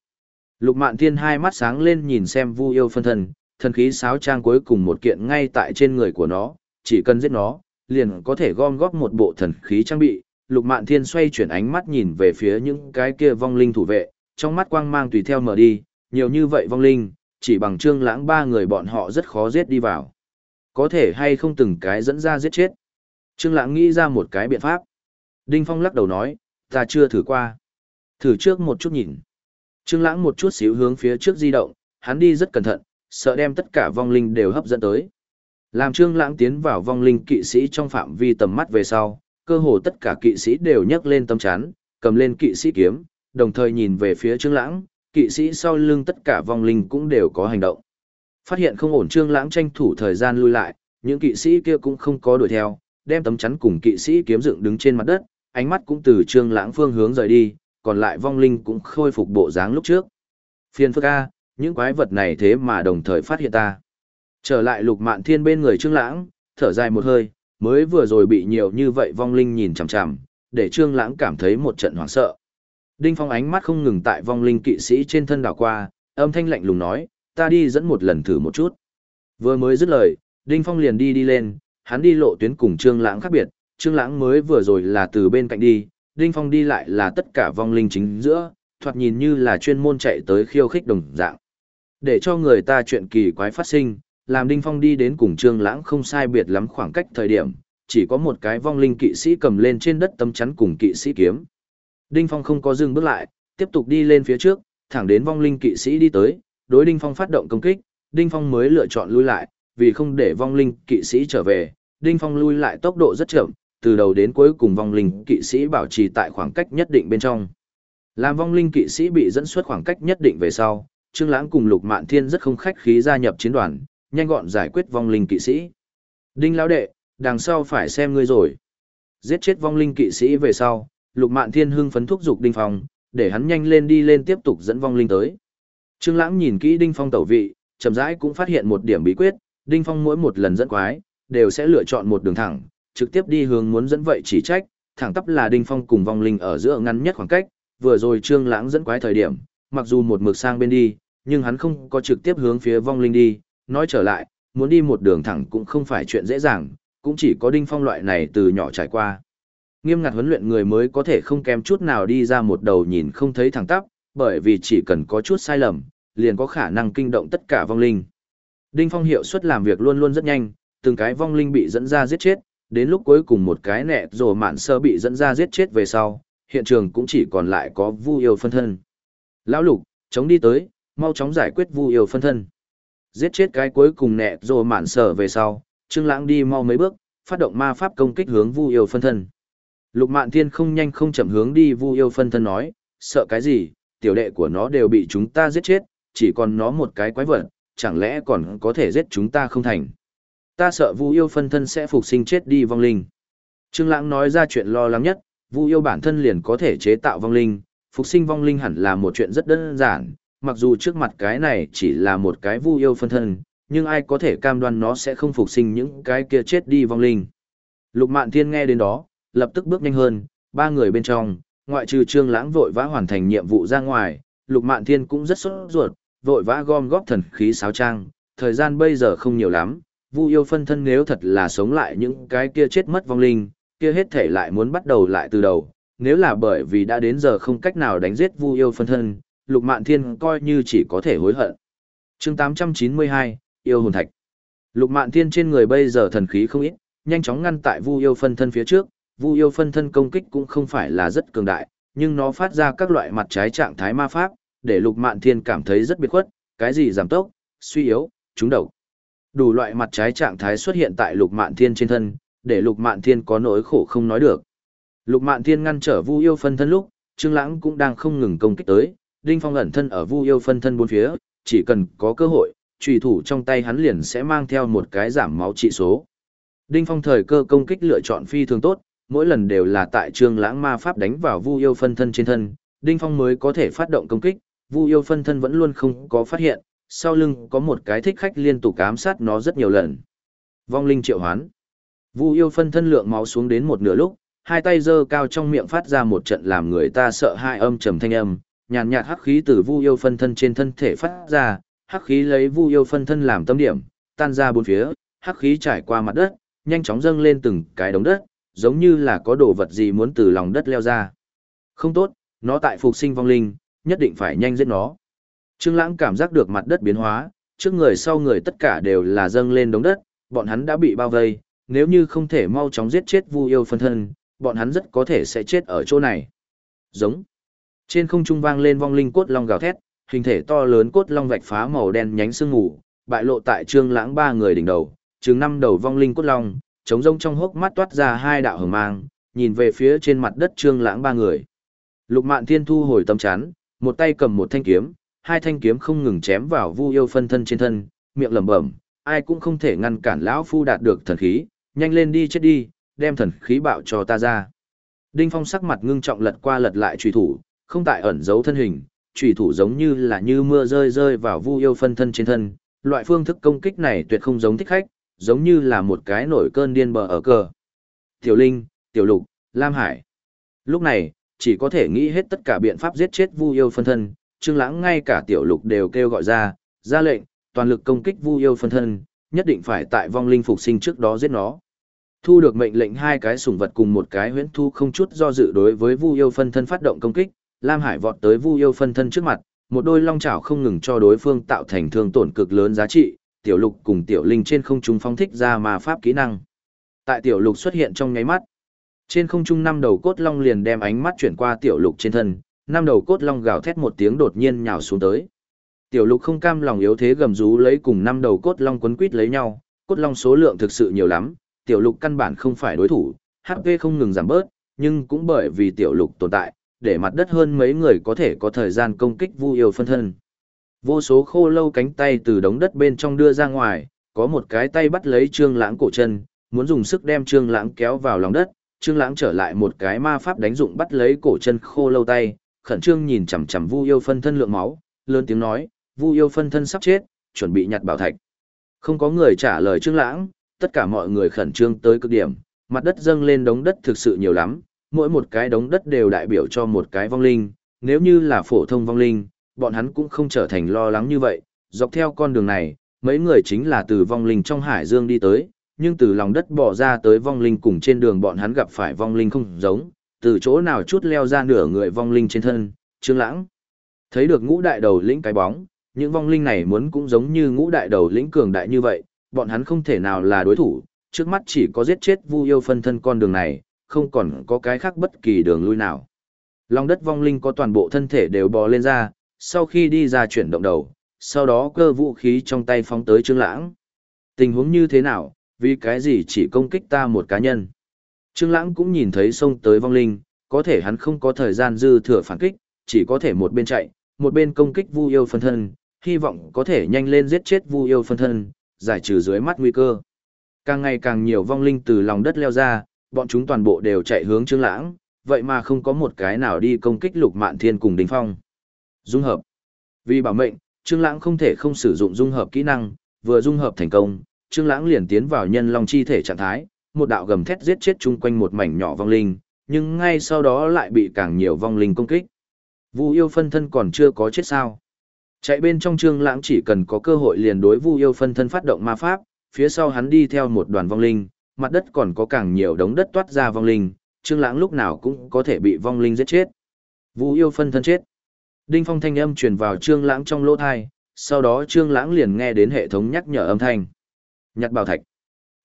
Lục Mạn Thiên hai mắt sáng lên nhìn xem Vu yêu phân thân, thần khí sáo trang cuối cùng một kiện ngay tại trên người của nó, chỉ cần giết nó, liền có thể gom góp một bộ thần khí trang bị. Lục Mạn Thiên xoay chuyển ánh mắt nhìn về phía những cái kia vong linh thủ vệ, trong mắt quang mang tùy theo mở đi, nhiều như vậy vong linh, chỉ bằng trương lãng ba người bọn họ rất khó giết đi vào. Có thể hay không từng cái dẫn ra giết chết. Trương lãng nghĩ ra một cái biện pháp. Đinh Phong lắc đầu nói, ta chưa thử qua. Thử trước một chút nhìn. Trương lãng một chút xíu hướng phía trước di động, hắn đi rất cẩn thận, sợ đem tất cả vong linh đều hấp dẫn tới. Làm Trương lãng tiến vào vong linh kỵ sĩ trong phạm vi tầm mắt về sau, cơ hồ tất cả kỵ sĩ đều nhấc lên tâm chắn, cầm lên kỵ sĩ kiếm, đồng thời nhìn về phía Trương lãng, kỵ sĩ sau lưng tất cả vong linh cũng đều có hành động. Phát hiện không ổn Trương lãng tranh thủ thời gian lui lại, những kỵ sĩ kia cũng không có đuổi theo, đem tấm chắn cùng kỵ sĩ kiếm dựng đứng trên mặt đất, ánh mắt cũng từ Trương lãng phương hướng rời đi, còn lại vong linh cũng khôi phục bộ dáng lúc trước. Phiên phức A, những quái vật này thế mà đồng thời phát hiện ta. Trở lại lục mạn thiên bên người Trương Lãng, thở dài một hơi, mới vừa rồi bị nhiều như vậy vong linh nhìn chằm chằm, để Trương Lãng cảm thấy một trận hoảng sợ. Đinh Phong ánh mắt không ngừng tại vong linh kỵ sĩ trên thân đảo qua, âm thanh lạnh lùng nói, ta đi dẫn một lần thử một chút. Vừa mới dứt lời, Đinh Phong liền đi đi lên, hắn đi lộ tuyến cùng Trương Lãng khác biệt, Trương Lãng mới vừa rồi là từ bên cạnh đi, Đinh Phong đi lại là tất cả vong linh chính giữa, thoạt nhìn như là chuyên môn chạy tới khiêu khích đồng dạng. Để cho người ta chuyện kỳ quái phát sinh, làm Đinh Phong đi đến cùng Trương Lãng không sai biệt lắm khoảng cách thời điểm, chỉ có một cái vong linh kỵ sĩ cầm lên trên đất tấm chắn cùng kỵ sĩ kiếm. Đinh Phong không có dừng bước lại, tiếp tục đi lên phía trước, thẳng đến vong linh kỵ sĩ đi tới, đối Đinh Phong phát động công kích, Đinh Phong mới lựa chọn lui lại, vì không để vong linh kỵ sĩ trở về, Đinh Phong lui lại tốc độ rất chậm, từ đầu đến cuối cùng vong linh kỵ sĩ bảo trì tại khoảng cách nhất định bên trong. Làm vong linh kỵ sĩ bị dẫn xuất khoảng cách nhất định về sau, Trương Lãng cùng Lục Mạn Thiên rất không khách khí gia nhập chiến đoàn, nhanh gọn giải quyết vong linh kỵ sĩ. Đinh lão đệ, đằng sau phải xem ngươi rồi. Giết chết vong linh kỵ sĩ về sau, Lục Mạn Thiên hưng phấn thúc giục Đinh Phong, để hắn nhanh lên đi lên tiếp tục dẫn vong linh tới. Trương Lãng nhìn kỹ Đinh Phong tẩu vị, chậm rãi cũng phát hiện một điểm bí quyết, Đinh Phong mỗi một lần dẫn quái, đều sẽ lựa chọn một đường thẳng, trực tiếp đi hướng muốn dẫn vậy chỉ trách, thẳng tắp là Đinh Phong cùng vong linh ở giữa ngắn nhất khoảng cách, vừa rồi Trương Lãng dẫn quái thời điểm, mặc dù một mực sang bên đi, nhưng hắn không có trực tiếp hướng phía vong linh đi, nói trở lại, muốn đi một đường thẳng cũng không phải chuyện dễ dàng, cũng chỉ có Đinh Phong loại này từ nhỏ trải qua. Nghiêm ngặt huấn luyện người mới có thể không kém chút nào đi ra một đầu nhìn không thấy thẳng tắp, bởi vì chỉ cần có chút sai lầm, liền có khả năng kinh động tất cả vong linh. Đinh Phong hiệu suất làm việc luôn luôn rất nhanh, từng cái vong linh bị dẫn ra giết chết, đến lúc cuối cùng một cái nẹt rồ mạn sơ bị dẫn ra giết chết về sau, hiện trường cũng chỉ còn lại có Vu yêu phân thân. Lão Lục, chống đi tới, mau chóng giải quyết Vu yêu phân thân. Giết chết cái cuối cùng nẹ rồi mạn sở về sau, Trương Lãng đi mau mấy bước, phát động ma pháp công kích hướng Vu yêu phân thân. Lục Mạn Thiên không nhanh không chậm hướng đi Vu yêu phân thân nói, sợ cái gì, tiểu đệ của nó đều bị chúng ta giết chết, chỉ còn nó một cái quái vật, chẳng lẽ còn có thể giết chúng ta không thành. Ta sợ Vu yêu phân thân sẽ phục sinh chết đi vong linh. Trương Lãng nói ra chuyện lo lắng nhất, Vu yêu bản thân liền có thể chế tạo vong linh, phục sinh vong linh hẳn là một chuyện rất đơn giản, mặc dù trước mặt cái này chỉ là một cái Vu yêu phân thân, nhưng ai có thể cam đoan nó sẽ không phục sinh những cái kia chết đi vong linh. Lục Mạn Thiên nghe đến đó, lập tức bước nhanh hơn, ba người bên trong, ngoại trừ Trương Lãng vội vã hoàn thành nhiệm vụ ra ngoài, Lục Mạn Thiên cũng rất sốt ruột, vội vã gom góp thần khí sáo trang, thời gian bây giờ không nhiều lắm, Vu yêu phân thân nếu thật là sống lại những cái kia chết mất vong linh, kia hết thể lại muốn bắt đầu lại từ đầu, nếu là bởi vì đã đến giờ không cách nào đánh giết Vu yêu phân thân, Lục Mạn Thiên coi như chỉ có thể hối hận. Chương 892, yêu hồn thạch. Lục Mạn Thiên trên người bây giờ thần khí không ít, nhanh chóng ngăn tại Vu yêu phân thân phía trước, Vu yêu phân thân công kích cũng không phải là rất cường đại, nhưng nó phát ra các loại mặt trái trạng thái ma pháp, để Lục Mạn Thiên cảm thấy rất biệt khuất, cái gì giảm tốc, suy yếu, trúng độc. Đủ loại mặt trái trạng thái xuất hiện tại Lục Mạn Thiên trên thân, để Lục Mạn Thiên có nỗi khổ không nói được. Lục Mạn Thiên ngăn trở Vu yêu phân thân lúc, Trương Lãng cũng đang không ngừng công kích tới, Đinh Phong ẩn thân ở Vu Yêu phân thân bốn phía, chỉ cần có cơ hội, chủy thủ trong tay hắn liền sẽ mang theo một cái giảm máu trị số. Đinh Phong thời cơ công kích lựa chọn phi thường tốt, mỗi lần đều là tại Trương Lãng ma pháp đánh vào Vu Yêu phân thân trên thân, Đinh Phong mới có thể phát động công kích, Vu Yêu phân thân vẫn luôn không có phát hiện, sau lưng có một cái thích khách liên tục ám sát nó rất nhiều lần. Vong linh triệu hoán. Vu Yêu phân thân lượng máu xuống đến một nửa lúc, hai tay giơ cao trong miệng phát ra một trận làm người ta sợ hãi âm trầm thanh âm, nhàn nhạt hắc khí từ Vu Yêu phân thân trên thân thể phát ra, hắc khí lấy Vu Yêu phân thân làm tâm điểm, tan ra bốn phía, hắc khí trải qua mặt đất, nhanh chóng dâng lên từng cái đống đất, giống như là có đồ vật gì muốn từ lòng đất leo ra. Không tốt, nó tại phục sinh vong linh, nhất định phải nhanh giết nó. Trương Lãng cảm giác được mặt đất biến hóa, trước người sau người tất cả đều là dâng lên đống đất, bọn hắn đã bị bao vây, nếu như không thể mau chóng giết chết Vu Yêu phân thân, bọn hắn rất có thể sẽ chết ở chỗ này. Giống. Trên không trung vang lên vong linh cốt long gào thét, hình thể to lớn cốt long vạch phá màu đen nhánh sương ngủ, bại lộ tại Trương Lãng ba người đỉnh đầu, chừng năm đầu vong linh cốt long, trống rông trong hốc mắt toát ra hai đạo hừng mang, nhìn về phía trên mặt đất Trương Lãng ba người. Lục Mạn Thiên thu hồi tâm chán, một tay cầm một thanh kiếm, hai thanh kiếm không ngừng chém vào Vu Yêu phân thân trên thân, miệng lẩm bẩm, ai cũng không thể ngăn cản lão phu đạt được thần khí, nhanh lên đi chết đi, đem thần khí bạo cho ta ra. Đinh Phong sắc mặt ngưng trọng lật qua lật lại trùy thủ, không tại ẩn giấu thân hình, trùy thủ giống như là như mưa rơi rơi vào Vu Yêu phân thân trên thân, loại phương thức công kích này tuyệt không giống thích khách, giống như là một cái nổi cơn điên bờ ở cờ. Tiểu Linh, Tiểu Lục, Lam Hải. Lúc này, chỉ có thể nghĩ hết tất cả biện pháp giết chết Vu Yêu phân thân, Trương Lãng ngay cả Tiểu Lục đều kêu gọi ra, ra lệnh, toàn lực công kích Vu Yêu phân thân, nhất định phải tại vong linh phục sinh trước đó giết nó. Thu được mệnh lệnh hai cái sủng vật cùng một cái huyễn thu không chút do dự đối với Vu Yêu phân thân phát động công kích, Lam Hải vọt tới Vu Yêu phân thân trước mặt, một đôi long chảo không ngừng cho đối phương tạo thành thương tổn cực lớn giá trị, tiểu lục cùng tiểu linh trên không trung phóng thích ra ma pháp kỹ năng. Tại tiểu lục xuất hiện trong nháy mắt, trên không trung năm đầu cốt long liền đem ánh mắt chuyển qua tiểu lục trên thân, năm đầu cốt long gào thét một tiếng đột nhiên nhào xuống tới. Tiểu lục không cam lòng yếu thế gầm rú lấy cùng năm đầu cốt long quấn quít lấy nhau, cốt long số lượng thực sự nhiều lắm, tiểu lục căn bản không phải đối thủ, HP không ngừng giảm bớt, nhưng cũng bởi vì tiểu lục tồn tại, để mặt đất hơn mấy người có thể có thời gian công kích vu yêu phân thân. Vô số khô lâu cánh tay từ đống đất bên trong đưa ra ngoài, có một cái tay bắt lấy Trương Lãng cổ chân, muốn dùng sức đem Trương Lãng kéo vào lòng đất, Trương Lãng trở lại một cái ma pháp đánh dụng bắt lấy cổ chân khô lâu tay, khẩn trương nhìn chằm chằm Vu Yêu phân thân lượng máu, lớn tiếng nói, Vu Yêu phân thân sắp chết, chuẩn bị nhặt bảo thạch. Không có người trả lời Trương Lãng, tất cả mọi người khẩn trương tới cực điểm, mặt đất dâng lên đống đất thực sự nhiều lắm, mỗi một cái đống đất đều đại biểu cho một cái vong linh, nếu như là phổ thông vong linh, bọn hắn cũng không trở thành lo lắng như vậy, dọc theo con đường này, mấy người chính là từ vong linh trong hải dương đi tới, nhưng từ lòng đất bỏ ra tới vong linh cùng trên đường bọn hắn gặp phải vong linh không giống, từ chỗ nào chút leo ra nửa người vong linh trên thân, Trương Lãng thấy được ngũ đại đầu lĩnh cái bóng, những vong linh này muốn cũng giống như ngũ đại đầu lĩnh cường đại như vậy, bọn hắn không thể nào là đối thủ, trước mắt chỉ có giết chết Vu Yêu phân thân con đường này, không còn có cái khác bất kỳ đường lui nào. Lòng đất vong linh có toàn bộ thân thể đều bò lên ra, sau khi đi ra chuyển động đầu, sau đó cơ vũ khí trong tay phóng tới Trương Lãng. Tình huống như thế nào, vì cái gì chỉ công kích ta một cá nhân. Trương Lãng cũng nhìn thấy xông tới vong linh, có thể hắn không có thời gian dư thừa phản kích, chỉ có thể một bên chạy, một bên công kích Vu Yêu phân thân, hy vọng có thể nhanh lên giết chết Vu Yêu phân thân, giải trừ dưới mắt nguy cơ. Càng ngày càng nhiều vong linh từ lòng đất leo ra, bọn chúng toàn bộ đều chạy hướng Trương Lãng, vậy mà không có một cái nào đi công kích Lục Mạn Thiên cùng Đỉnh Phong. Dung hợp. Vì bảo mệnh, Trương Lãng không thể không sử dụng dung hợp kỹ năng, vừa dung hợp thành công, Trương Lãng liền tiến vào nhân long chi thể trạng thái, một đạo gầm thét giết chết chung quanh một mảnh nhỏ vong linh, nhưng ngay sau đó lại bị càng nhiều vong linh công kích. Vu Yêu phân thân còn chưa có chết sao? Chạy bên trong Trương Lãng chỉ cần có cơ hội liền đối Vu Yêu phân thân phát động ma pháp, phía sau hắn đi theo một đoàn vong linh, mặt đất còn có càng nhiều đống đất toát ra vong linh, Trương Lãng lúc nào cũng có thể bị vong linh giết chết. Vu Yêu phân thân chết. Đinh Phong thanh âm truyền vào Trương Lãng trong lỗ tai, sau đó Trương Lãng liền nghe đến hệ thống nhắc nhở âm thanh. Nhặt bảo thạch.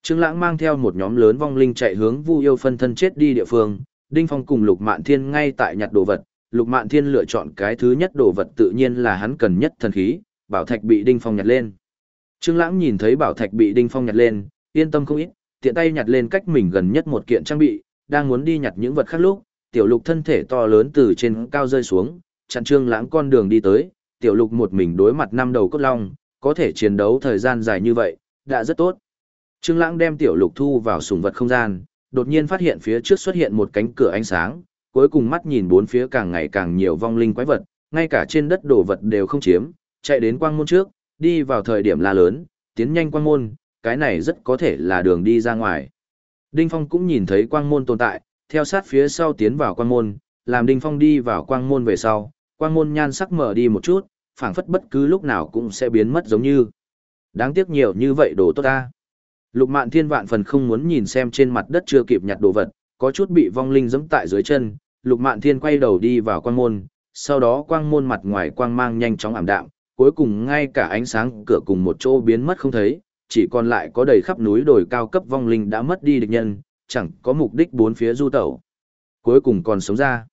Trương Lãng mang theo một nhóm lớn vong linh chạy hướng Vu Yêu phân thân chết đi địa phương, Đinh Phong cùng Lục Mạn Thiên ngay tại nhặt đồ vật, Lục Mạn Thiên lựa chọn cái thứ nhất đồ vật tự nhiên là hắn cần nhất thần khí, bảo thạch bị Đinh Phong nhặt lên. Trương Lãng nhìn thấy bảo thạch bị Đinh Phong nhặt lên, yên tâm không ít, tiện tay nhặt lên cách mình gần nhất một kiện trang bị, đang muốn đi nhặt những vật khác lúc, tiểu lục thân thể to lớn từ trên cao rơi xuống, chặn trương lãng con đường đi tới, tiểu lục một mình đối mặt năm đầu cốt long, có thể chiến đấu thời gian dài như vậy, đã rất tốt. Trương lãng đem tiểu lục thu vào sùng vật không gian, đột nhiên phát hiện phía trước xuất hiện một cánh cửa ánh sáng, cuối cùng mắt nhìn bốn phía càng ngày càng nhiều vong linh quái vật, ngay cả trên đất đồ vật đều không chiếm, chạy đến quang môn trước, đi vào thời điểm la lớn, tiến nhanh quang môn, cái này rất có thể là đường đi ra ngoài. Đinh Phong cũng nhìn thấy quang môn tồn tại, theo sát phía sau tiến vào quang môn, làm Đinh Phong đi vào quang môn về sau, quang môn nhan sắc mở đi một chút, phảng phất bất cứ lúc nào cũng sẽ biến mất giống như. Đáng tiếc nhiều như vậy đồ tốt ta. Lục Mạn Thiên vạn phần không muốn nhìn xem trên mặt đất chưa kịp nhặt đồ vật, có chút bị vong linh giẫm tại dưới chân, Lục Mạn Thiên quay đầu đi vào quang môn, sau đó quang môn mặt ngoài quang mang nhanh chóng ảm đạm, cuối cùng ngay cả ánh sáng cửa cùng một chỗ biến mất không thấy, chỉ còn lại có đầy khắp núi đồi cao cấp vong linh đã mất đi địch nhân, chẳng có mục đích bốn phía du tẩu. Cuối cùng còn sống ra.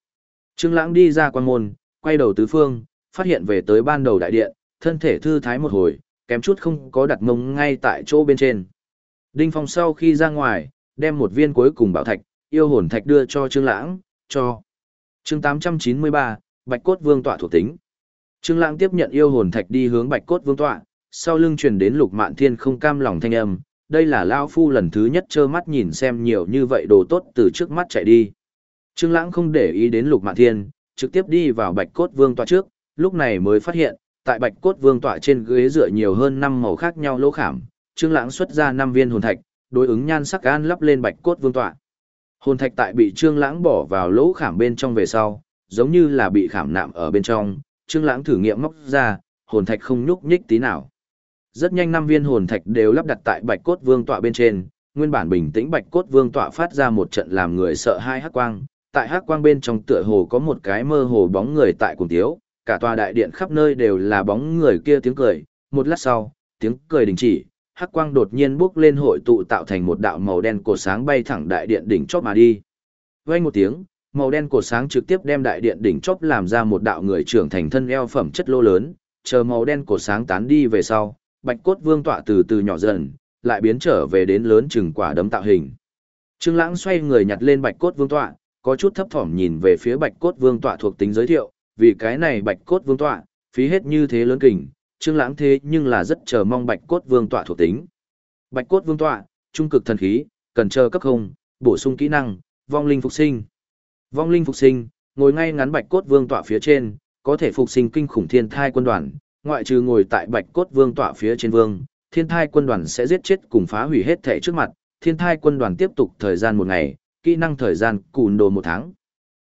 Trương Lãng đi ra quang môn, quay đầu tứ phương, phát hiện về tới ban đầu đại điện, thân thể thư thái một hồi, kém chút không có đặt mông ngay tại chỗ bên trên. Đinh Phong sau khi ra ngoài, đem một viên cuối cùng bảo thạch, yêu hồn thạch đưa cho Trương Lãng, cho. Chương 893, Bạch Cốt Vương tọa thuộc tính. Trương Lãng tiếp nhận yêu hồn thạch đi hướng Bạch Cốt Vương tọa, sau lưng truyền đến Lục Mạn Thiên không cam lòng thanh âm, đây là lão phu lần thứ nhất trơ mắt nhìn xem nhiều như vậy đồ tốt từ trước mắt chạy đi. Trương Lãng không để ý đến Lục Mạn Thiên, trực tiếp đi vào Bạch Cốt Vương tọa trước, lúc này mới phát hiện, tại Bạch Cốt Vương tọa trên ghế dựa nhiều hơn năm màu khác nhau lỗ khảm, Trương Lãng xuất ra năm viên hồn thạch, đối ứng nhan sắc an lắp lên Bạch Cốt Vương tọa. Hồn thạch tại bị Trương Lãng bỏ vào lỗ khảm bên trong về sau, giống như là bị khảm nạm ở bên trong, Trương Lãng thử nghiệm móc ra, hồn thạch không nhúc nhích tí nào. Rất nhanh năm viên hồn thạch đều lắp đặt tại Bạch Cốt Vương tọa bên trên, nguyên bản bình tĩnh Bạch Cốt Vương tọa phát ra một trận làm người sợ hai hắc quang, tại hắc quang bên trong tựa hồ có một cái mơ hồ bóng người tại cùng tiếu, cả tòa đại điện khắp nơi đều là bóng người kia tiếng cười, một lát sau, tiếng cười đình chỉ, hắc quang đột nhiên bốc lên hội tụ tạo thành một đạo màu đen cột sáng bay thẳng đại điện đỉnh chóp mà đi. Vang một tiếng, màu đen cột sáng trực tiếp đem đại điện đỉnh chóp làm ra một đạo người trưởng thành thân eo phẩm chất lô lớn, chờ màu đen cột sáng tán đi về sau, bạch cốt vương tọa từ từ nhỏ dần, lại biến trở về đến lớn chừng quả đấm tạo hình. Trương Lãng xoay người nhặt lên bạch cốt vương tọa, có chút thấp thỏm nhìn về phía bạch cốt vương tọa thuộc tính giới thiệu, vì cái này bạch cốt vương tọa, phí hết như thế lớn kình, Trương Lãng thế nhưng là rất chờ mong bạch cốt vương tọa thuộc tính. Bạch cốt vương tọa, trung cực thần khí, cần chờ cấp không, bổ sung kỹ năng, vong linh phục sinh. Vong linh phục sinh, ngồi ngay ngắn bạch cốt vương tọa phía trên, có thể phục sinh kinh khủng thiên thai quân đoàn, ngoại trừ ngồi tại bạch cốt vương tọa phía trên vương, thiên thai quân đoàn sẽ giết chết cùng phá hủy hết thể trước mặt, thiên thai quân đoàn tiếp tục thời gian một ngày, kỹ năng thời gian cùn đồ một tháng.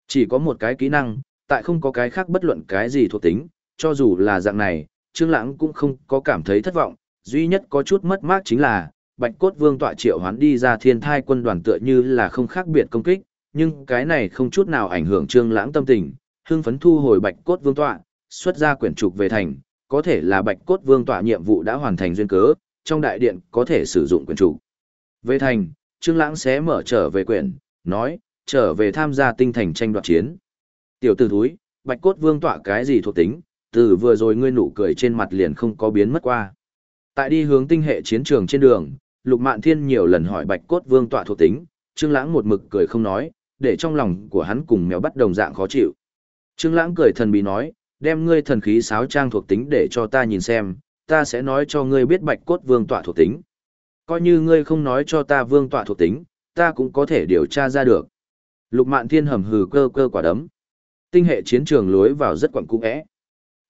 Chỉ có một cái kỹ năng, tại không có cái khác bất luận cái gì thuộc tính, cho dù là dạng này, Trương Lãng cũng không có cảm thấy thất vọng, duy nhất có chút mất mát chính là, Bạch Cốt Vương tọa triệu hoán đi ra thiên thai quân đoàn tựa như là không khác biệt công kích, nhưng cái này không chút nào ảnh hưởng Trương Lãng tâm tình, hưng phấn thu hồi Bạch Cốt Vương tọa, xuất ra quyển trục về thành, có thể là Bạch Cốt Vương tọa nhiệm vụ đã hoàn thành duyên cớ, trong đại điện có thể sử dụng quyển trục. Về thành, Trương Lãng sẽ mở trở về quyển, nói, trở về tham gia tinh thành tranh đoạt chiến. Tiểu tử thúi, Bạch Cốt Vương tọa cái gì thuộc tính, từ vừa rồi ngươi nụ cười trên mặt liền không có biến mất qua. Tại đi hướng tinh hệ chiến trường trên đường, Lục Mạn Thiên nhiều lần hỏi Bạch Cốt Vương tọa thuộc tính, Trương Lãng một mực cười không nói, để trong lòng của hắn cùng mèo bắt đồng dạng khó chịu. Trương Lãng cười thần bí nói, đem ngươi thần khí sáo trang thuộc tính để cho ta nhìn xem, ta sẽ nói cho ngươi biết Bạch Cốt Vương tọa thuộc tính. Coi như ngươi không nói cho ta Vương tọa thuộc tính, ta cũng có thể điều tra ra được. Lục Mạn Thiên hầm hừ cơ cơ quả đấm. Tinh hệ chiến trường lối vào rất quẩn cung é.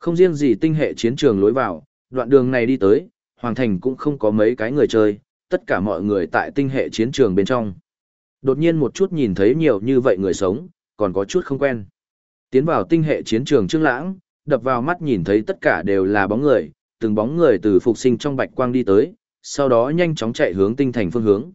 Không riêng gì tinh hệ chiến trường lối vào, đoạn đường này đi tới, Hoàng Thành cũng không có mấy cái người chơi, tất cả mọi người tại tinh hệ chiến trường bên trong. Đột nhiên một chút nhìn thấy nhiều như vậy người sống, còn có chút không quen. Tiến vào tinh hệ chiến trường Trương Lãng, đập vào mắt nhìn thấy tất cả đều là bóng người, từng bóng người từ phục sinh trong bạch quang đi tới, sau đó nhanh chóng chạy hướng tinh thành phương hướng.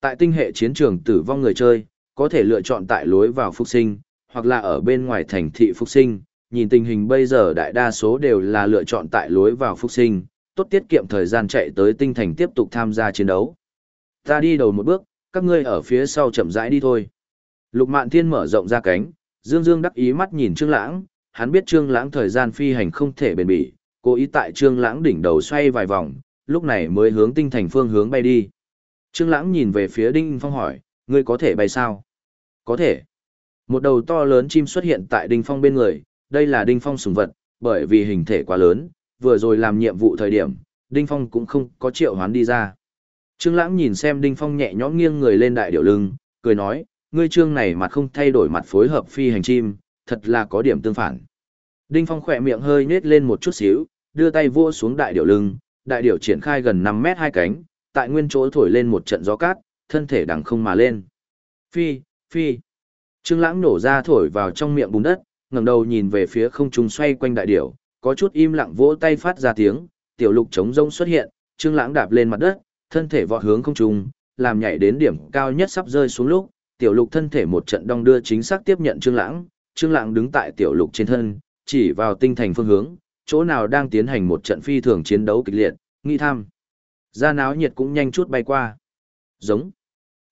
Tại tinh hệ chiến trường tử vong người chơi, có thể lựa chọn tại lối vào phục sinh, hoặc là ở bên ngoài thành thị phục sinh, nhìn tình hình bây giờ đại đa số đều là lựa chọn tại lối vào phục sinh, tốt tiết kiệm thời gian chạy tới tinh thành tiếp tục tham gia chiến đấu. Ta đi đầu một bước, các ngươi ở phía sau chậm rãi đi thôi. Lục Mạn Thiên mở rộng ra cánh, Dương Dương đắc ý mắt nhìn Trương Lãng, hắn biết Trương Lãng thời gian phi hành không thể bền bỉ, cố ý tại Trương Lãng đỉnh đầu xoay vài vòng, lúc này mới hướng tinh thành phương hướng bay đi. Trương Lãng nhìn về phía Đinh Phong hỏi, ngươi có thể bay sao? Có thể. Một đầu to lớn chim xuất hiện tại Đinh Phong bên người, đây là Đinh Phong sùng vật, bởi vì hình thể quá lớn, vừa rồi làm nhiệm vụ thời điểm, Đinh Phong cũng không có triệu hoán đi ra. Trương Lãng nhìn xem Đinh Phong nhẹ nhõm nghiêng người lên đại điểu lưng, cười nói, ngươi trương này mặt không thay đổi mặt phối hợp phi hành chim, thật là có điểm tương phản. Đinh Phong khỏe miệng hơi nhếch lên một chút xíu, đưa tay vua xuống đại điểu lưng, đại điểu triển khai gần 5 mét hai cánh, tại nguyên chỗ thổi lên một trận gió cát, thân thể đằng không mà lên. Phi, phi. Trương Lãng nổ ra thổi vào trong miệng bùn đất, ngẩng đầu nhìn về phía không trung xoay quanh đại điểu, có chút im lặng vỗ tay phát ra tiếng, tiểu lục chống rông xuất hiện, Trương Lãng đạp lên mặt đất, thân thể vọt hướng không trung, làm nhảy đến điểm cao nhất sắp rơi xuống lúc, tiểu lục thân thể một trận đong đưa chính xác tiếp nhận Trương Lãng, Trương Lãng đứng tại tiểu lục trên thân, chỉ vào tinh thành phương hướng, chỗ nào đang tiến hành một trận phi thường chiến đấu kịch liệt, nghi tham. da náo nhiệt cũng nhanh chút bay qua. Giống.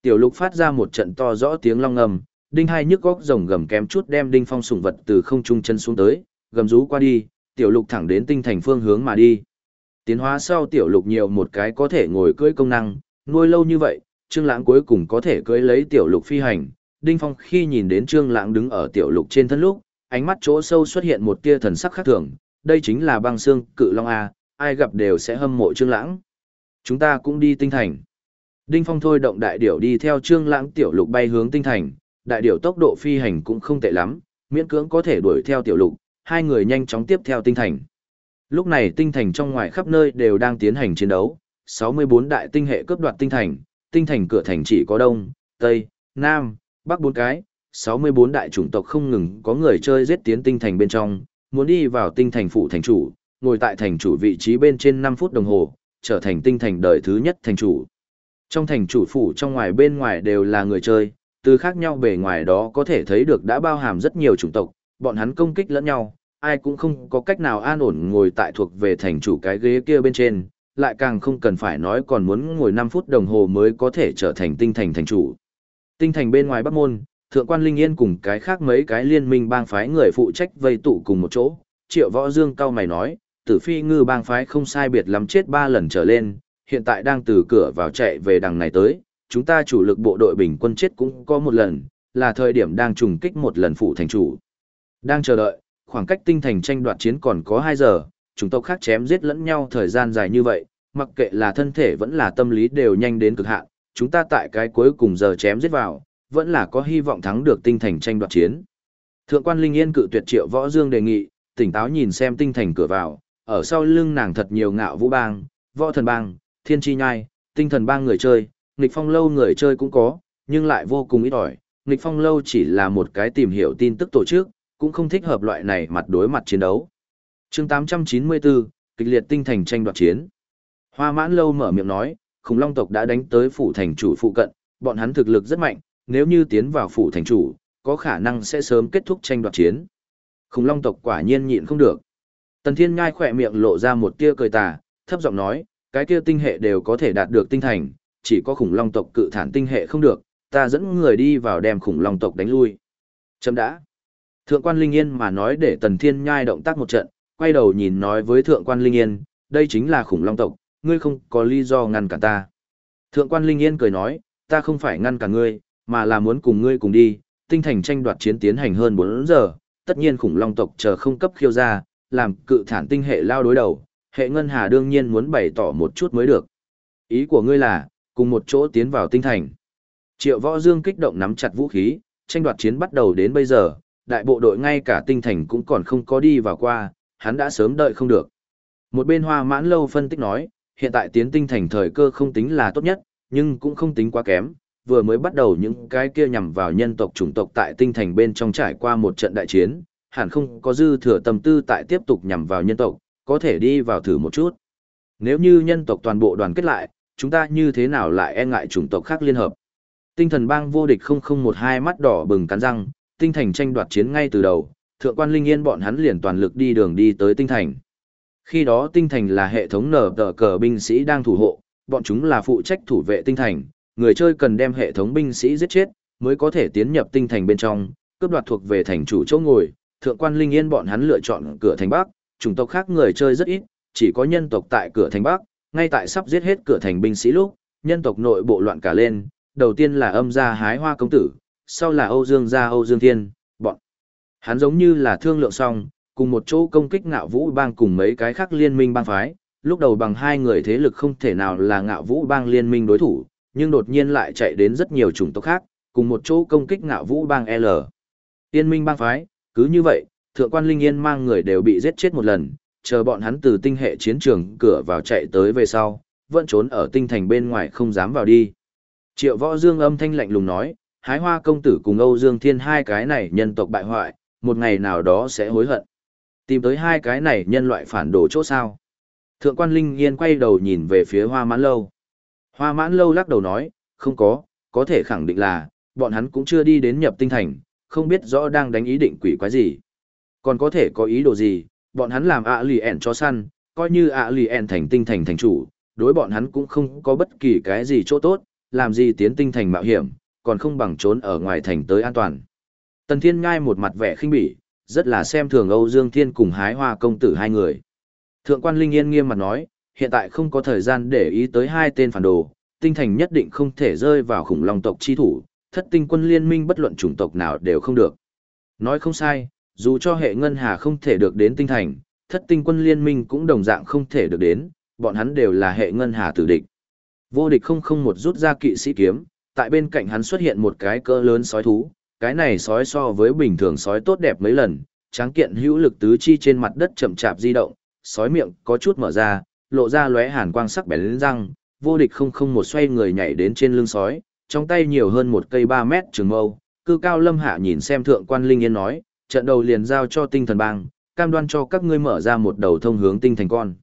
Tiểu lục phát ra một trận to rõ tiếng long ngầm, đinh hai nhức góc rồng gầm kém chút đem đinh phong sủng vật từ không trung chân xuống tới, gầm rú qua đi, tiểu lục thẳng đến tinh thành phương hướng mà đi. Tiến hóa sau tiểu lục nhiều một cái có thể ngồi cưỡi công năng, nuôi lâu như vậy, Trương Lãng cuối cùng có thể cưỡi lấy tiểu lục phi hành. Đinh Phong khi nhìn đến Trương Lãng đứng ở tiểu lục trên thân lúc, ánh mắt chỗ sâu xuất hiện một tia thần sắc khác thường, đây chính là băng xương cự long a, ai gặp đều sẽ hâm mộ Trương Lãng. Chúng ta cũng đi tinh thành. Đinh Phong thôi động đại điểu đi theo Trương Lãng tiểu lục bay hướng tinh thành, đại điểu tốc độ phi hành cũng không tệ lắm, miễn cưỡng có thể đuổi theo tiểu lục, hai người nhanh chóng tiếp theo tinh thành. Lúc này tinh thành trong ngoài khắp nơi đều đang tiến hành chiến đấu, 64 đại tinh hệ cướp đoạt tinh thành, tinh thành cửa thành chỉ có đông, tây, nam, bắc bốn cái, 64 đại chủng tộc không ngừng có người chơi giết tiến tinh thành bên trong, muốn đi vào tinh thành phụ thành chủ, ngồi tại thành chủ vị trí bên trên 5 phút đồng hồ, trở thành tinh thành đời thứ nhất thành chủ. Trong thành chủ phủ trong ngoài bên ngoài đều là người chơi, từ khác nhau bề ngoài đó có thể thấy được đã bao hàm rất nhiều chủng tộc, bọn hắn công kích lẫn nhau, ai cũng không có cách nào an ổn ngồi tại thuộc về thành chủ cái ghế kia bên trên, lại càng không cần phải nói còn muốn ngồi 5 phút đồng hồ mới có thể trở thành tinh thành thành chủ. Tinh thành bên ngoài Bắc Môn, Thượng quan Linh Yên cùng cái khác mấy cái liên minh bang phái người phụ trách vây tụ cùng một chỗ, Triệu Võ Dương cao mày nói, tử phi ngư bang phái không sai biệt lắm chết ba lần trở lên, hiện tại đang từ cửa vào chạy về đằng này tới, chúng ta chủ lực bộ đội bình quân chết cũng có một lần, là thời điểm đang trùng kích một lần phụ thành chủ. Đang chờ đợi, khoảng cách tinh thành tranh đoạt chiến còn có 2 giờ, chúng tộc khác chém giết lẫn nhau thời gian dài như vậy, mặc kệ là thân thể vẫn là tâm lý đều nhanh đến cực hạn, chúng ta tại cái cuối cùng giờ chém giết vào, vẫn là có hy vọng thắng được tinh thành tranh đoạt chiến. Thượng quan Linh Yên cự tuyệt triệu võ dương đề nghị, tỉnh táo nhìn xem tinh thành cửa vào, ở sau lưng nàng thật nhiều ngạo vũ bang, võ thần bang, thiên chi nhai, tinh thần bang người chơi, nghịch phong lâu người chơi cũng có, nhưng lại vô cùng ít ỏi. Nghịch phong lâu chỉ là một cái tìm hiểu tin tức tổ chức, cũng không thích hợp loại này mặt đối mặt chiến đấu. chương 894, kịch liệt tinh thành tranh đoạt chiến. Hoa mãn lâu mở miệng nói, khủng long tộc đã đánh tới phủ thành chủ phụ cận, bọn hắn thực lực rất mạnh, nếu như tiến vào phủ thành chủ, có khả năng sẽ sớm kết thúc tranh đoạt chiến. Khủng long tộc quả nhiên nhịn không được. Tần Thiên Ngai khỏe miệng lộ ra một tia cười tà, thấp giọng nói, cái kia tinh hệ đều có thể đạt được tinh thành, chỉ có khủng long tộc cự thản tinh hệ không được, ta dẫn người đi vào đem khủng long tộc đánh lui. Chấm đã. Thượng quan Linh Yên mà nói để Tần Thiên Nhai động tác một trận, quay đầu nhìn nói với Thượng quan Linh Yên, đây chính là khủng long tộc, ngươi không có lý do ngăn cản ta. Thượng quan Linh Yên cười nói, ta không phải ngăn cản ngươi, mà là muốn cùng ngươi cùng đi, tinh thành tranh đoạt chiến tiến hành hơn 4 giờ, tất nhiên khủng long tộc chờ không cấp khiêu ra, làm cự thản tinh hệ lao đối đầu, hệ ngân hà đương nhiên muốn bày tỏ một chút mới được. Ý của ngươi là, cùng một chỗ tiến vào tinh thành. Triệu võ dương kích động nắm chặt vũ khí, tranh đoạt chiến bắt đầu đến bây giờ, đại bộ đội ngay cả tinh thành cũng còn không có đi vào qua, hắn đã sớm đợi không được. Một bên hoa mãn lâu phân tích nói, hiện tại tiến tinh thành thời cơ không tính là tốt nhất, nhưng cũng không tính quá kém, vừa mới bắt đầu những cái kia nhằm vào nhân tộc chủng tộc tại tinh thành bên trong trải qua một trận đại chiến, hẳn không có dư thừa tâm tư tại tiếp tục nhằm vào nhân tộc, có thể đi vào thử một chút. Nếu như nhân tộc toàn bộ đoàn kết lại, chúng ta như thế nào lại e ngại chủng tộc khác liên hợp? Tinh thần bang vô địch không không một hai mắt đỏ bừng cắn răng, tinh thành tranh đoạt chiến ngay từ đầu, thượng quan linh yên bọn hắn liền toàn lực đi đường đi tới tinh thành. Khi đó tinh thành là hệ thống nở tờ cờ binh sĩ đang thủ hộ, bọn chúng là phụ trách thủ vệ tinh thành, người chơi cần đem hệ thống binh sĩ giết chết, mới có thể tiến nhập tinh thành bên trong, cướp đoạt thuộc về thành chủ chỗ ngồi. Thượng quan linh yên bọn hắn lựa chọn cửa thành Bắc, chủng tộc khác người chơi rất ít, chỉ có nhân tộc tại cửa thành Bắc, ngay tại sắp giết hết cửa thành binh sĩ lúc, nhân tộc nội bộ loạn cả lên, đầu tiên là âm gia hái hoa công tử, sau là Âu Dương gia Âu Dương Thiên, bọn. Hắn giống như là thương lượng xong, cùng một chỗ công kích ngạo vũ bang cùng mấy cái khác liên minh bang phái, lúc đầu bằng hai người thế lực không thể nào là ngạo vũ bang liên minh đối thủ, nhưng đột nhiên lại chạy đến rất nhiều chủng tộc khác, cùng một chỗ công kích ngạo vũ bang L. Tiên minh bang phái, cứ như vậy, thượng quan Linh Yên mang người đều bị giết chết một lần, chờ bọn hắn từ tinh hệ chiến trường cửa vào chạy tới về sau, vẫn trốn ở tinh thành bên ngoài không dám vào đi. Triệu võ dương âm thanh lạnh lùng nói, hái hoa công tử cùng Âu Dương Thiên hai cái này nhân tộc bại hoại, một ngày nào đó sẽ hối hận. Tìm tới hai cái này nhân loại phản đồ chỗ sao. Thượng quan Linh Yên quay đầu nhìn về phía hoa mãn lâu. Hoa mãn lâu lắc đầu nói, không có, có thể khẳng định là, bọn hắn cũng chưa đi đến nhập tinh thành, không biết rõ đang đánh ý định quỷ quái gì. Còn có thể có ý đồ gì, bọn hắn làm ạ lì ẻn cho săn, coi như ạ lì ẻn thành tinh thành thành chủ, đối bọn hắn cũng không có bất kỳ cái gì chỗ tốt, làm gì tiến tinh thành mạo hiểm, còn không bằng trốn ở ngoài thành tới an toàn. Tần Thiên Ngai một mặt vẻ khinh bỉ, rất là xem thường Âu Dương Thiên cùng hái hoa công tử hai người. Thượng quan Linh Yên nghiêm mặt nói, hiện tại không có thời gian để ý tới hai tên phản đồ, tinh thành nhất định không thể rơi vào khủng long tộc chi thủ, thất tinh quân liên minh bất luận chủng tộc nào đều không được. Nói không sai, dù cho hệ ngân hà không thể được đến tinh thành, thất tinh quân liên minh cũng đồng dạng không thể được đến, bọn hắn đều là hệ ngân hà tử địch. Vô địch không không một rút ra kỵ sĩ kiếm, tại bên cạnh hắn xuất hiện một cái cỡ lớn sói thú, cái này sói so với bình thường sói tốt đẹp mấy lần, tráng kiện hữu lực tứ chi trên mặt đất chậm chạp di động, sói miệng có chút mở ra, lộ ra lóe hàn quang sắc bén lên răng, vô địch không không một xoay người nhảy đến trên lưng sói, trong tay nhiều hơn một cây 3 mét trường mâu, cư cao lâm hạ nhìn xem thượng quan linh yên nói, trận đầu liền giao cho tinh thần bang, cam đoan cho các ngươi mở ra một đầu thông hướng tinh thành con.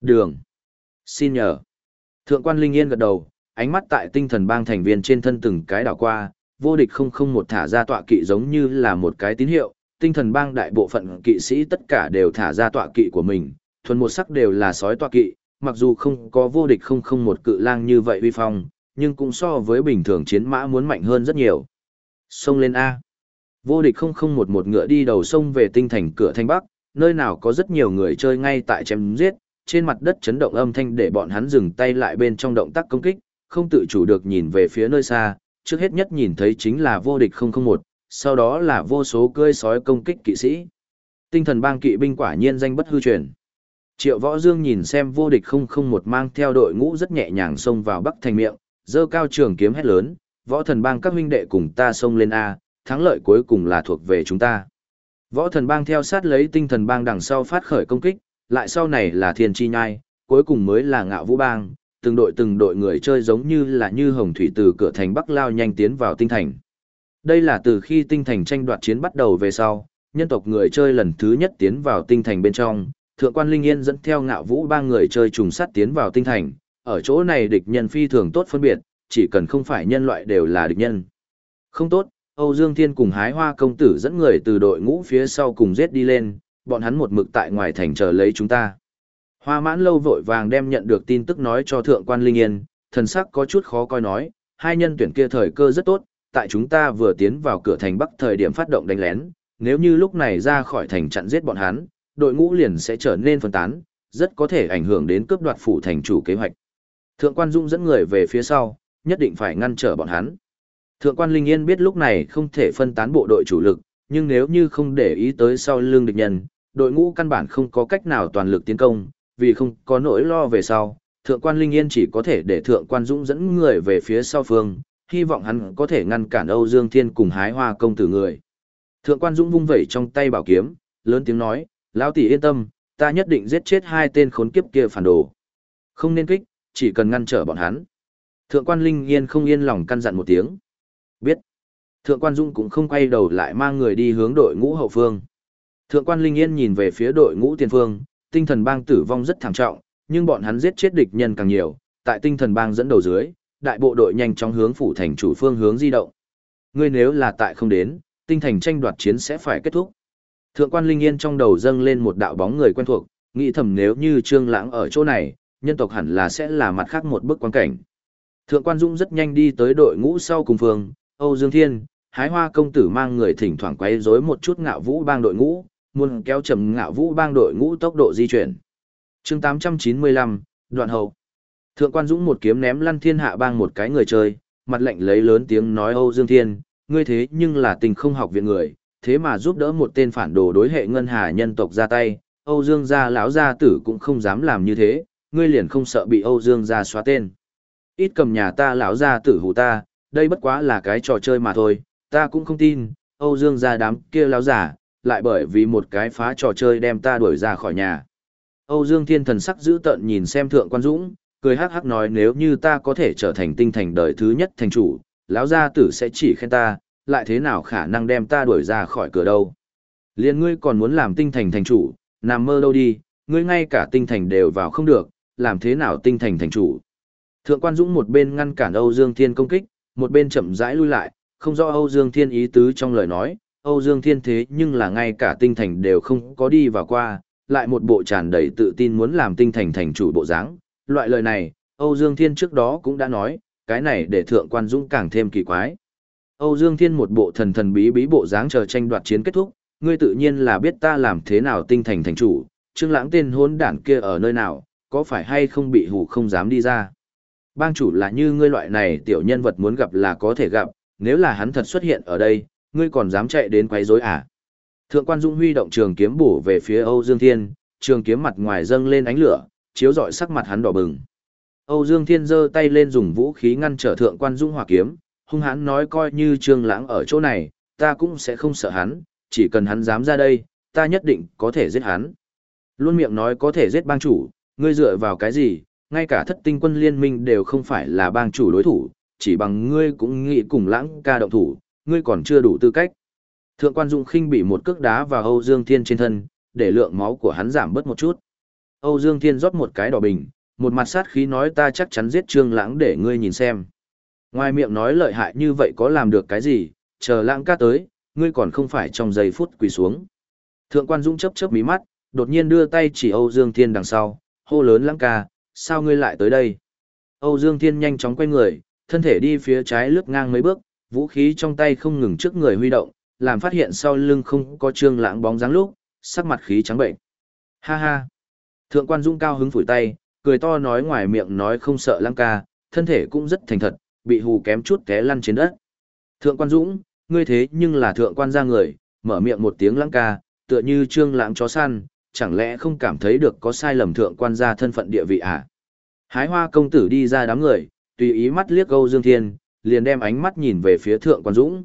Đường. Xin nhờ. Thượng quan linh yên gật đầu, ánh mắt tại tinh thần bang thành viên trên thân từng cái đảo qua, vô địch không không một thả ra tọa kỵ giống như là một cái tín hiệu, tinh thần bang đại bộ phận kỵ sĩ tất cả đều thả ra tọa kỵ của mình, thuần một sắc đều là sói tọa kỵ, mặc dù không có vô địch không không một cự lang như vậy uy phong, nhưng cũng so với bình thường chiến mã muốn mạnh hơn rất nhiều. Xông lên A. Vô địch không không một một ngựa đi đầu sông về tinh thành cửa thanh bắc, nơi nào có rất nhiều người chơi ngay tại chém giết, trên mặt đất chấn động âm thanh để bọn hắn dừng tay lại bên trong động tác công kích, không tự chủ được nhìn về phía nơi xa, trước hết nhất nhìn thấy chính là vô địch 001, sau đó là vô số cơi sói công kích kỵ sĩ. Tinh thần bang kỵ binh quả nhiên danh bất hư truyền. Triệu Võ Dương nhìn xem vô địch 001 mang theo đội ngũ rất nhẹ nhàng xông vào Bắc Thành miệng, dơ cao trường kiếm hét lớn, võ thần bang các huynh đệ cùng ta xông lên A, thắng lợi cuối cùng là thuộc về chúng ta. Võ thần bang theo sát lấy tinh thần bang đằng sau phát khởi công kích, lại sau này là thiên chi nhai, cuối cùng mới là ngạo vũ bang, từng đội từng đội người chơi giống như là như hồng thủy từ cửa thành Bắc lao nhanh tiến vào tinh thành. Đây là từ khi tinh thành tranh đoạt chiến bắt đầu về sau, nhân tộc người chơi lần thứ nhất tiến vào tinh thành bên trong, thượng quan Linh Yên dẫn theo ngạo vũ ba người chơi trùng sát tiến vào tinh thành, ở chỗ này địch nhân phi thường tốt phân biệt, chỉ cần không phải nhân loại đều là địch nhân. Không tốt, Âu Dương Thiên cùng hái hoa công tử dẫn người từ đội ngũ phía sau cùng giết đi lên, bọn hắn một mực tại ngoài thành chờ lấy chúng ta. Hoa mãn lâu vội vàng đem nhận được tin tức nói cho thượng quan Linh Yên, thần sắc có chút khó coi nói, hai nhân tuyển kia thời cơ rất tốt, tại chúng ta vừa tiến vào cửa thành bắc thời điểm phát động đánh lén, nếu như lúc này ra khỏi thành chặn giết bọn hắn, đội ngũ liền sẽ trở nên phân tán, rất có thể ảnh hưởng đến cướp đoạt phủ thành chủ kế hoạch. Thượng quan Dung dẫn người về phía sau, nhất định phải ngăn trở bọn hắn. Thượng quan Linh Yên biết lúc này không thể phân tán bộ đội chủ lực, nhưng nếu như không để ý tới sau lưng địch nhân, đội ngũ căn bản không có cách nào toàn lực tiến công, vì không có nỗi lo về sau, thượng quan Linh Yên chỉ có thể để thượng quan Dũng dẫn người về phía sau phương, hy vọng hắn có thể ngăn cản Âu Dương Thiên cùng hái hoa công tử người. Thượng quan Dũng vung vẩy trong tay bảo kiếm, lớn tiếng nói, lão tỷ yên tâm, ta nhất định giết chết hai tên khốn kiếp kia phản đồ. Không nên kích, chỉ cần ngăn trở bọn hắn. Thượng quan Linh Yên không yên lòng căn dặn một tiếng. Biết. Thượng quan Dung cũng không quay đầu lại mang người đi hướng đội ngũ hậu phương. Thượng quan Linh Yên nhìn về phía đội ngũ tiền phương, tinh thần bang tử vong rất thảm trọng, nhưng bọn hắn giết chết địch nhân càng nhiều, tại tinh thần bang dẫn đầu dưới, đại bộ đội nhanh chóng hướng phủ thành chủ phương hướng di động. Ngươi nếu là tại không đến, tinh thành tranh đoạt chiến sẽ phải kết thúc. Thượng quan Linh Yên trong đầu dâng lên một đạo bóng người quen thuộc, nghĩ thầm nếu như Trương Lãng ở chỗ này, nhân tộc hẳn là sẽ là mặt khác một bức quan cảnh. Thượng quan dung rất nhanh đi tới đội ngũ sau cùng phương, Âu Dương Thiên, Hái Hoa công tử mang người thỉnh thoảng quấy rối một chút ngạo vũ bang đội ngũ, muốn kéo chậm ngạo vũ bang đội ngũ tốc độ di chuyển. chương 895, đoạn hậu. Thượng quan Dũng một kiếm ném lăn thiên hạ bang một cái người chơi, mặt lạnh lấy lớn tiếng nói Âu Dương Thiên, ngươi thế nhưng là tình không học viện người, thế mà giúp đỡ một tên phản đồ đối hệ ngân hà nhân tộc ra tay, Âu Dương gia lão gia tử cũng không dám làm như thế, ngươi liền không sợ bị Âu Dương gia xóa tên. Ít cầm nhà ta lão gia tử hù ta, đây bất quá là cái trò chơi mà thôi, ta cũng không tin, Âu Dương gia đám kia lão giả, lại bởi vì một cái phá trò chơi đem ta đuổi ra khỏi nhà. Âu Dương Thiên thần sắc giữ tận nhìn xem Thượng Quan Dũng, cười hắc hắc nói nếu như ta có thể trở thành tinh thành đời thứ nhất thành chủ, lão gia tử sẽ chỉ khen ta, lại thế nào khả năng đem ta đuổi ra khỏi cửa đâu. Liên ngươi còn muốn làm tinh thành thành chủ, nằm mơ đâu đi, ngươi ngay cả tinh thành đều vào không được, làm thế nào tinh thành thành chủ. Thượng quan Dũng một bên ngăn cản Âu Dương Thiên công kích, một bên chậm rãi lui lại, không rõ Âu Dương Thiên ý tứ trong lời nói, Âu Dương Thiên thế nhưng là ngay cả tinh thành đều không có đi vào qua, lại một bộ tràn đầy tự tin muốn làm tinh thành thành chủ bộ dáng. Loại lời này, Âu Dương Thiên trước đó cũng đã nói, cái này để Thượng quan Dũng càng thêm kỳ quái. Âu Dương Thiên một bộ thần thần bí bí bộ dáng chờ tranh đoạt chiến kết thúc, ngươi tự nhiên là biết ta làm thế nào tinh thành thành chủ, Trương Lãng tên hỗn đản kia ở nơi nào, có phải hay không bị hủ không dám đi ra. Bang chủ là như ngươi loại này tiểu nhân vật muốn gặp là có thể gặp, nếu là hắn thật xuất hiện ở đây, ngươi còn dám chạy đến quấy rối à? Thượng quan Dung huy động trường kiếm bổ về phía Âu Dương Thiên, trường kiếm mặt ngoài dâng lên ánh lửa, chiếu rọi sắc mặt hắn đỏ bừng. Âu Dương Thiên giơ tay lên dùng vũ khí ngăn trở Thượng quan Dung hỏa kiếm, hung hãn nói coi như Trương Lãng ở chỗ này, ta cũng sẽ không sợ hắn, chỉ cần hắn dám ra đây, ta nhất định có thể giết hắn. Luôn miệng nói có thể giết bang chủ, ngươi dựa vào cái gì, ngay cả thất tinh quân liên minh đều không phải là bang chủ đối thủ, chỉ bằng ngươi cũng nghĩ cùng lãng ca động thủ, ngươi còn chưa đủ tư cách. Thượng quan Dung khinh bị một cước đá vào Âu Dương Thiên trên thân, để lượng máu của hắn giảm bớt một chút. Âu Dương Thiên rót một cái đỏ bình, một mặt sát khí nói ta chắc chắn giết Trương Lãng để ngươi nhìn xem. Ngoài miệng nói lợi hại như vậy có làm được cái gì, chờ Lãng ca tới, ngươi còn không phải trong giây phút quỳ xuống. Thượng quan Dung chớp chớp mí mắt, đột nhiên đưa tay chỉ Âu Dương Thiên đằng sau, hô lớn Lãng ca, sao ngươi lại tới đây? Âu Dương Thiên nhanh chóng quay người, thân thể đi phía trái lướt ngang mấy bước, vũ khí trong tay không ngừng trước người huy động, làm phát hiện sau lưng không có trương lãng bóng dáng lúc, sắc mặt khí trắng bệnh. Ha ha! Thượng quan Dung cao hứng phủi tay, cười to nói ngoài miệng nói không sợ Lãng ca, thân thể cũng rất thành thật, bị hù kém chút té lăn trên đất. Thượng quan Dũng, ngươi thế nhưng là thượng quan gia người, mở miệng một tiếng Lãng ca, tựa như trương lãng chó săn, chẳng lẽ không cảm thấy được có sai lầm thượng quan gia thân phận địa vị à? Hái hoa công tử đi ra đám người, tùy ý mắt liếc Âu Dương Thiên, liền đem ánh mắt nhìn về phía Thượng Quan Dũng.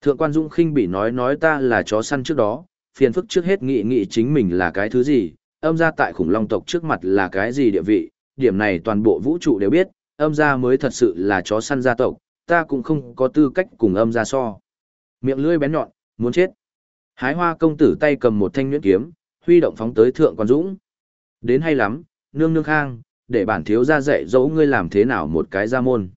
Thượng Quan Dũng khinh bị nói nói ta là chó săn trước đó, phiền phức trước hết nghĩ nghĩ chính mình là cái thứ gì, âm gia tại khủng long tộc trước mặt là cái gì địa vị, điểm này toàn bộ vũ trụ đều biết, âm gia mới thật sự là chó săn gia tộc, ta cũng không có tư cách cùng âm gia so. Miệng lưỡi bén nhọn, muốn chết. Hái hoa công tử tay cầm một thanh nhuyễn kiếm, huy động phóng tới Thượng Quan Dũng. Đến hay lắm, nương nương khang, để bản thiếu gia dạy dỗ ngươi làm thế nào một cái gia môn.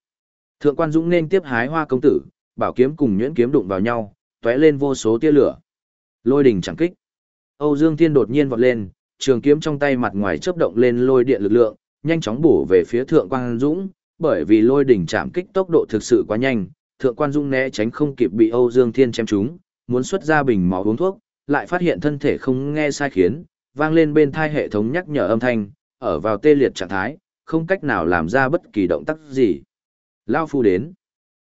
Thượng quan Dũng nên tiếp hái hoa công tử, bảo kiếm cùng nhuyễn kiếm đụng vào nhau, tóe lên vô số tia lửa. Lôi đỉnh chẳng kích. Âu Dương Thiên đột nhiên vọt lên, trường kiếm trong tay mặt ngoài chớp động lên lôi điện lực lượng, nhanh chóng bổ về phía Thượng quan Dũng, bởi vì lôi đỉnh chạm kích tốc độ thực sự quá nhanh, Thượng quan Dũng né tránh không kịp bị Âu Dương Thiên chém trúng, muốn xuất ra bình máu uống thuốc, lại phát hiện thân thể không nghe sai khiến, vang lên bên thai hệ thống nhắc nhở âm thanh, ở vào tê liệt trạng thái, không cách nào làm ra bất kỳ động tác gì. Lao phu đến.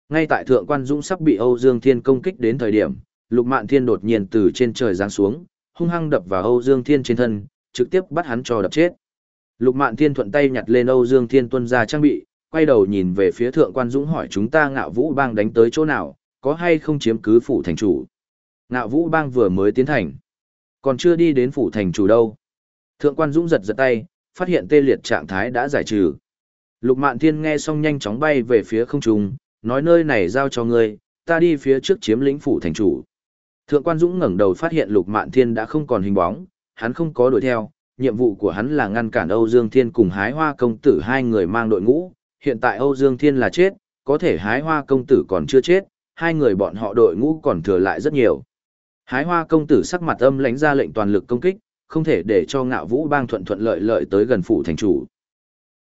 Ngay tại thượng quan dũng sắp bị Âu Dương Thiên công kích đến thời điểm, Lục Mạn Thiên đột nhiên từ trên trời giáng xuống, hung hăng đập vào Âu Dương Thiên trên thân, trực tiếp bắt hắn cho đập chết. Lục Mạn Thiên thuận tay nhặt lên Âu Dương Thiên tuân ra trang bị, quay đầu nhìn về phía thượng quan dũng hỏi chúng ta ngạo vũ bang đánh tới chỗ nào, có hay không chiếm cứ phủ thành chủ. Ngạo vũ bang vừa mới tiến thành, còn chưa đi đến phủ thành chủ đâu. Thượng quan dũng giật giật tay, phát hiện tê liệt trạng thái đã giải trừ. Lục Mạn Thiên nghe xong nhanh chóng bay về phía không trung, nói nơi này giao cho ngươi, ta đi phía trước chiếm lĩnh phủ thành chủ. Thượng quan Dũng ngẩng đầu phát hiện Lục Mạn Thiên đã không còn hình bóng, hắn không có đuổi theo, nhiệm vụ của hắn là ngăn cản Âu Dương Thiên cùng Hái Hoa công tử hai người mang đội ngũ, hiện tại Âu Dương Thiên là chết, có thể Hái Hoa công tử còn chưa chết, hai người bọn họ đội ngũ còn thừa lại rất nhiều. Hái Hoa công tử sắc mặt âm lãnh ra lệnh toàn lực công kích, không thể để cho ngạo vũ bang thuận thuận lợi lợi tới gần phủ thành chủ.